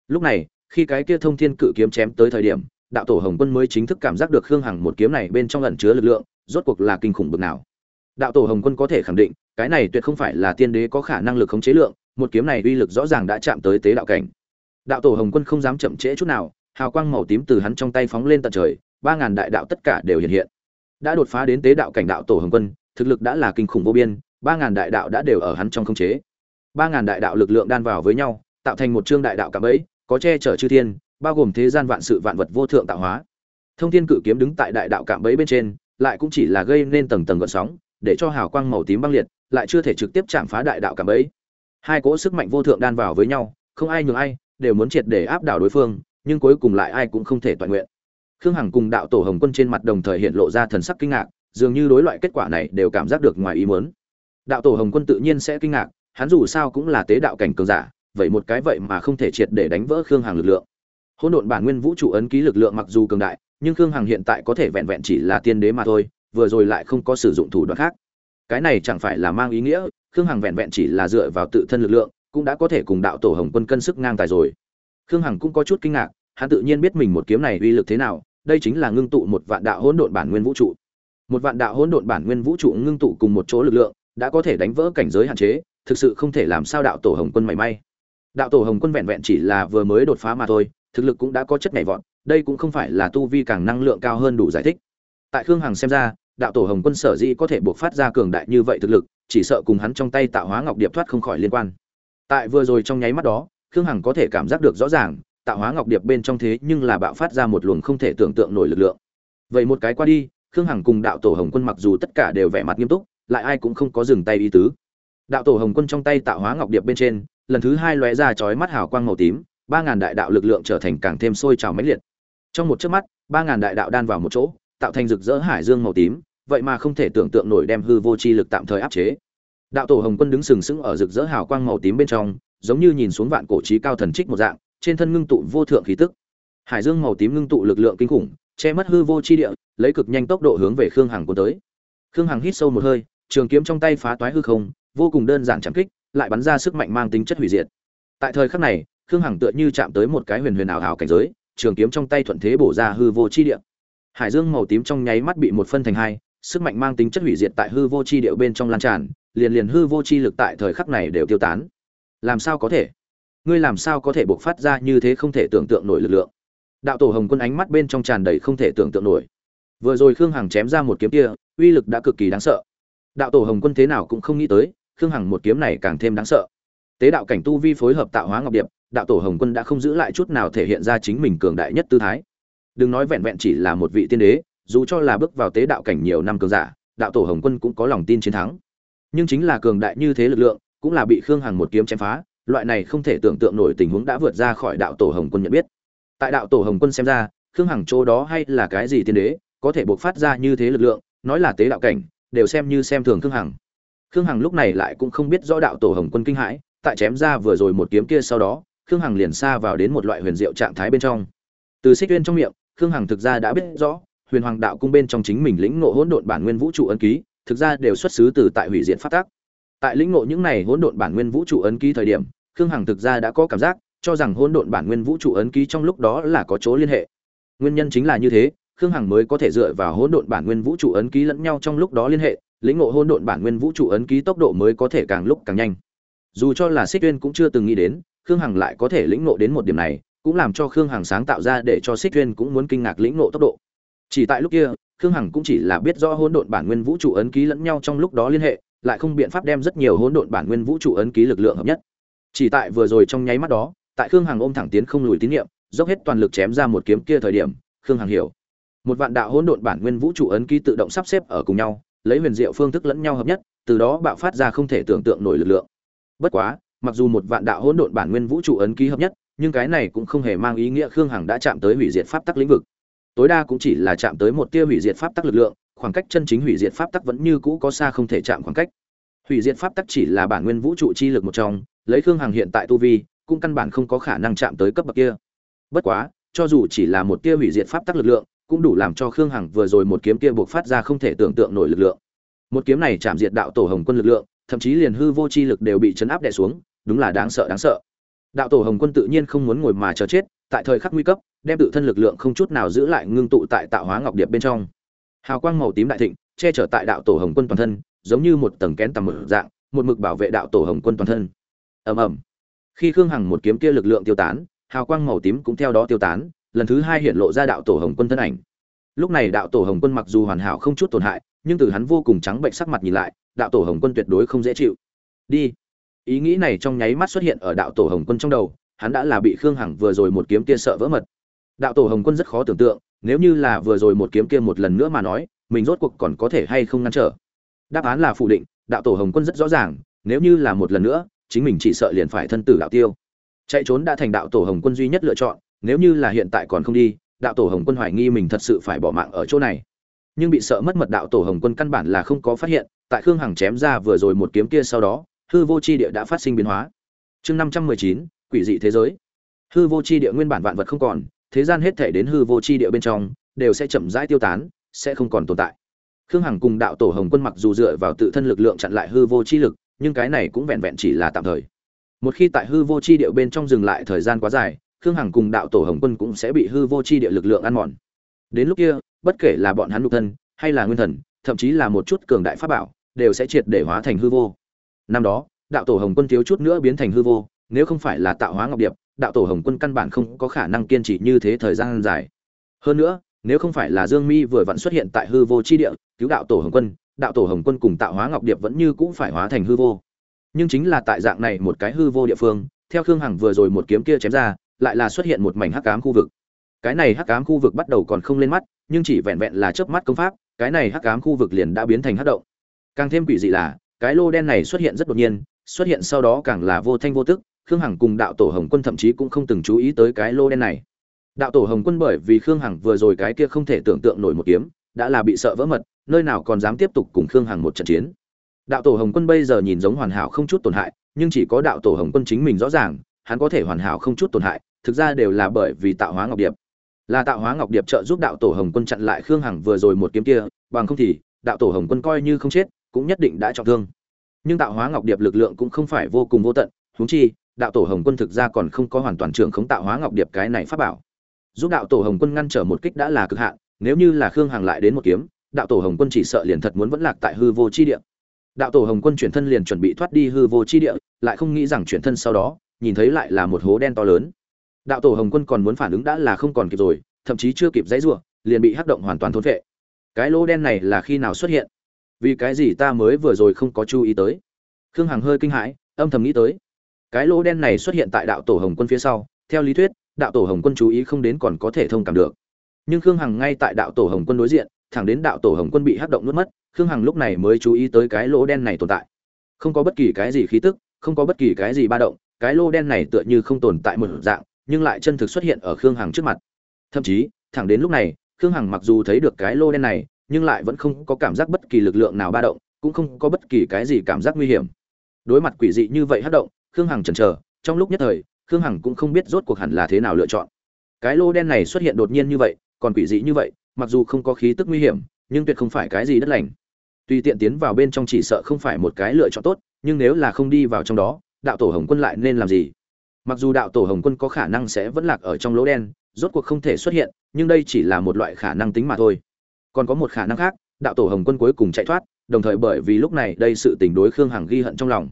Lúc này, khi cái kia thông thiên cự kiếm chém tới thời điểm, đạo tổ hồng quân mới chính thức cảm giác được khương hằng một kiếm này bên trong ẩn chứa lực lượng, rốt cuộc là kinh khủng bực nào. Đạo tổ hồng quân có thể khẳng định, cái này tuyệt không phải là tiên đế có khả năng lực khống chế lượng, một kiếm này uy lực rõ ràng đã chạm tới tế đạo cảnh. Đạo tổ hồng quân không dám chậm trễ chút nào, hào quang màu tím từ hắn trong tay phóng lên tận trời, ba ngàn đại đạo tất cả đều hiện hiện. Đã đột phá đến tế đạo cảnh đạo tổ hồng quân, thực lực đã là kinh khủng vô biên, ba ngàn đại đạo đã đều ở hắn trong khống chế ba ngàn đại đạo lực lượng đan vào với nhau, tạo thành một chương đại đạo cạm ấy có che chở chư thiên, bao gồm thế gian vạn sự vạn vật vô thượng tạo hóa. Thông thiên cự kiếm đứng tại đại đạo cạm bẫy bên trên, lại cũng chỉ là gây nên tầng tầng gợn sóng, để cho hào quang màu tím băng liệt, lại chưa thể trực tiếp chạm phá đại đạo cạm bẫy. Hai cỗ sức mạnh vô thượng đan vào với nhau, không ai nhường ai, đều muốn triệt để áp đảo đối phương, nhưng cuối cùng lại ai cũng không thể toàn nguyện. Khương hằng cùng đạo tổ hồng quân trên mặt đồng thời hiện lộ ra thần sắc kinh ngạc, dường như đối loại kết quả này đều cảm giác được ngoài ý muốn. Đạo tổ hồng quân tự nhiên sẽ kinh ngạc hắn dù sao cũng là tế đạo cảnh cường giả, vậy một cái vậy mà không thể triệt để đánh vỡ khương hằng lực lượng. Hỗn độn bản nguyên vũ trụ ấn ký lực lượng mặc dù cường đại, nhưng khương hằng hiện tại có thể vẹn vẹn chỉ là tiên đế mà thôi, vừa rồi lại không có sử dụng thủ đoạn khác. Cái này chẳng phải là mang ý nghĩa, khương hằng vẹn vẹn chỉ là dựa vào tự thân lực lượng, cũng đã có thể cùng đạo tổ hồng quân cân sức ngang tài rồi. Khương hằng cũng có chút kinh ngạc, hắn tự nhiên biết mình một kiếm này uy lực thế nào, đây chính là ngưng tụ một vạn đạo hỗn độn bản nguyên vũ trụ. Một vạn đạo hỗn độn bản nguyên vũ trụ ngưng tụ cùng một chỗ lực lượng, đã có thể đánh vỡ cảnh giới hạn chế thực sự không thể làm sao đạo tổ hồng quân mảy may. Đạo tổ hồng quân vẹn vẹn chỉ là vừa mới đột phá mà thôi, thực lực cũng đã có chất nhảy vọt, đây cũng không phải là tu vi càng năng lượng cao hơn đủ giải thích. Tại khương hằng xem ra, đạo tổ hồng quân sở dĩ có thể buộc phát ra cường đại như vậy thực lực, chỉ sợ cùng hắn trong tay tạo hóa ngọc điệp thoát không khỏi liên quan. Tại vừa rồi trong nháy mắt đó, khương hằng có thể cảm giác được rõ ràng, tạo hóa ngọc điệp bên trong thế nhưng là bạo phát ra một luồng không thể tưởng tượng nổi lực lượng. Vậy một cái qua đi, khương hằng cùng đạo tổ hồng quân mặc dù tất cả đều vẻ mặt nghiêm túc, lại ai cũng không có dừng tay ý tứ đạo tổ hồng quân trong tay tạo hóa ngọc điệp bên trên, lần thứ hai lóe ra chói mắt hào quang màu tím, ba ngàn đại đạo lực lượng trở thành càng thêm sôi trào mãnh liệt. Trong một chớp mắt, ba ngàn đại đạo đan vào một chỗ, tạo thành rực rỡ hải dương màu tím, vậy mà không thể tưởng tượng nổi đem hư vô chi lực tạm thời áp chế. Đạo tổ hồng quân đứng sừng sững ở rực rỡ hào quang màu tím bên trong, giống như nhìn xuống vạn cổ trí cao thần trích một dạng, trên thân ngưng tụ vô thượng khí tức. Hải dương màu tím ngưng tụ lực lượng kinh khủng, che mất hư vô chi địa, lấy cực nhanh tốc độ hướng về khương hằng cuốn tới. Khương hằng hít sâu một hơi, trường kiếm trong tay phá toái hư không vô cùng đơn giản chẳng kích, lại bắn ra sức mạnh mang tính chất hủy diệt. Tại thời khắc này, khương hằng tựa như chạm tới một cái huyền huyền ảo ảo cảnh giới, trường kiếm trong tay thuận thế bổ ra hư vô chi địa. Hải dương màu tím trong nháy mắt bị một phân thành hai, sức mạnh mang tính chất hủy diệt tại hư vô chi địa bên trong lan tràn, liền liền hư vô chi lực tại thời khắc này đều tiêu tán. Làm sao có thể? Ngươi làm sao có thể bộc phát ra như thế không thể tưởng tượng nổi lực lượng? Đạo tổ hồng quân ánh mắt bên trong tràn đầy không thể tưởng tượng nổi. Vừa rồi khương hằng chém ra một kiếm kia, uy lực đã cực kỳ đáng sợ. Đạo tổ hồng quân thế nào cũng không nghĩ tới khương hằng một kiếm này càng thêm đáng sợ. Tế đạo cảnh tu vi phối hợp tạo hóa ngọc điệp, đạo tổ hồng quân đã không giữ lại chút nào thể hiện ra chính mình cường đại nhất tư thái. Đừng nói vẹn vẹn chỉ là một vị tiên đế, dù cho là bước vào tế đạo cảnh nhiều năm cường giả, đạo tổ hồng quân cũng có lòng tin chiến thắng. Nhưng chính là cường đại như thế lực lượng, cũng là bị khương hằng một kiếm chém phá, loại này không thể tưởng tượng nổi tình huống đã vượt ra khỏi đạo tổ hồng quân nhận biết. Tại đạo tổ hồng quân xem ra, khương hằng chỗ đó hay là cái gì tiên đế, có thể buộc phát ra như thế lực lượng, nói là tế đạo cảnh, đều xem như xem thường khương hằng khương hằng lúc này lại cũng không biết rõ đạo tổ hồng quân kinh hãi, tại chém ra vừa rồi một kiếm kia sau đó, khương hằng liền xa vào đến một loại huyền diệu trạng thái bên trong. Từ xích uyên trong miệng, khương hằng thực ra đã biết rõ, huyền hoàng đạo cung bên trong chính mình lĩnh ngộ hỗn độn bản nguyên vũ trụ ấn ký, thực ra đều xuất xứ từ tại hủy diện phát tác tại lĩnh ngộ những này hỗn độn bản nguyên vũ trụ ấn ký thời điểm, khương hằng thực ra đã có cảm giác, cho rằng hỗn độn bản nguyên vũ trụ ấn ký trong lúc đó là có chỗ liên hệ. Nguyên nhân chính là như thế, khương hằng mới có thể dựa vào hỗn độn bản nguyên vũ trụ ấn ký lẫn nhau trong lúc đó liên hệ lĩnh ngộ hôn độn bản nguyên vũ trụ ấn ký tốc độ mới có thể càng lúc càng nhanh. Dù cho là xích tuyên cũng chưa từng nghĩ đến, khương hằng lại có thể lĩnh ngộ đến một điểm này, cũng làm cho khương hằng sáng tạo ra để cho xích tuyên cũng muốn kinh ngạc lĩnh ngộ tốc độ. Chỉ tại lúc kia, khương hằng cũng chỉ là biết rõ hôn độn bản nguyên vũ trụ ấn ký lẫn nhau trong lúc đó liên hệ, lại không biện pháp đem rất nhiều hỗn độn bản nguyên vũ trụ ấn ký lực lượng hợp nhất. Chỉ tại vừa rồi trong nháy mắt đó, tại khương hằng ôm thẳng tiến không lùi tín nhiệm, dốc hết toàn lực chém ra một kiếm kia thời điểm, khương hằng hiểu. Một vạn đạo hỗn độn bản nguyên vũ trụ ấn ký tự động sắp xếp ở cùng nhau lấy huyền diệu phương thức lẫn nhau hợp nhất, từ đó bạo phát ra không thể tưởng tượng nổi lực lượng. Bất quá, mặc dù một vạn đạo hỗn độn bản nguyên vũ trụ ấn ký hợp nhất, nhưng cái này cũng không hề mang ý nghĩa khương hằng đã chạm tới hủy diệt pháp tắc lĩnh vực. Tối đa cũng chỉ là chạm tới một tia hủy diệt pháp tắc lực lượng, khoảng cách chân chính hủy diệt pháp tắc vẫn như cũ có xa không thể chạm khoảng cách. Hủy diệt pháp tắc chỉ là bản nguyên vũ trụ chi lực một trong, lấy khương hằng hiện tại tu vi, cũng căn bản không có khả năng chạm tới cấp bậc kia. Bất quá, cho dù chỉ là một tia hủy diệt pháp tắc lực lượng cũng đủ làm cho khương hằng vừa rồi một kiếm kia buộc phát ra không thể tưởng tượng nổi lực lượng. Một kiếm này chạm diệt đạo tổ hồng quân lực lượng, thậm chí liền hư vô chi lực đều bị chấn áp đè xuống, đúng là đáng sợ đáng sợ. Đạo tổ hồng quân tự nhiên không muốn ngồi mà chờ chết, tại thời khắc nguy cấp, đem tự thân lực lượng không chút nào giữ lại ngưng tụ tại tạo hóa ngọc điệp bên trong. Hào quang màu tím đại thịnh, che chở tại đạo tổ hồng quân toàn thân, giống như một tầng kén tầm mực dạng, một mực bảo vệ đạo tổ hồng quân toàn thân. Ầm ầm. Khi khương hằng một kiếm kia lực lượng tiêu tán, hào quang màu tím cũng theo đó tiêu tán lần thứ hai hiện lộ ra đạo tổ hồng quân thân ảnh. Lúc này đạo tổ hồng quân mặc dù hoàn hảo không chút tổn hại, nhưng từ hắn vô cùng trắng bệnh sắc mặt nhìn lại, đạo tổ hồng quân tuyệt đối không dễ chịu. Đi. Ý nghĩ này trong nháy mắt xuất hiện ở đạo tổ hồng quân trong đầu, hắn đã là bị khương hằng vừa rồi một kiếm kia sợ vỡ mật. Đạo tổ hồng quân rất khó tưởng tượng, nếu như là vừa rồi một kiếm kia một lần nữa mà nói, mình rốt cuộc còn có thể hay không ngăn trở. Đáp án là phủ định, đạo tổ hồng quân rất rõ ràng, nếu như là một lần nữa, chính mình chỉ sợ liền phải thân tử đạo tiêu. Chạy trốn đã thành đạo tổ hồng quân duy nhất lựa chọn nếu như là hiện tại còn không đi, đạo tổ hồng quân hoài nghi mình thật sự phải bỏ mạng ở chỗ này. Nhưng bị sợ mất mật đạo tổ hồng quân căn bản là không có phát hiện, tại khương hằng chém ra vừa rồi một kiếm kia sau đó, hư vô c h i địa đã phát sinh biến hóa. Chương năm trăm mười chín, quỷ dị thế giới. Hư vô c h i địa nguyên bản vạn vật không còn, thế gian hết thể đến hư vô c h i địa bên trong, đều sẽ chậm rãi tiêu tán, sẽ không còn tồn tại. Khương hằng cùng đạo tổ hồng quân mặc dù dựa vào tự thân lực lượng chặn lại hư vô c h i lực, nhưng cái này cũng vẹn vẹn chỉ là tạm thời. Một khi tại hư vô c h i địa bên trong dừng lại thời gian quá dài khương hằng cùng đạo tổ hồng quân cũng sẽ bị hư vô c h i địa lực lượng ăn mòn. Đến lúc kia, bất kể là bọn hắn lục thân, hay là nguyên thần, thậm chí là một chút cường đại pháp bảo, đều sẽ triệt để hóa thành hư vô. Năm đó, đạo tổ hồng quân thiếu chút nữa biến thành hư vô, nếu không phải là tạo hóa ngọc điệp, đạo tổ hồng quân căn bản không có khả năng kiên trì như thế thời gian dài. Hơn nữa, nếu không phải là dương mi vừa vặn xuất hiện tại hư vô chi địa, cứu đạo tổ hồng quân, đạo tổ hồng quân cùng tạo hóa ngọc điệp vẫn như cũng phải hóa thành hư vô. Nhưng chính là tại dạng này một cái hư vô địa phương, theo khương hằng vừa rồi một kiếm kia chém ra lại là xuất hiện một mảnh hắc ám khu vực. Cái này hắc ám khu vực bắt đầu còn không lên mắt, nhưng chỉ vẹn vẹn là chớp mắt công pháp, cái này hắc ám khu vực liền đã biến thành hắc động. Càng thêm quỷ dị là, cái lô đen này xuất hiện rất đột nhiên, xuất hiện sau đó càng là vô thanh vô tức, khương hằng cùng đạo tổ hồng quân thậm chí cũng không từng chú ý tới cái lô đen này. Đạo tổ hồng quân bởi vì khương hằng vừa rồi cái kia không thể tưởng tượng nổi một kiếm, đã là bị sợ vỡ mật, nơi nào còn dám tiếp tục cùng khương hằng một trận chiến. Đạo tổ hồng quân bây giờ nhìn giống hoàn hảo không chút tổn hại, nhưng chỉ có đạo tổ hồng quân chính mình rõ ràng, hắn có thể hoàn hảo không chút tổn hại thực ra đều là bởi vì tạo hóa ngọc điệp. Là tạo hóa ngọc điệp trợ giúp đạo tổ hồng quân chặn lại khương hằng vừa rồi một kiếm kia, bằng không thì đạo tổ hồng quân coi như không chết, cũng nhất định đã trọng thương. Nhưng tạo hóa ngọc điệp lực lượng cũng không phải vô cùng vô tận, huống chi, đạo tổ hồng quân thực ra còn không có hoàn toàn trưởng khống tạo hóa ngọc điệp cái này pháp bảo. Giúp đạo tổ hồng quân ngăn trở một kích đã là cực hạn, nếu như là khương hằng lại đến một kiếm, đạo tổ hồng quân chỉ sợ liền thật muốn vẫn lạc tại hư vô chi địa. Đạo tổ hồng quân chuyển thân liền chuẩn bị thoát đi hư vô chi địa, lại không nghĩ rằng chuyển thân sau đó, nhìn thấy lại là một hố đen to lớn đạo tổ hồng quân còn muốn phản ứng đã là không còn kịp rồi, thậm chí chưa kịp dãy rủa, liền bị hắc động hoàn toàn thôn vệ cái lỗ đen này là khi nào xuất hiện? Vì cái gì ta mới vừa rồi không có chú ý tới? Khương hằng hơi kinh hãi, âm thầm nghĩ tới. Cái lỗ đen này xuất hiện tại đạo tổ hồng quân phía sau, theo lý thuyết, đạo tổ hồng quân chú ý không đến còn có thể thông cảm được. Nhưng khương hằng ngay tại đạo tổ hồng quân đối diện, thẳng đến đạo tổ hồng quân bị hắc động nuốt mất, khương hằng lúc này mới chú ý tới cái lỗ đen này tồn tại. Không có bất kỳ cái gì khí tức, không có bất kỳ cái gì ba động, cái lỗ đen này tựa như không tồn tại một dạng nhưng lại chân thực xuất hiện ở khương hằng trước mặt. Thậm chí, thẳng đến lúc này, khương hằng mặc dù thấy được cái lô đen này, nhưng lại vẫn không có cảm giác bất kỳ lực lượng nào ba động, cũng không có bất kỳ cái gì cảm giác nguy hiểm. Đối mặt quỷ dị như vậy hát động, khương hằng chần chờ, trong lúc nhất thời, khương hằng cũng không biết rốt cuộc hẳn là thế nào lựa chọn. Cái lô đen này xuất hiện đột nhiên như vậy, còn quỷ dị như vậy, mặc dù không có khí tức nguy hiểm, nhưng tuyệt không phải cái gì đất lành. Tùy tiện tiến vào bên trong chỉ sợ không phải một cái lựa chọn tốt, nhưng nếu là không đi vào trong đó, đạo tổ hồng quân lại nên làm gì? Mặc dù đạo tổ hồng quân có khả năng sẽ vẫn lạc ở trong lỗ đen, rốt cuộc không thể xuất hiện, nhưng đây chỉ là một loại khả năng tính mà thôi. Còn có một khả năng khác, đạo tổ hồng quân cuối cùng chạy thoát, đồng thời bởi vì lúc này đây sự tình đối khương hằng ghi hận trong lòng.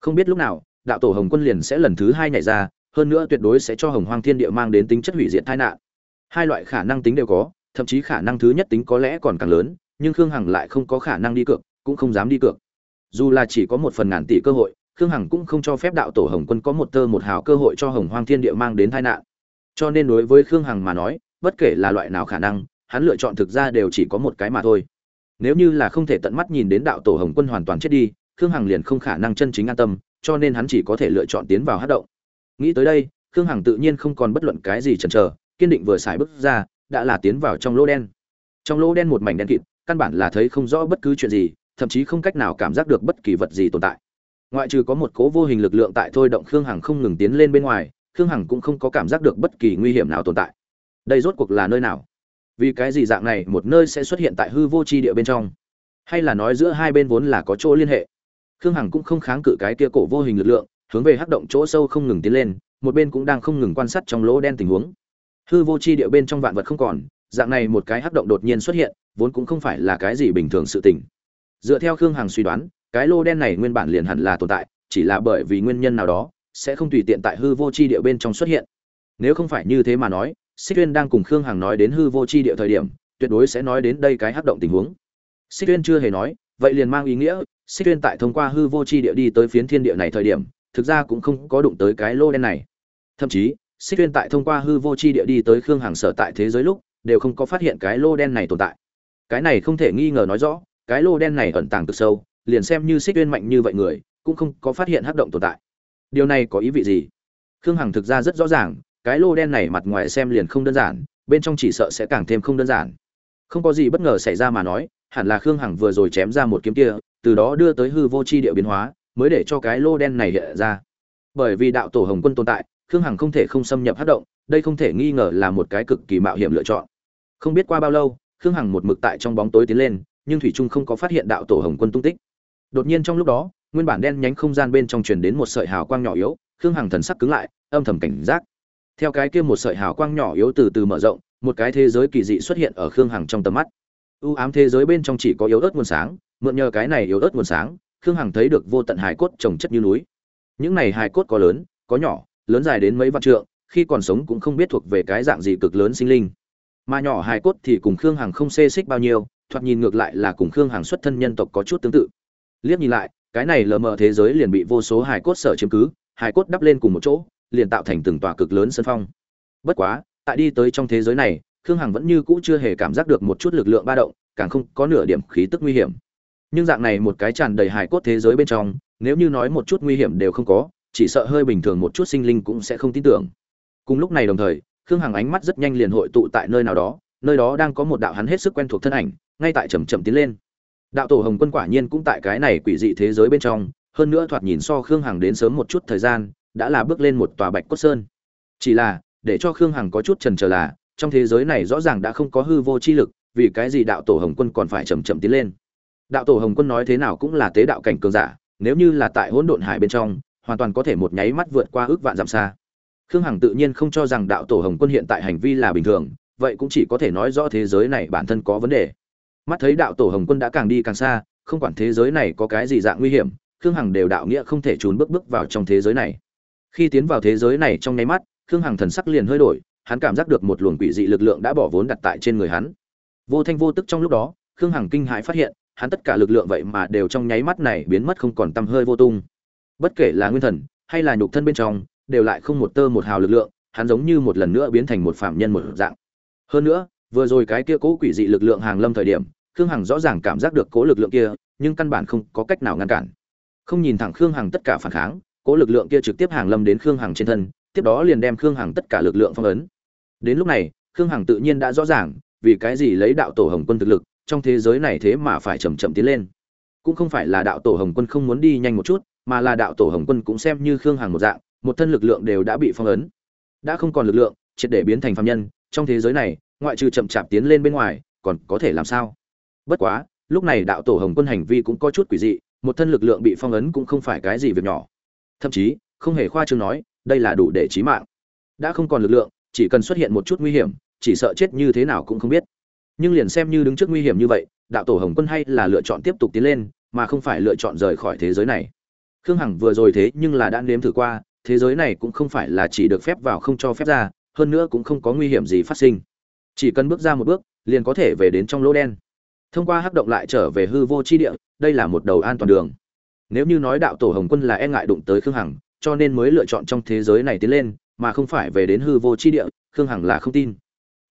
Không biết lúc nào, đạo tổ hồng quân liền sẽ lần thứ hai nhảy ra, hơn nữa tuyệt đối sẽ cho hồng hoang thiên địa mang đến tính chất hủy diệt tai nạn. Hai loại khả năng tính đều có, thậm chí khả năng thứ nhất tính có lẽ còn càng lớn, nhưng khương hằng lại không có khả năng đi cược, cũng không dám đi cược. Dù là chỉ có một phần ngàn tỷ cơ hội khương hằng cũng không cho phép đạo tổ hồng quân có một tơ một hào cơ hội cho hồng hoang thiên địa mang đến tai nạn. Cho nên đối với khương hằng mà nói, bất kể là loại nào khả năng, hắn lựa chọn thực ra đều chỉ có một cái mà thôi. Nếu như là không thể tận mắt nhìn đến đạo tổ hồng quân hoàn toàn chết đi, khương hằng liền không khả năng chân chính an tâm, cho nên hắn chỉ có thể lựa chọn tiến vào hát động. Nghĩ tới đây, khương hằng tự nhiên không còn bất luận cái gì chần chờ, kiên định vừa xài bước ra, đã là tiến vào trong lỗ đen. Trong lỗ đen một mảnh đen kịt, căn bản là thấy không rõ bất cứ chuyện gì, thậm chí không cách nào cảm giác được bất kỳ vật gì tồn tại ngoại trừ có một cố vô hình lực lượng tại thôi động khương hằng không ngừng tiến lên bên ngoài, khương hằng cũng không có cảm giác được bất kỳ nguy hiểm nào tồn tại. Đây rốt cuộc là nơi nào? Vì cái gì dạng này, một nơi sẽ xuất hiện tại hư vô tri địa bên trong? Hay là nói giữa hai bên vốn là có chỗ liên hệ? Khương hằng cũng không kháng cự cái kia cổ vô hình lực lượng, hướng về hắc động chỗ sâu không ngừng tiến lên, một bên cũng đang không ngừng quan sát trong lỗ đen tình huống. Hư vô tri địa bên trong vạn vật không còn, dạng này một cái hắc động đột nhiên xuất hiện, vốn cũng không phải là cái gì bình thường sự tình. Dựa theo khương hằng suy đoán cái lô đen này nguyên bản liền hẳn là tồn tại, chỉ là bởi vì nguyên nhân nào đó, sẽ không tùy tiện tại hư vô chi địa bên trong xuất hiện. Nếu không phải như thế mà nói, xích tuyên đang cùng khương hằng nói đến hư vô chi địa thời điểm, tuyệt đối sẽ nói đến đây cái hắc động tình huống. Xích tuyên chưa hề nói, vậy liền mang ý nghĩa, xích tuyên tại thông qua hư vô chi địa đi tới phiến thiên địa này thời điểm, thực ra cũng không có đụng tới cái lô đen này. Thậm chí, xích tuyên tại thông qua hư vô chi địa đi tới khương hằng sở tại thế giới lúc, đều không có phát hiện cái lô đen này tồn tại. Cái này không thể nghi ngờ nói rõ, cái lô đen này ẩn tàng cực sâu liền xem như xích tuyên mạnh như vậy người, cũng không có phát hiện hắc động tồn tại. Điều này có ý vị gì? Khương hằng thực ra rất rõ ràng, cái lô đen này mặt ngoài xem liền không đơn giản, bên trong chỉ sợ sẽ càng thêm không đơn giản. Không có gì bất ngờ xảy ra mà nói, hẳn là khương hằng vừa rồi chém ra một kiếm kia, từ đó đưa tới hư vô c h i địa biến hóa, mới để cho cái lô đen này hiện ra. Bởi vì đạo tổ hồng quân tồn tại, khương hằng không thể không xâm nhập hát động, đây không thể nghi ngờ là một cái cực kỳ mạo hiểm lựa chọn. Không biết qua bao lâu, khương hằng một mực tại trong bóng tối tiến lên, nhưng thủy trung không có phát hiện đạo tổ hồng quân tung tích đột nhiên trong lúc đó, nguyên bản đen nhánh không gian bên trong truyền đến một sợi hào quang nhỏ yếu, khương hằng thần sắc cứng lại, âm thầm cảnh giác. Theo cái kia một sợi hào quang nhỏ yếu từ từ mở rộng, một cái thế giới kỳ dị xuất hiện ở khương hằng trong tầm mắt. U ám thế giới bên trong chỉ có yếu ớt nguồn sáng, mượn nhờ cái này yếu ớt nguồn sáng, khương hằng thấy được vô tận hải cốt trồng chất như núi. Những này hải cốt có lớn, có nhỏ, lớn dài đến mấy vạn trượng, khi còn sống cũng không biết thuộc về cái dạng gì cực lớn sinh linh. Mà nhỏ hải cốt thì cùng khương hằng không xê xích bao nhiêu, thoạt nhìn ngược lại là cùng khương hằng xuất thân nhân tộc có chút tương tự liếc nhìn lại, cái này lờ mờ thế giới liền bị vô số hải cốt sở chiếm cứ hải cốt đắp lên cùng một chỗ, liền tạo thành từng tòa cực lớn sân phong. Bất quá, tại đi tới trong thế giới này, khương hằng vẫn như cũ chưa hề cảm giác được một chút lực lượng ba động, càng không có nửa điểm khí tức nguy hiểm. Nhưng dạng này một cái tràn đầy hải cốt thế giới bên trong, nếu như nói một chút nguy hiểm đều không có, chỉ sợ hơi bình thường một chút sinh linh cũng sẽ không tin tưởng. Cùng lúc này đồng thời, khương hằng ánh mắt rất nhanh liền hội tụ tại nơi nào đó, nơi đó đang có một đạo hắn hết sức quen thuộc thân ảnh, ngay tại chầm chậm tiến lên đạo tổ hồng quân quả nhiên cũng tại cái này quỷ dị thế giới bên trong, hơn nữa thoạt nhìn so khương hằng đến sớm một chút thời gian, đã là bước lên một tòa bạch cốt sơn. Chỉ là, để cho khương hằng có chút trần trở là, trong thế giới này rõ ràng đã không có hư vô chi lực, vì cái gì đạo tổ hồng quân còn phải chầm chậm tiến lên? Đạo tổ hồng quân nói thế nào cũng là tế đạo cảnh cường giả, nếu như là tại hỗn độn hải bên trong, hoàn toàn có thể một nháy mắt vượt qua ước vạn dặm xa. Khương hằng tự nhiên không cho rằng đạo tổ hồng quân hiện tại hành vi là bình thường, vậy cũng chỉ có thể nói rõ thế giới này bản thân có vấn đề mắt thấy đạo tổ hồng quân đã càng đi càng xa, không quản thế giới này có cái gì dạng nguy hiểm, khương hằng đều đạo nghĩa không thể trốn bước bước vào trong thế giới này. Khi tiến vào thế giới này trong nháy mắt, khương hằng thần sắc liền hơi đổi, hắn cảm giác được một luồng quỷ dị lực lượng đã bỏ vốn đặt tại trên người hắn. Vô thanh vô tức trong lúc đó, khương hằng kinh hãi phát hiện, hắn tất cả lực lượng vậy mà đều trong nháy mắt này biến mất không còn tăm hơi vô tung. Bất kể là nguyên thần, hay là nhục thân bên trong, đều lại không một tơ một hào lực lượng, hắn giống như một lần nữa biến thành một phạm nhân một dạng. Hơn nữa vừa rồi cái kia cố quỷ dị lực lượng hàng lâm thời điểm, khương hằng rõ ràng cảm giác được cố lực lượng kia, nhưng căn bản không có cách nào ngăn cản. Không nhìn thẳng khương hằng tất cả phản kháng, cố lực lượng kia trực tiếp hàng lâm đến khương hằng trên thân, tiếp đó liền đem khương hằng tất cả lực lượng phong ấn. Đến lúc này, khương hằng tự nhiên đã rõ ràng, vì cái gì lấy đạo tổ hồng quân thực lực, trong thế giới này thế mà phải chậm chậm tiến lên. Cũng không phải là đạo tổ hồng quân không muốn đi nhanh một chút, mà là đạo tổ hồng quân cũng xem như khương hằng một dạng, một thân lực lượng đều đã bị phong ấn. Đã không còn lực lượng, triệt để biến thành phạm nhân, trong thế giới này ngoại trừ chậm chạp tiến lên bên ngoài, còn có thể làm sao? Bất quá, lúc này đạo tổ hồng quân hành vi cũng có chút quỷ dị, một thân lực lượng bị phong ấn cũng không phải cái gì việc nhỏ. Thậm chí, không hề khoa trương nói, đây là đủ để chí mạng. Đã không còn lực lượng, chỉ cần xuất hiện một chút nguy hiểm, chỉ sợ chết như thế nào cũng không biết. Nhưng liền xem như đứng trước nguy hiểm như vậy, đạo tổ hồng quân hay là lựa chọn tiếp tục tiến lên, mà không phải lựa chọn rời khỏi thế giới này. Khương hằng vừa rồi thế nhưng là đã nếm thử qua, thế giới này cũng không phải là chỉ được phép vào không cho phép ra, hơn nữa cũng không có nguy hiểm gì phát sinh chỉ cần bước ra một bước, liền có thể về đến trong lỗ đen. Thông qua hắc động lại trở về hư vô chi địa, đây là một đầu an toàn đường. Nếu như nói đạo tổ hồng quân là e ngại đụng tới khương hằng, cho nên mới lựa chọn trong thế giới này tiến lên, mà không phải về đến hư vô chi địa, khương hằng là không tin.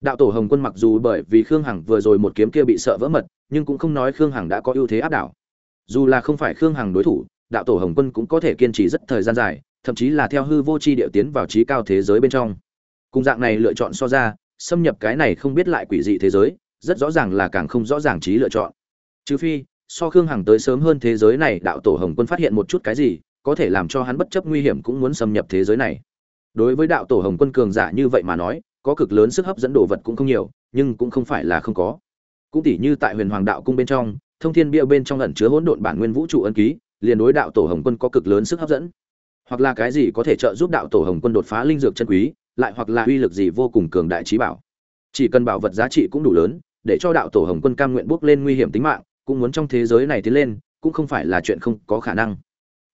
Đạo tổ hồng quân mặc dù bởi vì khương hằng vừa rồi một kiếm kia bị sợ vỡ mật, nhưng cũng không nói khương hằng đã có ưu thế áp đảo. Dù là không phải khương hằng đối thủ, đạo tổ hồng quân cũng có thể kiên trì rất thời gian dài, thậm chí là theo hư vô chi địa tiến vào trí cao thế giới bên trong. Cùng dạng này lựa chọn so ra xâm nhập cái này không biết lại quỷ dị thế giới, rất rõ ràng là càng không rõ ràng trí lựa chọn. Trừ phi, so khương hằng tới sớm hơn thế giới này, đạo tổ hồng quân phát hiện một chút cái gì, có thể làm cho hắn bất chấp nguy hiểm cũng muốn xâm nhập thế giới này. Đối với đạo tổ hồng quân cường giả như vậy mà nói, có cực lớn sức hấp dẫn đồ vật cũng không nhiều, nhưng cũng không phải là không có. Cũng tỉ như tại huyền hoàng đạo cung bên trong, thông thiên bia bên trong ẩn chứa hỗn độn bản nguyên vũ trụ ân ký, liền đối đạo tổ hồng quân có cực lớn sức hấp dẫn. Hoặc là cái gì có thể trợ giúp đạo tổ hồng quân đột phá linh dược chân quý lại hoặc là uy lực gì vô cùng cường đại trí bảo. Chỉ cần bảo vật giá trị cũng đủ lớn, để cho đạo tổ hồng quân cam nguyện bước lên nguy hiểm tính mạng, cũng muốn trong thế giới này tiến lên, cũng không phải là chuyện không có khả năng.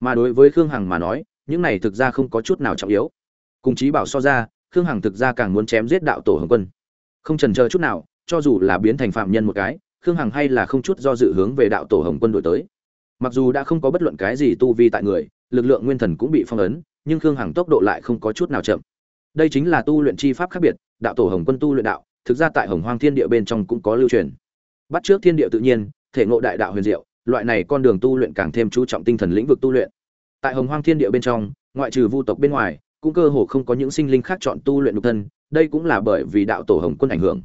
Mà đối với khương hằng mà nói, những này thực ra không có chút nào trọng yếu. Cùng trí bảo so ra, khương hằng thực ra càng muốn chém giết đạo tổ hồng quân. Không trần chờ chút nào, cho dù là biến thành phạm nhân một cái, khương hằng hay là không chút do dự hướng về đạo tổ hồng quân đổi tới. Mặc dù đã không có bất luận cái gì tu vi tại người, lực lượng nguyên thần cũng bị phong ấn, nhưng khương hằng tốc độ lại không có chút nào chậm đây chính là tu luyện chi pháp khác biệt, đạo tổ hồng quân tu luyện đạo, thực ra tại hồng hoang thiên địa bên trong cũng có lưu truyền. Bắt trước thiên địa tự nhiên, thể ngộ đại đạo huyền diệu, loại này con đường tu luyện càng thêm chú trọng tinh thần lĩnh vực tu luyện. Tại hồng hoang thiên địa bên trong, ngoại trừ vu tộc bên ngoài, cũng cơ hồ không có những sinh linh khác chọn tu luyện nhục thân, đây cũng là bởi vì đạo tổ hồng quân ảnh hưởng.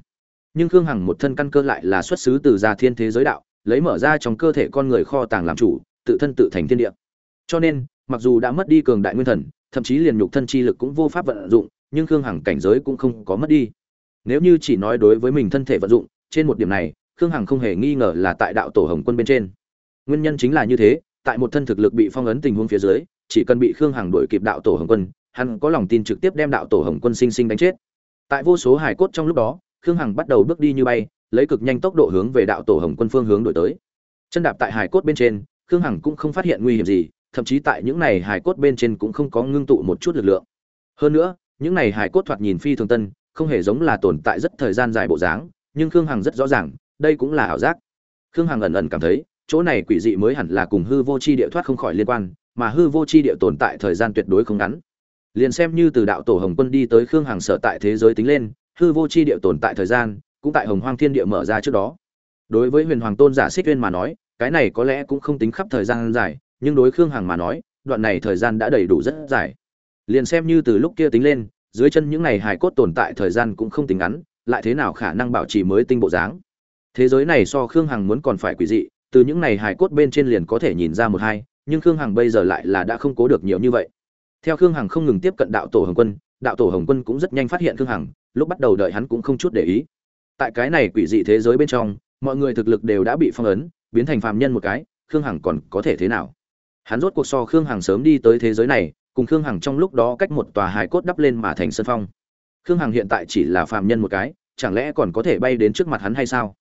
Nhưng khương hằng một thân căn cơ lại là xuất xứ từ gia thiên thế giới đạo, lấy mở ra trong cơ thể con người kho tàng làm chủ, tự thân tự thành thiên địa. Cho nên, mặc dù đã mất đi cường đại nguyên thần, thậm chí liền nhục thân chi lực cũng vô pháp vận dụng nhưng khương hằng cảnh giới cũng không có mất đi. Nếu như chỉ nói đối với mình thân thể vận dụng, trên một điểm này, khương hằng không hề nghi ngờ là tại đạo tổ hồng quân bên trên. Nguyên nhân chính là như thế, tại một thân thực lực bị phong ấn tình huống phía dưới, chỉ cần bị khương hằng đuổi kịp đạo tổ hồng quân, hắn có lòng tin trực tiếp đem đạo tổ hồng quân sinh sinh đánh chết. Tại vô số hải cốt trong lúc đó, khương hằng bắt đầu bước đi như bay, lấy cực nhanh tốc độ hướng về đạo tổ hồng quân phương hướng đổi tới. Chân đạp tại hải cốt bên trên, khương hằng cũng không phát hiện nguy hiểm gì, thậm chí tại những này hải cốt bên trên cũng không có ngưng tụ một chút lực lượng. Hơn nữa những này hải cốt thoạt nhìn phi thường tân, không hề giống là tồn tại rất thời gian dài bộ dáng, nhưng khương hằng rất rõ ràng, đây cũng là ảo giác. Khương hằng ẩn ẩn cảm thấy, chỗ này quỷ dị mới hẳn là cùng hư vô c h i địa thoát không khỏi liên quan, mà hư vô c h i địa tồn tại thời gian tuyệt đối không ngắn. Liền xem như từ đạo tổ hồng quân đi tới khương hằng sở tại thế giới tính lên, hư vô c h i địa tồn tại thời gian, cũng tại hồng hoang thiên địa mở ra trước đó. Đối với huyền hoàng tôn giả xích Uyên mà nói, cái này có lẽ cũng không tính khắp thời gian dài, nhưng đối khương hằng mà nói, đoạn này thời gian đã đầy đủ rất dài liền xem như từ lúc kia tính lên, dưới chân những này hài cốt tồn tại thời gian cũng không tính ngắn, lại thế nào khả năng bảo trì mới tinh bộ dáng? Thế giới này so khương hằng muốn còn phải quỷ dị, từ những này hài cốt bên trên liền có thể nhìn ra một hai, nhưng khương hằng bây giờ lại là đã không cố được nhiều như vậy. Theo khương hằng không ngừng tiếp cận đạo tổ hồng quân, đạo tổ hồng quân cũng rất nhanh phát hiện khương hằng, lúc bắt đầu đợi hắn cũng không chút để ý. Tại cái này quỷ dị thế giới bên trong, mọi người thực lực đều đã bị phong ấn, biến thành phàm nhân một cái, khương hằng còn có thể thế nào? Hắn rốt cuộc so khương hằng sớm đi tới thế giới này cùng khương hằng trong lúc đó cách một tòa hài cốt đắp lên mà thành sân phong. Khương hằng hiện tại chỉ là phàm nhân một cái, chẳng lẽ còn có thể bay đến trước mặt hắn hay sao?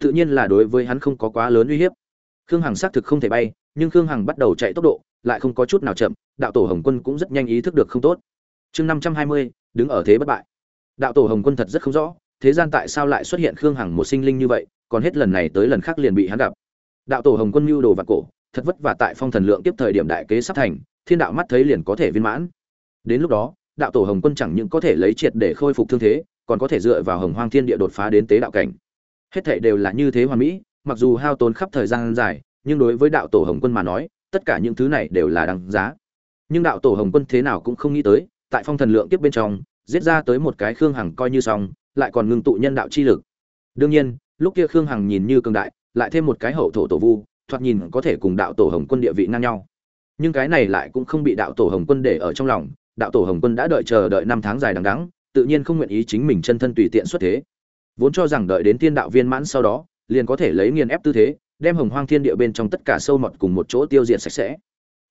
Tự nhiên là đối với hắn không có quá lớn uy hiếp. Khương hằng xác thực không thể bay, nhưng khương hằng bắt đầu chạy tốc độ, lại không có chút nào chậm, đạo tổ hồng quân cũng rất nhanh ý thức được không tốt. Chương năm trăm hai mươi, đứng ở thế bất bại. Đạo tổ hồng quân thật rất không rõ, thế gian tại sao lại xuất hiện khương hằng một sinh linh như vậy, còn hết lần này tới lần khác liền bị hắn gặp. Đạo tổ hồng quân mưu đồ và cổ, thật vất vả tại phong thần lượng tiếp thời điểm đại kế sắp thành thiên đạo mắt thấy liền có thể viên mãn. Đến lúc đó, đạo tổ hồng quân chẳng những có thể lấy triệt để khôi phục thương thế, còn có thể dựa vào hồng hoang thiên địa đột phá đến tế đạo cảnh. Hết thảy đều là như thế hoàn mỹ, mặc dù hao tốn khắp thời gian dài, nhưng đối với đạo tổ hồng quân mà nói, tất cả những thứ này đều là đáng giá. Nhưng đạo tổ hồng quân thế nào cũng không nghĩ tới, tại phong thần lượng tiếp bên trong, giết ra tới một cái khương hằng coi như xong, lại còn ngưng tụ nhân đạo chi lực. Đương nhiên, lúc kia khương hằng nhìn như cường đại, lại thêm một cái hậu thổ tổ vu, thoạt nhìn có thể cùng đạo tổ hồng quân địa vị ngang nhau nhưng cái này lại cũng không bị đạo tổ hồng quân để ở trong lòng. Đạo tổ hồng quân đã đợi chờ đợi năm tháng dài đằng đẵng, tự nhiên không nguyện ý chính mình chân thân tùy tiện xuất thế. Vốn cho rằng đợi đến tiên đạo viên mãn sau đó, liền có thể lấy nghiền ép tư thế, đem hồng hoang thiên địa bên trong tất cả sâu mọt cùng một chỗ tiêu diệt sạch sẽ.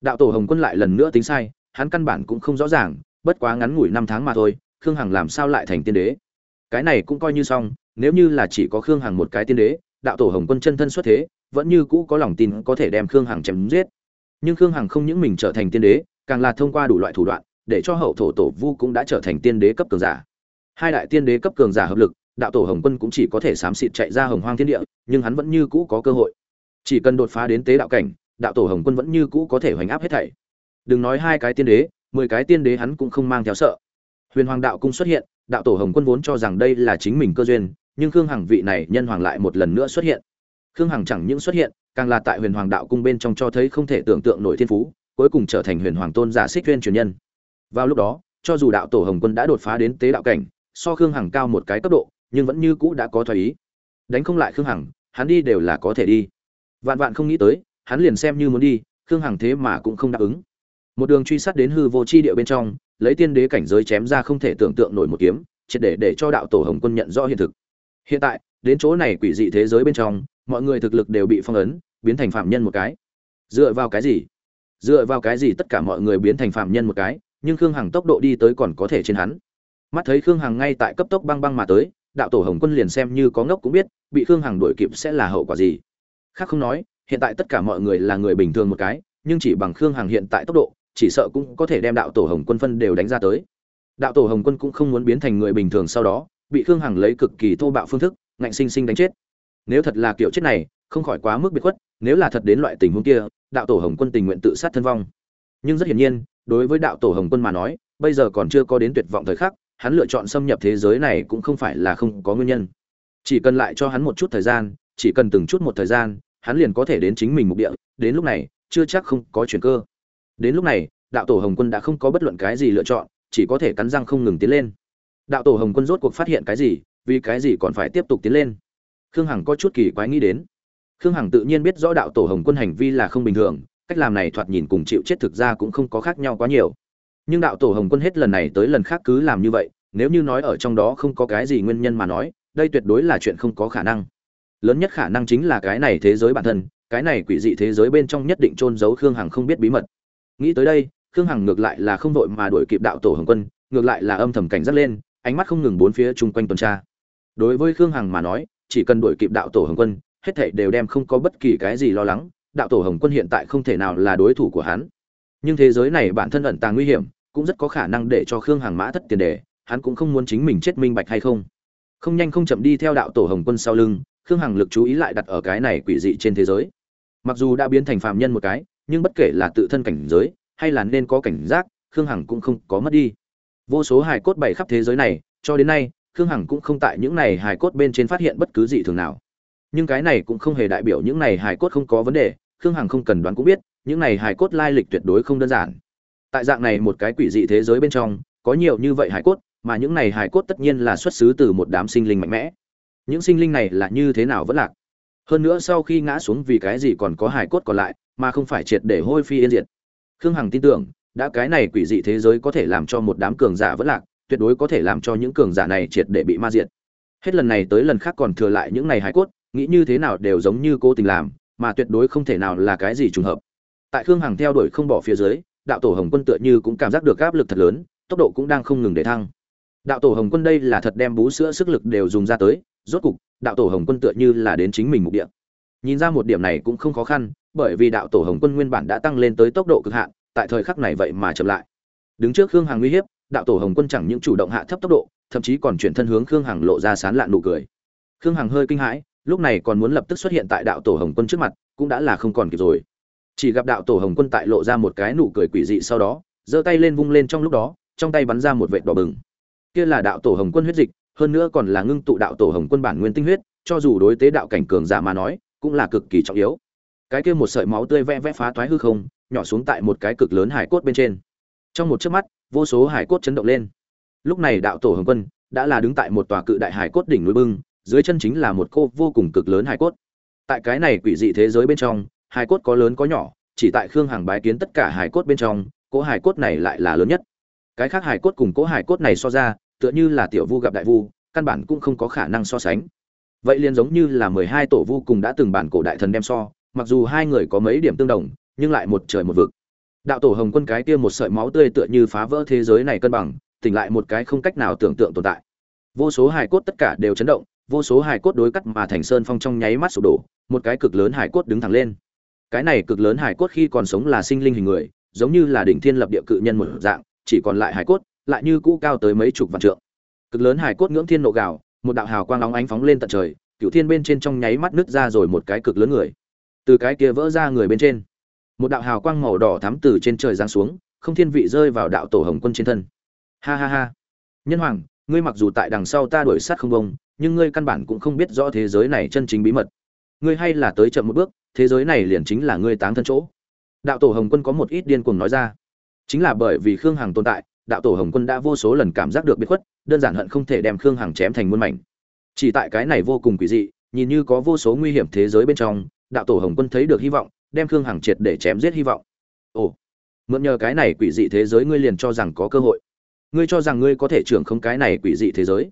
Đạo tổ hồng quân lại lần nữa tính sai, hắn căn bản cũng không rõ ràng, bất quá ngắn ngủi năm tháng mà thôi, khương hằng làm sao lại thành tiên đế? Cái này cũng coi như xong, nếu như là chỉ có khương hằng một cái tiên đế, đạo tổ hồng quân chân thân xuất thế, vẫn như cũ có lòng tin có thể đem khương hằng chém giết nhưng khương hằng không những mình trở thành tiên đế, càng là thông qua đủ loại thủ đoạn, để cho hậu thổ tổ vu cũng đã trở thành tiên đế cấp cường giả. Hai đại tiên đế cấp cường giả hợp lực, đạo tổ hồng quân cũng chỉ có thể xám xịt chạy ra hồng hoang thiên địa, nhưng hắn vẫn như cũ có cơ hội. Chỉ cần đột phá đến tế đạo cảnh, đạo tổ hồng quân vẫn như cũ có thể hoành áp hết thảy. Đừng nói hai cái tiên đế, mười cái tiên đế hắn cũng không mang theo sợ. Huyền hoàng đạo cung xuất hiện, đạo tổ hồng quân vốn cho rằng đây là chính mình cơ duyên, nhưng khương hằng vị này nhân hoàng lại một lần nữa xuất hiện khương hằng chẳng những xuất hiện, càng là tại huyền hoàng đạo cung bên trong cho thấy không thể tưởng tượng nổi thiên phú, cuối cùng trở thành huyền hoàng tôn giả xích tuyên truyền nhân. Vào lúc đó, cho dù đạo tổ hồng quân đã đột phá đến tế đạo cảnh, so khương hằng cao một cái cấp độ, nhưng vẫn như cũ đã có thoái ý. Đánh không lại khương hằng, hắn đi đều là có thể đi. Vạn vạn không nghĩ tới, hắn liền xem như muốn đi, khương hằng thế mà cũng không đáp ứng. Một đường truy sát đến hư vô chi địa bên trong, lấy tiên đế cảnh giới chém ra không thể tưởng tượng nổi một kiếm, triệt để để cho đạo tổ hồng quân nhận rõ hiện thực. Hiện tại, đến chỗ này quỷ dị thế giới bên trong mọi người thực lực đều bị phong ấn, biến thành phạm nhân một cái. Dựa vào cái gì? Dựa vào cái gì tất cả mọi người biến thành phạm nhân một cái, nhưng khương hằng tốc độ đi tới còn có thể trên hắn. Mắt thấy khương hằng ngay tại cấp tốc băng băng mà tới, đạo tổ hồng quân liền xem như có ngốc cũng biết, bị khương hằng đuổi kịp sẽ là hậu quả gì. Khác không nói, hiện tại tất cả mọi người là người bình thường một cái, nhưng chỉ bằng khương hằng hiện tại tốc độ, chỉ sợ cũng có thể đem đạo tổ hồng quân phân đều đánh ra tới. Đạo tổ hồng quân cũng không muốn biến thành người bình thường sau đó, bị khương hằng lấy cực kỳ thô bạo phương thức, ngạnh sinh sinh đánh chết nếu thật là kiểu chết này, không khỏi quá mức biệt khuất, nếu là thật đến loại tình huống kia, đạo tổ hồng quân tình nguyện tự sát thân vong. Nhưng rất hiển nhiên, đối với đạo tổ hồng quân mà nói, bây giờ còn chưa có đến tuyệt vọng thời khắc, hắn lựa chọn xâm nhập thế giới này cũng không phải là không có nguyên nhân. Chỉ cần lại cho hắn một chút thời gian, chỉ cần từng chút một thời gian, hắn liền có thể đến chính mình mục địa, đến lúc này, chưa chắc không có chuyển cơ. Đến lúc này, đạo tổ hồng quân đã không có bất luận cái gì lựa chọn, chỉ có thể cắn răng không ngừng tiến lên. Đạo tổ hồng quân rốt cuộc phát hiện cái gì, vì cái gì còn phải tiếp tục tiến lên? Khương hằng có chút kỳ quái nghĩ đến. Khương hằng tự nhiên biết rõ đạo tổ hồng quân hành vi là không bình thường, cách làm này thoạt nhìn cùng chịu chết thực ra cũng không có khác nhau quá nhiều. Nhưng đạo tổ hồng quân hết lần này tới lần khác cứ làm như vậy, nếu như nói ở trong đó không có cái gì nguyên nhân mà nói, đây tuyệt đối là chuyện không có khả năng. Lớn nhất khả năng chính là cái này thế giới bản thân, cái này quỷ dị thế giới bên trong nhất định trôn giấu khương hằng không biết bí mật. Nghĩ tới đây, khương hằng ngược lại là không vội mà đuổi kịp đạo tổ hồng quân, ngược lại là âm thầm cảnh giác lên, ánh mắt không ngừng bốn phía chung quanh tuần tra. Đối với khương hằng mà nói chỉ cần đuổi kịp đạo tổ hồng quân, hết thảy đều đem không có bất kỳ cái gì lo lắng, đạo tổ hồng quân hiện tại không thể nào là đối thủ của hắn. Nhưng thế giới này bản thân ẩn tàng nguy hiểm, cũng rất có khả năng để cho khương hàng mã thất tiền đề, hắn cũng không muốn chính mình chết minh bạch hay không. Không nhanh không chậm đi theo đạo tổ hồng quân sau lưng, khương hằng lực chú ý lại đặt ở cái này quỷ dị trên thế giới. Mặc dù đã biến thành phạm nhân một cái, nhưng bất kể là tự thân cảnh giới, hay là nên có cảnh giác, khương hằng cũng không có mất đi. Vô số hài cốt bày khắp thế giới này, cho đến nay khương hằng cũng không tại những này hài cốt bên trên phát hiện bất cứ gì thường nào. Nhưng cái này cũng không hề đại biểu những này hài cốt không có vấn đề, khương hằng không cần đoán cũng biết, những này hài cốt lai lịch tuyệt đối không đơn giản. Tại dạng này một cái quỷ dị thế giới bên trong, có nhiều như vậy hài cốt, mà những này hài cốt tất nhiên là xuất xứ từ một đám sinh linh mạnh mẽ. Những sinh linh này là như thế nào vẫn lạc? Hơn nữa sau khi ngã xuống vì cái gì còn có hài cốt còn lại, mà không phải triệt để hôi phi yên diệt? Khương hằng tin tưởng, đã cái này quỷ dị thế giới có thể làm cho một đám cường giả vẫn lạc tuyệt đối có thể làm cho những cường giả này triệt để bị ma diệt. Hết lần này tới lần khác còn thừa lại những này hài cốt, nghĩ như thế nào đều giống như cô tình làm, mà tuyệt đối không thể nào là cái gì trùng hợp. Tại khương hằng theo đuổi không bỏ phía dưới, đạo tổ hồng quân tựa như cũng cảm giác được áp lực thật lớn, tốc độ cũng đang không ngừng để thăng. Đạo tổ hồng quân đây là thật đem bú sữa sức lực đều dùng ra tới, rốt cục, đạo tổ hồng quân tựa như là đến chính mình mục địa. Nhìn ra một điểm này cũng không khó khăn, bởi vì đạo tổ hồng quân nguyên bản đã tăng lên tới tốc độ cực hạn, tại thời khắc này vậy mà chậm lại. Đứng trước khương hằng uy hiếp đạo tổ hồng quân chẳng những chủ động hạ thấp tốc độ, thậm chí còn chuyển thân hướng khương hằng lộ ra sán lạn nụ cười. Khương hằng hơi kinh hãi, lúc này còn muốn lập tức xuất hiện tại đạo tổ hồng quân trước mặt, cũng đã là không còn kịp rồi. Chỉ gặp đạo tổ hồng quân tại lộ ra một cái nụ cười quỷ dị sau đó, giơ tay lên vung lên trong lúc đó, trong tay bắn ra một vệt đỏ bừng. Kia là đạo tổ hồng quân huyết dịch, hơn nữa còn là ngưng tụ đạo tổ hồng quân bản nguyên tinh huyết, cho dù đối tế đạo cảnh cường giả mà nói, cũng là cực kỳ trọng yếu. Cái kia một sợi máu tươi vẽ vẽ phá toái hư không, nhỏ xuống tại một cái cực lớn hải cốt bên trên trong một chớp mắt, vô số hải cốt chấn động lên. Lúc này đạo tổ hồng quân đã là đứng tại một tòa cự đại hải cốt đỉnh núi bưng, dưới chân chính là một cô vô cùng cực lớn hải cốt. Tại cái này quỷ dị thế giới bên trong, hải cốt có lớn có nhỏ, chỉ tại khương hàng bái kiến tất cả hải cốt bên trong, cỗ hải cốt này lại là lớn nhất. Cái khác hải cốt cùng cỗ hải cốt này so ra, tựa như là tiểu vu gặp đại vu, căn bản cũng không có khả năng so sánh. Vậy liền giống như là mười hai tổ vu cùng đã từng bản cổ đại thần đem so, mặc dù hai người có mấy điểm tương đồng, nhưng lại một trời một vực đạo tổ hồng quân cái kia một sợi máu tươi tựa như phá vỡ thế giới này cân bằng, tỉnh lại một cái không cách nào tưởng tượng tồn tại. Vô số hải cốt tất cả đều chấn động, vô số hải cốt đối cắt mà thành sơn phong trong nháy mắt sụp đổ, một cái cực lớn hải cốt đứng thẳng lên. Cái này cực lớn hải cốt khi còn sống là sinh linh hình người, giống như là đỉnh thiên lập địa cự nhân một dạng, chỉ còn lại hải cốt, lại như cũ cao tới mấy chục vạn trượng. Cực lớn hải cốt ngưỡng thiên nộ gạo một đạo hào quang óng ánh phóng lên tận trời cựu thiên bên trên trong nháy mắt nứt ra rồi một cái cực lớn người. Từ cái kia vỡ ra người bên trên một đạo hào quang màu đỏ thắm từ trên trời giáng xuống, không thiên vị rơi vào đạo tổ hồng quân trên thân. Ha ha ha. Nhân hoàng, ngươi mặc dù tại đằng sau ta đuổi sát không bông nhưng ngươi căn bản cũng không biết rõ thế giới này chân chính bí mật. Ngươi hay là tới chậm một bước, thế giới này liền chính là ngươi táng thân chỗ. Đạo tổ hồng quân có một ít điên cuồng nói ra. Chính là bởi vì khương hằng tồn tại, đạo tổ hồng quân đã vô số lần cảm giác được biệt khuất, đơn giản hận không thể đem khương hằng chém thành muôn mảnh. Chỉ tại cái này vô cùng quỷ dị, nhìn như có vô số nguy hiểm thế giới bên trong, đạo tổ hồng quân thấy được hy vọng đem khương hằng triệt để chém giết hy vọng. Ồ, mượn nhờ cái này quỷ dị thế giới ngươi liền cho rằng có cơ hội. Ngươi cho rằng ngươi có thể trưởng không cái này quỷ dị thế giới.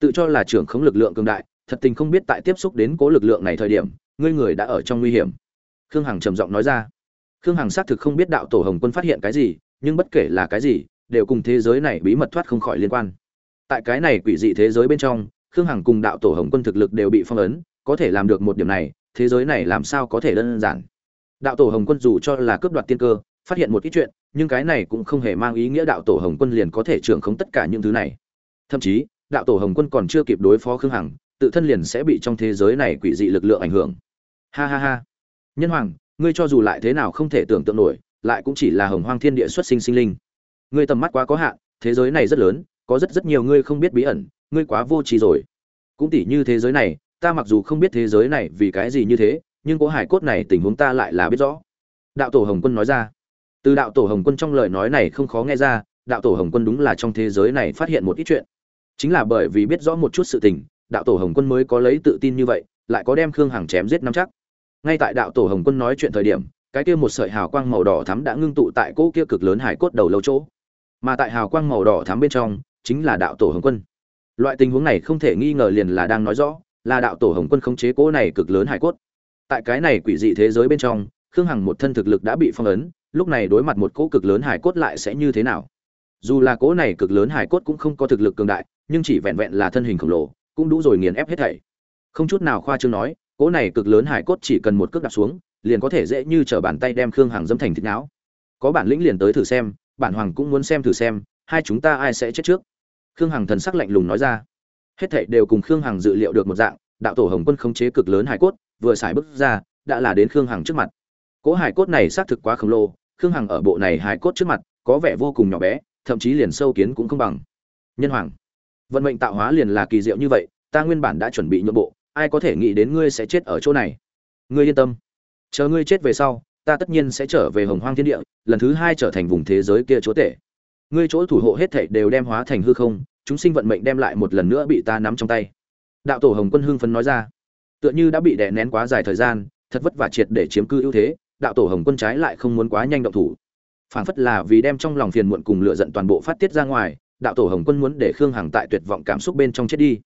Tự cho là trưởng không lực lượng cường đại, thật tình không biết tại tiếp xúc đến cố lực lượng này thời điểm, ngươi người đã ở trong nguy hiểm. Khương hằng trầm giọng nói ra. Khương hằng xác thực không biết đạo tổ hồng quân phát hiện cái gì, nhưng bất kể là cái gì, đều cùng thế giới này bí mật thoát không khỏi liên quan. Tại cái này quỷ dị thế giới bên trong, khương hằng cùng đạo tổ hồng quân thực lực đều bị phong ấn, có thể làm được một điểm này, thế giới này làm sao có thể đơn giản? Đạo tổ hồng quân dù cho là cướp đoạt tiên cơ, phát hiện một ít chuyện, nhưng cái này cũng không hề mang ý nghĩa đạo tổ hồng quân liền có thể trưởng khống tất cả những thứ này. Thậm chí, đạo tổ hồng quân còn chưa kịp đối phó khương hằng, tự thân liền sẽ bị trong thế giới này quỷ dị lực lượng ảnh hưởng. Ha ha ha. Nhân hoàng, ngươi cho dù lại thế nào không thể tưởng tượng nổi, lại cũng chỉ là hồng hoang thiên địa xuất sinh sinh linh. Ngươi tầm mắt quá có hạn, thế giới này rất lớn, có rất rất nhiều ngươi không biết bí ẩn, ngươi quá vô tri rồi. Cũng tỉ như thế giới này, ta mặc dù không biết thế giới này vì cái gì như thế nhưng cố hải cốt này tình huống ta lại là biết rõ. Đạo tổ hồng quân nói ra. Từ đạo tổ hồng quân trong lời nói này không khó nghe ra, đạo tổ hồng quân đúng là trong thế giới này phát hiện một ít chuyện. Chính là bởi vì biết rõ một chút sự tình, đạo tổ hồng quân mới có lấy tự tin như vậy, lại có đem khương hằng chém giết năm chắc. Ngay tại đạo tổ hồng quân nói chuyện thời điểm, cái kia một sợi hào quang màu đỏ thắm đã ngưng tụ tại cỗ kia cực lớn hải cốt đầu lâu chỗ. Mà tại hào quang màu đỏ thắm bên trong, chính là đạo tổ hồng quân. Loại tình huống này không thể nghi ngờ liền là đang nói rõ, là đạo tổ hồng quân khống chế cỗ này cực lớn hải cốt tại cái này quỷ dị thế giới bên trong, khương hằng một thân thực lực đã bị phong ấn, lúc này đối mặt một cỗ cực lớn hải cốt lại sẽ như thế nào? Dù là cỗ này cực lớn hải cốt cũng không có thực lực cường đại, nhưng chỉ vẹn vẹn là thân hình khổng lồ, cũng đủ rồi nghiền ép hết thảy. Không chút nào khoa trương nói, cỗ này cực lớn hải cốt chỉ cần một cước đạp xuống, liền có thể dễ như t bàn tay đem khương hằng dâm thành thịt não. Có bản lĩnh liền tới thử xem, bản hoàng cũng muốn xem thử xem, hai chúng ta ai sẽ chết trước? Khương hằng thần sắc lạnh lùng nói ra. Hết thảy đều cùng khương hằng dự liệu được một dạng, đạo tổ hồng quân khống chế cực lớn hải cốt vừa xài bước ra, đã là đến khương hằng trước mặt. Cỗ hải cốt này xác thực quá khổng lồ, khương hằng ở bộ này hải cốt trước mặt, có vẻ vô cùng nhỏ bé, thậm chí liền sâu kiến cũng không bằng. Nhân hoàng, vận mệnh tạo hóa liền là kỳ diệu như vậy, ta nguyên bản đã chuẩn bị nhượng bộ, ai có thể nghĩ đến ngươi sẽ chết ở chỗ này? Ngươi yên tâm, chờ ngươi chết về sau, ta tất nhiên sẽ trở về hồng hoang thiên địa, lần thứ hai trở thành vùng thế giới kia chúa tể. Ngươi chỗ thủ hộ hết thảy đều đem hóa thành hư không, chúng sinh vận mệnh đem lại một lần nữa bị ta nắm trong tay. Đạo tổ hồng quân hưng phấn nói ra tựa như đã bị đè nén quá dài thời gian, thật vất vả triệt để chiếm cư ưu thế, đạo tổ hồng quân trái lại không muốn quá nhanh động thủ. Phảng phất là vì đem trong lòng phiền muộn cùng lựa giận toàn bộ phát tiết ra ngoài, đạo tổ hồng quân muốn để khương hằng tại tuyệt vọng cảm xúc bên trong chết đi.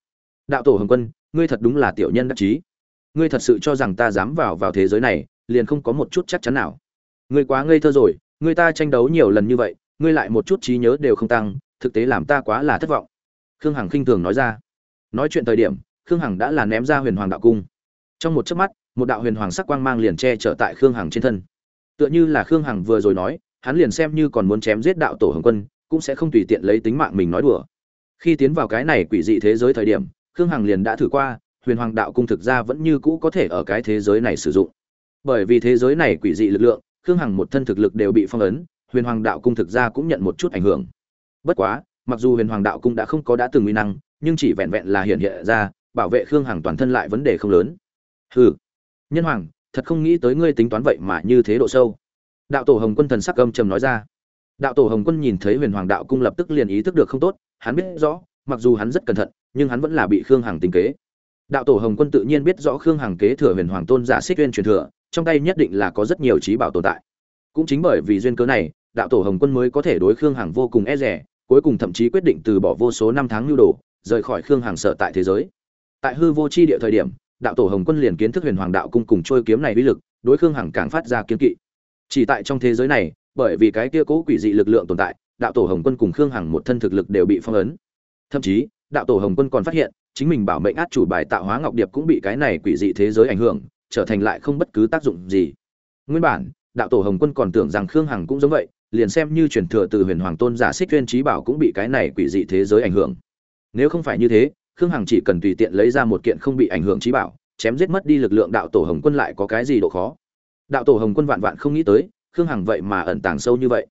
Đạo tổ hồng quân, ngươi thật đúng là tiểu nhân đắc chí. Ngươi thật sự cho rằng ta dám vào vào thế giới này, liền không có một chút chắc chắn nào. Ngươi quá ngây thơ rồi, ngươi ta tranh đấu nhiều lần như vậy, ngươi lại một chút trí nhớ đều không tăng, thực tế làm ta quá là thất vọng. Khương hằng khinh thường nói ra. Nói chuyện thời điểm khương hằng đã là ném ra huyền hoàng đạo cung. Trong một chớp mắt, một đạo huyền hoàng sắc quang mang liền che chở tại khương hằng trên thân. Tựa như là khương hằng vừa rồi nói, hắn liền xem như còn muốn chém giết đạo tổ hồng quân, cũng sẽ không tùy tiện lấy tính mạng mình nói đùa. Khi tiến vào cái này quỷ dị thế giới thời điểm, khương hằng liền đã thử qua, huyền hoàng đạo cung thực ra vẫn như cũ có thể ở cái thế giới này sử dụng. Bởi vì thế giới này quỷ dị lực lượng, khương hằng một thân thực lực đều bị phong ấn, huyền hoàng đạo cung thực ra cũng nhận một chút ảnh hưởng. Bất quá, mặc dù huyền hoàng đạo cung đã không có đã từng uy năng, nhưng chỉ vẹn vẹn là hiện hiện ra bảo vệ khương hằng toàn thân lại vấn đề không lớn. Hừ. Nhân hoàng, thật không nghĩ tới ngươi tính toán vậy mà như thế độ sâu. Đạo tổ hồng quân thần sắc âm trầm nói ra. Đạo tổ hồng quân nhìn thấy huyền hoàng đạo cung lập tức liền ý thức được không tốt, hắn biết rõ, mặc dù hắn rất cẩn thận, nhưng hắn vẫn là bị khương hằng tính kế. Đạo tổ hồng quân tự nhiên biết rõ khương hằng kế thừa huyền hoàng tôn giả xích tuyên truyền thừa, trong tay nhất định là có rất nhiều trí bảo tồn tại. Cũng chính bởi vì duyên cớ này, đạo tổ hồng quân mới có thể đối khương hằng vô cùng e rẻ cuối cùng thậm chí quyết định từ bỏ vô số năm tháng nhu đồ, rời khỏi khương hằng sợ tại thế giới tại hư vô c h i địa thời điểm, đạo tổ hồng quân liền kiến thức huyền hoàng đạo cung cùng trôi kiếm này uy lực, đối khương hằng càng phát ra kiến kỵ. Chỉ tại trong thế giới này, bởi vì cái kia cố quỷ dị lực lượng tồn tại, đạo tổ hồng quân cùng khương hằng một thân thực lực đều bị phong ấn. Thậm chí, đạo tổ hồng quân còn phát hiện, chính mình bảo mệnh át chủ bài tạo hóa ngọc điệp cũng bị cái này quỷ dị thế giới ảnh hưởng, trở thành lại không bất cứ tác dụng gì. Nguyên bản, đạo tổ hồng quân còn tưởng rằng khương hằng cũng giống vậy, liền xem như truyền thừa từ huyền hoàng tôn giả xích tuyên trí bảo cũng bị cái này quỷ dị thế giới ảnh hưởng. Nếu không phải như thế khương hằng chỉ cần tùy tiện lấy ra một kiện không bị ảnh hưởng trí bảo, chém giết mất đi lực lượng đạo tổ hồng quân lại có cái gì độ khó? Đạo tổ hồng quân vạn vạn không nghĩ tới, khương hằng vậy mà ẩn tàng sâu như vậy.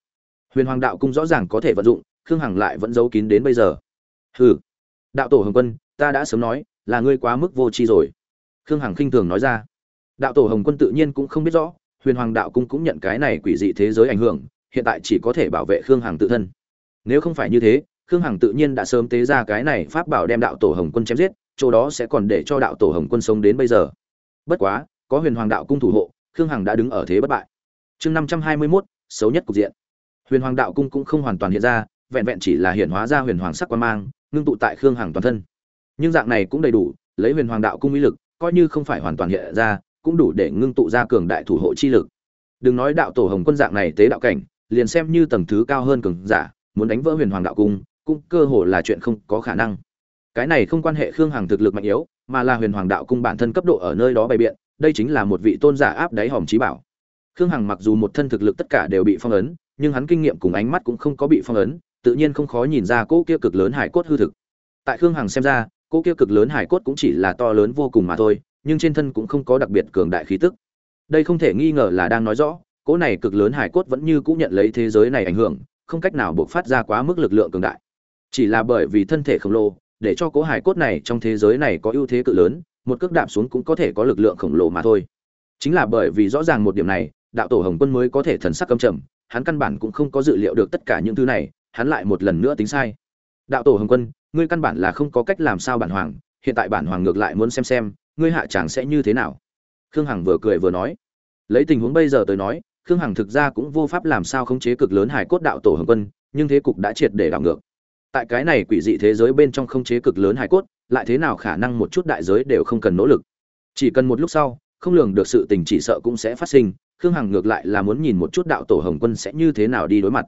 Huyền hoàng đạo cung rõ ràng có thể vận dụng, khương hằng lại vẫn giấu kín đến bây giờ. Hừ. Đạo tổ hồng quân, ta đã sớm nói, là ngươi quá mức vô tri rồi. Khương hằng khinh thường nói ra. Đạo tổ hồng quân tự nhiên cũng không biết rõ, huyền hoàng đạo cung cũng nhận cái này quỷ dị thế giới ảnh hưởng, hiện tại chỉ có thể bảo vệ khương hằng tự thân. Nếu không phải như thế khương hằng tự nhiên đã sớm tế ra cái này pháp bảo đem đạo tổ hồng quân chém giết, chỗ đó sẽ còn để cho đạo tổ hồng quân sống đến bây giờ. Bất quá, có huyền hoàng đạo cung thủ hộ, khương hằng đã đứng ở thế bất bại. Chương năm trăm hai mươi mốt, xấu nhất cục diện. Huyền hoàng đạo cung cũng không hoàn toàn hiện ra, vẹn vẹn chỉ là hiện hóa ra huyền hoàng sắc quan mang, ngưng tụ tại khương hằng toàn thân. Nhưng dạng này cũng đầy đủ, lấy huyền hoàng đạo cung uy lực, coi như không phải hoàn toàn hiện ra, cũng đủ để ngưng tụ ra cường đại thủ hộ chi lực. Đừng nói đạo tổ hồng quân dạng này tế đạo cảnh, liền xem như tầng thứ cao hơn cường giả, muốn đánh vỡ huyền hoàng đạo cung cũng cơ hồ là chuyện không có khả năng. Cái này không quan hệ khương hằng thực lực mạnh yếu, mà là huyền hoàng đạo cung bản thân cấp độ ở nơi đó bày biện, đây chính là một vị tôn giả áp đáy hòm trí bảo. Khương hằng mặc dù một thân thực lực tất cả đều bị phong ấn, nhưng hắn kinh nghiệm cùng ánh mắt cũng không có bị phong ấn, tự nhiên không khó nhìn ra cỗ kia cực lớn hải cốt hư thực. Tại khương hằng xem ra, cỗ kia cực lớn hải cốt cũng chỉ là to lớn vô cùng mà thôi, nhưng trên thân cũng không có đặc biệt cường đại khí tức. Đây không thể nghi ngờ là đang nói rõ, cỗ này cực lớn hải cốt vẫn như cũng nhận lấy thế giới này ảnh hưởng, không cách nào buộc phát ra quá mức lực lượng cường đại chỉ là bởi vì thân thể khổng lồ, để cho cỗ hải cốt này trong thế giới này có ưu thế cự lớn, một cước đạp xuống cũng có thể có lực lượng khổng lồ mà thôi. Chính là bởi vì rõ ràng một điểm này, đạo tổ hồng quân mới có thể thần sắc căm trầm, hắn căn bản cũng không có dự liệu được tất cả những thứ này, hắn lại một lần nữa tính sai. Đạo tổ hồng quân, ngươi căn bản là không có cách làm sao bản hoàng, hiện tại bản hoàng ngược lại muốn xem xem, ngươi hạ chẳng sẽ như thế nào. Khương hằng vừa cười vừa nói. Lấy tình huống bây giờ tới nói, khương hằng thực ra cũng vô pháp làm sao khống chế cực lớn hải cốt đạo tổ hồng quân, nhưng thế cục đã triệt để đảo ngược tại cái này quỷ dị thế giới bên trong không chế cực lớn hải cốt, lại thế nào khả năng một chút đại giới đều không cần nỗ lực? Chỉ cần một lúc sau, không lường được sự tình chỉ sợ cũng sẽ phát sinh, khương hằng ngược lại là muốn nhìn một chút đạo tổ hồng quân sẽ như thế nào đi đối mặt.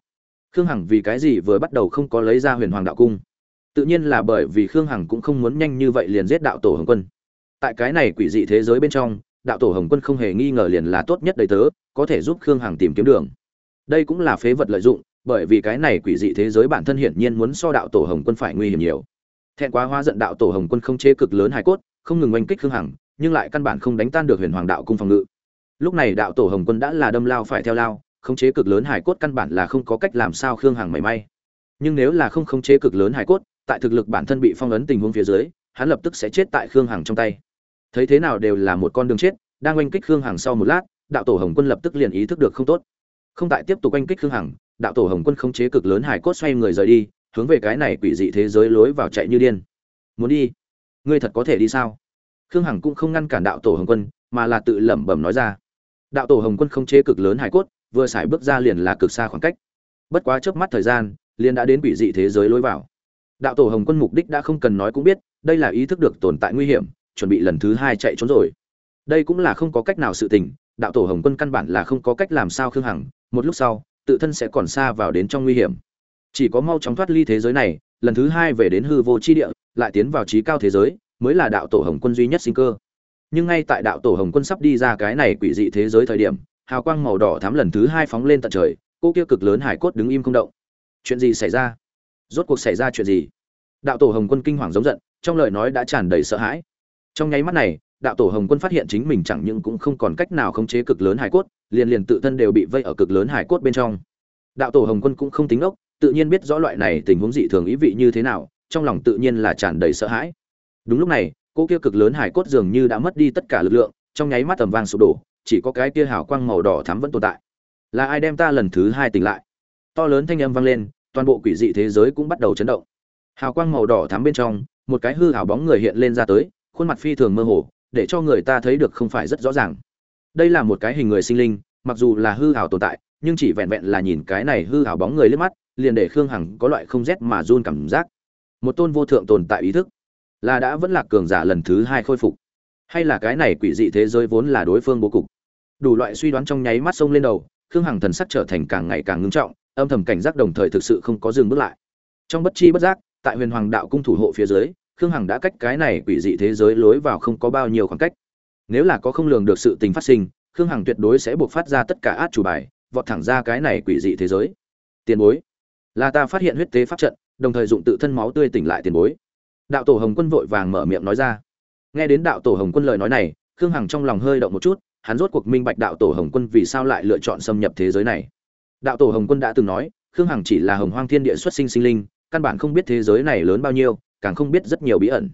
Khương hằng vì cái gì vừa bắt đầu không có lấy ra huyền hoàng đạo cung? Tự nhiên là bởi vì khương hằng cũng không muốn nhanh như vậy liền giết đạo tổ hồng quân. Tại cái này quỷ dị thế giới bên trong, đạo tổ hồng quân không hề nghi ngờ liền là tốt nhất đầy tớ, có thể giúp khương hằng tìm kiếm đường. Đây cũng là phế vật lợi dụng bởi vì cái này quỷ dị thế giới bản thân hiển nhiên muốn so đạo tổ hồng quân phải nguy hiểm nhiều. Thẹn quá hóa giận đạo tổ hồng quân không chế cực lớn hải cốt, không ngừng oanh kích khương hằng, nhưng lại căn bản không đánh tan được huyền hoàng đạo cung phòng ngự. Lúc này đạo tổ hồng quân đã là đâm lao phải theo lao khống chế cực lớn hải cốt căn bản là không có cách làm sao khương hằng mảy may. Nhưng nếu là không khống chế cực lớn hải cốt, tại thực lực bản thân bị phong ấn tình huống phía dưới, hắn lập tức sẽ chết tại khương hằng trong tay. Thấy thế nào đều là một con đường chết, đang oanh kích khương hằng sau một lát, đạo tổ hồng quân lập tức liền ý thức được không tốt không tại tiếp tục oanh kích khương hằng, đạo tổ hồng quân khống chế cực lớn hải cốt xoay người rời đi, hướng về cái này quỷ dị thế giới lối vào chạy như điên. Muốn đi? Ngươi thật có thể đi sao? Khương hằng cũng không ngăn cản đạo tổ hồng quân, mà là tự lẩm bẩm nói ra. Đạo tổ hồng quân không chế cực lớn hải cốt, vừa xài bước ra liền là cực xa khoảng cách. Bất quá chớp mắt thời gian, liền đã đến quỷ dị thế giới lối vào. Đạo tổ hồng quân mục đích đã không cần nói cũng biết, đây là ý thức được tồn tại nguy hiểm, chuẩn bị lần thứ hai chạy trốn rồi. Đây cũng là không có cách nào sự tình, đạo tổ hồng quân căn bản là không có cách làm sao khương hằng một lúc sau, tự thân sẽ còn xa vào đến trong nguy hiểm. Chỉ có mau chóng thoát ly thế giới này, lần thứ hai về đến hư vô chi địa, lại tiến vào trí cao thế giới, mới là đạo tổ hồng quân duy nhất sinh cơ. Nhưng ngay tại đạo tổ hồng quân sắp đi ra cái này quỷ dị thế giới thời điểm, hào quang màu đỏ thắm lần thứ hai phóng lên tận trời, cô kia cực lớn hải cốt đứng im không động. Chuyện gì xảy ra? Rốt cuộc xảy ra chuyện gì? Đạo tổ hồng quân kinh hoàng giống giận, trong lời nói đã tràn đầy sợ hãi. Trong nháy mắt này đạo tổ hồng quân phát hiện chính mình chẳng những cũng không còn cách nào khống chế cực lớn hải cốt, liền liền tự thân đều bị vây ở cực lớn hải cốt bên trong. Đạo tổ hồng quân cũng không tính ốc tự nhiên biết rõ loại này tình huống dị thường ý vị như thế nào, trong lòng tự nhiên là tràn đầy sợ hãi. Đúng lúc này, cô kia cực lớn hải cốt dường như đã mất đi tất cả lực lượng, trong nháy mắt tầm vang sụp đổ, chỉ có cái kia hào quang màu đỏ thắm vẫn tồn tại. Là ai đem ta lần thứ hai tỉnh lại? To lớn thanh âm vang lên, toàn bộ quỷ dị thế giới cũng bắt đầu chấn động. Hào quang màu đỏ thắm bên trong, một cái hư hào bóng người hiện lên ra tới, khuôn mặt phi thường mơ hồ để cho người ta thấy được không phải rất rõ ràng. Đây là một cái hình người sinh linh, mặc dù là hư ảo tồn tại, nhưng chỉ vẹn vẹn là nhìn cái này hư ảo bóng người lên mắt, liền để khương hằng có loại không rét mà run cảm giác. Một tôn vô thượng tồn tại ý thức, là đã vẫn là cường giả lần thứ hai khôi phục. Hay là cái này quỷ dị thế giới vốn là đối phương bố cục. Đủ loại suy đoán trong nháy mắt sông lên đầu, khương hằng thần sắc trở thành càng ngày càng ngưng trọng, âm thầm cảnh giác đồng thời thực sự không có dừng bước lại. Trong bất chi bất giác, tại huyền hoàng đạo cung thủ hộ phía dưới khương hằng đã cách cái này quỷ dị thế giới lối vào không có bao nhiêu khoảng cách. Nếu là có không lường được sự tình phát sinh, khương hằng tuyệt đối sẽ buộc phát ra tất cả át chủ bài, vọt thẳng ra cái này quỷ dị thế giới. Tiền bối. Là ta phát hiện huyết tế pháp trận, đồng thời dụng tự thân máu tươi tỉnh lại tiền bối. Đạo tổ hồng quân vội vàng mở miệng nói ra. Nghe đến đạo tổ hồng quân lời nói này, khương hằng trong lòng hơi động một chút, hắn rốt cuộc minh bạch đạo tổ hồng quân vì sao lại lựa chọn xâm nhập thế giới này. Đạo tổ hồng quân đã từng nói, khương hằng chỉ là hồng hoang thiên địa xuất sinh sinh linh, căn bản không biết thế giới này lớn bao nhiêu càng không biết rất nhiều bí ẩn.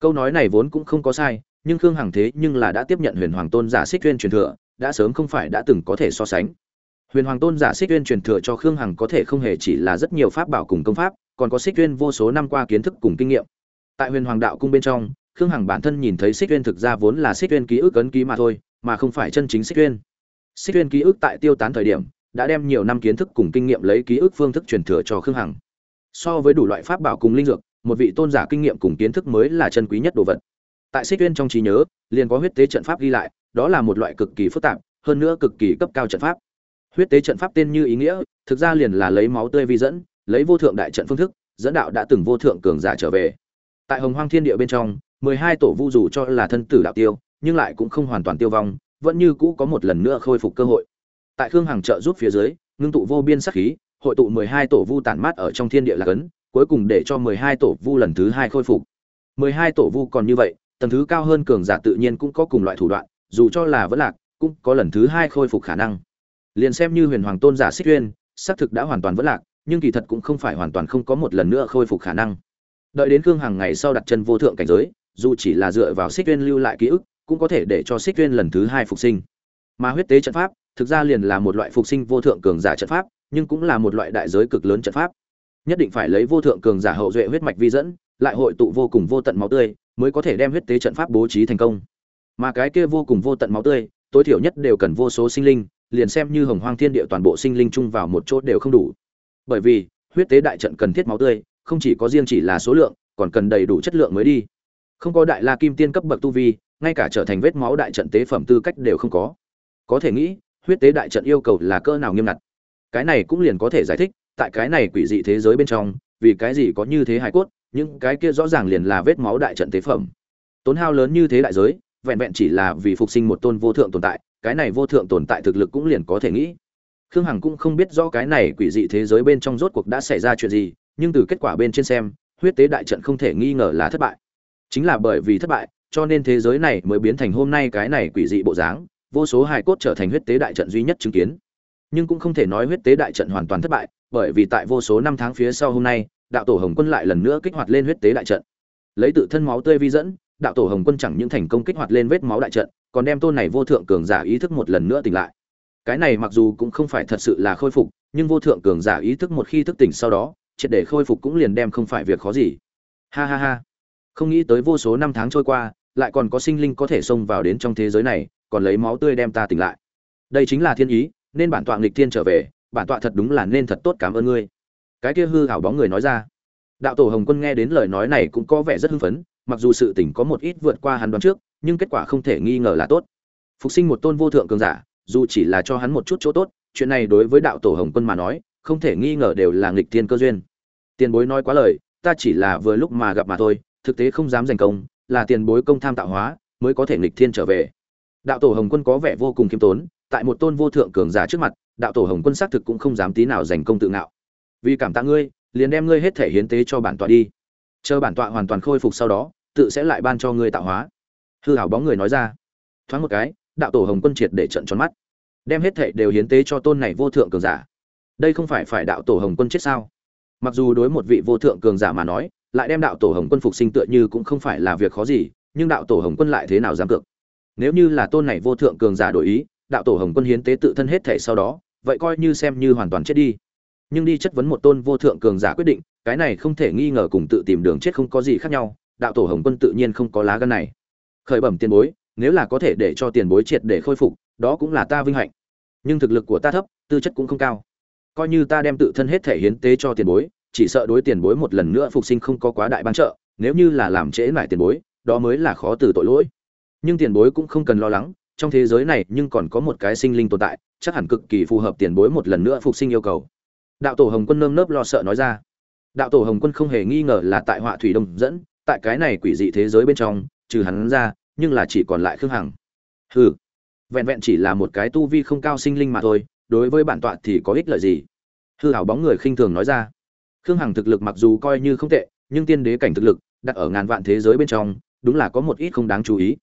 Câu nói này vốn cũng không có sai, nhưng khương hằng thế nhưng là đã tiếp nhận huyền hoàng tôn giả xích tuyên truyền thừa, đã sớm không phải đã từng có thể so sánh. Huyền hoàng tôn giả xích tuyên truyền thừa cho khương hằng có thể không hề chỉ là rất nhiều pháp bảo cùng công pháp, còn có xích tuyên vô số năm qua kiến thức cùng kinh nghiệm. Tại huyền hoàng đạo cung bên trong, khương hằng bản thân nhìn thấy xích tuyên thực ra vốn là xích tuyên ký ức ấn ký mà thôi, mà không phải chân chính xích tuyên xích tuyên ký ức tại tiêu tán thời điểm, đã đem nhiều năm kiến thức cùng kinh nghiệm lấy ký ức phương thức truyền thừa cho khương hằng. So với đủ loại pháp bảo cùng linh dược một vị tôn giả kinh nghiệm cùng kiến thức mới là chân quý nhất đồ vật. Tại xích tuyên trong trí nhớ, liền có huyết tế trận pháp ghi lại, đó là một loại cực kỳ phức tạp, hơn nữa cực kỳ cấp cao trận pháp. Huyết tế trận pháp tên như ý nghĩa, thực ra liền là lấy máu tươi vi dẫn, lấy vô thượng đại trận phương thức, dẫn đạo đã từng vô thượng cường giả trở về. Tại hồng hoang thiên địa bên trong, mười hai tổ vu dù cho là thân tử đạo tiêu, nhưng lại cũng không hoàn toàn tiêu vong, vẫn như cũ có một lần nữa khôi phục cơ hội. Tại khương hằng trợ giúp phía dưới, ngưng tụ vô biên sắc khí, hội tụ mười hai tổ vu tản mát ở trong thiên địa là cấn cuối cùng để cho mười hai tổ vu lần thứ hai khôi phục. mười hai tổ vu còn như vậy, tầng thứ cao hơn cường giả tự nhiên cũng có cùng loại thủ đoạn, dù cho là vẫn lạc, cũng có lần thứ hai khôi phục khả năng. Liền xem như huyền hoàng tôn giả xích uyên, xác thực đã hoàn toàn vẫn lạc, nhưng kỳ thật cũng không phải hoàn toàn không có một lần nữa khôi phục khả năng. Đợi đến khương hằng ngày sau đặt chân vô thượng cảnh giới, dù chỉ là dựa vào xích uyên lưu lại ký ức, cũng có thể để cho xích uyên lần thứ hai phục sinh. Mà huyết tế trận pháp, thực ra liền là một loại phục sinh vô thượng cường giả trận pháp, nhưng cũng là một loại đại giới cực lớn trận pháp nhất định phải lấy vô thượng cường giả hậu duệ huyết mạch vi dẫn, lại hội tụ vô cùng vô tận máu tươi, mới có thể đem huyết tế trận pháp bố trí thành công. Mà cái kia vô cùng vô tận máu tươi, tối thiểu nhất đều cần vô số sinh linh, liền xem như hồng hoang thiên địa toàn bộ sinh linh chung vào một chỗ đều không đủ. Bởi vì, huyết tế đại trận cần thiết máu tươi, không chỉ có riêng chỉ là số lượng, còn cần đầy đủ chất lượng mới đi. Không có đại la kim tiên cấp bậc tu vi, ngay cả trở thành vết máu đại trận tế phẩm tư cách đều không có. Có thể nghĩ, huyết tế đại trận yêu cầu là cỡ nào nghiêm ngặt. Cái này cũng liền có thể giải thích tại cái này quỷ dị thế giới bên trong, vì cái gì có như thế hài cốt, những cái kia rõ ràng liền là vết máu đại trận tế phẩm. Tốn hao lớn như thế đại giới, vẹn vẹn chỉ là vì phục sinh một tôn vô thượng tồn tại, cái này vô thượng tồn tại thực lực cũng liền có thể nghĩ. Khương hằng cũng không biết rõ cái này quỷ dị thế giới bên trong rốt cuộc đã xảy ra chuyện gì, nhưng từ kết quả bên trên xem, huyết tế đại trận không thể nghi ngờ là thất bại. Chính là bởi vì thất bại, cho nên thế giới này mới biến thành hôm nay cái này quỷ dị bộ dáng, vô số hài cốt trở thành huyết tế đại trận duy nhất chứng kiến. Nhưng cũng không thể nói huyết tế đại trận hoàn toàn thất bại bởi vì tại vô số năm tháng phía sau hôm nay, đạo tổ hồng quân lại lần nữa kích hoạt lên huyết tế đại trận. Lấy tự thân máu tươi vi dẫn, đạo tổ hồng quân chẳng những thành công kích hoạt lên vết máu đại trận, còn đem tôn này vô thượng cường giả ý thức một lần nữa tỉnh lại. Cái này mặc dù cũng không phải thật sự là khôi phục, nhưng vô thượng cường giả ý thức một khi thức tỉnh sau đó, triệt để khôi phục cũng liền đem không phải việc khó gì. Ha ha ha. Không nghĩ tới vô số năm tháng trôi qua, lại còn có sinh linh có thể xông vào đến trong thế giới này, còn lấy máu tươi đem ta tỉnh lại. Đây chính là thiên ý, nên bản tọa nghịch thiên trở về bản tọa thật đúng là nên thật tốt cảm ơn ngươi. Cái kia hư hảo bóng người nói ra. Đạo tổ hồng quân nghe đến lời nói này cũng có vẻ rất hưng phấn, mặc dù sự tỉnh có một ít vượt qua hắn đoán trước, nhưng kết quả không thể nghi ngờ là tốt. Phục sinh một tôn vô thượng cường giả, dù chỉ là cho hắn một chút chỗ tốt, chuyện này đối với đạo tổ hồng quân mà nói, không thể nghi ngờ đều là nghịch thiên cơ duyên. Tiền bối nói quá lời, ta chỉ là vừa lúc mà gặp mà thôi, thực tế không dám giành công, là tiền bối công tham tạo hóa, mới có thể nghịch thiên trở về. Đạo tổ hồng quân có vẻ vô cùng khiêm tốn, tại một tôn vô thượng cường giả trước mặt đạo tổ hồng quân xác thực cũng không dám tí nào giành công tự ngạo. Vì cảm tạ ngươi, liền đem ngươi hết thể hiến tế cho bản tọa đi. Chờ bản tọa hoàn toàn khôi phục sau đó, tự sẽ lại ban cho ngươi tạo hóa. Hư hảo bóng người nói ra. Thoáng một cái, đạo tổ hồng quân triệt để trận tròn mắt. Đem hết thệ đều hiến tế cho tôn này vô thượng cường giả. Đây không phải phải đạo tổ hồng quân chết sao? Mặc dù đối một vị vô thượng cường giả mà nói, lại đem đạo tổ hồng quân phục sinh tựa như cũng không phải là việc khó gì, nhưng đạo tổ hồng quân lại thế nào dám cược? Nếu như là tôn này vô thượng cường giả đổi ý, đạo tổ hồng quân hiến tế tự thân hết thể sau đó vậy coi như xem như hoàn toàn chết đi. Nhưng đi chất vấn một tôn vô thượng cường giả quyết định, cái này không thể nghi ngờ cùng tự tìm đường chết không có gì khác nhau, đạo tổ hồng quân tự nhiên không có lá gân này. Khởi bẩm tiền bối, nếu là có thể để cho tiền bối triệt để khôi phục, đó cũng là ta vinh hạnh. Nhưng thực lực của ta thấp, tư chất cũng không cao. Coi như ta đem tự thân hết thể hiến tế cho tiền bối, chỉ sợ đối tiền bối một lần nữa phục sinh không có quá đại ban trợ, nếu như là làm trễ lại tiền bối, đó mới là khó từ tội lỗi. Nhưng tiền bối cũng không cần lo lắng, trong thế giới này nhưng còn có một cái sinh linh tồn tại chắc hẳn cực kỳ phù hợp tiền bối một lần nữa phục sinh yêu cầu. Đạo tổ hồng quân nơm nớp lo sợ nói ra. Đạo tổ hồng quân không hề nghi ngờ là tại họa thủy đông dẫn, tại cái này quỷ dị thế giới bên trong, trừ hắn ra, nhưng là chỉ còn lại khương hằng. Hừ, vẹn vẹn chỉ là một cái tu vi không cao sinh linh mà thôi, đối với bản tọa thì có ích lợi gì? Hư hảo bóng người khinh thường nói ra. Khương hằng thực lực mặc dù coi như không tệ, nhưng tiên đế cảnh thực lực, đặt ở ngàn vạn thế giới bên trong, đúng là có một ít không đáng chú ý.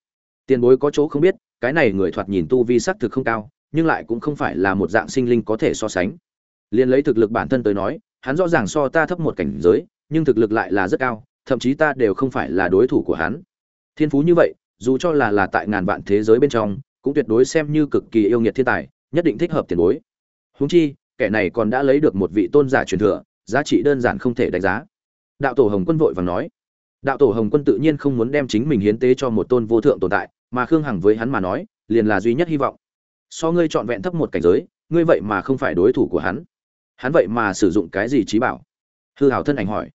Tiền bối có chỗ không biết, cái này người thoạt nhìn tu vi sắc thực không cao nhưng lại cũng không phải là một dạng sinh linh có thể so sánh. Liền lấy thực lực bản thân tới nói, hắn rõ ràng so ta thấp một cảnh giới, nhưng thực lực lại là rất cao, thậm chí ta đều không phải là đối thủ của hắn. Thiên phú như vậy, dù cho là là tại ngàn vạn thế giới bên trong, cũng tuyệt đối xem như cực kỳ yêu nghiệt thiên tài, nhất định thích hợp tiền bối. Húng chi, kẻ này còn đã lấy được một vị tôn giả truyền thừa, giá trị đơn giản không thể đánh giá. Đạo tổ hồng quân vội vàng nói. Đạo tổ hồng quân tự nhiên không muốn đem chính mình hiến tế cho một tôn vô thượng tồn tại, mà khương hằng với hắn mà nói, liền là duy nhất hy vọng so ngươi trọn vẹn thấp một cảnh giới, ngươi vậy mà không phải đối thủ của hắn. Hắn vậy mà sử dụng cái gì trí bảo? Hư hảo thân ảnh hỏi.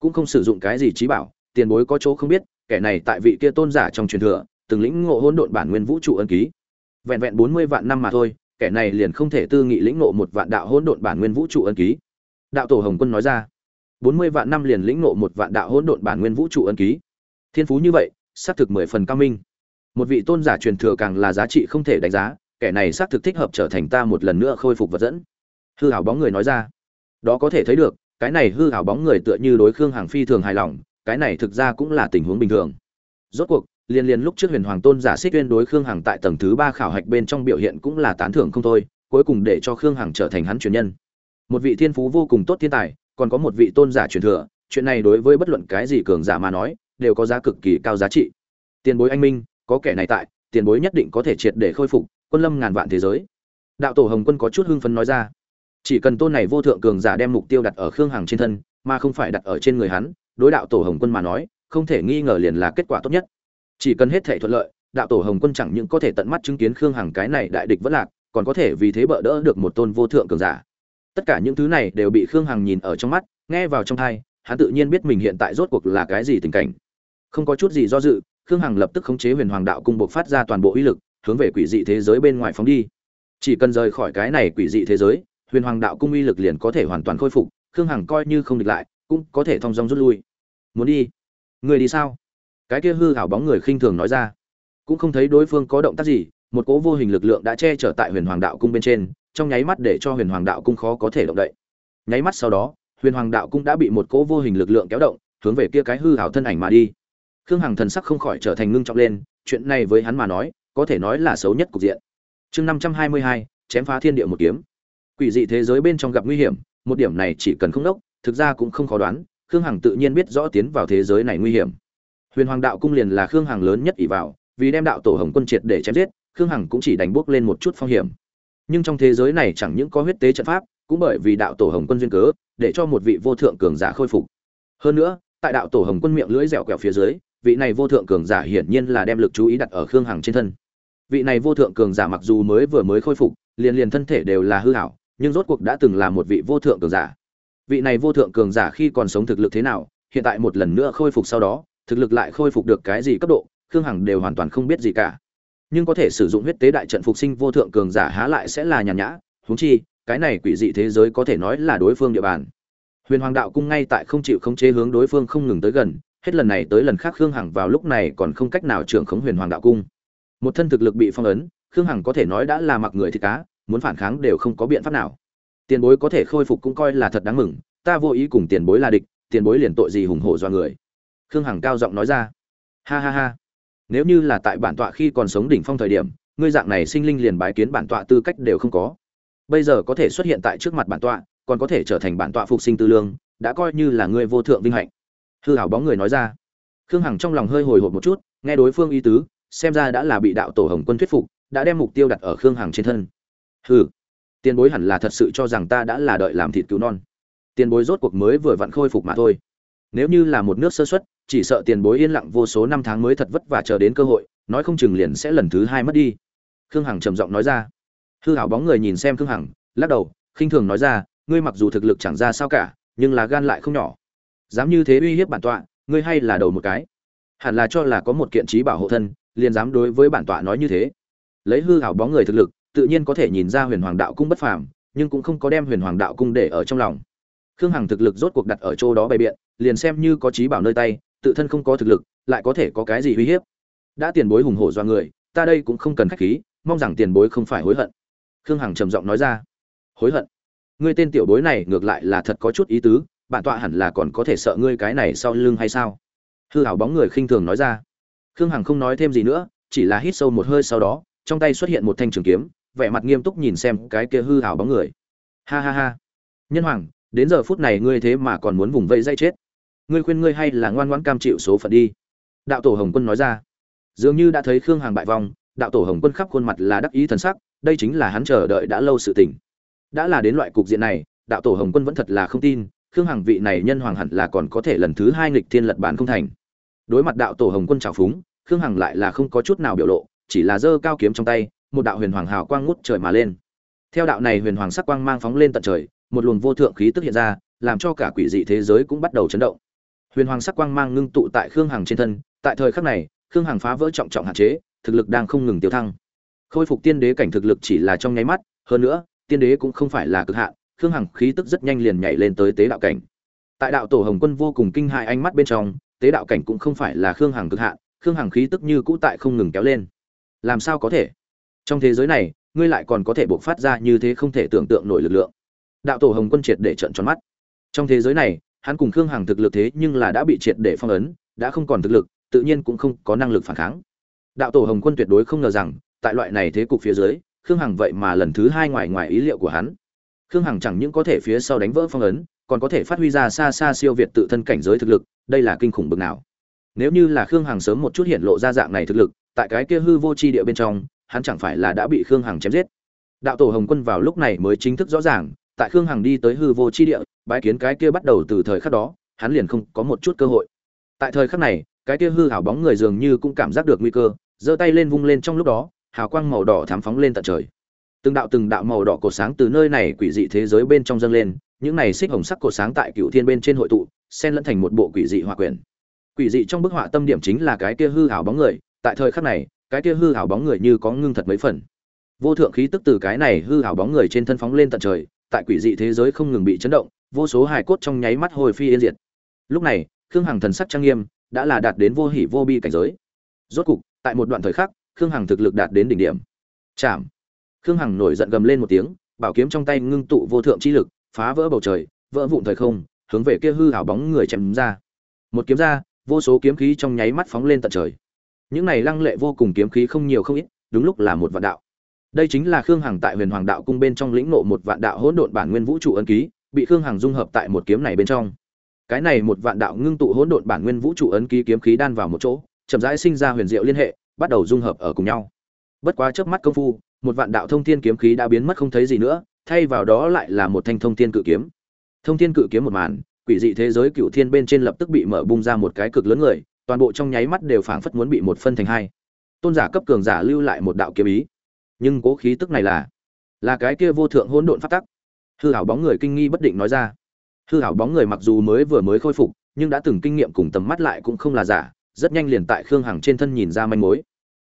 Cũng không sử dụng cái gì trí bảo, tiền bối có chỗ không biết, kẻ này tại vị kia tôn giả trong truyền thừa, từng lĩnh ngộ hỗn độn bản nguyên vũ trụ ân ký. Vẹn vẹn bốn mươi vạn năm mà thôi, kẻ này liền không thể tư nghị lĩnh ngộ một vạn đạo hỗn độn bản nguyên vũ trụ ân ký. Đạo tổ hồng quân nói ra. bốn mươi vạn năm liền lĩnh ngộ một vạn đạo hỗn độn bản nguyên vũ trụ ân ký. Thiên phú như vậy, xác thực mười phần cao minh. Một vị tôn giả truyền thừa càng là giá trị không thể đánh giá kẻ này xác thực thích hợp trở thành ta một lần nữa khôi phục vật dẫn. Hư hảo bóng người nói ra. Đó có thể thấy được, cái này hư hảo bóng người tựa như đối khương hàng phi thường hài lòng, cái này thực ra cũng là tình huống bình thường. Rốt cuộc liên liên lúc trước huyền hoàng tôn giả xích tuyên đối khương hằng tại tầng thứ ba khảo hạch bên trong biểu hiện cũng là tán thưởng không thôi, cuối cùng để cho khương hằng trở thành hắn truyền nhân. Một vị thiên phú vô cùng tốt thiên tài, còn có một vị tôn giả truyền thừa, chuyện này đối với bất luận cái gì cường giả mà nói, đều có giá cực kỳ cao giá trị. Tiền bối anh minh, có kẻ này tại, tiền bối nhất định có thể triệt để khôi phục quân lâm ngàn vạn thế giới. Đạo tổ hồng quân có chút hưng phấn nói ra, chỉ cần tôn này vô thượng cường giả đem mục tiêu đặt ở khương hằng trên thân, mà không phải đặt ở trên người hắn, đối đạo tổ hồng quân mà nói, không thể nghi ngờ liền là kết quả tốt nhất. Chỉ cần hết thể thuận lợi, đạo tổ hồng quân chẳng những có thể tận mắt chứng kiến khương hằng cái này đại địch vẫn lạc, còn có thể vì thế bỡ đỡ được một tôn vô thượng cường giả. Tất cả những thứ này đều bị khương hằng nhìn ở trong mắt, nghe vào trong thai hắn tự nhiên biết mình hiện tại rốt cuộc là cái gì tình cảnh. Không có chút gì do dự, khương hằng lập tức khống chế huyền hoàng đạo cung buộc phát ra toàn bộ uy lực hướng về quỷ dị thế giới bên ngoài phóng đi. Chỉ cần rời khỏi cái này quỷ dị thế giới, huyền hoàng đạo cung uy lực liền có thể hoàn toàn khôi phục, khương hằng coi như không địch lại, cũng có thể thong dong rút lui. Muốn đi? Người đi sao? Cái kia hư hảo bóng người khinh thường nói ra. Cũng không thấy đối phương có động tác gì, một cỗ vô hình lực lượng đã che chở tại huyền hoàng đạo cung bên trên, trong nháy mắt để cho huyền hoàng đạo cung khó có thể động đậy. Nháy mắt sau đó, huyền hoàng đạo cung đã bị một cỗ vô hình lực lượng kéo động, hướng về kia cái hư hảo thân ảnh mà đi. Khương hằng thần sắc không khỏi trở thành ngưng trọng lên, chuyện này với hắn mà nói có thể nói là xấu nhất cục diện. Chương năm trăm hai mươi hai, chém phá thiên địa một kiếm. Quỷ dị thế giới bên trong gặp nguy hiểm, một điểm này chỉ cần không đốc, thực ra cũng không khó đoán, khương hằng tự nhiên biết rõ tiến vào thế giới này nguy hiểm. Huyền hoàng đạo cung liền là khương hằng lớn nhất ỷ vào, vì đem đạo tổ hồng quân triệt để chém giết, khương hằng cũng chỉ đánh bước lên một chút phong hiểm. Nhưng trong thế giới này chẳng những có huyết tế trận pháp, cũng bởi vì đạo tổ hồng quân duyên cớ, để cho một vị vô thượng cường giả khôi phục. Hơn nữa, tại đạo tổ hồng quân miệng lưỡi dẻo quẹo phía dưới vị này vô thượng cường giả hiển nhiên là đem lực chú ý đặt ở khương hằng trên thân. Vị này vô thượng cường giả mặc dù mới vừa mới khôi phục, liền liền thân thể đều là hư hảo, nhưng rốt cuộc đã từng là một vị vô thượng cường giả. Vị này vô thượng cường giả khi còn sống thực lực thế nào, hiện tại một lần nữa khôi phục sau đó, thực lực lại khôi phục được cái gì cấp độ, khương hằng đều hoàn toàn không biết gì cả. Nhưng có thể sử dụng huyết tế đại trận phục sinh vô thượng cường giả há lại sẽ là nhàn nhã, huống chi, cái này quỷ dị thế giới có thể nói là đối phương địa bàn. Huyền hoàng đạo cung ngay tại không chịu khống chế hướng đối phương không ngừng tới gần hết lần này tới lần khác khương hằng vào lúc này còn không cách nào trưởng khống huyền hoàng đạo cung. Một thân thực lực bị phong ấn, khương hằng có thể nói đã là mặc người thịt cá, muốn phản kháng đều không có biện pháp nào. Tiền bối có thể khôi phục cũng coi là thật đáng mừng, ta vô ý cùng tiền bối là địch, tiền bối liền tội gì hùng hổ do người. Khương hằng cao giọng nói ra. Ha ha ha. Nếu như là tại bản tọa khi còn sống đỉnh phong thời điểm, ngươi dạng này sinh linh liền bái kiến bản tọa tư cách đều không có. Bây giờ có thể xuất hiện tại trước mặt bản tọa, còn có thể trở thành bản tọa phục sinh tư lương, đã coi như là ngươi vô thượng vinh hạnh hư hảo bóng người nói ra. Khương hằng trong lòng hơi hồi hộp một chút, nghe đối phương ý tứ, xem ra đã là bị đạo tổ hồng quân thuyết phục, đã đem mục tiêu đặt ở khương hằng trên thân. Hừ, tiền bối hẳn là thật sự cho rằng ta đã là đợi làm thịt cứu non. Tiền bối rốt cuộc mới vừa vặn khôi phục mà thôi. Nếu như là một nước sơ xuất chỉ sợ tiền bối yên lặng vô số năm tháng mới thật vất vả chờ đến cơ hội, nói không chừng liền sẽ lần thứ hai mất đi. Khương hằng trầm giọng nói ra. Hư hảo bóng người nhìn xem khương hằng, lắc đầu, khinh thường nói ra, ngươi mặc dù thực lực chẳng ra sao cả, nhưng là gan lại không nhỏ dám như thế uy hiếp bản tọa, ngươi hay là đầu một cái. Hẳn là cho là có một kiện trí bảo hộ thân, liền dám đối với bản tọa nói như thế. Lấy hư hảo bóng người thực lực, tự nhiên có thể nhìn ra huyền hoàng đạo cung bất phàm, nhưng cũng không có đem huyền hoàng đạo cung để ở trong lòng. Khương hằng thực lực rốt cuộc đặt ở chỗ đó bày biện, liền xem như có trí bảo nơi tay, tự thân không có thực lực, lại có thể có cái gì uy hiếp. Đã tiền bối hùng hổ do người, ta đây cũng không cần khách khí, mong rằng tiền bối không phải hối hận. Khương hằng trầm giọng nói ra. Hối hận? Ngươi tên tiểu bối này ngược lại là thật có chút ý tứ bản tọa hẳn là còn có thể sợ ngươi cái này sau lưng hay sao? Hư hảo bóng người khinh thường nói ra. Khương hằng không nói thêm gì nữa, chỉ là hít sâu một hơi sau đó, trong tay xuất hiện một thanh trường kiếm, vẻ mặt nghiêm túc nhìn xem cái kia hư hảo bóng người. Ha ha ha. Nhân hoàng, đến giờ phút này ngươi thế mà còn muốn vùng vẫy dây chết. Ngươi khuyên ngươi hay là ngoan ngoãn cam chịu số phận đi. Đạo tổ hồng quân nói ra. Dường như đã thấy khương hằng bại vong, đạo tổ hồng quân khắp khuôn mặt là đắc ý thần sắc, đây chính là hắn chờ đợi đã lâu sự tình. Đã là đến loại cục diện này, đạo tổ hồng quân vẫn thật là không tin khương hằng vị này nhân hoàng hẳn là còn có thể lần thứ hai nghịch thiên lật bản không thành. Đối mặt đạo tổ hồng quân trào phúng, khương hằng lại là không có chút nào biểu lộ, chỉ là giơ cao kiếm trong tay, một đạo huyền hoàng hào quang ngút trời mà lên. Theo đạo này huyền hoàng sắc quang mang phóng lên tận trời, một luồng vô thượng khí tức hiện ra, làm cho cả quỷ dị thế giới cũng bắt đầu chấn động. Huyền hoàng sắc quang mang ngưng tụ tại khương hằng trên thân, tại thời khắc này, khương hằng phá vỡ trọng trọng hạn chế, thực lực đang không ngừng tiêu thăng. Khôi phục tiên đế cảnh thực lực chỉ là trong nháy mắt, hơn nữa, tiên đế cũng không phải là cực hạn khương hằng khí tức rất nhanh liền nhảy lên tới tế đạo cảnh. Tại đạo tổ hồng quân vô cùng kinh hại ánh mắt bên trong, tế đạo cảnh cũng không phải là khương hằng cực hạn, khương hằng khí tức như cũ tại không ngừng kéo lên. Làm sao có thể? Trong thế giới này, ngươi lại còn có thể bộc phát ra như thế không thể tưởng tượng nổi lực lượng. Đạo tổ hồng quân triệt để trận tròn mắt. Trong thế giới này, hắn cùng khương hằng thực lực thế nhưng là đã bị triệt để phong ấn, đã không còn thực lực, tự nhiên cũng không có năng lực phản kháng. Đạo tổ hồng quân tuyệt đối không ngờ rằng, tại loại này thế cục phía dưới, khương hằng vậy mà lần thứ hai ngoài ngoài ý liệu của hắn khương hằng chẳng những có thể phía sau đánh vỡ phong ấn, còn có thể phát huy ra xa xa siêu việt tự thân cảnh giới thực lực, đây là kinh khủng bực nào. Nếu như là khương hằng sớm một chút hiện lộ ra dạng này thực lực, tại cái kia hư vô c h i địa bên trong, hắn chẳng phải là đã bị khương hằng chém giết. Đạo tổ hồng quân vào lúc này mới chính thức rõ ràng, tại khương hằng đi tới hư vô c h i địa bãi kiến cái kia bắt đầu từ thời khắc đó, hắn liền không có một chút cơ hội. Tại thời khắc này, cái kia hư hảo bóng người dường như cũng cảm giác được nguy cơ, giơ tay lên vung lên trong lúc đó, hào quang màu đỏ thám phóng lên tận trời từng đạo từng đạo màu đỏ cổ sáng từ nơi này quỷ dị thế giới bên trong dâng lên, những này xích hồng sắc cổ sáng tại cựu thiên bên trên hội tụ, xen lẫn thành một bộ quỷ dị hòa quyển. Quỷ dị trong bức họa tâm điểm chính là cái kia hư hảo bóng người, tại thời khắc này, cái kia hư hảo bóng người như có ngưng thật mấy phần. Vô thượng khí tức từ cái này hư hảo bóng người trên thân phóng lên tận trời, tại quỷ dị thế giới không ngừng bị chấn động, vô số hài cốt trong nháy mắt hồi phi yên diệt. Lúc này, khương hằng thần sắc trang nghiêm, đã là đạt đến vô hỉ vô bi cảnh giới. Rốt cục, tại một đoạn thời khắc, khương hằng thực lực đạt đến đỉnh điểm. Chạm khương hằng nổi giận gầm lên một tiếng, bảo kiếm trong tay ngưng tụ vô thượng chi lực, phá vỡ bầu trời, vỡ vụn thời không, hướng về kia hư hảo bóng người chém ra. Một kiếm ra, vô số kiếm khí trong nháy mắt phóng lên tận trời. Những này lăng lệ vô cùng kiếm khí không nhiều không ít, đúng lúc là một vạn đạo. Đây chính là khương hằng tại huyền hoàng đạo cung bên trong lĩnh nộ một vạn đạo hỗn độn bản nguyên vũ trụ ấn ký, bị khương hằng dung hợp tại một kiếm này bên trong. Cái này một vạn đạo ngưng tụ hỗn độn bản nguyên vũ trụ ấn ký kiếm khí đan vào một chỗ, chậm rãi sinh ra huyền diệu liên hệ, bắt đầu dung hợp ở cùng nhau. Bất quá trước mắt công phu một vạn đạo thông thiên kiếm khí đã biến mất không thấy gì nữa, thay vào đó lại là một thanh thông thiên cự kiếm. Thông thiên cự kiếm một màn, quỷ dị thế giới cựu thiên bên trên lập tức bị mở bung ra một cái cực lớn người, toàn bộ trong nháy mắt đều phảng phất muốn bị một phân thành hai. Tôn giả cấp cường giả lưu lại một đạo kiếm ý. Nhưng cố khí tức này là là cái kia vô thượng hỗn độn phát tắc. Hư hảo bóng người kinh nghi bất định nói ra. Hư hảo bóng người mặc dù mới vừa mới khôi phục, nhưng đã từng kinh nghiệm cùng tầm mắt lại cũng không là giả, rất nhanh liền tại khương hằng trên thân nhìn ra manh mối.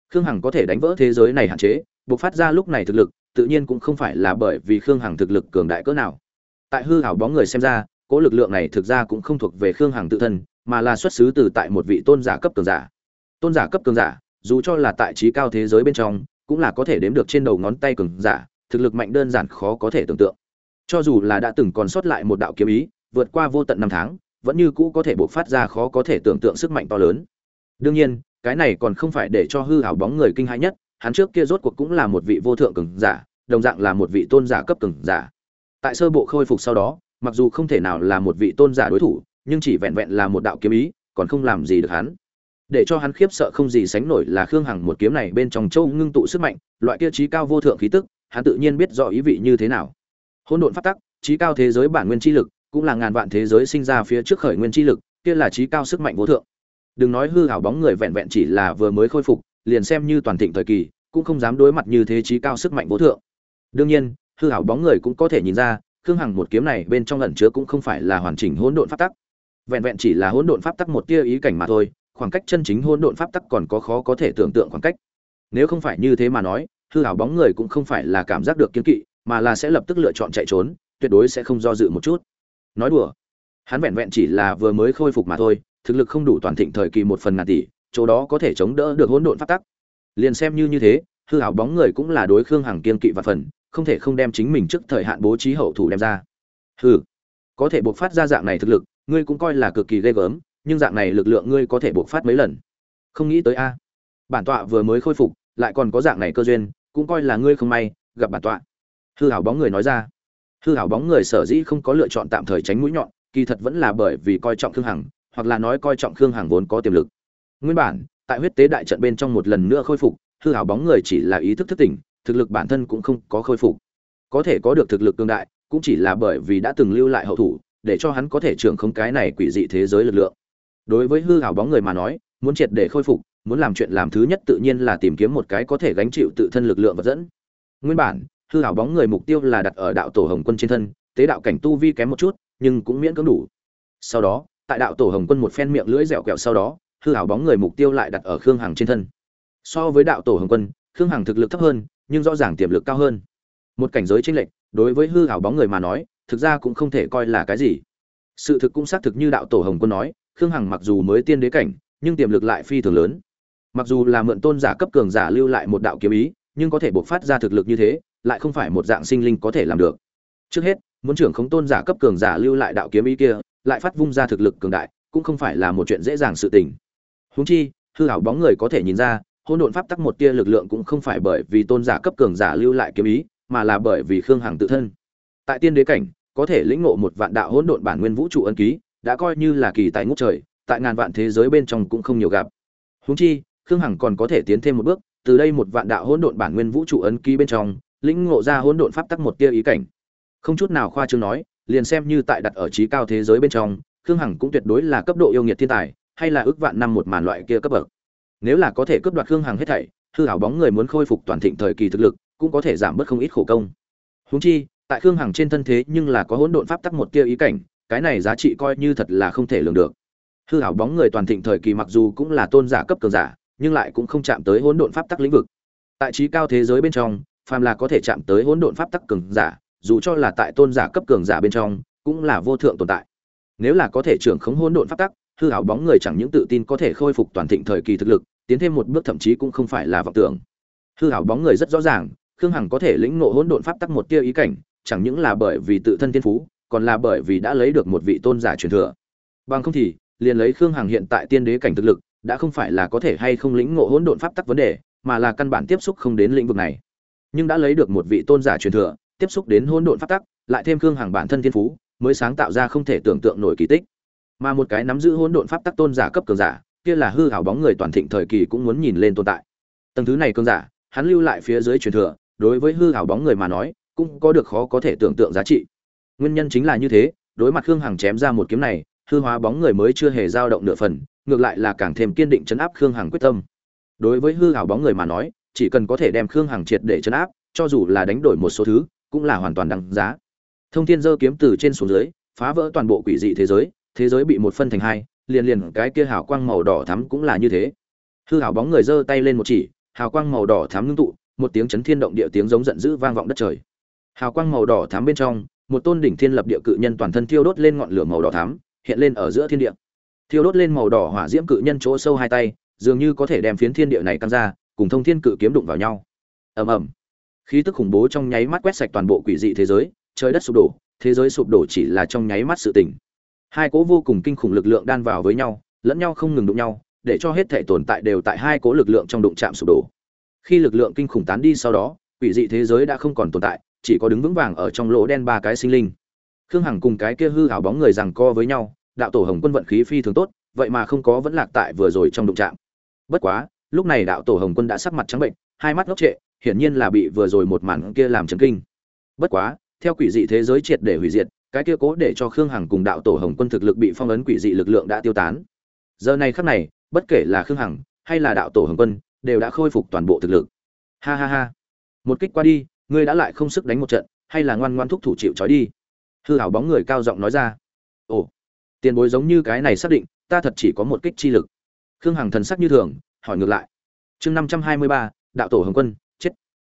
Khương hằng có thể đánh vỡ thế giới này hạn chế buộc phát ra lúc này thực lực, tự nhiên cũng không phải là bởi vì khương hằng thực lực cường đại cỡ nào. Tại hư hảo bóng người xem ra, cỗ lực lượng này thực ra cũng không thuộc về khương hằng tự thân, mà là xuất xứ từ tại một vị tôn giả cấp cường giả. Tôn giả cấp cường giả, dù cho là tại trí cao thế giới bên trong, cũng là có thể đếm được trên đầu ngón tay cường giả, thực lực mạnh đơn giản khó có thể tưởng tượng. Cho dù là đã từng còn sót lại một đạo kiếm ý, vượt qua vô tận năm tháng, vẫn như cũ có thể bộc phát ra khó có thể tưởng tượng sức mạnh to lớn. Đương nhiên, cái này còn không phải để cho hư hảo bóng người kinh hãi nhất hắn trước kia rốt cuộc cũng là một vị vô thượng cường giả, đồng dạng là một vị tôn giả cấp cường giả. Tại sơ bộ khôi phục sau đó, mặc dù không thể nào là một vị tôn giả đối thủ, nhưng chỉ vẹn vẹn là một đạo kiếm ý, còn không làm gì được hắn. Để cho hắn khiếp sợ không gì sánh nổi là khương hằng một kiếm này bên trong châu ngưng tụ sức mạnh, loại kia trí cao vô thượng khí tức, hắn tự nhiên biết rõ ý vị như thế nào. Hỗn độn phát tắc, trí cao thế giới bản nguyên chi lực, cũng là ngàn vạn thế giới sinh ra phía trước khởi nguyên chi lực, kia là trí cao sức mạnh vô thượng. Đừng nói hư hảo bóng người vẹn vẹn chỉ là vừa mới khôi phục, liền xem như toàn thịnh thời kỳ cũng không dám đối mặt như thế trí cao sức mạnh vô thượng. Đương nhiên, hư ảo bóng người cũng có thể nhìn ra, khương hằng một kiếm này bên trong ẩn chứa cũng không phải là hoàn chỉnh hỗn độn pháp tắc. Vẹn vẹn chỉ là hỗn độn pháp tắc một tia ý cảnh mà thôi, khoảng cách chân chính hỗn độn pháp tắc còn có khó có thể tưởng tượng khoảng cách. Nếu không phải như thế mà nói, hư ảo bóng người cũng không phải là cảm giác được kiêng kỵ, mà là sẽ lập tức lựa chọn chạy trốn, tuyệt đối sẽ không do dự một chút. Nói đùa, hắn vẹn vẹn chỉ là vừa mới khôi phục mà thôi, thực lực không đủ toàn thịnh thời kỳ một phần ngàn tỷ, chỗ đó có thể chống đỡ được hỗn độn pháp tắc liền xem như như thế, hư hảo bóng người cũng là đối khương hằng kiên kỵ và phần, không thể không đem chính mình trước thời hạn bố trí hậu thủ đem ra. Hư có thể buộc phát ra dạng này thực lực, ngươi cũng coi là cực kỳ ghê gớm, nhưng dạng này lực lượng ngươi có thể buộc phát mấy lần? Không nghĩ tới a. Bản tọa vừa mới khôi phục, lại còn có dạng này cơ duyên, cũng coi là ngươi không may, gặp bản tọa. Hư hảo bóng người nói ra. Hư hảo bóng người sở dĩ không có lựa chọn tạm thời tránh mũi nhọn, kỳ thật vẫn là bởi vì coi trọng khương hằng, hoặc là nói coi trọng khương hằng vốn có tiềm lực. Nguyên bản tại huyết tế đại trận bên trong một lần nữa khôi phục, hư hảo bóng người chỉ là ý thức thức tỉnh, thực lực bản thân cũng không có khôi phục. Có thể có được thực lực cương đại, cũng chỉ là bởi vì đã từng lưu lại hậu thủ, để cho hắn có thể trưởng không cái này quỷ dị thế giới lực lượng. Đối với hư hảo bóng người mà nói, muốn triệt để khôi phục, muốn làm chuyện làm thứ nhất tự nhiên là tìm kiếm một cái có thể gánh chịu tự thân lực lượng vật dẫn. Nguyên bản, hư hảo bóng người mục tiêu là đặt ở đạo tổ hồng quân trên thân, tế đạo cảnh tu vi kém một chút, nhưng cũng miễn cưỡng đủ. Sau đó, tại đạo tổ hồng quân một phen miệng lưỡi dẻo kẹo sau đó hư hảo bóng người mục tiêu lại đặt ở khương hằng trên thân. So với đạo tổ hồng quân, khương hằng thực lực thấp hơn, nhưng rõ ràng tiềm lực cao hơn. Một cảnh giới chênh lệch, đối với hư hảo bóng người mà nói, thực ra cũng không thể coi là cái gì. Sự thực cũng xác thực như đạo tổ hồng quân nói, khương hằng mặc dù mới tiên đế cảnh, nhưng tiềm lực lại phi thường lớn. Mặc dù là mượn tôn giả cấp cường giả lưu lại một đạo kiếm ý, nhưng có thể buộc phát ra thực lực như thế, lại không phải một dạng sinh linh có thể làm được. Trước hết, muốn trưởng khống tôn giả cấp cường giả lưu lại đạo kiếm ý kia, lại phát vung ra thực lực cường đại, cũng không phải là một chuyện dễ dàng sự tình huống chi, hư hảo bóng người có thể nhìn ra, hỗn độn pháp tắc một tia lực lượng cũng không phải bởi vì tôn giả cấp cường giả lưu lại kiếm ý, mà là bởi vì khương hằng tự thân. Tại tiên đế cảnh, có thể lĩnh ngộ một vạn đạo hỗn độn bản nguyên vũ trụ ân ký, đã coi như là kỳ tài ngút trời, tại ngàn vạn thế giới bên trong cũng không nhiều gặp. Huống chi, khương hằng còn có thể tiến thêm một bước, từ đây một vạn đạo hỗn độn bản nguyên vũ trụ ấn ký bên trong, lĩnh ngộ ra hỗn độn pháp tắc một tia ý cảnh. Không chút nào khoa trương nói, liền xem như tại đặt ở trí cao thế giới bên trong, khương hằng cũng tuyệt đối là cấp độ yêu nghiệt thiên tài hay là ước vạn năm một màn loại kia cấp bậc. Nếu là có thể cướp đoạt khương hằng hết thảy, hư hảo bóng người muốn khôi phục toàn thịnh thời kỳ thực lực, cũng có thể giảm bớt không ít khổ công. Huống chi, tại khương hằng trên thân thế nhưng là có hỗn độn pháp tắc một kia ý cảnh, cái này giá trị coi như thật là không thể lường được. Hư hảo bóng người toàn thịnh thời kỳ mặc dù cũng là tôn giả cấp cường giả, nhưng lại cũng không chạm tới hỗn độn pháp tắc lĩnh vực. Tại trí cao thế giới bên trong, phàm là có thể chạm tới hỗn độn pháp tắc cường giả, dù cho là tại tôn giả cấp cường giả bên trong, cũng là vô thượng tồn tại. Nếu là có thể trưởng khống hỗn độn pháp tắc hư hảo bóng người chẳng những tự tin có thể khôi phục toàn thịnh thời kỳ thực lực, tiến thêm một bước thậm chí cũng không phải là vọng tưởng. Hư hảo bóng người rất rõ ràng, khương hằng có thể lĩnh ngộ hỗn độn pháp tắc một tia ý cảnh, chẳng những là bởi vì tự thân thiên phú, còn là bởi vì đã lấy được một vị tôn giả truyền thừa. Bằng không thì, liền lấy khương hằng hiện tại tiên đế cảnh thực lực, đã không phải là có thể hay không lĩnh ngộ hỗn độn pháp tắc vấn đề, mà là căn bản tiếp xúc không đến lĩnh vực này. Nhưng đã lấy được một vị tôn giả truyền thừa, tiếp xúc đến hỗn độn pháp tắc, lại thêm khương hằng bản thân thiên phú, mới sáng tạo ra không thể tưởng tượng nổi kỳ tích mà một cái nắm giữ hỗn độn pháp tắc tôn giả cấp cường giả, kia là hư hảo bóng người toàn thịnh thời kỳ cũng muốn nhìn lên tồn tại. Tầng thứ này cường giả, hắn lưu lại phía dưới truyền thừa, đối với hư hảo bóng người mà nói, cũng có được khó có thể tưởng tượng giá trị. Nguyên nhân chính là như thế, đối mặt khương hằng chém ra một kiếm này, hư hóa bóng người mới chưa hề dao động nửa phần, ngược lại là càng thêm kiên định chấn áp khương hằng quyết tâm. Đối với hư hảo bóng người mà nói, chỉ cần có thể đem khương hằng triệt để chấn áp, cho dù là đánh đổi một số thứ, cũng là hoàn toàn đằng giá. Thông thiên dơ kiếm từ trên xuống dưới, phá vỡ toàn bộ quỷ dị thế giới thế giới bị một phân thành hai, liền liền cái kia hào quang màu đỏ thắm cũng là như thế. Hư hảo bóng người giơ tay lên một chỉ, hào quang màu đỏ thắm ngưng tụ, một tiếng chấn thiên động địa tiếng giống giận dữ vang vọng đất trời. Hào quang màu đỏ thắm bên trong, một tôn đỉnh thiên lập địa cự nhân toàn thân thiêu đốt lên ngọn lửa màu đỏ thắm, hiện lên ở giữa thiên địa. Thiêu đốt lên màu đỏ hỏa diễm cự nhân chỗ sâu hai tay, dường như có thể đem phiến thiên địa này căng ra, cùng thông thiên cự kiếm đụng vào nhau. Ầm ầm. Khí tức khủng bố trong nháy mắt quét sạch toàn bộ quỷ dị thế giới, trời đất sụp đổ, thế giới sụp đổ chỉ là trong nháy mắt sự tỉnh hai cố vô cùng kinh khủng lực lượng đan vào với nhau, lẫn nhau không ngừng đụng nhau, để cho hết thể tồn tại đều tại hai cố lực lượng trong đụng chạm sụp đổ. Khi lực lượng kinh khủng tán đi sau đó, quỷ dị thế giới đã không còn tồn tại, chỉ có đứng vững vàng ở trong lỗ đen ba cái sinh linh. Khương hằng cùng cái kia hư hảo bóng người rằng co với nhau, đạo tổ hồng quân vận khí phi thường tốt, vậy mà không có vẫn lạc tại vừa rồi trong đụng chạm. Bất quá, lúc này đạo tổ hồng quân đã sắc mặt trắng bệnh, hai mắt ngốc trệ, hiển nhiên là bị vừa rồi một màn kia làm chấn kinh. Bất quá, theo quỷ dị thế giới triệt để hủy diệt cái kia cố để cho khương hằng cùng đạo tổ hồng quân thực lực bị phong ấn quỷ dị lực lượng đã tiêu tán. Giờ này khắc này, bất kể là khương hằng hay là đạo tổ hồng quân đều đã khôi phục toàn bộ thực lực. Ha ha ha. Một kích qua đi, ngươi đã lại không sức đánh một trận, hay là ngoan ngoan thúc thủ chịu trói đi? Hư hảo bóng người cao giọng nói ra. Ồ, tiền bối giống như cái này xác định, ta thật chỉ có một kích chi lực. Khương hằng thần sắc như thường, hỏi ngược lại. Chương năm trăm hai mươi ba, đạo tổ hồng quân, chết.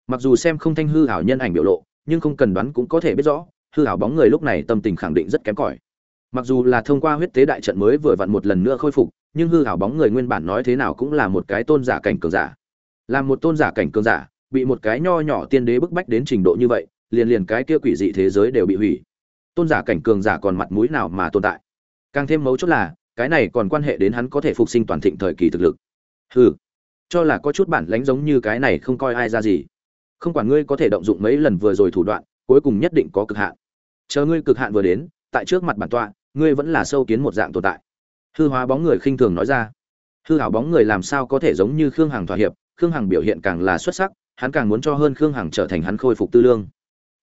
Mặc dù xem không thanh hư hảo nhân ảnh biểu lộ, nhưng không cần đoán cũng có thể biết rõ hư hảo bóng người lúc này tâm tình khẳng định rất kém cỏi. Mặc dù là thông qua huyết tế đại trận mới vừa vặn một lần nữa khôi phục, nhưng hư hảo bóng người nguyên bản nói thế nào cũng là một cái tôn giả cảnh cường giả. Là một tôn giả cảnh cường giả, bị một cái nho nhỏ tiên đế bức bách đến trình độ như vậy, liền liền cái kia quỷ dị thế giới đều bị hủy. Tôn giả cảnh cường giả còn mặt mũi nào mà tồn tại? Càng thêm mấu chốt là, cái này còn quan hệ đến hắn có thể phục sinh toàn thịnh thời kỳ thực lực. Hừ, cho là có chút bản lánh giống như cái này không coi ai ra gì. Không quản ngươi có thể động dụng mấy lần vừa rồi thủ đoạn, cuối cùng nhất định có cực hạn chờ ngươi cực hạn vừa đến, tại trước mặt bản tọa, ngươi vẫn là sâu kiến một dạng tồn tại. Hư hóa bóng người khinh thường nói ra. Hư hảo bóng người làm sao có thể giống như khương hằng thỏa hiệp, khương hằng biểu hiện càng là xuất sắc, hắn càng muốn cho hơn khương hằng trở thành hắn khôi phục tư lương.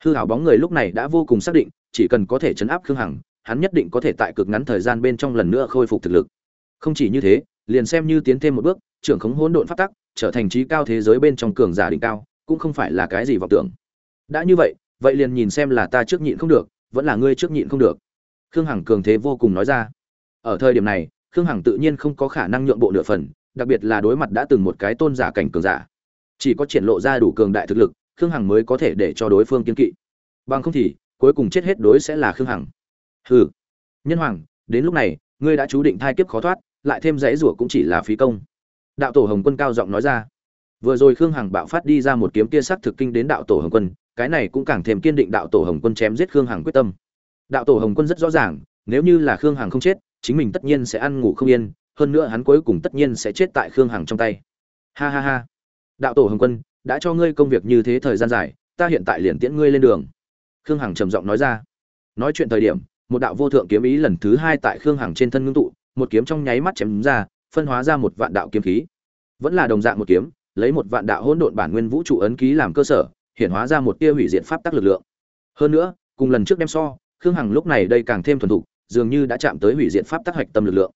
Hư hảo bóng người lúc này đã vô cùng xác định, chỉ cần có thể chấn áp khương hằng, hắn nhất định có thể tại cực ngắn thời gian bên trong lần nữa khôi phục thực lực. Không chỉ như thế, liền xem như tiến thêm một bước, trưởng khống hỗn độn phát tắc, trở thành trí cao thế giới bên trong cường giả đỉnh cao, cũng không phải là cái gì vọng tưởng. Đã như vậy vậy liền nhìn xem là ta trước nhịn không được, vẫn là ngươi trước nhịn không được. Khương hằng cường thế vô cùng nói ra. Ở thời điểm này, khương hằng tự nhiên không có khả năng nhượng bộ nửa phần, đặc biệt là đối mặt đã từng một cái tôn giả cảnh cường giả. Chỉ có triển lộ ra đủ cường đại thực lực, khương hằng mới có thể để cho đối phương kiên kỵ. Bằng không thì, cuối cùng chết hết đối sẽ là khương hằng. Hừ. Nhân hoàng, đến lúc này, ngươi đã chú định thai kiếp khó thoát, lại thêm dãy rủa cũng chỉ là phí công. Đạo tổ hồng quân cao giọng nói ra. Vừa rồi khương hằng bạo phát đi ra một kiếm kia sắc thực kinh đến đạo tổ hồng quân cái này cũng càng thêm kiên định đạo tổ hồng quân chém giết khương hằng quyết tâm. Đạo tổ hồng quân rất rõ ràng, nếu như là khương hằng không chết, chính mình tất nhiên sẽ ăn ngủ không yên, hơn nữa hắn cuối cùng tất nhiên sẽ chết tại khương hằng trong tay. Ha ha ha. Đạo tổ hồng quân, đã cho ngươi công việc như thế thời gian dài, ta hiện tại liền tiễn ngươi lên đường. Khương hằng trầm giọng nói ra. Nói chuyện thời điểm, một đạo vô thượng kiếm ý lần thứ hai tại khương hằng trên thân ngưng tụ, một kiếm trong nháy mắt chém ra, phân hóa ra một vạn đạo kiếm khí. Vẫn là đồng dạng một kiếm, lấy một vạn đạo hỗn độn bản nguyên vũ trụ ấn ký làm cơ sở hiện hóa ra một tia hủy diệt pháp tắc lực lượng. Hơn nữa, cùng lần trước đem so, khương hằng lúc này đây càng thêm thuần thục, dường như đã chạm tới hủy diệt pháp tắc hạch tâm lực lượng.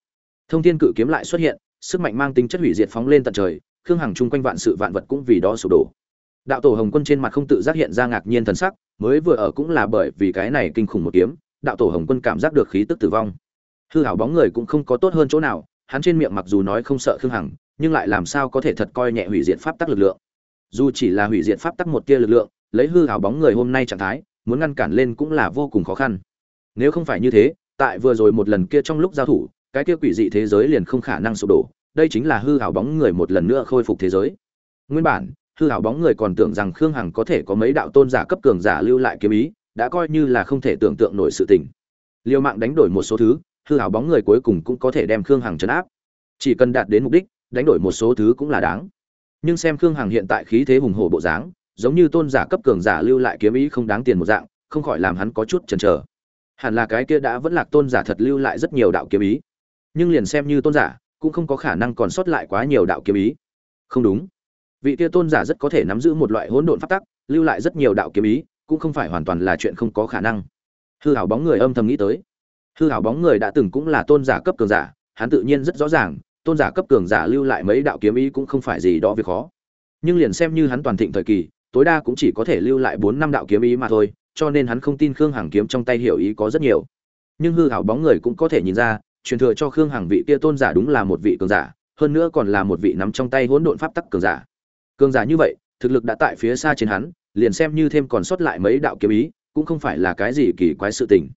Thông thiên cự kiếm lại xuất hiện, sức mạnh mang tính chất hủy diệt phóng lên tận trời, khương hằng chung quanh vạn sự vạn vật cũng vì đó sụp đổ. Đạo tổ hồng quân trên mặt không tự giác hiện ra ngạc nhiên thần sắc, mới vừa ở cũng là bởi vì cái này kinh khủng một kiếm, đạo tổ hồng quân cảm giác được khí tức tử vong. Hư hảo bóng người cũng không có tốt hơn chỗ nào, hắn trên miệng mặc dù nói không sợ khương hằng, nhưng lại làm sao có thể thật coi nhẹ hủy diệt pháp tắc lực lượng dù chỉ là hủy diệt pháp tắc một tia lực lượng, lấy hư hào bóng người hôm nay trạng thái, muốn ngăn cản lên cũng là vô cùng khó khăn. Nếu không phải như thế, tại vừa rồi một lần kia trong lúc giao thủ, cái kia quỷ dị thế giới liền không khả năng sụp đổ, đây chính là hư hào bóng người một lần nữa khôi phục thế giới. Nguyên bản, hư hào bóng người còn tưởng rằng khương hằng có thể có mấy đạo tôn giả cấp cường giả lưu lại kiếm ý, đã coi như là không thể tưởng tượng nổi sự tình. Liều mạng đánh đổi một số thứ, hư hào bóng người cuối cùng cũng có thể đem khương hằng chấn áp. Chỉ cần đạt đến mục đích, đánh đổi một số thứ cũng là đáng nhưng xem khương hằng hiện tại khí thế hùng hổ bộ dáng, giống như tôn giả cấp cường giả lưu lại kiếm ý không đáng tiền một dạng, không khỏi làm hắn có chút chần chờ. Hẳn là cái kia đã vẫn lạc tôn giả thật lưu lại rất nhiều đạo kiếm ý. Nhưng liền xem như tôn giả, cũng không có khả năng còn sót lại quá nhiều đạo kiếm ý. Không đúng. Vị kia tôn giả rất có thể nắm giữ một loại hỗn độn pháp tắc, lưu lại rất nhiều đạo kiếm ý, cũng không phải hoàn toàn là chuyện không có khả năng. Hư hảo bóng người âm thầm nghĩ tới. Hư hảo bóng người đã từng cũng là tôn giả cấp cường giả, hắn tự nhiên rất rõ ràng tôn giả cấp cường giả lưu lại mấy đạo kiếm ý cũng không phải gì đó việc khó. Nhưng liền xem như hắn toàn thịnh thời kỳ, tối đa cũng chỉ có thể lưu lại bốn năm đạo kiếm ý mà thôi, cho nên hắn không tin khương hằng kiếm trong tay hiểu ý có rất nhiều. Nhưng hư hảo bóng người cũng có thể nhìn ra, truyền thừa cho khương hằng vị kia tôn giả đúng là một vị cường giả, hơn nữa còn là một vị nắm trong tay hỗn độn pháp tắc cường giả. Cường giả như vậy, thực lực đã tại phía xa trên hắn, liền xem như thêm còn sót lại mấy đạo kiếm ý, cũng không phải là cái gì kỳ quái sự tình.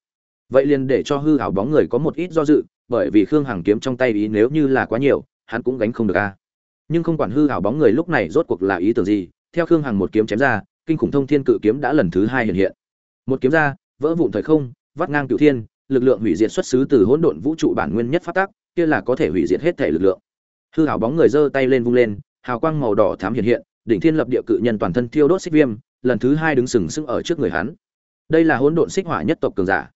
Vậy liền để cho hư hảo bóng người có một ít do dự bởi vì khương hằng kiếm trong tay ý nếu như là quá nhiều, hắn cũng gánh không được a. Nhưng không quản hư hảo bóng người lúc này rốt cuộc là ý tưởng gì, theo khương hằng một kiếm chém ra, kinh khủng thông thiên cự kiếm đã lần thứ hai hiện hiện. Một kiếm ra, vỡ vụn thời không, vắt ngang cựu thiên, lực lượng hủy diệt xuất xứ từ hỗn độn vũ trụ bản nguyên nhất phát tác kia là có thể hủy diệt hết thể lực lượng. Hư hảo bóng người giơ tay lên vung lên, hào quang màu đỏ thám hiện hiện, đỉnh thiên lập địa cự nhân toàn thân thiêu đốt xích viêm, lần thứ hai đứng sừng sững ở trước người hắn. Đây là hỗn độn xích hỏa nhất tộc cường giả.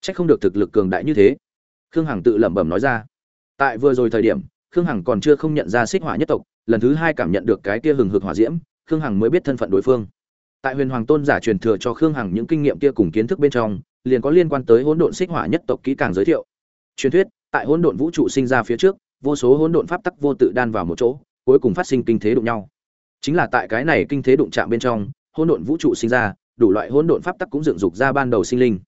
Trách không được thực lực cường đại như thế khương hằng tự lẩm bẩm nói ra. Tại vừa rồi thời điểm, khương hằng còn chưa không nhận ra xích hỏa nhất tộc, lần thứ hai cảm nhận được cái kia hừng hực hỏa diễm, khương hằng mới biết thân phận đối phương. Tại huyền hoàng tôn giả truyền thừa cho khương hằng những kinh nghiệm kia cùng kiến thức bên trong, liền có liên quan tới hỗn độn xích hỏa nhất tộc kỹ càng giới thiệu. Truyền thuyết, tại hỗn độn vũ trụ sinh ra phía trước, vô số hỗn độn pháp tắc vô tự đan vào một chỗ, cuối cùng phát sinh kinh thế đụng nhau. Chính là tại cái này kinh thế đụng chạm bên trong, hỗn độn vũ trụ sinh ra, đủ loại hỗn độn pháp tắc cũng dựng dục ra ban đầu sinh linh.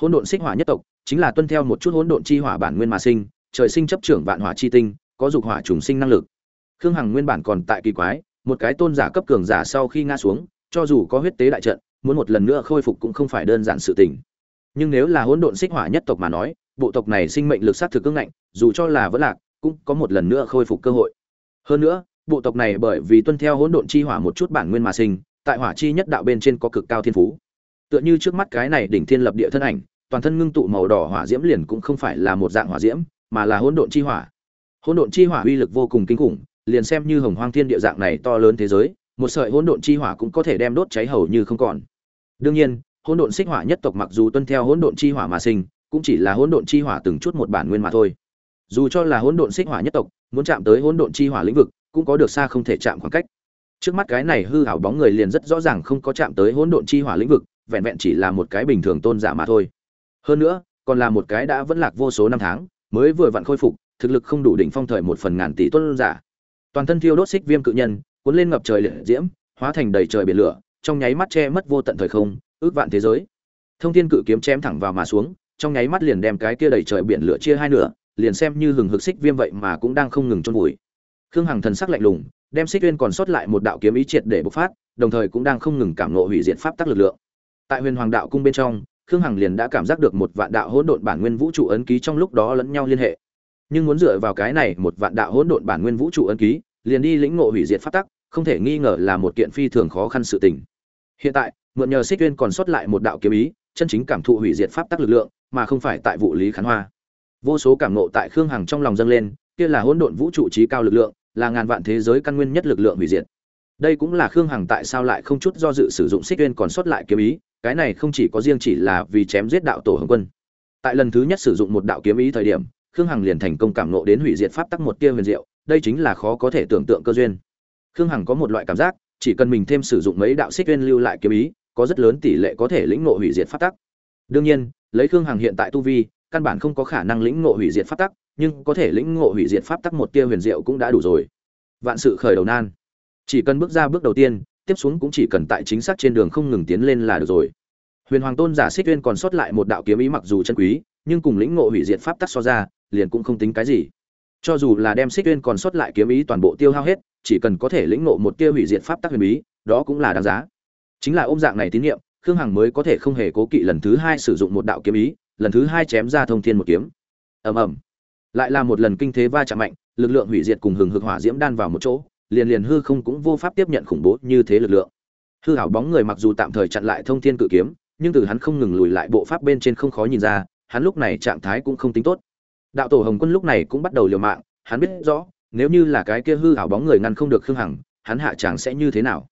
Hỗn độn xích hỏa nhất tộc chính là tuân theo một chút hỗn độn chi hỏa bản nguyên mà sinh, trời sinh chấp trưởng vạn hỏa chi tinh, có dục hỏa trùng sinh năng lực. Khương hằng nguyên bản còn tại kỳ quái, một cái tôn giả cấp cường giả sau khi ngã xuống, cho dù có huyết tế đại trận, muốn một lần nữa khôi phục cũng không phải đơn giản sự tình. Nhưng nếu là hỗn độn xích hỏa nhất tộc mà nói, bộ tộc này sinh mệnh lực sát thực cứng ngạnh, dù cho là vẫn lạc, cũng có một lần nữa khôi phục cơ hội. Hơn nữa, bộ tộc này bởi vì tuân theo hỗn độn chi hỏa một chút bản nguyên mà sinh, tại hỏa chi nhất đạo bên trên có cực cao thiên phú. Tựa như trước mắt cái này đỉnh thiên lập địa thân ảnh toàn thân ngưng tụ màu đỏ hỏa diễm liền cũng không phải là một dạng hỏa diễm, mà là hỗn độn chi hỏa. Hỗn độn chi hỏa uy lực vô cùng kinh khủng, liền xem như hồng hoang thiên địa dạng này to lớn thế giới, một sợi hỗn độn chi hỏa cũng có thể đem đốt cháy hầu như không còn. Đương nhiên, hỗn độn xích hỏa nhất tộc mặc dù tuân theo hỗn độn chi hỏa mà sinh, cũng chỉ là hỗn độn chi hỏa từng chút một bản nguyên mà thôi. Dù cho là hỗn độn xích hỏa nhất tộc, muốn chạm tới hỗn độn chi hỏa lĩnh vực, cũng có được xa không thể chạm khoảng cách. Trước mắt cái này hư hảo bóng người liền rất rõ ràng không có chạm tới hỗn độn chi hỏa lĩnh vực, vẹn vẹn chỉ là một cái bình thường tôn giả mà thôi hơn nữa, còn là một cái đã vẫn lạc vô số năm tháng, mới vừa vặn khôi phục, thực lực không đủ đỉnh phong thời một phần ngàn tỷ tôn giả. Toàn thân thiêu đốt xích viêm cự nhân, cuốn lên ngập trời liệt diễm, hóa thành đầy trời biển lửa, trong nháy mắt che mất vô tận thời không, ước vạn thế giới. Thông thiên cự kiếm chém thẳng vào mà xuống, trong nháy mắt liền đem cái kia đầy trời biển lửa chia hai nửa, liền xem như hừng hực xích viêm vậy mà cũng đang không ngừng trôn vùi. Khương hằng thần sắc lạnh lùng, đem xích uyên còn sót lại một đạo kiếm ý triệt để bộc phát, đồng thời cũng đang không ngừng cảm nộ hủy diệt pháp tắc lực lượng. Tại huyền hoàng đạo cung bên trong khương hằng liền đã cảm giác được một vạn đạo hỗn độn bản nguyên vũ trụ ấn ký trong lúc đó lẫn nhau liên hệ. Nhưng muốn dựa vào cái này một vạn đạo hỗn độn bản nguyên vũ trụ ấn ký, liền đi lĩnh ngộ hủy diệt pháp tắc, không thể nghi ngờ là một kiện phi thường khó khăn sự tình. Hiện tại, mượn nhờ xích uyên còn sót lại một đạo kiếm ý, chân chính cảm thụ hủy diệt pháp tắc lực lượng, mà không phải tại vụ lý khán hoa. Vô số cảm nộ tại khương hằng trong lòng dâng lên, kia là hỗn độn vũ trụ trí cao lực lượng, là ngàn vạn thế giới căn nguyên nhất lực lượng hủy diệt. Đây cũng là khương hằng tại sao lại không chút do dự sử dụng xích uyên còn sót lại kiếm ý cái này không chỉ có riêng chỉ là vì chém giết đạo tổ hồng quân. Tại lần thứ nhất sử dụng một đạo kiếm ý thời điểm, khương hằng liền thành công cảm nộ đến hủy diệt pháp tắc một tia huyền diệu, đây chính là khó có thể tưởng tượng cơ duyên. Khương hằng có một loại cảm giác, chỉ cần mình thêm sử dụng mấy đạo xích uyên lưu lại kiếm ý, có rất lớn tỷ lệ có thể lĩnh ngộ hủy diệt pháp tắc. Đương nhiên, lấy khương hằng hiện tại tu vi, căn bản không có khả năng lĩnh ngộ hủy diệt pháp tắc, nhưng có thể lĩnh ngộ hủy diệt pháp tắc một tia huyền diệu cũng đã đủ rồi. Vạn sự khởi đầu nan. Chỉ cần bước ra bước đầu tiên tiếp xuống cũng chỉ cần tại chính xác trên đường không ngừng tiến lên là được rồi. Huyền hoàng tôn giả xích uyên còn sót lại một đạo kiếm ý mặc dù chân quý, nhưng cùng lĩnh ngộ hủy diệt pháp tắc so ra, liền cũng không tính cái gì. Cho dù là đem xích uyên còn sót lại kiếm ý toàn bộ tiêu hao hết, chỉ cần có thể lĩnh ngộ một tia hủy diệt pháp tắc huyền bí, đó cũng là đáng giá. Chính là ôm dạng này tín nhiệm khương hằng mới có thể không hề cố kỵ lần thứ hai sử dụng một đạo kiếm ý, lần thứ hai chém ra thông thiên một kiếm. Ầm ầm. Lại là một lần kinh thế va chạm mạnh, lực lượng hủy diệt cùng hừng hực hỏa diễm đan vào một chỗ liền liền hư không cũng vô pháp tiếp nhận khủng bố như thế lực lượng. Hư hảo bóng người mặc dù tạm thời chặn lại thông thiên cự kiếm, nhưng từ hắn không ngừng lùi lại bộ pháp bên trên không khó nhìn ra, hắn lúc này trạng thái cũng không tính tốt. Đạo tổ hồng quân lúc này cũng bắt đầu liều mạng, hắn biết rõ, nếu như là cái kia hư hảo bóng người ngăn không được khương hằng, hắn hạ chàng sẽ như thế nào?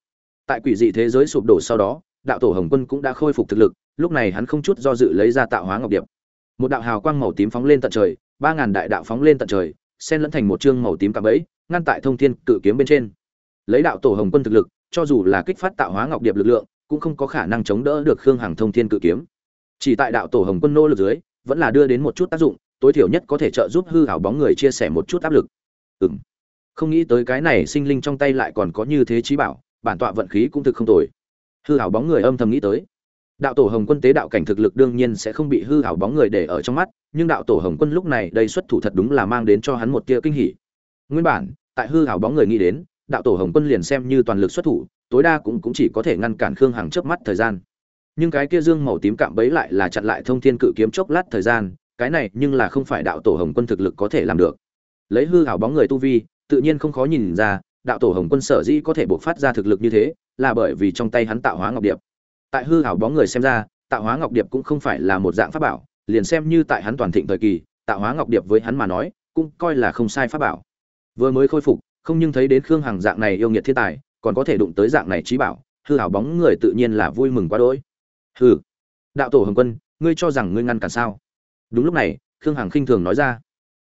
Tại quỷ dị thế giới sụp đổ sau đó, đạo tổ hồng quân cũng đã khôi phục thực lực, lúc này hắn không chút do dự lấy ra tạo hóa ngọc điệp. Một đạo hào quang màu tím phóng lên tận trời, ba ngàn đại đạo phóng lên tận trời, xen lẫn thành một chương màu tím cạm bẫy ngăn tại thông thiên cự kiếm bên trên. Lấy đạo tổ hồng quân thực lực, cho dù là kích phát tạo hóa ngọc điệp lực lượng, cũng không có khả năng chống đỡ được khương hằng thông thiên cự kiếm. Chỉ tại đạo tổ hồng quân nô lực dưới, vẫn là đưa đến một chút tác dụng, tối thiểu nhất có thể trợ giúp hư hảo bóng người chia sẻ một chút áp lực. Ừ m không nghĩ tới cái này sinh linh trong tay lại còn có như thế trí bảo, bản tọa vận khí cũng thực không tồi. Hư hảo bóng người âm thầm nghĩ tới. Đạo tổ hồng quân tế đạo cảnh thực lực đương nhiên sẽ không bị hư hảo bóng người để ở trong mắt, nhưng đạo tổ hồng quân lúc này đây xuất thủ thật đúng là mang đến cho hắn một tia kinh hỉ nguyên bản, tại hư hảo bóng người nghĩ đến, đạo tổ hồng quân liền xem như toàn lực xuất thủ, tối đa cũng cũng chỉ có thể ngăn cản khương hằng trước mắt thời gian. Nhưng cái kia dương màu tím cạm bấy lại là chặn lại thông thiên cự kiếm chốc lát thời gian, cái này nhưng là không phải đạo tổ hồng quân thực lực có thể làm được. Lấy hư hảo bóng người tu vi, tự nhiên không khó nhìn ra, đạo tổ hồng quân sở dĩ có thể bộc phát ra thực lực như thế, là bởi vì trong tay hắn tạo hóa ngọc điệp. Tại hư hảo bóng người xem ra, tạo hóa ngọc điệp cũng không phải là một dạng pháp bảo, liền xem như tại hắn toàn thịnh thời kỳ, tạo hóa ngọc điệp với hắn mà nói, cũng coi là không sai pháp bảo vừa mới khôi phục, không nhưng thấy đến khương hằng dạng này yêu nghiệt thiên tài, còn có thể đụng tới dạng này trí bảo, hư hảo bóng người tự nhiên là vui mừng quá đỗi. Hừ. Đạo tổ hồng quân, ngươi cho rằng ngươi ngăn cản sao? Đúng lúc này, khương hằng khinh thường nói ra.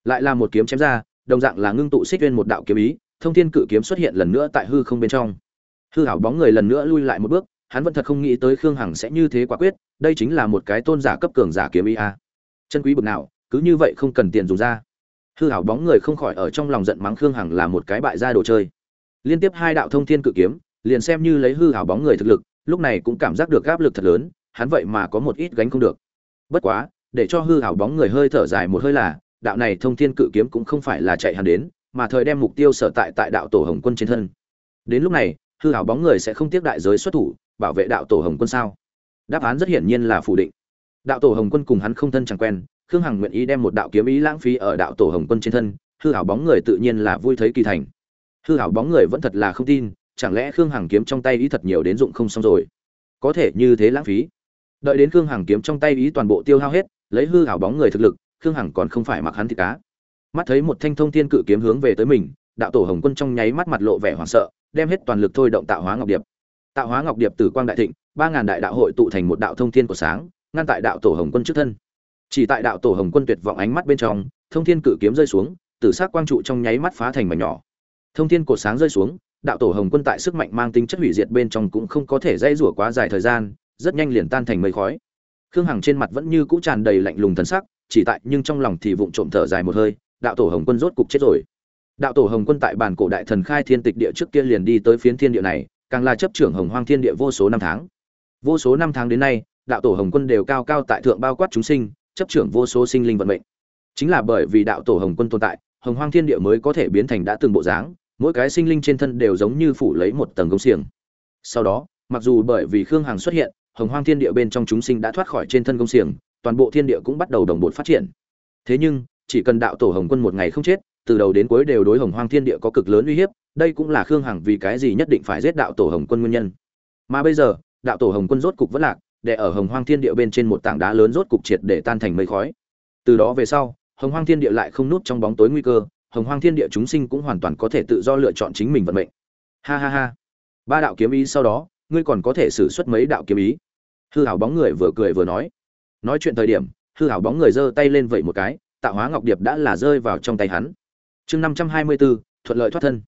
Lại là một kiếm chém ra, đồng dạng là ngưng tụ xích lên một đạo kiếm ý, thông thiên cự kiếm xuất hiện lần nữa tại hư không bên trong. Hư hảo bóng người lần nữa lui lại một bước, hắn vẫn thật không nghĩ tới khương hằng sẽ như thế quả quyết, đây chính là một cái tôn giả cấp cường giả kiếm ý a. Chân quý bực nào, cứ như vậy không cần tiền dùng ra hư hảo bóng người không khỏi ở trong lòng giận mắng khương hằng là một cái bại gia đồ chơi. Liên tiếp hai đạo thông thiên cự kiếm, liền xem như lấy hư hảo bóng người thực lực, lúc này cũng cảm giác được áp lực thật lớn, hắn vậy mà có một ít gánh không được. Bất quá, để cho hư hảo bóng người hơi thở dài một hơi là, đạo này thông thiên cự kiếm cũng không phải là chạy hắn đến, mà thời đem mục tiêu sở tại tại đạo tổ hồng quân trên thân. Đến lúc này, hư hảo bóng người sẽ không tiếc đại giới xuất thủ, bảo vệ đạo tổ hồng quân sao? Đáp án rất hiển nhiên là phủ định. Đạo tổ hồng quân cùng hắn không thân chẳng quen khương hằng nguyện ý đem một đạo kiếm ý lãng phí ở đạo tổ hồng quân trên thân, hư hảo bóng người tự nhiên là vui thấy kỳ thành. Hư hảo bóng người vẫn thật là không tin, chẳng lẽ khương hằng kiếm trong tay ý thật nhiều đến dụng không xong rồi? Có thể như thế lãng phí. Đợi đến khương hằng kiếm trong tay ý toàn bộ tiêu hao hết, lấy hư hảo bóng người thực lực, khương hằng còn không phải mặc hắn thịt cá. Mắt thấy một thanh thông thiên cự kiếm hướng về tới mình, đạo tổ hồng quân trong nháy mắt mặt lộ vẻ hoảng sợ, đem hết toàn lực thôi động tạo hóa ngọc điệp. Tạo hóa ngọc điệp từ quang đại thịnh, ba ngàn đại đạo hội tụ thành một đạo thông thiên của sáng, ngăn tại đạo tổ hồng quân trước thân chỉ tại đạo tổ hồng quân tuyệt vọng ánh mắt bên trong, thông thiên cự kiếm rơi xuống, tử s ắ c quang trụ trong nháy mắt phá thành mảnh nhỏ. Thông thiên cột sáng rơi xuống, đạo tổ hồng quân tại sức mạnh mang tính chất hủy diệt bên trong cũng không có thể dây rủa quá dài thời gian, rất nhanh liền tan thành mây khói. Khương hằng trên mặt vẫn như cũ tràn đầy lạnh lùng thần sắc, chỉ tại nhưng trong lòng thì vụng trộm thở dài một hơi, đạo tổ hồng quân rốt cục chết rồi. Đạo tổ hồng quân tại bản cổ đại thần khai thiên tịch địa trước kia liền đi tới phiến thiên địa này, càng là chấp trưởng hồng hoang thiên địa vô số năm tháng. Vô số năm tháng đến nay, đạo tổ hồng quân đều cao cao tại thượng bao quát chúng sinh chấp trưởng vô số sinh linh vận mệnh. Chính là bởi vì đạo tổ hồng quân tồn tại, hồng hoang thiên địa mới có thể biến thành đã từng bộ dáng, mỗi cái sinh linh trên thân đều giống như phủ lấy một tầng công xiềng. Sau đó, mặc dù bởi vì khương hằng xuất hiện, hồng hoang thiên địa bên trong chúng sinh đã thoát khỏi trên thân công xiềng, toàn bộ thiên địa cũng bắt đầu đồng bộ phát triển. Thế nhưng, chỉ cần đạo tổ hồng quân một ngày không chết, từ đầu đến cuối đều đối hồng hoang thiên địa có cực lớn uy hiếp, đây cũng là khương hằng vì cái gì nhất định phải giết đạo tổ hồng quân nguyên nhân. Mà bây giờ, đạo tổ hồng quân rốt cục vẫn lạc để ở hồng hoang thiên địa bên trên một tảng đá lớn rốt cục triệt để tan thành mây khói. Từ đó về sau, hồng hoang thiên địa lại không núp trong bóng tối nguy cơ, hồng hoang thiên địa chúng sinh cũng hoàn toàn có thể tự do lựa chọn chính mình vận mệnh. Ha ha ha. Ba đạo kiếm ý sau đó, ngươi còn có thể xử suất mấy đạo kiếm ý? Hư hảo bóng người vừa cười vừa nói. Nói chuyện thời điểm, hư hảo bóng người giơ tay lên vậy một cái tạo hóa ngọc điệp đã là rơi vào trong tay hắn. Chương năm trăm hai mươi bốn thuận lợi thoát thân.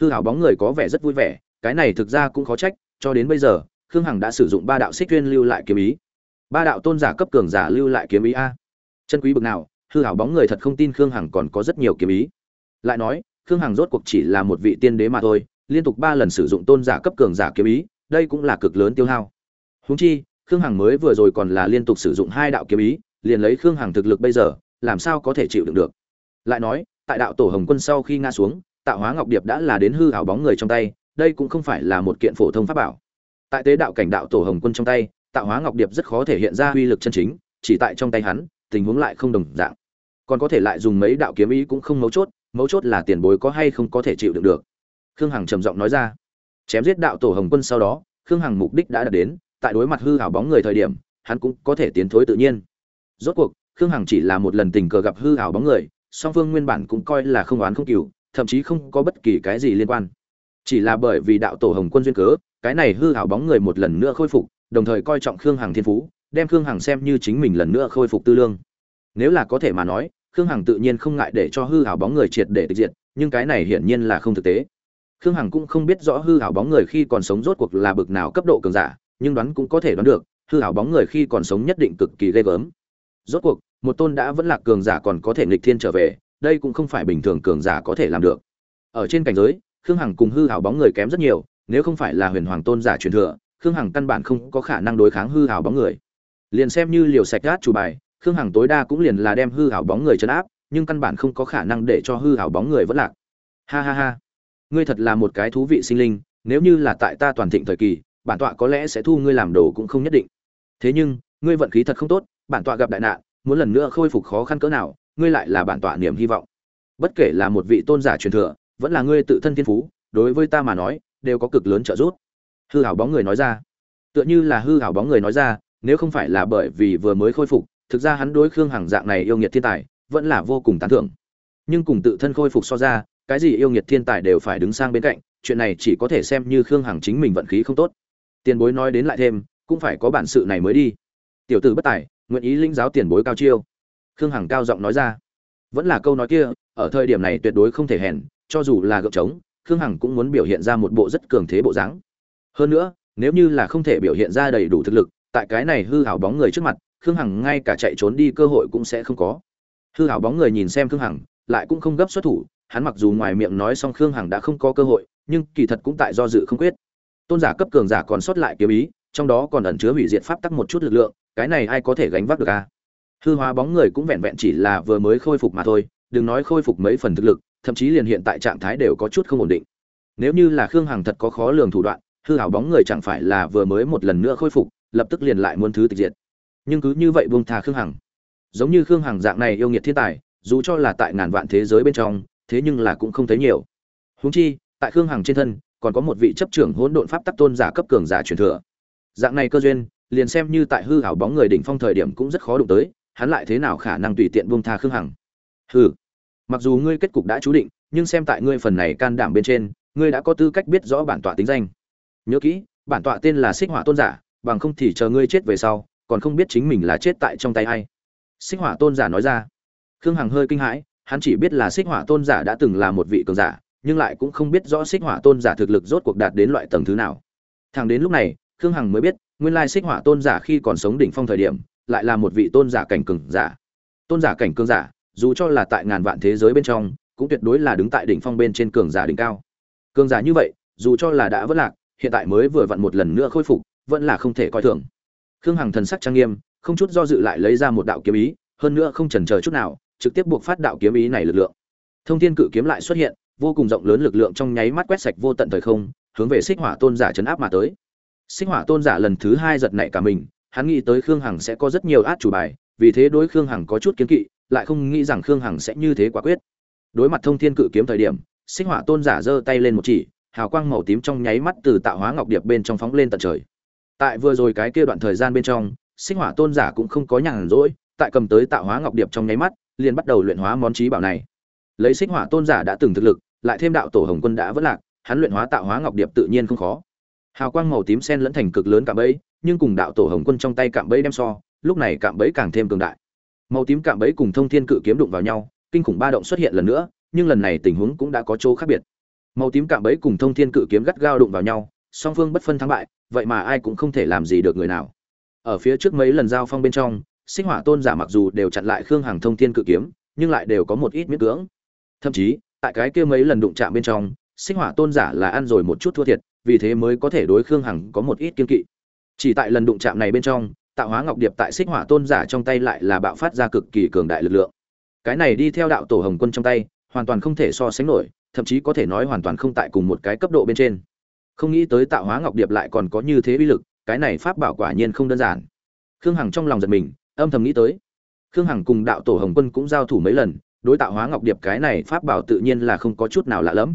Hư hảo bóng người có vẻ rất vui vẻ, cái này thực ra cũng khó trách, cho đến bây giờ khương hằng đã sử dụng ba đạo xích tuyên lưu lại kiếm ý. Ba đạo tôn giả cấp cường giả lưu lại kiếm ý a. Chân quý bực nào, hư hảo bóng người thật không tin khương hằng còn có rất nhiều kiếm ý. Lại nói, khương hằng rốt cuộc chỉ là một vị tiên đế mà thôi, liên tục ba lần sử dụng tôn giả cấp cường giả kiếm ý, đây cũng là cực lớn tiêu hao. Húng chi, khương hằng mới vừa rồi còn là liên tục sử dụng hai đạo kiếm ý, liền lấy khương hằng thực lực bây giờ, làm sao có thể chịu đựng được? Lại nói, tại đạo tổ hồng quân sau khi ngã xuống tạo hóa ngọc điệp đã là đến hư hảo bóng người trong tay, đây cũng không phải là một kiện phổ thông pháp bảo tại tế đạo cảnh đạo tổ hồng quân trong tay, tạo hóa ngọc điệp rất khó thể hiện ra uy lực chân chính, chỉ tại trong tay hắn, tình huống lại không đồng dạng. Còn có thể lại dùng mấy đạo kiếm ý cũng không mấu chốt mấu chốt là tiền bối có hay không có thể chịu đựng được. Khương hằng trầm giọng nói ra. Chém giết đạo tổ hồng quân sau đó, khương hằng mục đích đã đạt đến, tại đối mặt hư hảo bóng người thời điểm, hắn cũng có thể tiến thối tự nhiên. Rốt cuộc, khương hằng chỉ là một lần tình cờ gặp hư hảo bóng người, song phương nguyên bản cũng coi là không oán không cừu, thậm chí không có bất kỳ cái gì liên quan. Chỉ là bởi vì đạo tổ hồng quân duyên cớ cái này hư hảo bóng người một lần nữa khôi phục, đồng thời coi trọng khương hằng thiên phú, đem khương hằng xem như chính mình lần nữa khôi phục tư lương. Nếu là có thể mà nói, khương hằng tự nhiên không ngại để cho hư hảo bóng người triệt để tịch diệt, nhưng cái này hiển nhiên là không thực tế. Khương hằng cũng không biết rõ hư hảo bóng người khi còn sống rốt cuộc là bực nào cấp độ cường giả, nhưng đoán cũng có thể đoán được, hư hảo bóng người khi còn sống nhất định cực kỳ ghê gớm. Rốt cuộc, một tôn đã vẫn là cường giả còn có thể nghịch thiên trở về, đây cũng không phải bình thường cường giả có thể làm được. Ở trên cảnh giới, khương hằng cùng hư hảo bóng người kém rất nhiều nếu không phải là huyền hoàng tôn giả truyền thừa, khương hằng căn bản không có khả năng đối kháng hư hảo bóng người. Liền xem như liều sạch gát chủ bài, khương hằng tối đa cũng liền là đem hư hảo bóng người chấn áp, nhưng căn bản không có khả năng để cho hư hảo bóng người vẫn lạc. Ha ha ha. Ngươi thật là một cái thú vị sinh linh, nếu như là tại ta toàn thịnh thời kỳ, bản tọa có lẽ sẽ thu ngươi làm đồ cũng không nhất định. Thế nhưng, ngươi vận khí thật không tốt, bản tọa gặp đại nạn, muốn lần nữa khôi phục khó khăn cỡ nào, ngươi lại là bản tọa niềm hy vọng. Bất kể là một vị tôn giả truyền thừa, vẫn là ngươi tự thân thiên phú, đối với ta mà nói đều có cực lớn trợ giúp. Hư hảo bóng người nói ra. Tựa như là hư hảo bóng người nói ra, nếu không phải là bởi vì vừa mới khôi phục, thực ra hắn đối khương hằng dạng này yêu nghiệt thiên tài, vẫn là vô cùng tán thưởng. Nhưng cùng tự thân khôi phục so ra, cái gì yêu nghiệt thiên tài đều phải đứng sang bên cạnh, chuyện này chỉ có thể xem như khương hằng chính mình vận khí không tốt. Tiền bối nói đến lại thêm, cũng phải có bản sự này mới đi. Tiểu tử bất tài, nguyện ý lĩnh giáo tiền bối cao chiêu. Khương hằng cao giọng nói ra. Vẫn là câu nói kia, ở thời điểm này tuyệt đối không thể hèn, cho dù là gợp trống khương hằng cũng muốn biểu hiện ra một bộ rất cường thế bộ dáng. Hơn nữa, nếu như là không thể biểu hiện ra đầy đủ thực lực, tại cái này hư hảo bóng người trước mặt, khương hằng ngay cả chạy trốn đi cơ hội cũng sẽ không có. Hư hảo bóng người nhìn xem khương hằng, lại cũng không gấp xuất thủ, hắn mặc dù ngoài miệng nói xong khương hằng đã không có cơ hội, nhưng kỳ thật cũng tại do dự không quyết. Tôn giả cấp cường giả còn sót lại kiếm ý, trong đó còn ẩn chứa hủy diệt pháp tắc một chút lực lượng, cái này ai có thể gánh vác được a? À? hư hóa bóng người cũng vẹn vẹn chỉ là vừa mới khôi phục mà thôi, đừng nói khôi phục mấy phần thực lực thậm chí liền hiện tại trạng thái đều có chút không ổn định. Nếu như là khương hằng thật có khó lường thủ đoạn, hư hảo bóng người chẳng phải là vừa mới một lần nữa khôi phục, lập tức liền lại muốn thứ tịch diệt. Nhưng cứ như vậy buông thà khương hằng. Giống như khương hằng dạng này yêu nghiệt thiên tài, dù cho là tại ngàn vạn thế giới bên trong, thế nhưng là cũng không thấy nhiều. Huống chi, tại khương hằng trên thân, còn có một vị chấp trưởng hỗn độn pháp tắc tôn giả cấp cường giả truyền thừa. Dạng này cơ duyên, liền xem như tại hư hảo bóng người đỉnh phong thời điểm cũng rất khó đụng tới, hắn lại thế nào khả năng tùy tiện buông tha khương hằng? Hừ mặc dù ngươi kết cục đã chú định, nhưng xem tại ngươi phần này can đảm bên trên, ngươi đã có tư cách biết rõ bản tọa tính danh. Nhớ kỹ, bản tọa tên là xích hỏa tôn giả, bằng không thì chờ ngươi chết về sau, còn không biết chính mình là chết tại trong tay ai. Xích hỏa tôn giả nói ra. Khương hằng hơi kinh hãi, hắn chỉ biết là xích hỏa tôn giả đã từng là một vị cường giả, nhưng lại cũng không biết rõ xích hỏa tôn giả thực lực rốt cuộc đạt đến loại tầng thứ nào. Thẳng đến lúc này, khương hằng mới biết, nguyên lai xích hỏa tôn giả khi còn sống đỉnh phong thời điểm, lại là một vị tôn giả cảnh cường giả. Tôn giả cảnh cường giả dù cho là tại ngàn vạn thế giới bên trong, cũng tuyệt đối là đứng tại đỉnh phong bên trên cường giả đỉnh cao. Cường giả như vậy, dù cho là đã vất lạc, hiện tại mới vừa vặn một lần nữa khôi phục, vẫn là không thể coi thường. Khương hằng thần sắc trang nghiêm, không chút do dự lại lấy ra một đạo kiếm ý, hơn nữa không chần chờ chút nào, trực tiếp buộc phát đạo kiếm ý này lực lượng. Thông thiên cự kiếm lại xuất hiện, vô cùng rộng lớn lực lượng trong nháy mắt quét sạch vô tận thời không, hướng về xích hỏa tôn giả chấn áp mà tới. Xích hỏa tôn giả lần thứ hai giật nảy cả mình, hắn nghĩ tới khương hằng sẽ có rất nhiều át chủ bài, vì thế đối khương hằng có chút kiêng kỵ lại không nghĩ rằng khương hằng sẽ như thế quả quyết. Đối mặt thông thiên cự kiếm thời điểm, xích hỏa tôn giả giơ tay lên một chỉ, hào quang màu tím trong nháy mắt từ tạo hóa ngọc điệp bên trong phóng lên tận trời. Tại vừa rồi cái kia đoạn thời gian bên trong, xích hỏa tôn giả cũng không có nhàn rỗi, tại cầm tới tạo hóa ngọc điệp trong nháy mắt, liền bắt đầu luyện hóa món trí bảo này. Lấy xích hỏa tôn giả đã từng thực lực, lại thêm đạo tổ hồng quân đã vất lạc, hắn luyện hóa tạo hóa ngọc điệp tự nhiên không khó. Hào quang màu tím sen lẫn thành cực lớn cạm bẫy, nhưng cùng đạo tổ hồng quân trong tay cạm bẫy đem so, lúc này cạm bẫy càng thêm cường đại màu tím cạm bẫy cùng thông thiên cự kiếm đụng vào nhau, kinh khủng ba động xuất hiện lần nữa, nhưng lần này tình huống cũng đã có chỗ khác biệt. Màu tím cạm bẫy cùng thông thiên cự kiếm gắt gao đụng vào nhau, song phương bất phân thắng bại, vậy mà ai cũng không thể làm gì được người nào. Ở phía trước mấy lần giao phong bên trong, sinh hỏa tôn giả mặc dù đều chặn lại khương hàng thông thiên cự kiếm, nhưng lại đều có một ít miễn cưỡng. Thậm chí, tại cái kia mấy lần đụng chạm bên trong, sinh hỏa tôn giả là ăn rồi một chút thua thiệt, vì thế mới có thể đối khương hằng có một ít kiên kỵ. Chỉ tại lần đụng chạm này bên trong tạo hóa ngọc điệp tại xích hỏa tôn giả trong tay lại là bạo phát ra cực kỳ cường đại lực lượng. Cái này đi theo đạo tổ hồng quân trong tay, hoàn toàn không thể so sánh nổi, thậm chí có thể nói hoàn toàn không tại cùng một cái cấp độ bên trên. Không nghĩ tới tạo hóa ngọc điệp lại còn có như thế uy lực, cái này pháp bảo quả nhiên không đơn giản. Khương hằng trong lòng giật mình, âm thầm nghĩ tới. Khương hằng cùng đạo tổ hồng quân cũng giao thủ mấy lần, đối tạo hóa ngọc điệp cái này pháp bảo tự nhiên là không có chút nào lạ lẫm.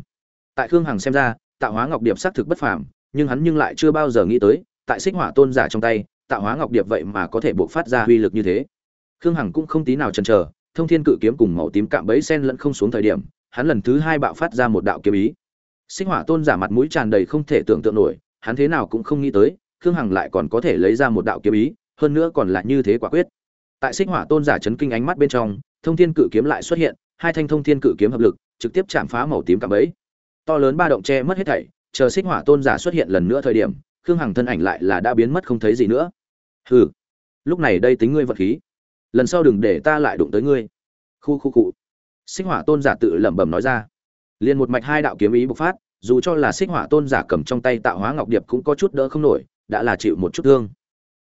Tại khương hằng xem ra, tạo hóa ngọc điệp xác thực bất phàm, nhưng hắn nhưng lại chưa bao giờ nghĩ tới, tại xích hỏa tôn giả trong tay tạo hóa ngọc điệp vậy mà có thể bộc phát ra uy lực như thế. Khương hằng cũng không tí nào chần chờ, thông thiên cự kiếm cùng màu tím cạm bẫy sen lẫn không xuống thời điểm, hắn lần thứ hai bạo phát ra một đạo kiếm ý. Xích hỏa tôn giả mặt mũi tràn đầy không thể tưởng tượng nổi, hắn thế nào cũng không nghĩ tới, khương hằng lại còn có thể lấy ra một đạo kiếm ý, hơn nữa còn là như thế quả quyết. Tại xích hỏa tôn giả chấn kinh ánh mắt bên trong, thông thiên cự kiếm lại xuất hiện, hai thanh thông thiên cự kiếm hợp lực, trực tiếp chạm phá màu tím cạm bẫy. To lớn ba động che mất hết thảy, chờ xích hỏa tôn giả xuất hiện lần nữa thời điểm, khương hằng thân ảnh lại là đã biến mất không thấy gì nữa hừ. Lúc này đây tính ngươi vật khí. Lần sau đừng để ta lại đụng tới ngươi. Khu khu cụ xích hỏa tôn giả tự lẩm bẩm nói ra. Liền một mạch hai đạo kiếm ý bộc phát, dù cho là xích hỏa tôn giả cầm trong tay tạo hóa ngọc điệp cũng có chút đỡ không nổi, đã là chịu một chút thương.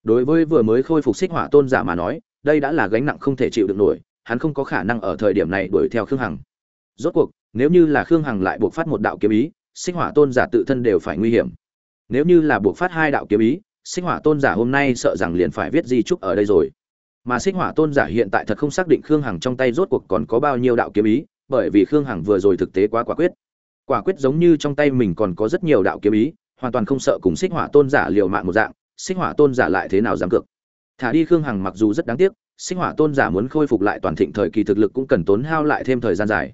Đối với vừa mới khôi phục xích hỏa tôn giả mà nói, đây đã là gánh nặng không thể chịu được nổi, hắn không có khả năng ở thời điểm này đuổi theo khương hằng. Rốt cuộc, nếu như là khương hằng lại buộc phát một đạo kiếm ý, xích hỏa tôn giả tự thân đều phải nguy hiểm. Nếu như là buộc phát hai đạo kiếm ý xích hỏa tôn giả hôm nay sợ rằng liền phải viết di trúc ở đây rồi. Mà xích hỏa tôn giả hiện tại thật không xác định khương hằng trong tay rốt cuộc còn có bao nhiêu đạo kiếm ý, bởi vì khương hằng vừa rồi thực tế quá quả quyết. Quả quyết giống như trong tay mình còn có rất nhiều đạo kiếm ý, hoàn toàn không sợ cùng xích hỏa tôn giả liều mạng một dạng, xích hỏa tôn giả lại thế nào dám cược. Thả đi khương hằng mặc dù rất đáng tiếc, xích hỏa tôn giả muốn khôi phục lại toàn thịnh thời kỳ thực lực cũng cần tốn hao lại thêm thời gian dài.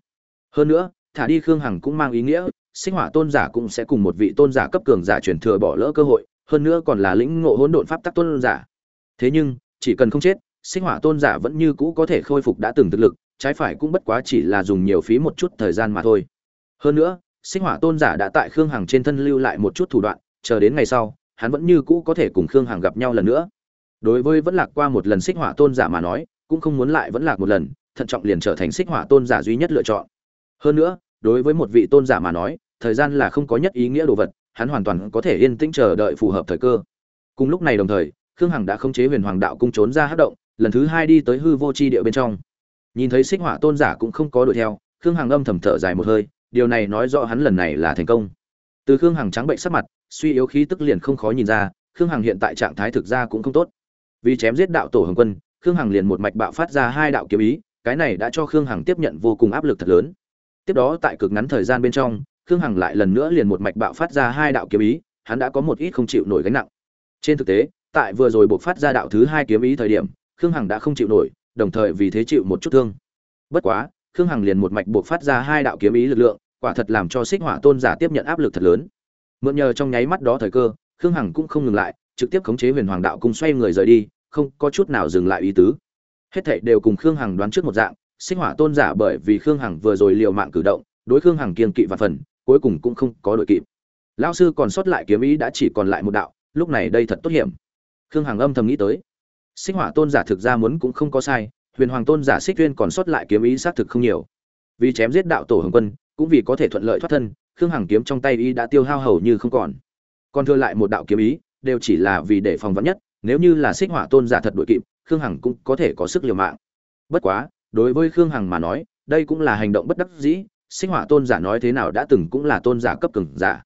Hơn nữa, thả đi khương hằng cũng mang ý nghĩa, xích hỏa tôn giả cũng sẽ cùng một vị tôn giả cấp cường giả chuyển thừa bỏ lỡ cơ hội hơn nữa còn là lĩnh ngộ hỗn độn pháp tắc tôn giả. Thế nhưng, chỉ cần không chết xích hỏa tôn giả vẫn như cũ có thể khôi phục đã từng thực lực, trái phải cũng bất quá chỉ là dùng nhiều phí một chút thời gian mà thôi. Hơn nữa xích hỏa tôn giả đã tại khương hằng trên thân lưu lại một chút thủ đoạn, chờ đến ngày sau, hắn vẫn như cũ có thể cùng khương hằng gặp nhau lần nữa. Đối với vẫn lạc qua một lần xích hỏa tôn giả mà nói, cũng không muốn lại vẫn lạc một lần, thận trọng liền trở thành xích hỏa tôn giả duy nhất lựa chọn. Hơn nữa, đối với một vị tôn giả mà nói, thời gian là không có nhất ý nghĩa đồ vật hắn hoàn toàn có thể yên tĩnh chờ đợi phù hợp thời cơ. Cùng lúc này đồng thời, khương hằng đã khống chế huyền hoàng đạo cung trốn ra hắc động, lần thứ hai đi tới hư vô chi địa bên trong. Nhìn thấy xích hỏa tôn giả cũng không có đuổi theo, khương hằng âm thầm thở dài một hơi, điều này nói rõ hắn lần này là thành công. Từ khương hằng trắng bệnh sắc mặt, suy yếu khí tức liền không khó nhìn ra, khương hằng hiện tại trạng thái thực ra cũng không tốt. Vì chém giết đạo tổ hồng quân, khương hằng liền một mạch bạo phát ra hai đạo kiếm ý, cái này đã cho khương hằng tiếp nhận vô cùng áp lực thật lớn. Tiếp đó tại cực ngắn thời gian bên trong khương hằng lại lần nữa liền một mạch bạo phát ra hai đạo kiếm ý, hắn đã có một ít không chịu nổi gánh nặng. Trên thực tế, tại vừa rồi buộc phát ra đạo thứ hai kiếm ý thời điểm, khương hằng đã không chịu nổi, đồng thời vì thế chịu một chút thương. Bất quá, khương hằng liền một mạch buộc phát ra hai đạo kiếm ý lực lượng, quả thật làm cho xích hỏa tôn giả tiếp nhận áp lực thật lớn. Mượn nhờ trong nháy mắt đó thời cơ, khương hằng cũng không ngừng lại, trực tiếp khống chế huyền hoàng đạo cung xoay người rời đi, không có chút nào dừng lại ý tứ. Hết thảy đều cùng khương hằng đoán trước một dạng, xích hỏa tôn giả bởi vì khương hằng vừa rồi liều mạng cử động, đối khương hằng kiên kỵ và phần cuối cùng cũng không có đội kịp. Lão sư còn sót lại kiếm ý đã chỉ còn lại một đạo, lúc này đây thật tốt hiểm. Khương hằng âm thầm nghĩ tới. Xích hỏa tôn giả thực ra muốn cũng không có sai, huyền hoàng tôn giả xích tuyên còn sót lại kiếm ý xác thực không nhiều. Vì chém giết đạo tổ hồng quân, cũng vì có thể thuận lợi thoát thân, khương hằng kiếm trong tay y đã tiêu hao hầu như không còn. Còn thừa lại một đạo kiếm ý, đều chỉ là vì để phòng vắn nhất, nếu như là xích hỏa tôn giả thật đội kịp, khương hằng cũng có thể có sức liều mạng. Bất quá, đối với khương hằng mà nói, đây cũng là hành động bất đắc dĩ Sinh hỏa tôn giả nói thế nào đã từng cũng là tôn giả cấp cường giả.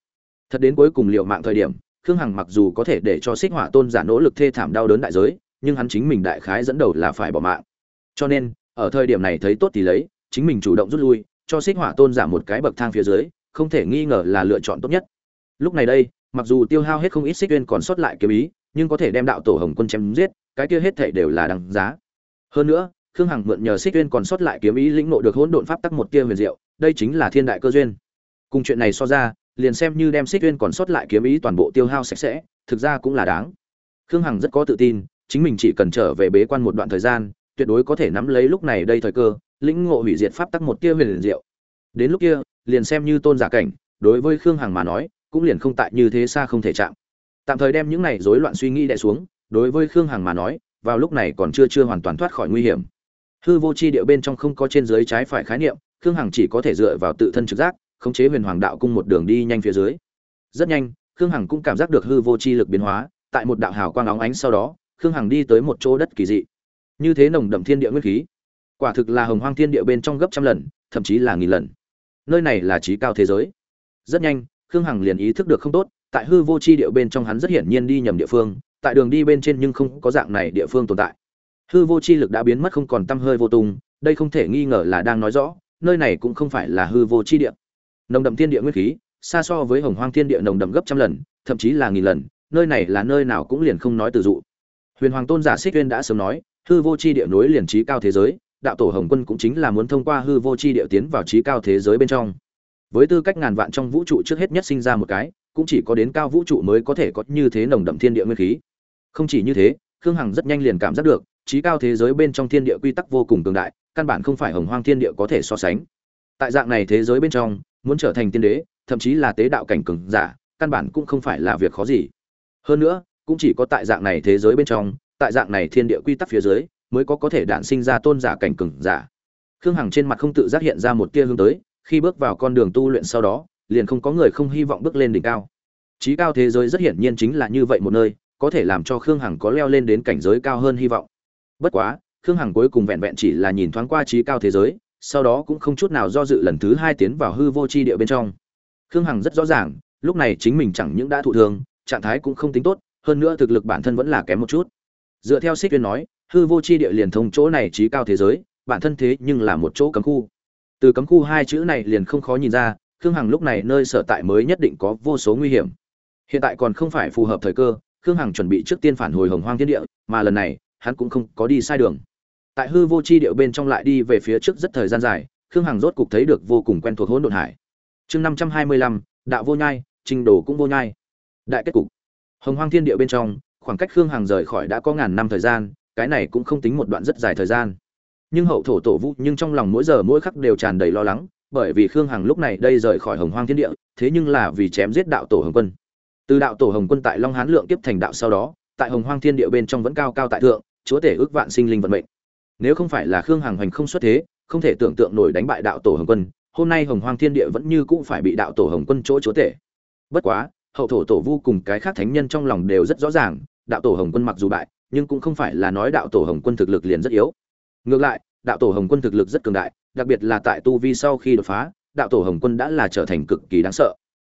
Thật đến cuối cùng liệu mạng thời điểm, khương hằng mặc dù có thể để cho xích hỏa tôn giả nỗ lực thê thảm đau đớn đại giới, nhưng hắn chính mình đại khái dẫn đầu là phải bỏ mạng. Cho nên, ở thời điểm này thấy tốt thì lấy, chính mình chủ động rút lui, cho xích hỏa tôn giả một cái bậc thang phía dưới, không thể nghi ngờ là lựa chọn tốt nhất. Lúc này đây, mặc dù tiêu hao hết không ít xích uyên còn sót lại kiếm ý, nhưng có thể đem đạo tổ hồng quân chém giết, cái kia hết thể đều là đằng giá. Hơn nữa, khương hằng mượn nhờ xích uyên còn sót lại kiếm ý lĩnh nộ được hỗn độn pháp tắc một tia huyền diệu đây chính là thiên đại cơ duyên. Cùng chuyện này so ra, liền xem như đem xích uyên còn sót lại kiếm ý toàn bộ tiêu hao sạch sẽ, thực ra cũng là đáng. Khương hằng rất có tự tin, chính mình chỉ cần trở về bế quan một đoạn thời gian, tuyệt đối có thể nắm lấy lúc này đây thời cơ, lĩnh ngộ hủy diệt pháp tắc một tia huyền diệu. Đến lúc kia, liền xem như tôn giả cảnh, đối với khương hằng mà nói, cũng liền không tại như thế xa không thể chạm. Tạm thời đem những này rối loạn suy nghĩ đè xuống, đối với khương hằng mà nói, vào lúc này còn chưa chưa hoàn toàn thoát khỏi nguy hiểm. Hư vô chi địa bên trong không có trên dưới trái phải khái niệm khương hằng chỉ có thể dựa vào tự thân trực giác, khống chế huyền hoàng đạo cung một đường đi nhanh phía dưới. Rất nhanh, khương hằng cũng cảm giác được hư vô chi lực biến hóa, tại một đạo hào quang óng ánh sau đó, khương hằng đi tới một chỗ đất kỳ dị. Như thế nồng đậm thiên địa nguyên khí, quả thực là hồng hoang thiên địa bên trong gấp trăm lần, thậm chí là nghìn lần. Nơi này là trí cao thế giới. Rất nhanh, khương hằng liền ý thức được không tốt, tại hư vô c h i địa bên trong hắn rất hiển nhiên đi nhầm địa phương, tại đường đi bên trên nhưng không có dạng này địa phương tồn tại. Hư vô c h i lực đã biến mất không còn t hơi vô tung, đây không thể nghi ngờ là đang nói rõ nơi này cũng không phải là hư vô chi địa. Nồng đậm thiên địa nguyên khí, xa so với hồng hoang thiên địa nồng đậm gấp trăm lần, thậm chí là nghìn lần, nơi này là nơi nào cũng liền không nói từ dụ. Huyền hoàng tôn giả Sích uyên đã sớm nói, hư vô chi địa nối liền trí cao thế giới, đạo tổ hồng quân cũng chính là muốn thông qua hư vô chi địa tiến vào trí cao thế giới bên trong. Với tư cách ngàn vạn trong vũ trụ trước hết nhất sinh ra một cái, cũng chỉ có đến cao vũ trụ mới có thể có như thế nồng đậm thiên địa nguyên khí. Không chỉ như thế, khương hằng rất nhanh liền cảm giác được, trí cao thế giới bên trong thiên địa quy tắc vô cùng cường đại căn bản không phải hồng hoang thiên địa có thể so sánh. Tại dạng này thế giới bên trong, muốn trở thành tiên đế, thậm chí là tế đạo cảnh cường giả, căn bản cũng không phải là việc khó gì. Hơn nữa, cũng chỉ có tại dạng này thế giới bên trong, tại dạng này thiên địa quy tắc phía dưới, mới có có thể đản sinh ra tôn giả cảnh cường giả. Khương hằng trên mặt không tự giác hiện ra một tia hướng tới, khi bước vào con đường tu luyện sau đó, liền không có người không hy vọng bước lên đỉnh cao. Trí cao thế giới rất hiển nhiên chính là như vậy một nơi, có thể làm cho khương hằng có leo lên đến cảnh giới cao hơn hy vọng. Bất quá khương hằng cuối cùng vẹn vẹn chỉ là nhìn thoáng qua trí cao thế giới, sau đó cũng không chút nào do dự lần thứ hai tiến vào hư vô c h i địa bên trong. Khương hằng rất rõ ràng, lúc này chính mình chẳng những đã thụ thương, trạng thái cũng không tính tốt, hơn nữa thực lực bản thân vẫn là kém một chút. Dựa theo xích tuyên nói, hư vô c h i địa liền thông chỗ này trí cao thế giới, bản thân thế nhưng là một chỗ cấm khu. Từ cấm khu hai chữ này liền không khó nhìn ra, khương hằng lúc này nơi sở tại mới nhất định có vô số nguy hiểm. Hiện tại còn không phải phù hợp thời cơ, khương hằng chuẩn bị trước tiên phản hồi hồng hoang thiên địa, mà lần này, hắn cũng không có đi sai đường tại hư vô chi điệu bên trong lại đi về phía trước rất thời gian dài, khương hằng rốt cục thấy được vô cùng quen thuộc hỗn độn hải. Chương năm trăm hai mươi lăm, đạo vô nhai, trình đồ cũng vô nhai. Đại kết cục. Hồng hoang thiên địa bên trong, khoảng cách khương hằng rời khỏi đã có ngàn năm thời gian, cái này cũng không tính một đoạn rất dài thời gian. Nhưng hậu thổ tổ vũ nhưng trong lòng mỗi giờ mỗi khắc đều tràn đầy lo lắng, bởi vì khương hằng lúc này đây rời khỏi hồng hoang thiên địa, thế nhưng là vì chém giết đạo tổ hồng quân. Từ đạo tổ hồng quân tại long hán lượng kiếp thành đạo sau đó, tại hồng hoang thiên địa bên trong vẫn cao cao tại thượng, chúa tể ước vạn sinh linh vận mệnh nếu không phải là khương hằng hoành không xuất thế, không thể tưởng tượng nổi đánh bại đạo tổ hồng quân, hôm nay hồng hoang thiên địa vẫn như cũng phải bị đạo tổ hồng quân chỗ chúa tể. Bất quá, hậu thổ tổ vu cùng cái khác thánh nhân trong lòng đều rất rõ ràng, đạo tổ hồng quân mặc dù bại, nhưng cũng không phải là nói đạo tổ hồng quân thực lực liền rất yếu. Ngược lại, đạo tổ hồng quân thực lực rất cường đại, đặc biệt là tại tu vi sau khi đột phá, đạo tổ hồng quân đã là trở thành cực kỳ đáng sợ.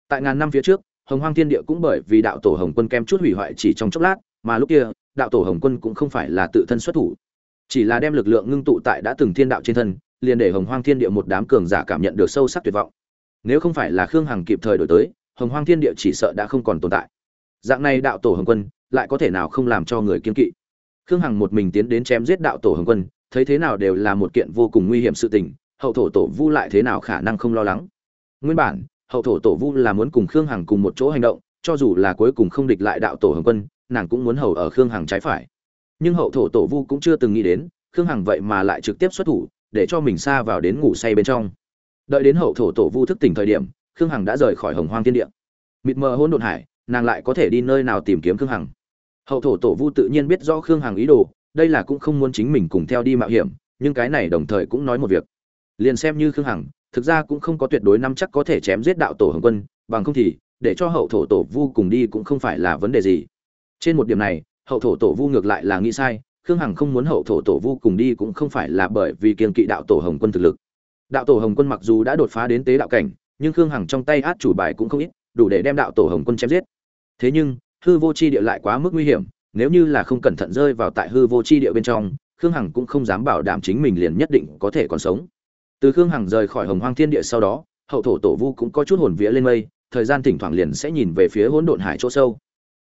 Tại ngàn năm phía trước, hồng hoang thiên địa cũng bởi vì đạo tổ hồng quân kem chút hủy hoại chỉ trong chốc lát, mà lúc kia, đạo tổ hồng quân cũng không phải là tự thân xuất thủ chỉ là đem lực lượng ngưng tụ tại đã từng thiên đạo trên thân, liền để hồng hoang thiên địa một đám cường giả cảm nhận được sâu sắc tuyệt vọng. Nếu không phải là khương hằng kịp thời đổi tới, hồng hoang thiên địa chỉ sợ đã không còn tồn tại. Dạng này đạo tổ hồng quân, lại có thể nào không làm cho người kiên kỵ? Khương hằng một mình tiến đến chém giết đạo tổ hồng quân, thấy thế nào đều là một kiện vô cùng nguy hiểm sự tình, hậu thổ tổ vu lại thế nào khả năng không lo lắng? Nguyên bản, hậu thổ tổ vu là muốn cùng khương hằng cùng một chỗ hành động, cho dù là cuối cùng không địch lại đạo tổ hồng quân, nàng cũng muốn hầu ở khương hằng trái phải nhưng hậu thổ tổ vu cũng chưa từng nghĩ đến, khương hằng vậy mà lại trực tiếp xuất thủ, để cho mình xa vào đến ngủ say bên trong. Đợi đến hậu thổ tổ vu thức tỉnh thời điểm, khương hằng đã rời khỏi hồng hoang thiên địa. Mịt mờ hôn đột hải, nàng lại có thể đi nơi nào tìm kiếm khương hằng? Hậu thổ tổ vu tự nhiên biết rõ khương hằng ý đồ, đây là cũng không muốn chính mình cùng theo đi mạo hiểm, nhưng cái này đồng thời cũng nói một việc. Liền xem như khương hằng, thực ra cũng không có tuyệt đối năm chắc có thể chém giết đạo tổ hồng quân, bằng không thì, để cho hậu thổ tổ vu cùng đi cũng không phải là vấn đề gì. Trên một điểm này hậu thổ tổ vu ngược lại là nghĩ sai, khương hằng không muốn hậu thổ tổ vu cùng đi cũng không phải là bởi vì kiên kỵ đạo tổ hồng quân thực lực. Đạo tổ hồng quân mặc dù đã đột phá đến tế đạo cảnh, nhưng khương hằng trong tay át chủ bài cũng không ít, đủ để đem đạo tổ hồng quân chém giết. Thế nhưng, hư vô c h i địa lại quá mức nguy hiểm, nếu như là không cẩn thận rơi vào tại hư vô c h i địa bên trong, khương hằng cũng không dám bảo đảm chính mình liền nhất định có thể còn sống. Từ khương hằng rời khỏi hồng hoang thiên địa sau đó, hậu thổ tổ vu cũng có chút hồn vía lên mây, thời gian thỉnh thoảng liền sẽ nhìn về phía hỗn độn hải chỗ sâu.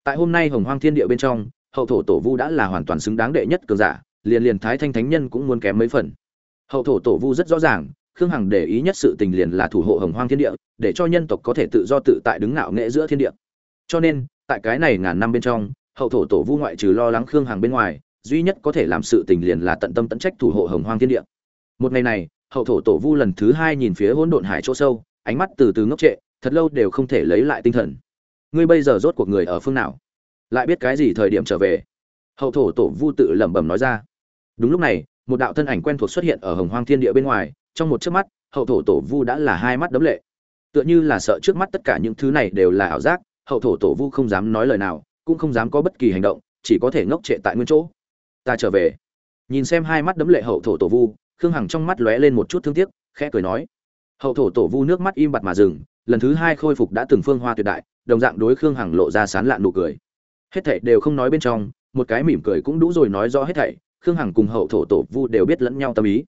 Tại hôm nay hồng hoang thiên địa bên trong hậu thổ tổ vu đã là hoàn toàn xứng đáng đệ nhất cường giả, liền liền thái thanh thánh nhân cũng muốn kém mấy phần. Hậu thổ tổ vu rất rõ ràng, khương hằng để ý nhất sự tình liền là thủ hộ hồng hoang thiên địa, để cho nhân tộc có thể tự do tự tại đứng ngạo nghệ giữa thiên địa. Cho nên, tại cái này ngàn năm bên trong, hậu thổ tổ vu ngoại trừ lo lắng khương hằng bên ngoài, duy nhất có thể làm sự tình liền là tận tâm tận trách thủ hộ hồng hoang thiên địa. Một ngày này, hậu thổ tổ vu lần thứ hai nhìn phía hỗn độn hải chỗ sâu, ánh mắt từ từ ngốc trệ, thật lâu đều không thể lấy lại tinh thần. Ngươi bây giờ rốt cuộc người ở phương nào? Lại biết cái gì thời điểm trở về. Hậu thổ tổ vu tự lẩm bẩm nói ra. Đúng lúc này, một đạo thân ảnh quen thuộc xuất hiện ở hồng hoang thiên địa bên ngoài, trong một chớp mắt, hậu thổ tổ vu đã là hai mắt đấm lệ. Tựa như là sợ trước mắt tất cả những thứ này đều là ảo giác, hậu thổ tổ vu không dám nói lời nào, cũng không dám có bất kỳ hành động, chỉ có thể ngốc trệ tại nguyên chỗ. Ta trở về. Nhìn xem hai mắt đấm lệ hậu thổ tổ vu, khương hằng trong mắt lóe lên một chút thương tiếc, khẽ cười nói. Hậu thổ tổ vu nước mắt im bặt mà dừng, lần thứ hai khôi phục đã từng phương hoa tuyệt đại, đồng dạng đối khương hằng lộ ra sán lạn nụ cười hết thảy đều không nói bên trong, một cái mỉm cười cũng đủ rồi nói rõ hết thảy, khương hằng cùng hậu thổ tổ vu đều biết lẫn nhau tâm ý.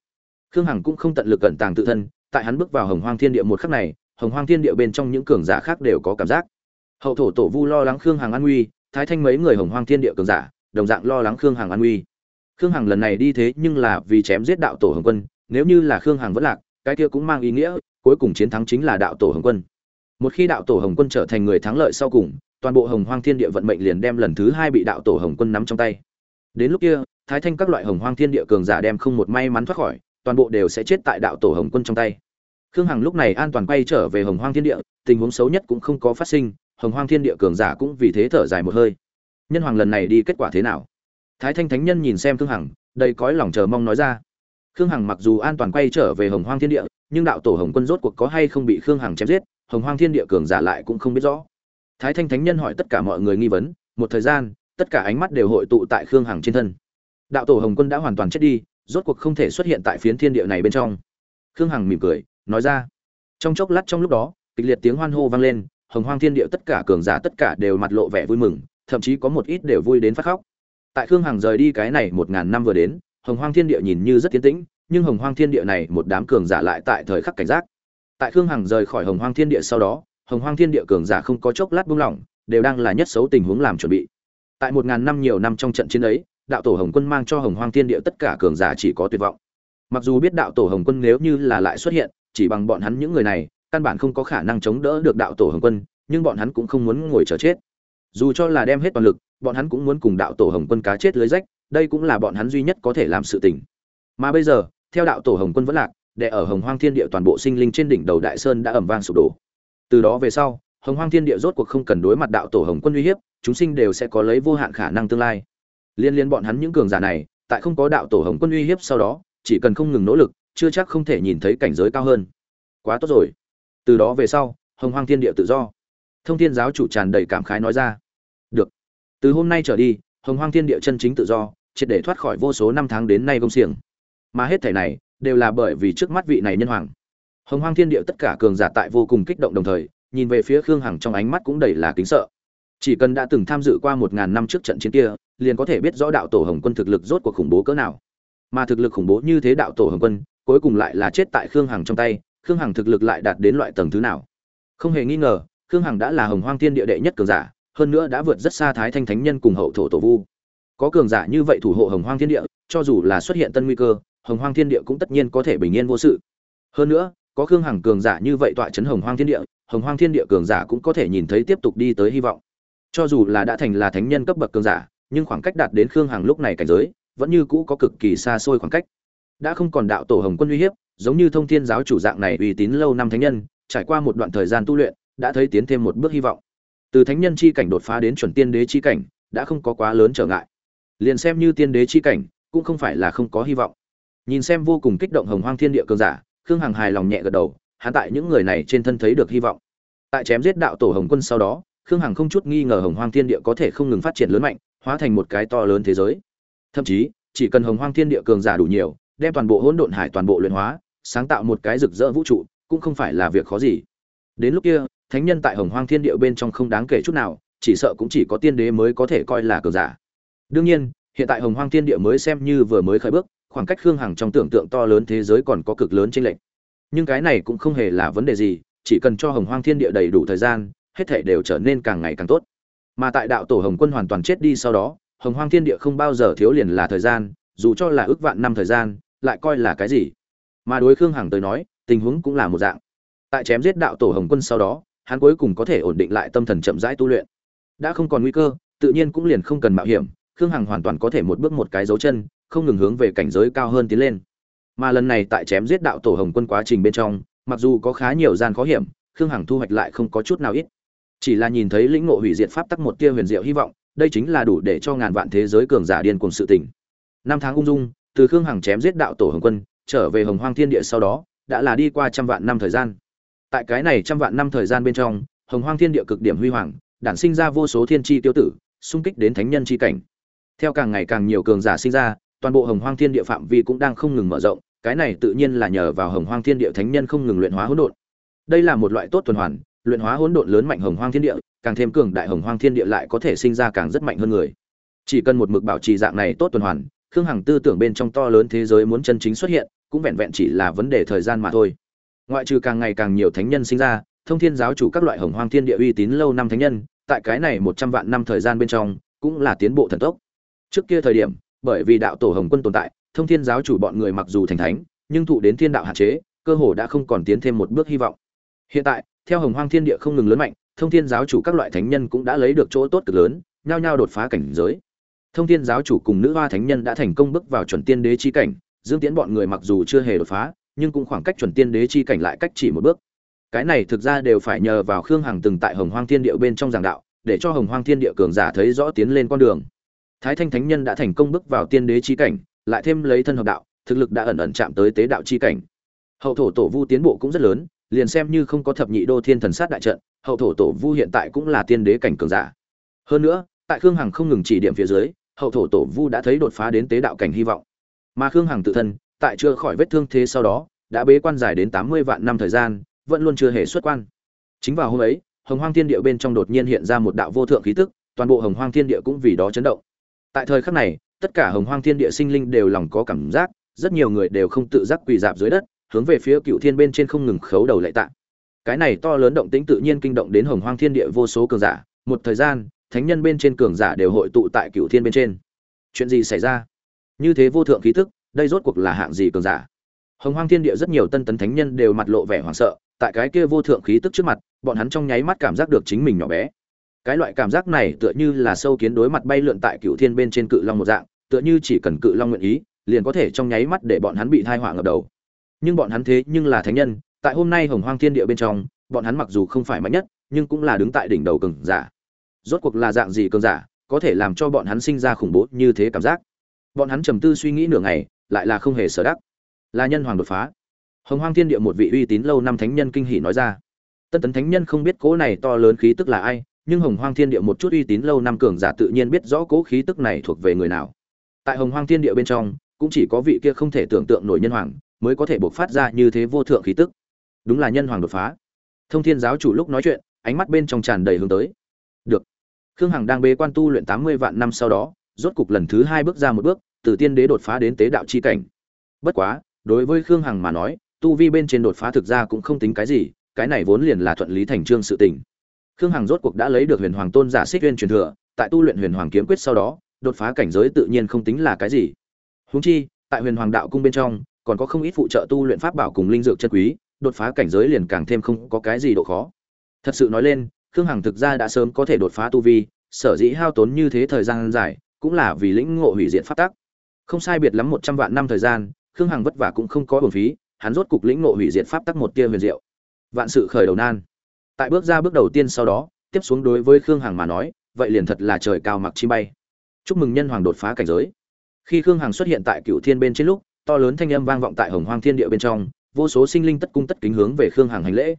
Khương hằng cũng không tận lực cẩn tàng tự thân, tại hắn bước vào hồng hoang thiên địa một khắc này, hồng hoang thiên địa bên trong những cường giả khác đều có cảm giác. Hậu thổ tổ vu lo lắng khương hằng an nguy, thái thanh mấy người hồng hoang thiên địa cường giả, đồng dạng lo lắng khương hằng an nguy. Khương hằng lần này đi thế nhưng là vì chém giết đạo tổ hồng quân, nếu như là khương hằng vẫn lạc, cái kia cũng mang ý nghĩa, cuối cùng chiến thắng chính là đạo tổ hồng quân. Một khi đạo tổ hồng quân trở thành người thắng lợi sau cùng toàn bộ hồng hoang thiên địa vận mệnh liền đem lần thứ hai bị đạo tổ hồng quân nắm trong tay. Đến lúc kia, thái thanh các loại hồng hoang thiên địa cường giả đem không một may mắn thoát khỏi, toàn bộ đều sẽ chết tại đạo tổ hồng quân trong tay. Khương hằng lúc này an toàn quay trở về hồng hoang thiên địa, tình huống xấu nhất cũng không có phát sinh, hồng hoang thiên địa cường giả cũng vì thế thở dài một hơi. Nhân hoàng lần này đi kết quả thế nào? Thái thanh thánh nhân nhìn xem khương hằng, đầy cõi lòng chờ mong nói ra. Khương hằng mặc dù an toàn quay trở về hồng hoang thiên địa, nhưng đạo tổ hồng quân rốt cuộc có hay không bị khương hằng chém giết, hồng hoang thiên địa cường giả lại cũng không biết rõ thái thanh thánh nhân hỏi tất cả mọi người nghi vấn, một thời gian, tất cả ánh mắt đều hội tụ tại khương hằng trên thân. Đạo tổ hồng quân đã hoàn toàn chết đi, rốt cuộc không thể xuất hiện tại phiến thiên địa này bên trong. Khương hằng mỉm cười, nói ra. Trong chốc lát trong lúc đó, kịch liệt tiếng hoan hô vang lên, hồng hoang thiên địa tất cả cường giả tất cả đều mặt lộ vẻ vui mừng, thậm chí có một ít đều vui đến phát khóc. Tại khương hằng rời đi cái này một ngàn năm vừa đến, hồng hoang thiên địa nhìn như rất tiến tĩnh, nhưng hồng hoang thiên địa này một đám cường giả lại tại thời khắc cảnh giác. Tại khương hằng rời khỏi hồng hoang thiên địa sau đó hồng hoang thiên địa cường giả không có chốc lát buông lỏng, đều đang là nhất xấu tình huống làm chuẩn bị. Tại một ngàn năm nhiều năm trong trận chiến ấy, đạo tổ hồng quân mang cho hồng hoang thiên địa tất cả cường giả chỉ có tuyệt vọng. Mặc dù biết đạo tổ hồng quân nếu như là lại xuất hiện, chỉ bằng bọn hắn những người này, căn bản không có khả năng chống đỡ được đạo tổ hồng quân, nhưng bọn hắn cũng không muốn ngồi chờ chết. Dù cho là đem hết toàn lực, bọn hắn cũng muốn cùng đạo tổ hồng quân cá chết lưới rách, đây cũng là bọn hắn duy nhất có thể làm sự tình. Mà bây giờ, theo đạo tổ hồng quân vẫn lạc, để ở hồng hoang thiên địa toàn bộ sinh linh trên đỉnh đầu đại sơn đã ẩm vang sụp đổ từ đó về sau, hồng hoang thiên địa rốt cuộc không cần đối mặt đạo tổ hồng quân uy hiếp, chúng sinh đều sẽ có lấy vô hạn khả năng tương lai. Liên liên bọn hắn những cường giả này, tại không có đạo tổ hồng quân uy hiếp sau đó, chỉ cần không ngừng nỗ lực, chưa chắc không thể nhìn thấy cảnh giới cao hơn. Quá tốt rồi. Từ đó về sau, hồng hoang thiên địa tự do. Thông thiên giáo chủ tràn đầy cảm khái nói ra. Được. Từ hôm nay trở đi, hồng hoang thiên địa chân chính tự do, triệt để thoát khỏi vô số năm tháng đến nay công xiềng. Mà hết thể này, đều là bởi vì trước mắt vị này nhân hoàng hồng hoang thiên địa tất cả cường giả tại vô cùng kích động đồng thời, nhìn về phía khương hằng trong ánh mắt cũng đầy là kính sợ. Chỉ cần đã từng tham dự qua một ngàn năm trước trận chiến kia, liền có thể biết rõ đạo tổ hồng quân thực lực rốt cuộc khủng bố cỡ nào. Mà thực lực khủng bố như thế đạo tổ hồng quân, cuối cùng lại là chết tại khương hằng trong tay, khương hằng thực lực lại đạt đến loại tầng thứ nào? Không hề nghi ngờ, khương hằng đã là hồng hoang thiên địa đệ nhất cường giả, hơn nữa đã vượt rất xa thái thanh thánh nhân cùng hậu thổ tổ vu. Có cường giả như vậy thủ hộ hồng hoang thiên địa, cho dù là xuất hiện tân nguy cơ, hồng hoang thiên địa cũng tất nhiên có thể bình yên vô sự. Hơn nữa có khương hằng cường giả như vậy tọa chấn hồng hoang thiên địa, hồng hoang thiên địa cường giả cũng có thể nhìn thấy tiếp tục đi tới hy vọng. Cho dù là đã thành là thánh nhân cấp bậc cường giả, nhưng khoảng cách đạt đến khương hằng lúc này cảnh giới, vẫn như cũ có cực kỳ xa xôi khoảng cách. Đã không còn đạo tổ hồng quân uy hiếp, giống như thông thiên giáo chủ dạng này uy tín lâu năm thánh nhân, trải qua một đoạn thời gian tu luyện, đã thấy tiến thêm một bước hy vọng. Từ thánh nhân chi cảnh đột phá đến chuẩn tiên đế chi cảnh, đã không có quá lớn trở ngại. Liền xem như tiên đế chi cảnh, cũng không phải là không có hy vọng. Nhìn xem vô cùng kích động hồng hoang thiên địa cường giả khương hằng hài lòng nhẹ gật đầu, hắn tại những người này trên thân thấy được hy vọng. Tại chém giết đạo tổ hồng quân sau đó, khương hằng không chút nghi ngờ hồng hoang thiên địa có thể không ngừng phát triển lớn mạnh, hóa thành một cái to lớn thế giới. Thậm chí, chỉ cần hồng hoang thiên địa cường giả đủ nhiều, đem toàn bộ hỗn độn hải toàn bộ luyện hóa, sáng tạo một cái rực rỡ vũ trụ, cũng không phải là việc khó gì. Đến lúc kia, thánh nhân tại hồng hoang thiên địa bên trong không đáng kể chút nào, chỉ sợ cũng chỉ có tiên đế mới có thể coi là cường giả. Đương nhiên, hiện tại hồng hoang thiên địa mới xem như vừa mới khởi bước khoảng cách khương hằng trong tưởng tượng to lớn thế giới còn có cực lớn chênh lệch. Nhưng cái này cũng không hề là vấn đề gì, chỉ cần cho hồng hoang thiên địa đầy đủ thời gian, hết thể đều trở nên càng ngày càng tốt. Mà tại đạo tổ hồng quân hoàn toàn chết đi sau đó, hồng hoang thiên địa không bao giờ thiếu liền là thời gian, dù cho là ước vạn năm thời gian, lại coi là cái gì? Mà đối khương hằng tới nói, tình huống cũng là một dạng. Tại chém giết đạo tổ hồng quân sau đó, hắn cuối cùng có thể ổn định lại tâm thần chậm rãi tu luyện. Đã không còn nguy cơ, tự nhiên cũng liền không cần mạo hiểm, khương hằng hoàn toàn có thể một bước một cái dấu chân không ngừng hướng về cảnh giới cao hơn tiến lên. Mà lần này tại chém giết đạo tổ hồng quân quá trình bên trong, mặc dù có khá nhiều gian khó hiểm, khương hằng thu hoạch lại không có chút nào ít. Chỉ là nhìn thấy lĩnh ngộ hủy diệt pháp tắc một tia huyền diệu hy vọng, đây chính là đủ để cho ngàn vạn thế giới cường giả điên cùng sự tỉnh năm tháng ung dung, từ khương hằng chém giết đạo tổ hồng quân, trở về hồng hoang thiên địa sau đó, đã là đi qua trăm vạn năm thời gian. Tại cái này trăm vạn năm thời gian bên trong, hồng hoang thiên địa cực điểm huy hoàng, đản sinh ra vô số thiên tri tiêu tử, xung kích đến thánh nhân chi cảnh. Theo càng ngày càng nhiều cường giả sinh ra toàn bộ hồng hoang thiên địa phạm vi cũng đang không ngừng mở rộng, cái này tự nhiên là nhờ vào hồng hoang thiên địa thánh nhân không ngừng luyện hóa hỗn độn. Đây là một loại tốt tuần hoàn, luyện hóa hỗn độn lớn mạnh hồng hoang thiên địa, càng thêm cường đại hồng hoang thiên địa lại có thể sinh ra càng rất mạnh hơn người. Chỉ cần một mực bảo trì dạng này tốt tuần hoàn, khương hằng tư tưởng bên trong to lớn thế giới muốn chân chính xuất hiện, cũng vẹn vẹn chỉ là vấn đề thời gian mà thôi. Ngoại trừ càng ngày càng nhiều thánh nhân sinh ra, thông thiên giáo chủ các loại hồng hoang thiên địa uy tín lâu năm thánh nhân, tại cái này một trăm vạn năm thời gian bên trong, cũng là tiến bộ thần tốc. Trước kia thời điểm bởi vì đạo tổ hồng quân tồn tại, thông thiên giáo chủ bọn người mặc dù thành thánh, nhưng thụ đến thiên đạo hạn chế, cơ hồ đã không còn tiến thêm một bước hy vọng. Hiện tại, theo hồng hoang thiên địa không ngừng lớn mạnh, thông thiên giáo chủ các loại thánh nhân cũng đã lấy được chỗ tốt cực lớn, nhao nhao đột phá cảnh giới. Thông thiên giáo chủ cùng nữ hoa thánh nhân đã thành công bước vào chuẩn tiên đế chi cảnh, dương tiễn bọn người mặc dù chưa hề đột phá, nhưng cũng khoảng cách chuẩn tiên đế chi cảnh lại cách chỉ một bước. Cái này thực ra đều phải nhờ vào khương hằng từng tại hồng hoang thiên địa bên trong giảng đạo, để cho hồng hoang thiên địa cường giả thấy rõ tiến lên con đường thái thanh thánh nhân đã thành công bước vào tiên đế chi cảnh, lại thêm lấy thân hợp đạo, thực lực đã ẩn ẩn chạm tới tế đạo chi cảnh. Hậu thổ tổ vu tiến bộ cũng rất lớn, liền xem như không có thập nhị đô thiên thần sát đại trận, hậu thổ tổ vu hiện tại cũng là tiên đế cảnh cường giả. Hơn nữa, tại khương hằng không ngừng chỉ điểm phía dưới, hậu thổ tổ vu đã thấy đột phá đến tế đạo cảnh hy vọng. Mà khương hằng tự thân, tại chưa khỏi vết thương thế sau đó, đã bế quan dài đến tám mươi vạn năm thời gian, vẫn luôn chưa hề xuất quan. Chính vào hôm ấy, hồng hoang thiên địa bên trong đột nhiên hiện ra một đạo vô thượng khí tức, toàn bộ hồng hoang thiên địa cũng vì đó chấn động tại thời khắc này, tất cả hồng hoang thiên địa sinh linh đều lòng có cảm giác, rất nhiều người đều không tự giác quỳ dạp dưới đất, hướng về phía cựu thiên bên trên không ngừng khấu đầu lạy tạ cái này to lớn động tĩnh tự nhiên kinh động đến hồng hoang thiên địa vô số cường giả, một thời gian, thánh nhân bên trên cường giả đều hội tụ tại cựu thiên bên trên. Chuyện gì xảy ra? Như thế vô thượng khí tức đây rốt cuộc là hạng gì cường giả? Hồng hoang thiên địa rất nhiều tân tấn thánh nhân đều mặt lộ vẻ hoảng sợ, tại cái kia vô thượng khí tức trước mặt, bọn hắn trong nháy mắt cảm giác được chính mình nhỏ bé cái loại cảm giác này tựa như là sâu kiến đối mặt bay lượn tại cựu thiên bên trên cự long một dạng, tựa như chỉ cần cự long nguyện ý, liền có thể trong nháy mắt để bọn hắn bị thai họa ngập đầu. Nhưng bọn hắn thế nhưng là thánh nhân, tại hôm nay hồng hoang thiên địa bên trong, bọn hắn mặc dù không phải mạnh nhất, nhưng cũng là đứng tại đỉnh đầu cường giả. Rốt cuộc là dạng gì cường giả, có thể làm cho bọn hắn sinh ra khủng bố như thế cảm giác? Bọn hắn trầm tư suy nghĩ nửa ngày, lại là không hề sở đắc. Là nhân hoàng đột phá. Hồng hoang thiên địa một vị uy tín lâu năm thánh nhân kinh hỉ nói ra. Tân tấn thánh nhân không biết cố này to lớn khí tức là ai nhưng hồng hoang thiên địa một chút uy tín lâu năm cường giả tự nhiên biết rõ cố khí tức này thuộc về người nào. Tại hồng hoang thiên địa bên trong, cũng chỉ có vị kia không thể tưởng tượng nổi nhân hoàng mới có thể bộc phát ra như thế vô thượng khí tức. Đúng là nhân hoàng đột phá. Thông thiên giáo chủ lúc nói chuyện, ánh mắt bên trong tràn đầy hướng tới. Được. Khương hằng đang bế quan tu luyện tám mươi vạn năm sau đó, rốt cục lần thứ hai bước ra một bước, từ tiên đế đột phá đến tế đạo chi cảnh. Bất quá, đối với khương hằng mà nói, tu vi bên trên đột phá thực ra cũng không tính cái gì, cái này vốn liền là thuận lý thành trương sự tình khương hằng rốt cuộc đã lấy được huyền hoàng tôn giả xích viên truyền thừa, tại tu luyện huyền hoàng kiếm quyết sau đó, đột phá cảnh giới tự nhiên không tính là cái gì. Húng chi, tại huyền hoàng đạo cung bên trong, còn có không ít phụ trợ tu luyện pháp bảo cùng linh dược chân quý, đột phá cảnh giới liền càng thêm không có cái gì độ khó. Thật sự nói lên, khương hằng thực ra đã sớm có thể đột phá tu vi, sở dĩ hao tốn như thế thời gian dài, cũng là vì lĩnh ngộ hủy diện pháp tắc. Không sai biệt lắm một trăm vạn năm thời gian, khương hằng vất vả cũng không có bổn phí, hắn rốt cục lĩnh ngộ hủy diện pháp tắc một tia huyền diệu. Vạn sự khởi đầu nan tại bước ra bước đầu tiên sau đó, tiếp xuống đối với khương hằng mà nói, vậy liền thật là trời cao mặc chi bay. Chúc mừng nhân hoàng đột phá cảnh giới. Khi khương hằng xuất hiện tại cựu thiên bên trên lúc, to lớn thanh âm vang vọng tại hồng hoang thiên địa bên trong, vô số sinh linh tất cung tất kính hướng về khương hằng hành lễ.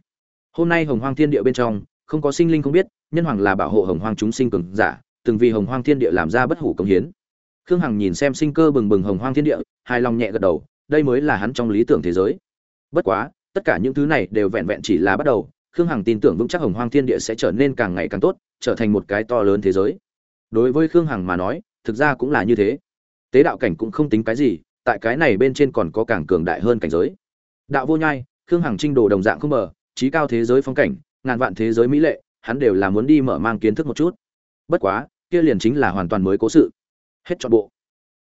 Hôm nay hồng hoang thiên địa bên trong, không có sinh linh không biết, nhân hoàng là bảo hộ hồng hoang chúng sinh cường giả, từng vì hồng hoang thiên địa làm ra bất hủ công hiến. Khương hằng nhìn xem sinh cơ bừng bừng hồng hoang thiên địa, hài lòng nhẹ gật đầu, đây mới là hắn trong lý tưởng thế giới. Bất quá, tất cả những thứ này đều vẹn vẹn chỉ là bắt đầu khương hằng tin tưởng vững chắc hồng hoang thiên địa sẽ trở nên càng ngày càng tốt, trở thành một cái to lớn thế giới. Đối với khương hằng mà nói, thực ra cũng là như thế. Tế đạo cảnh cũng không tính cái gì, tại cái này bên trên còn có càng cường đại hơn cảnh giới. Đạo vô nhai, khương hằng trinh đồ đồng dạng không mở trí cao thế giới phong cảnh, ngàn vạn thế giới mỹ lệ, hắn đều là muốn đi mở mang kiến thức một chút. Bất quá, kia liền chính là hoàn toàn mới cố sự. Hết chọn bộ.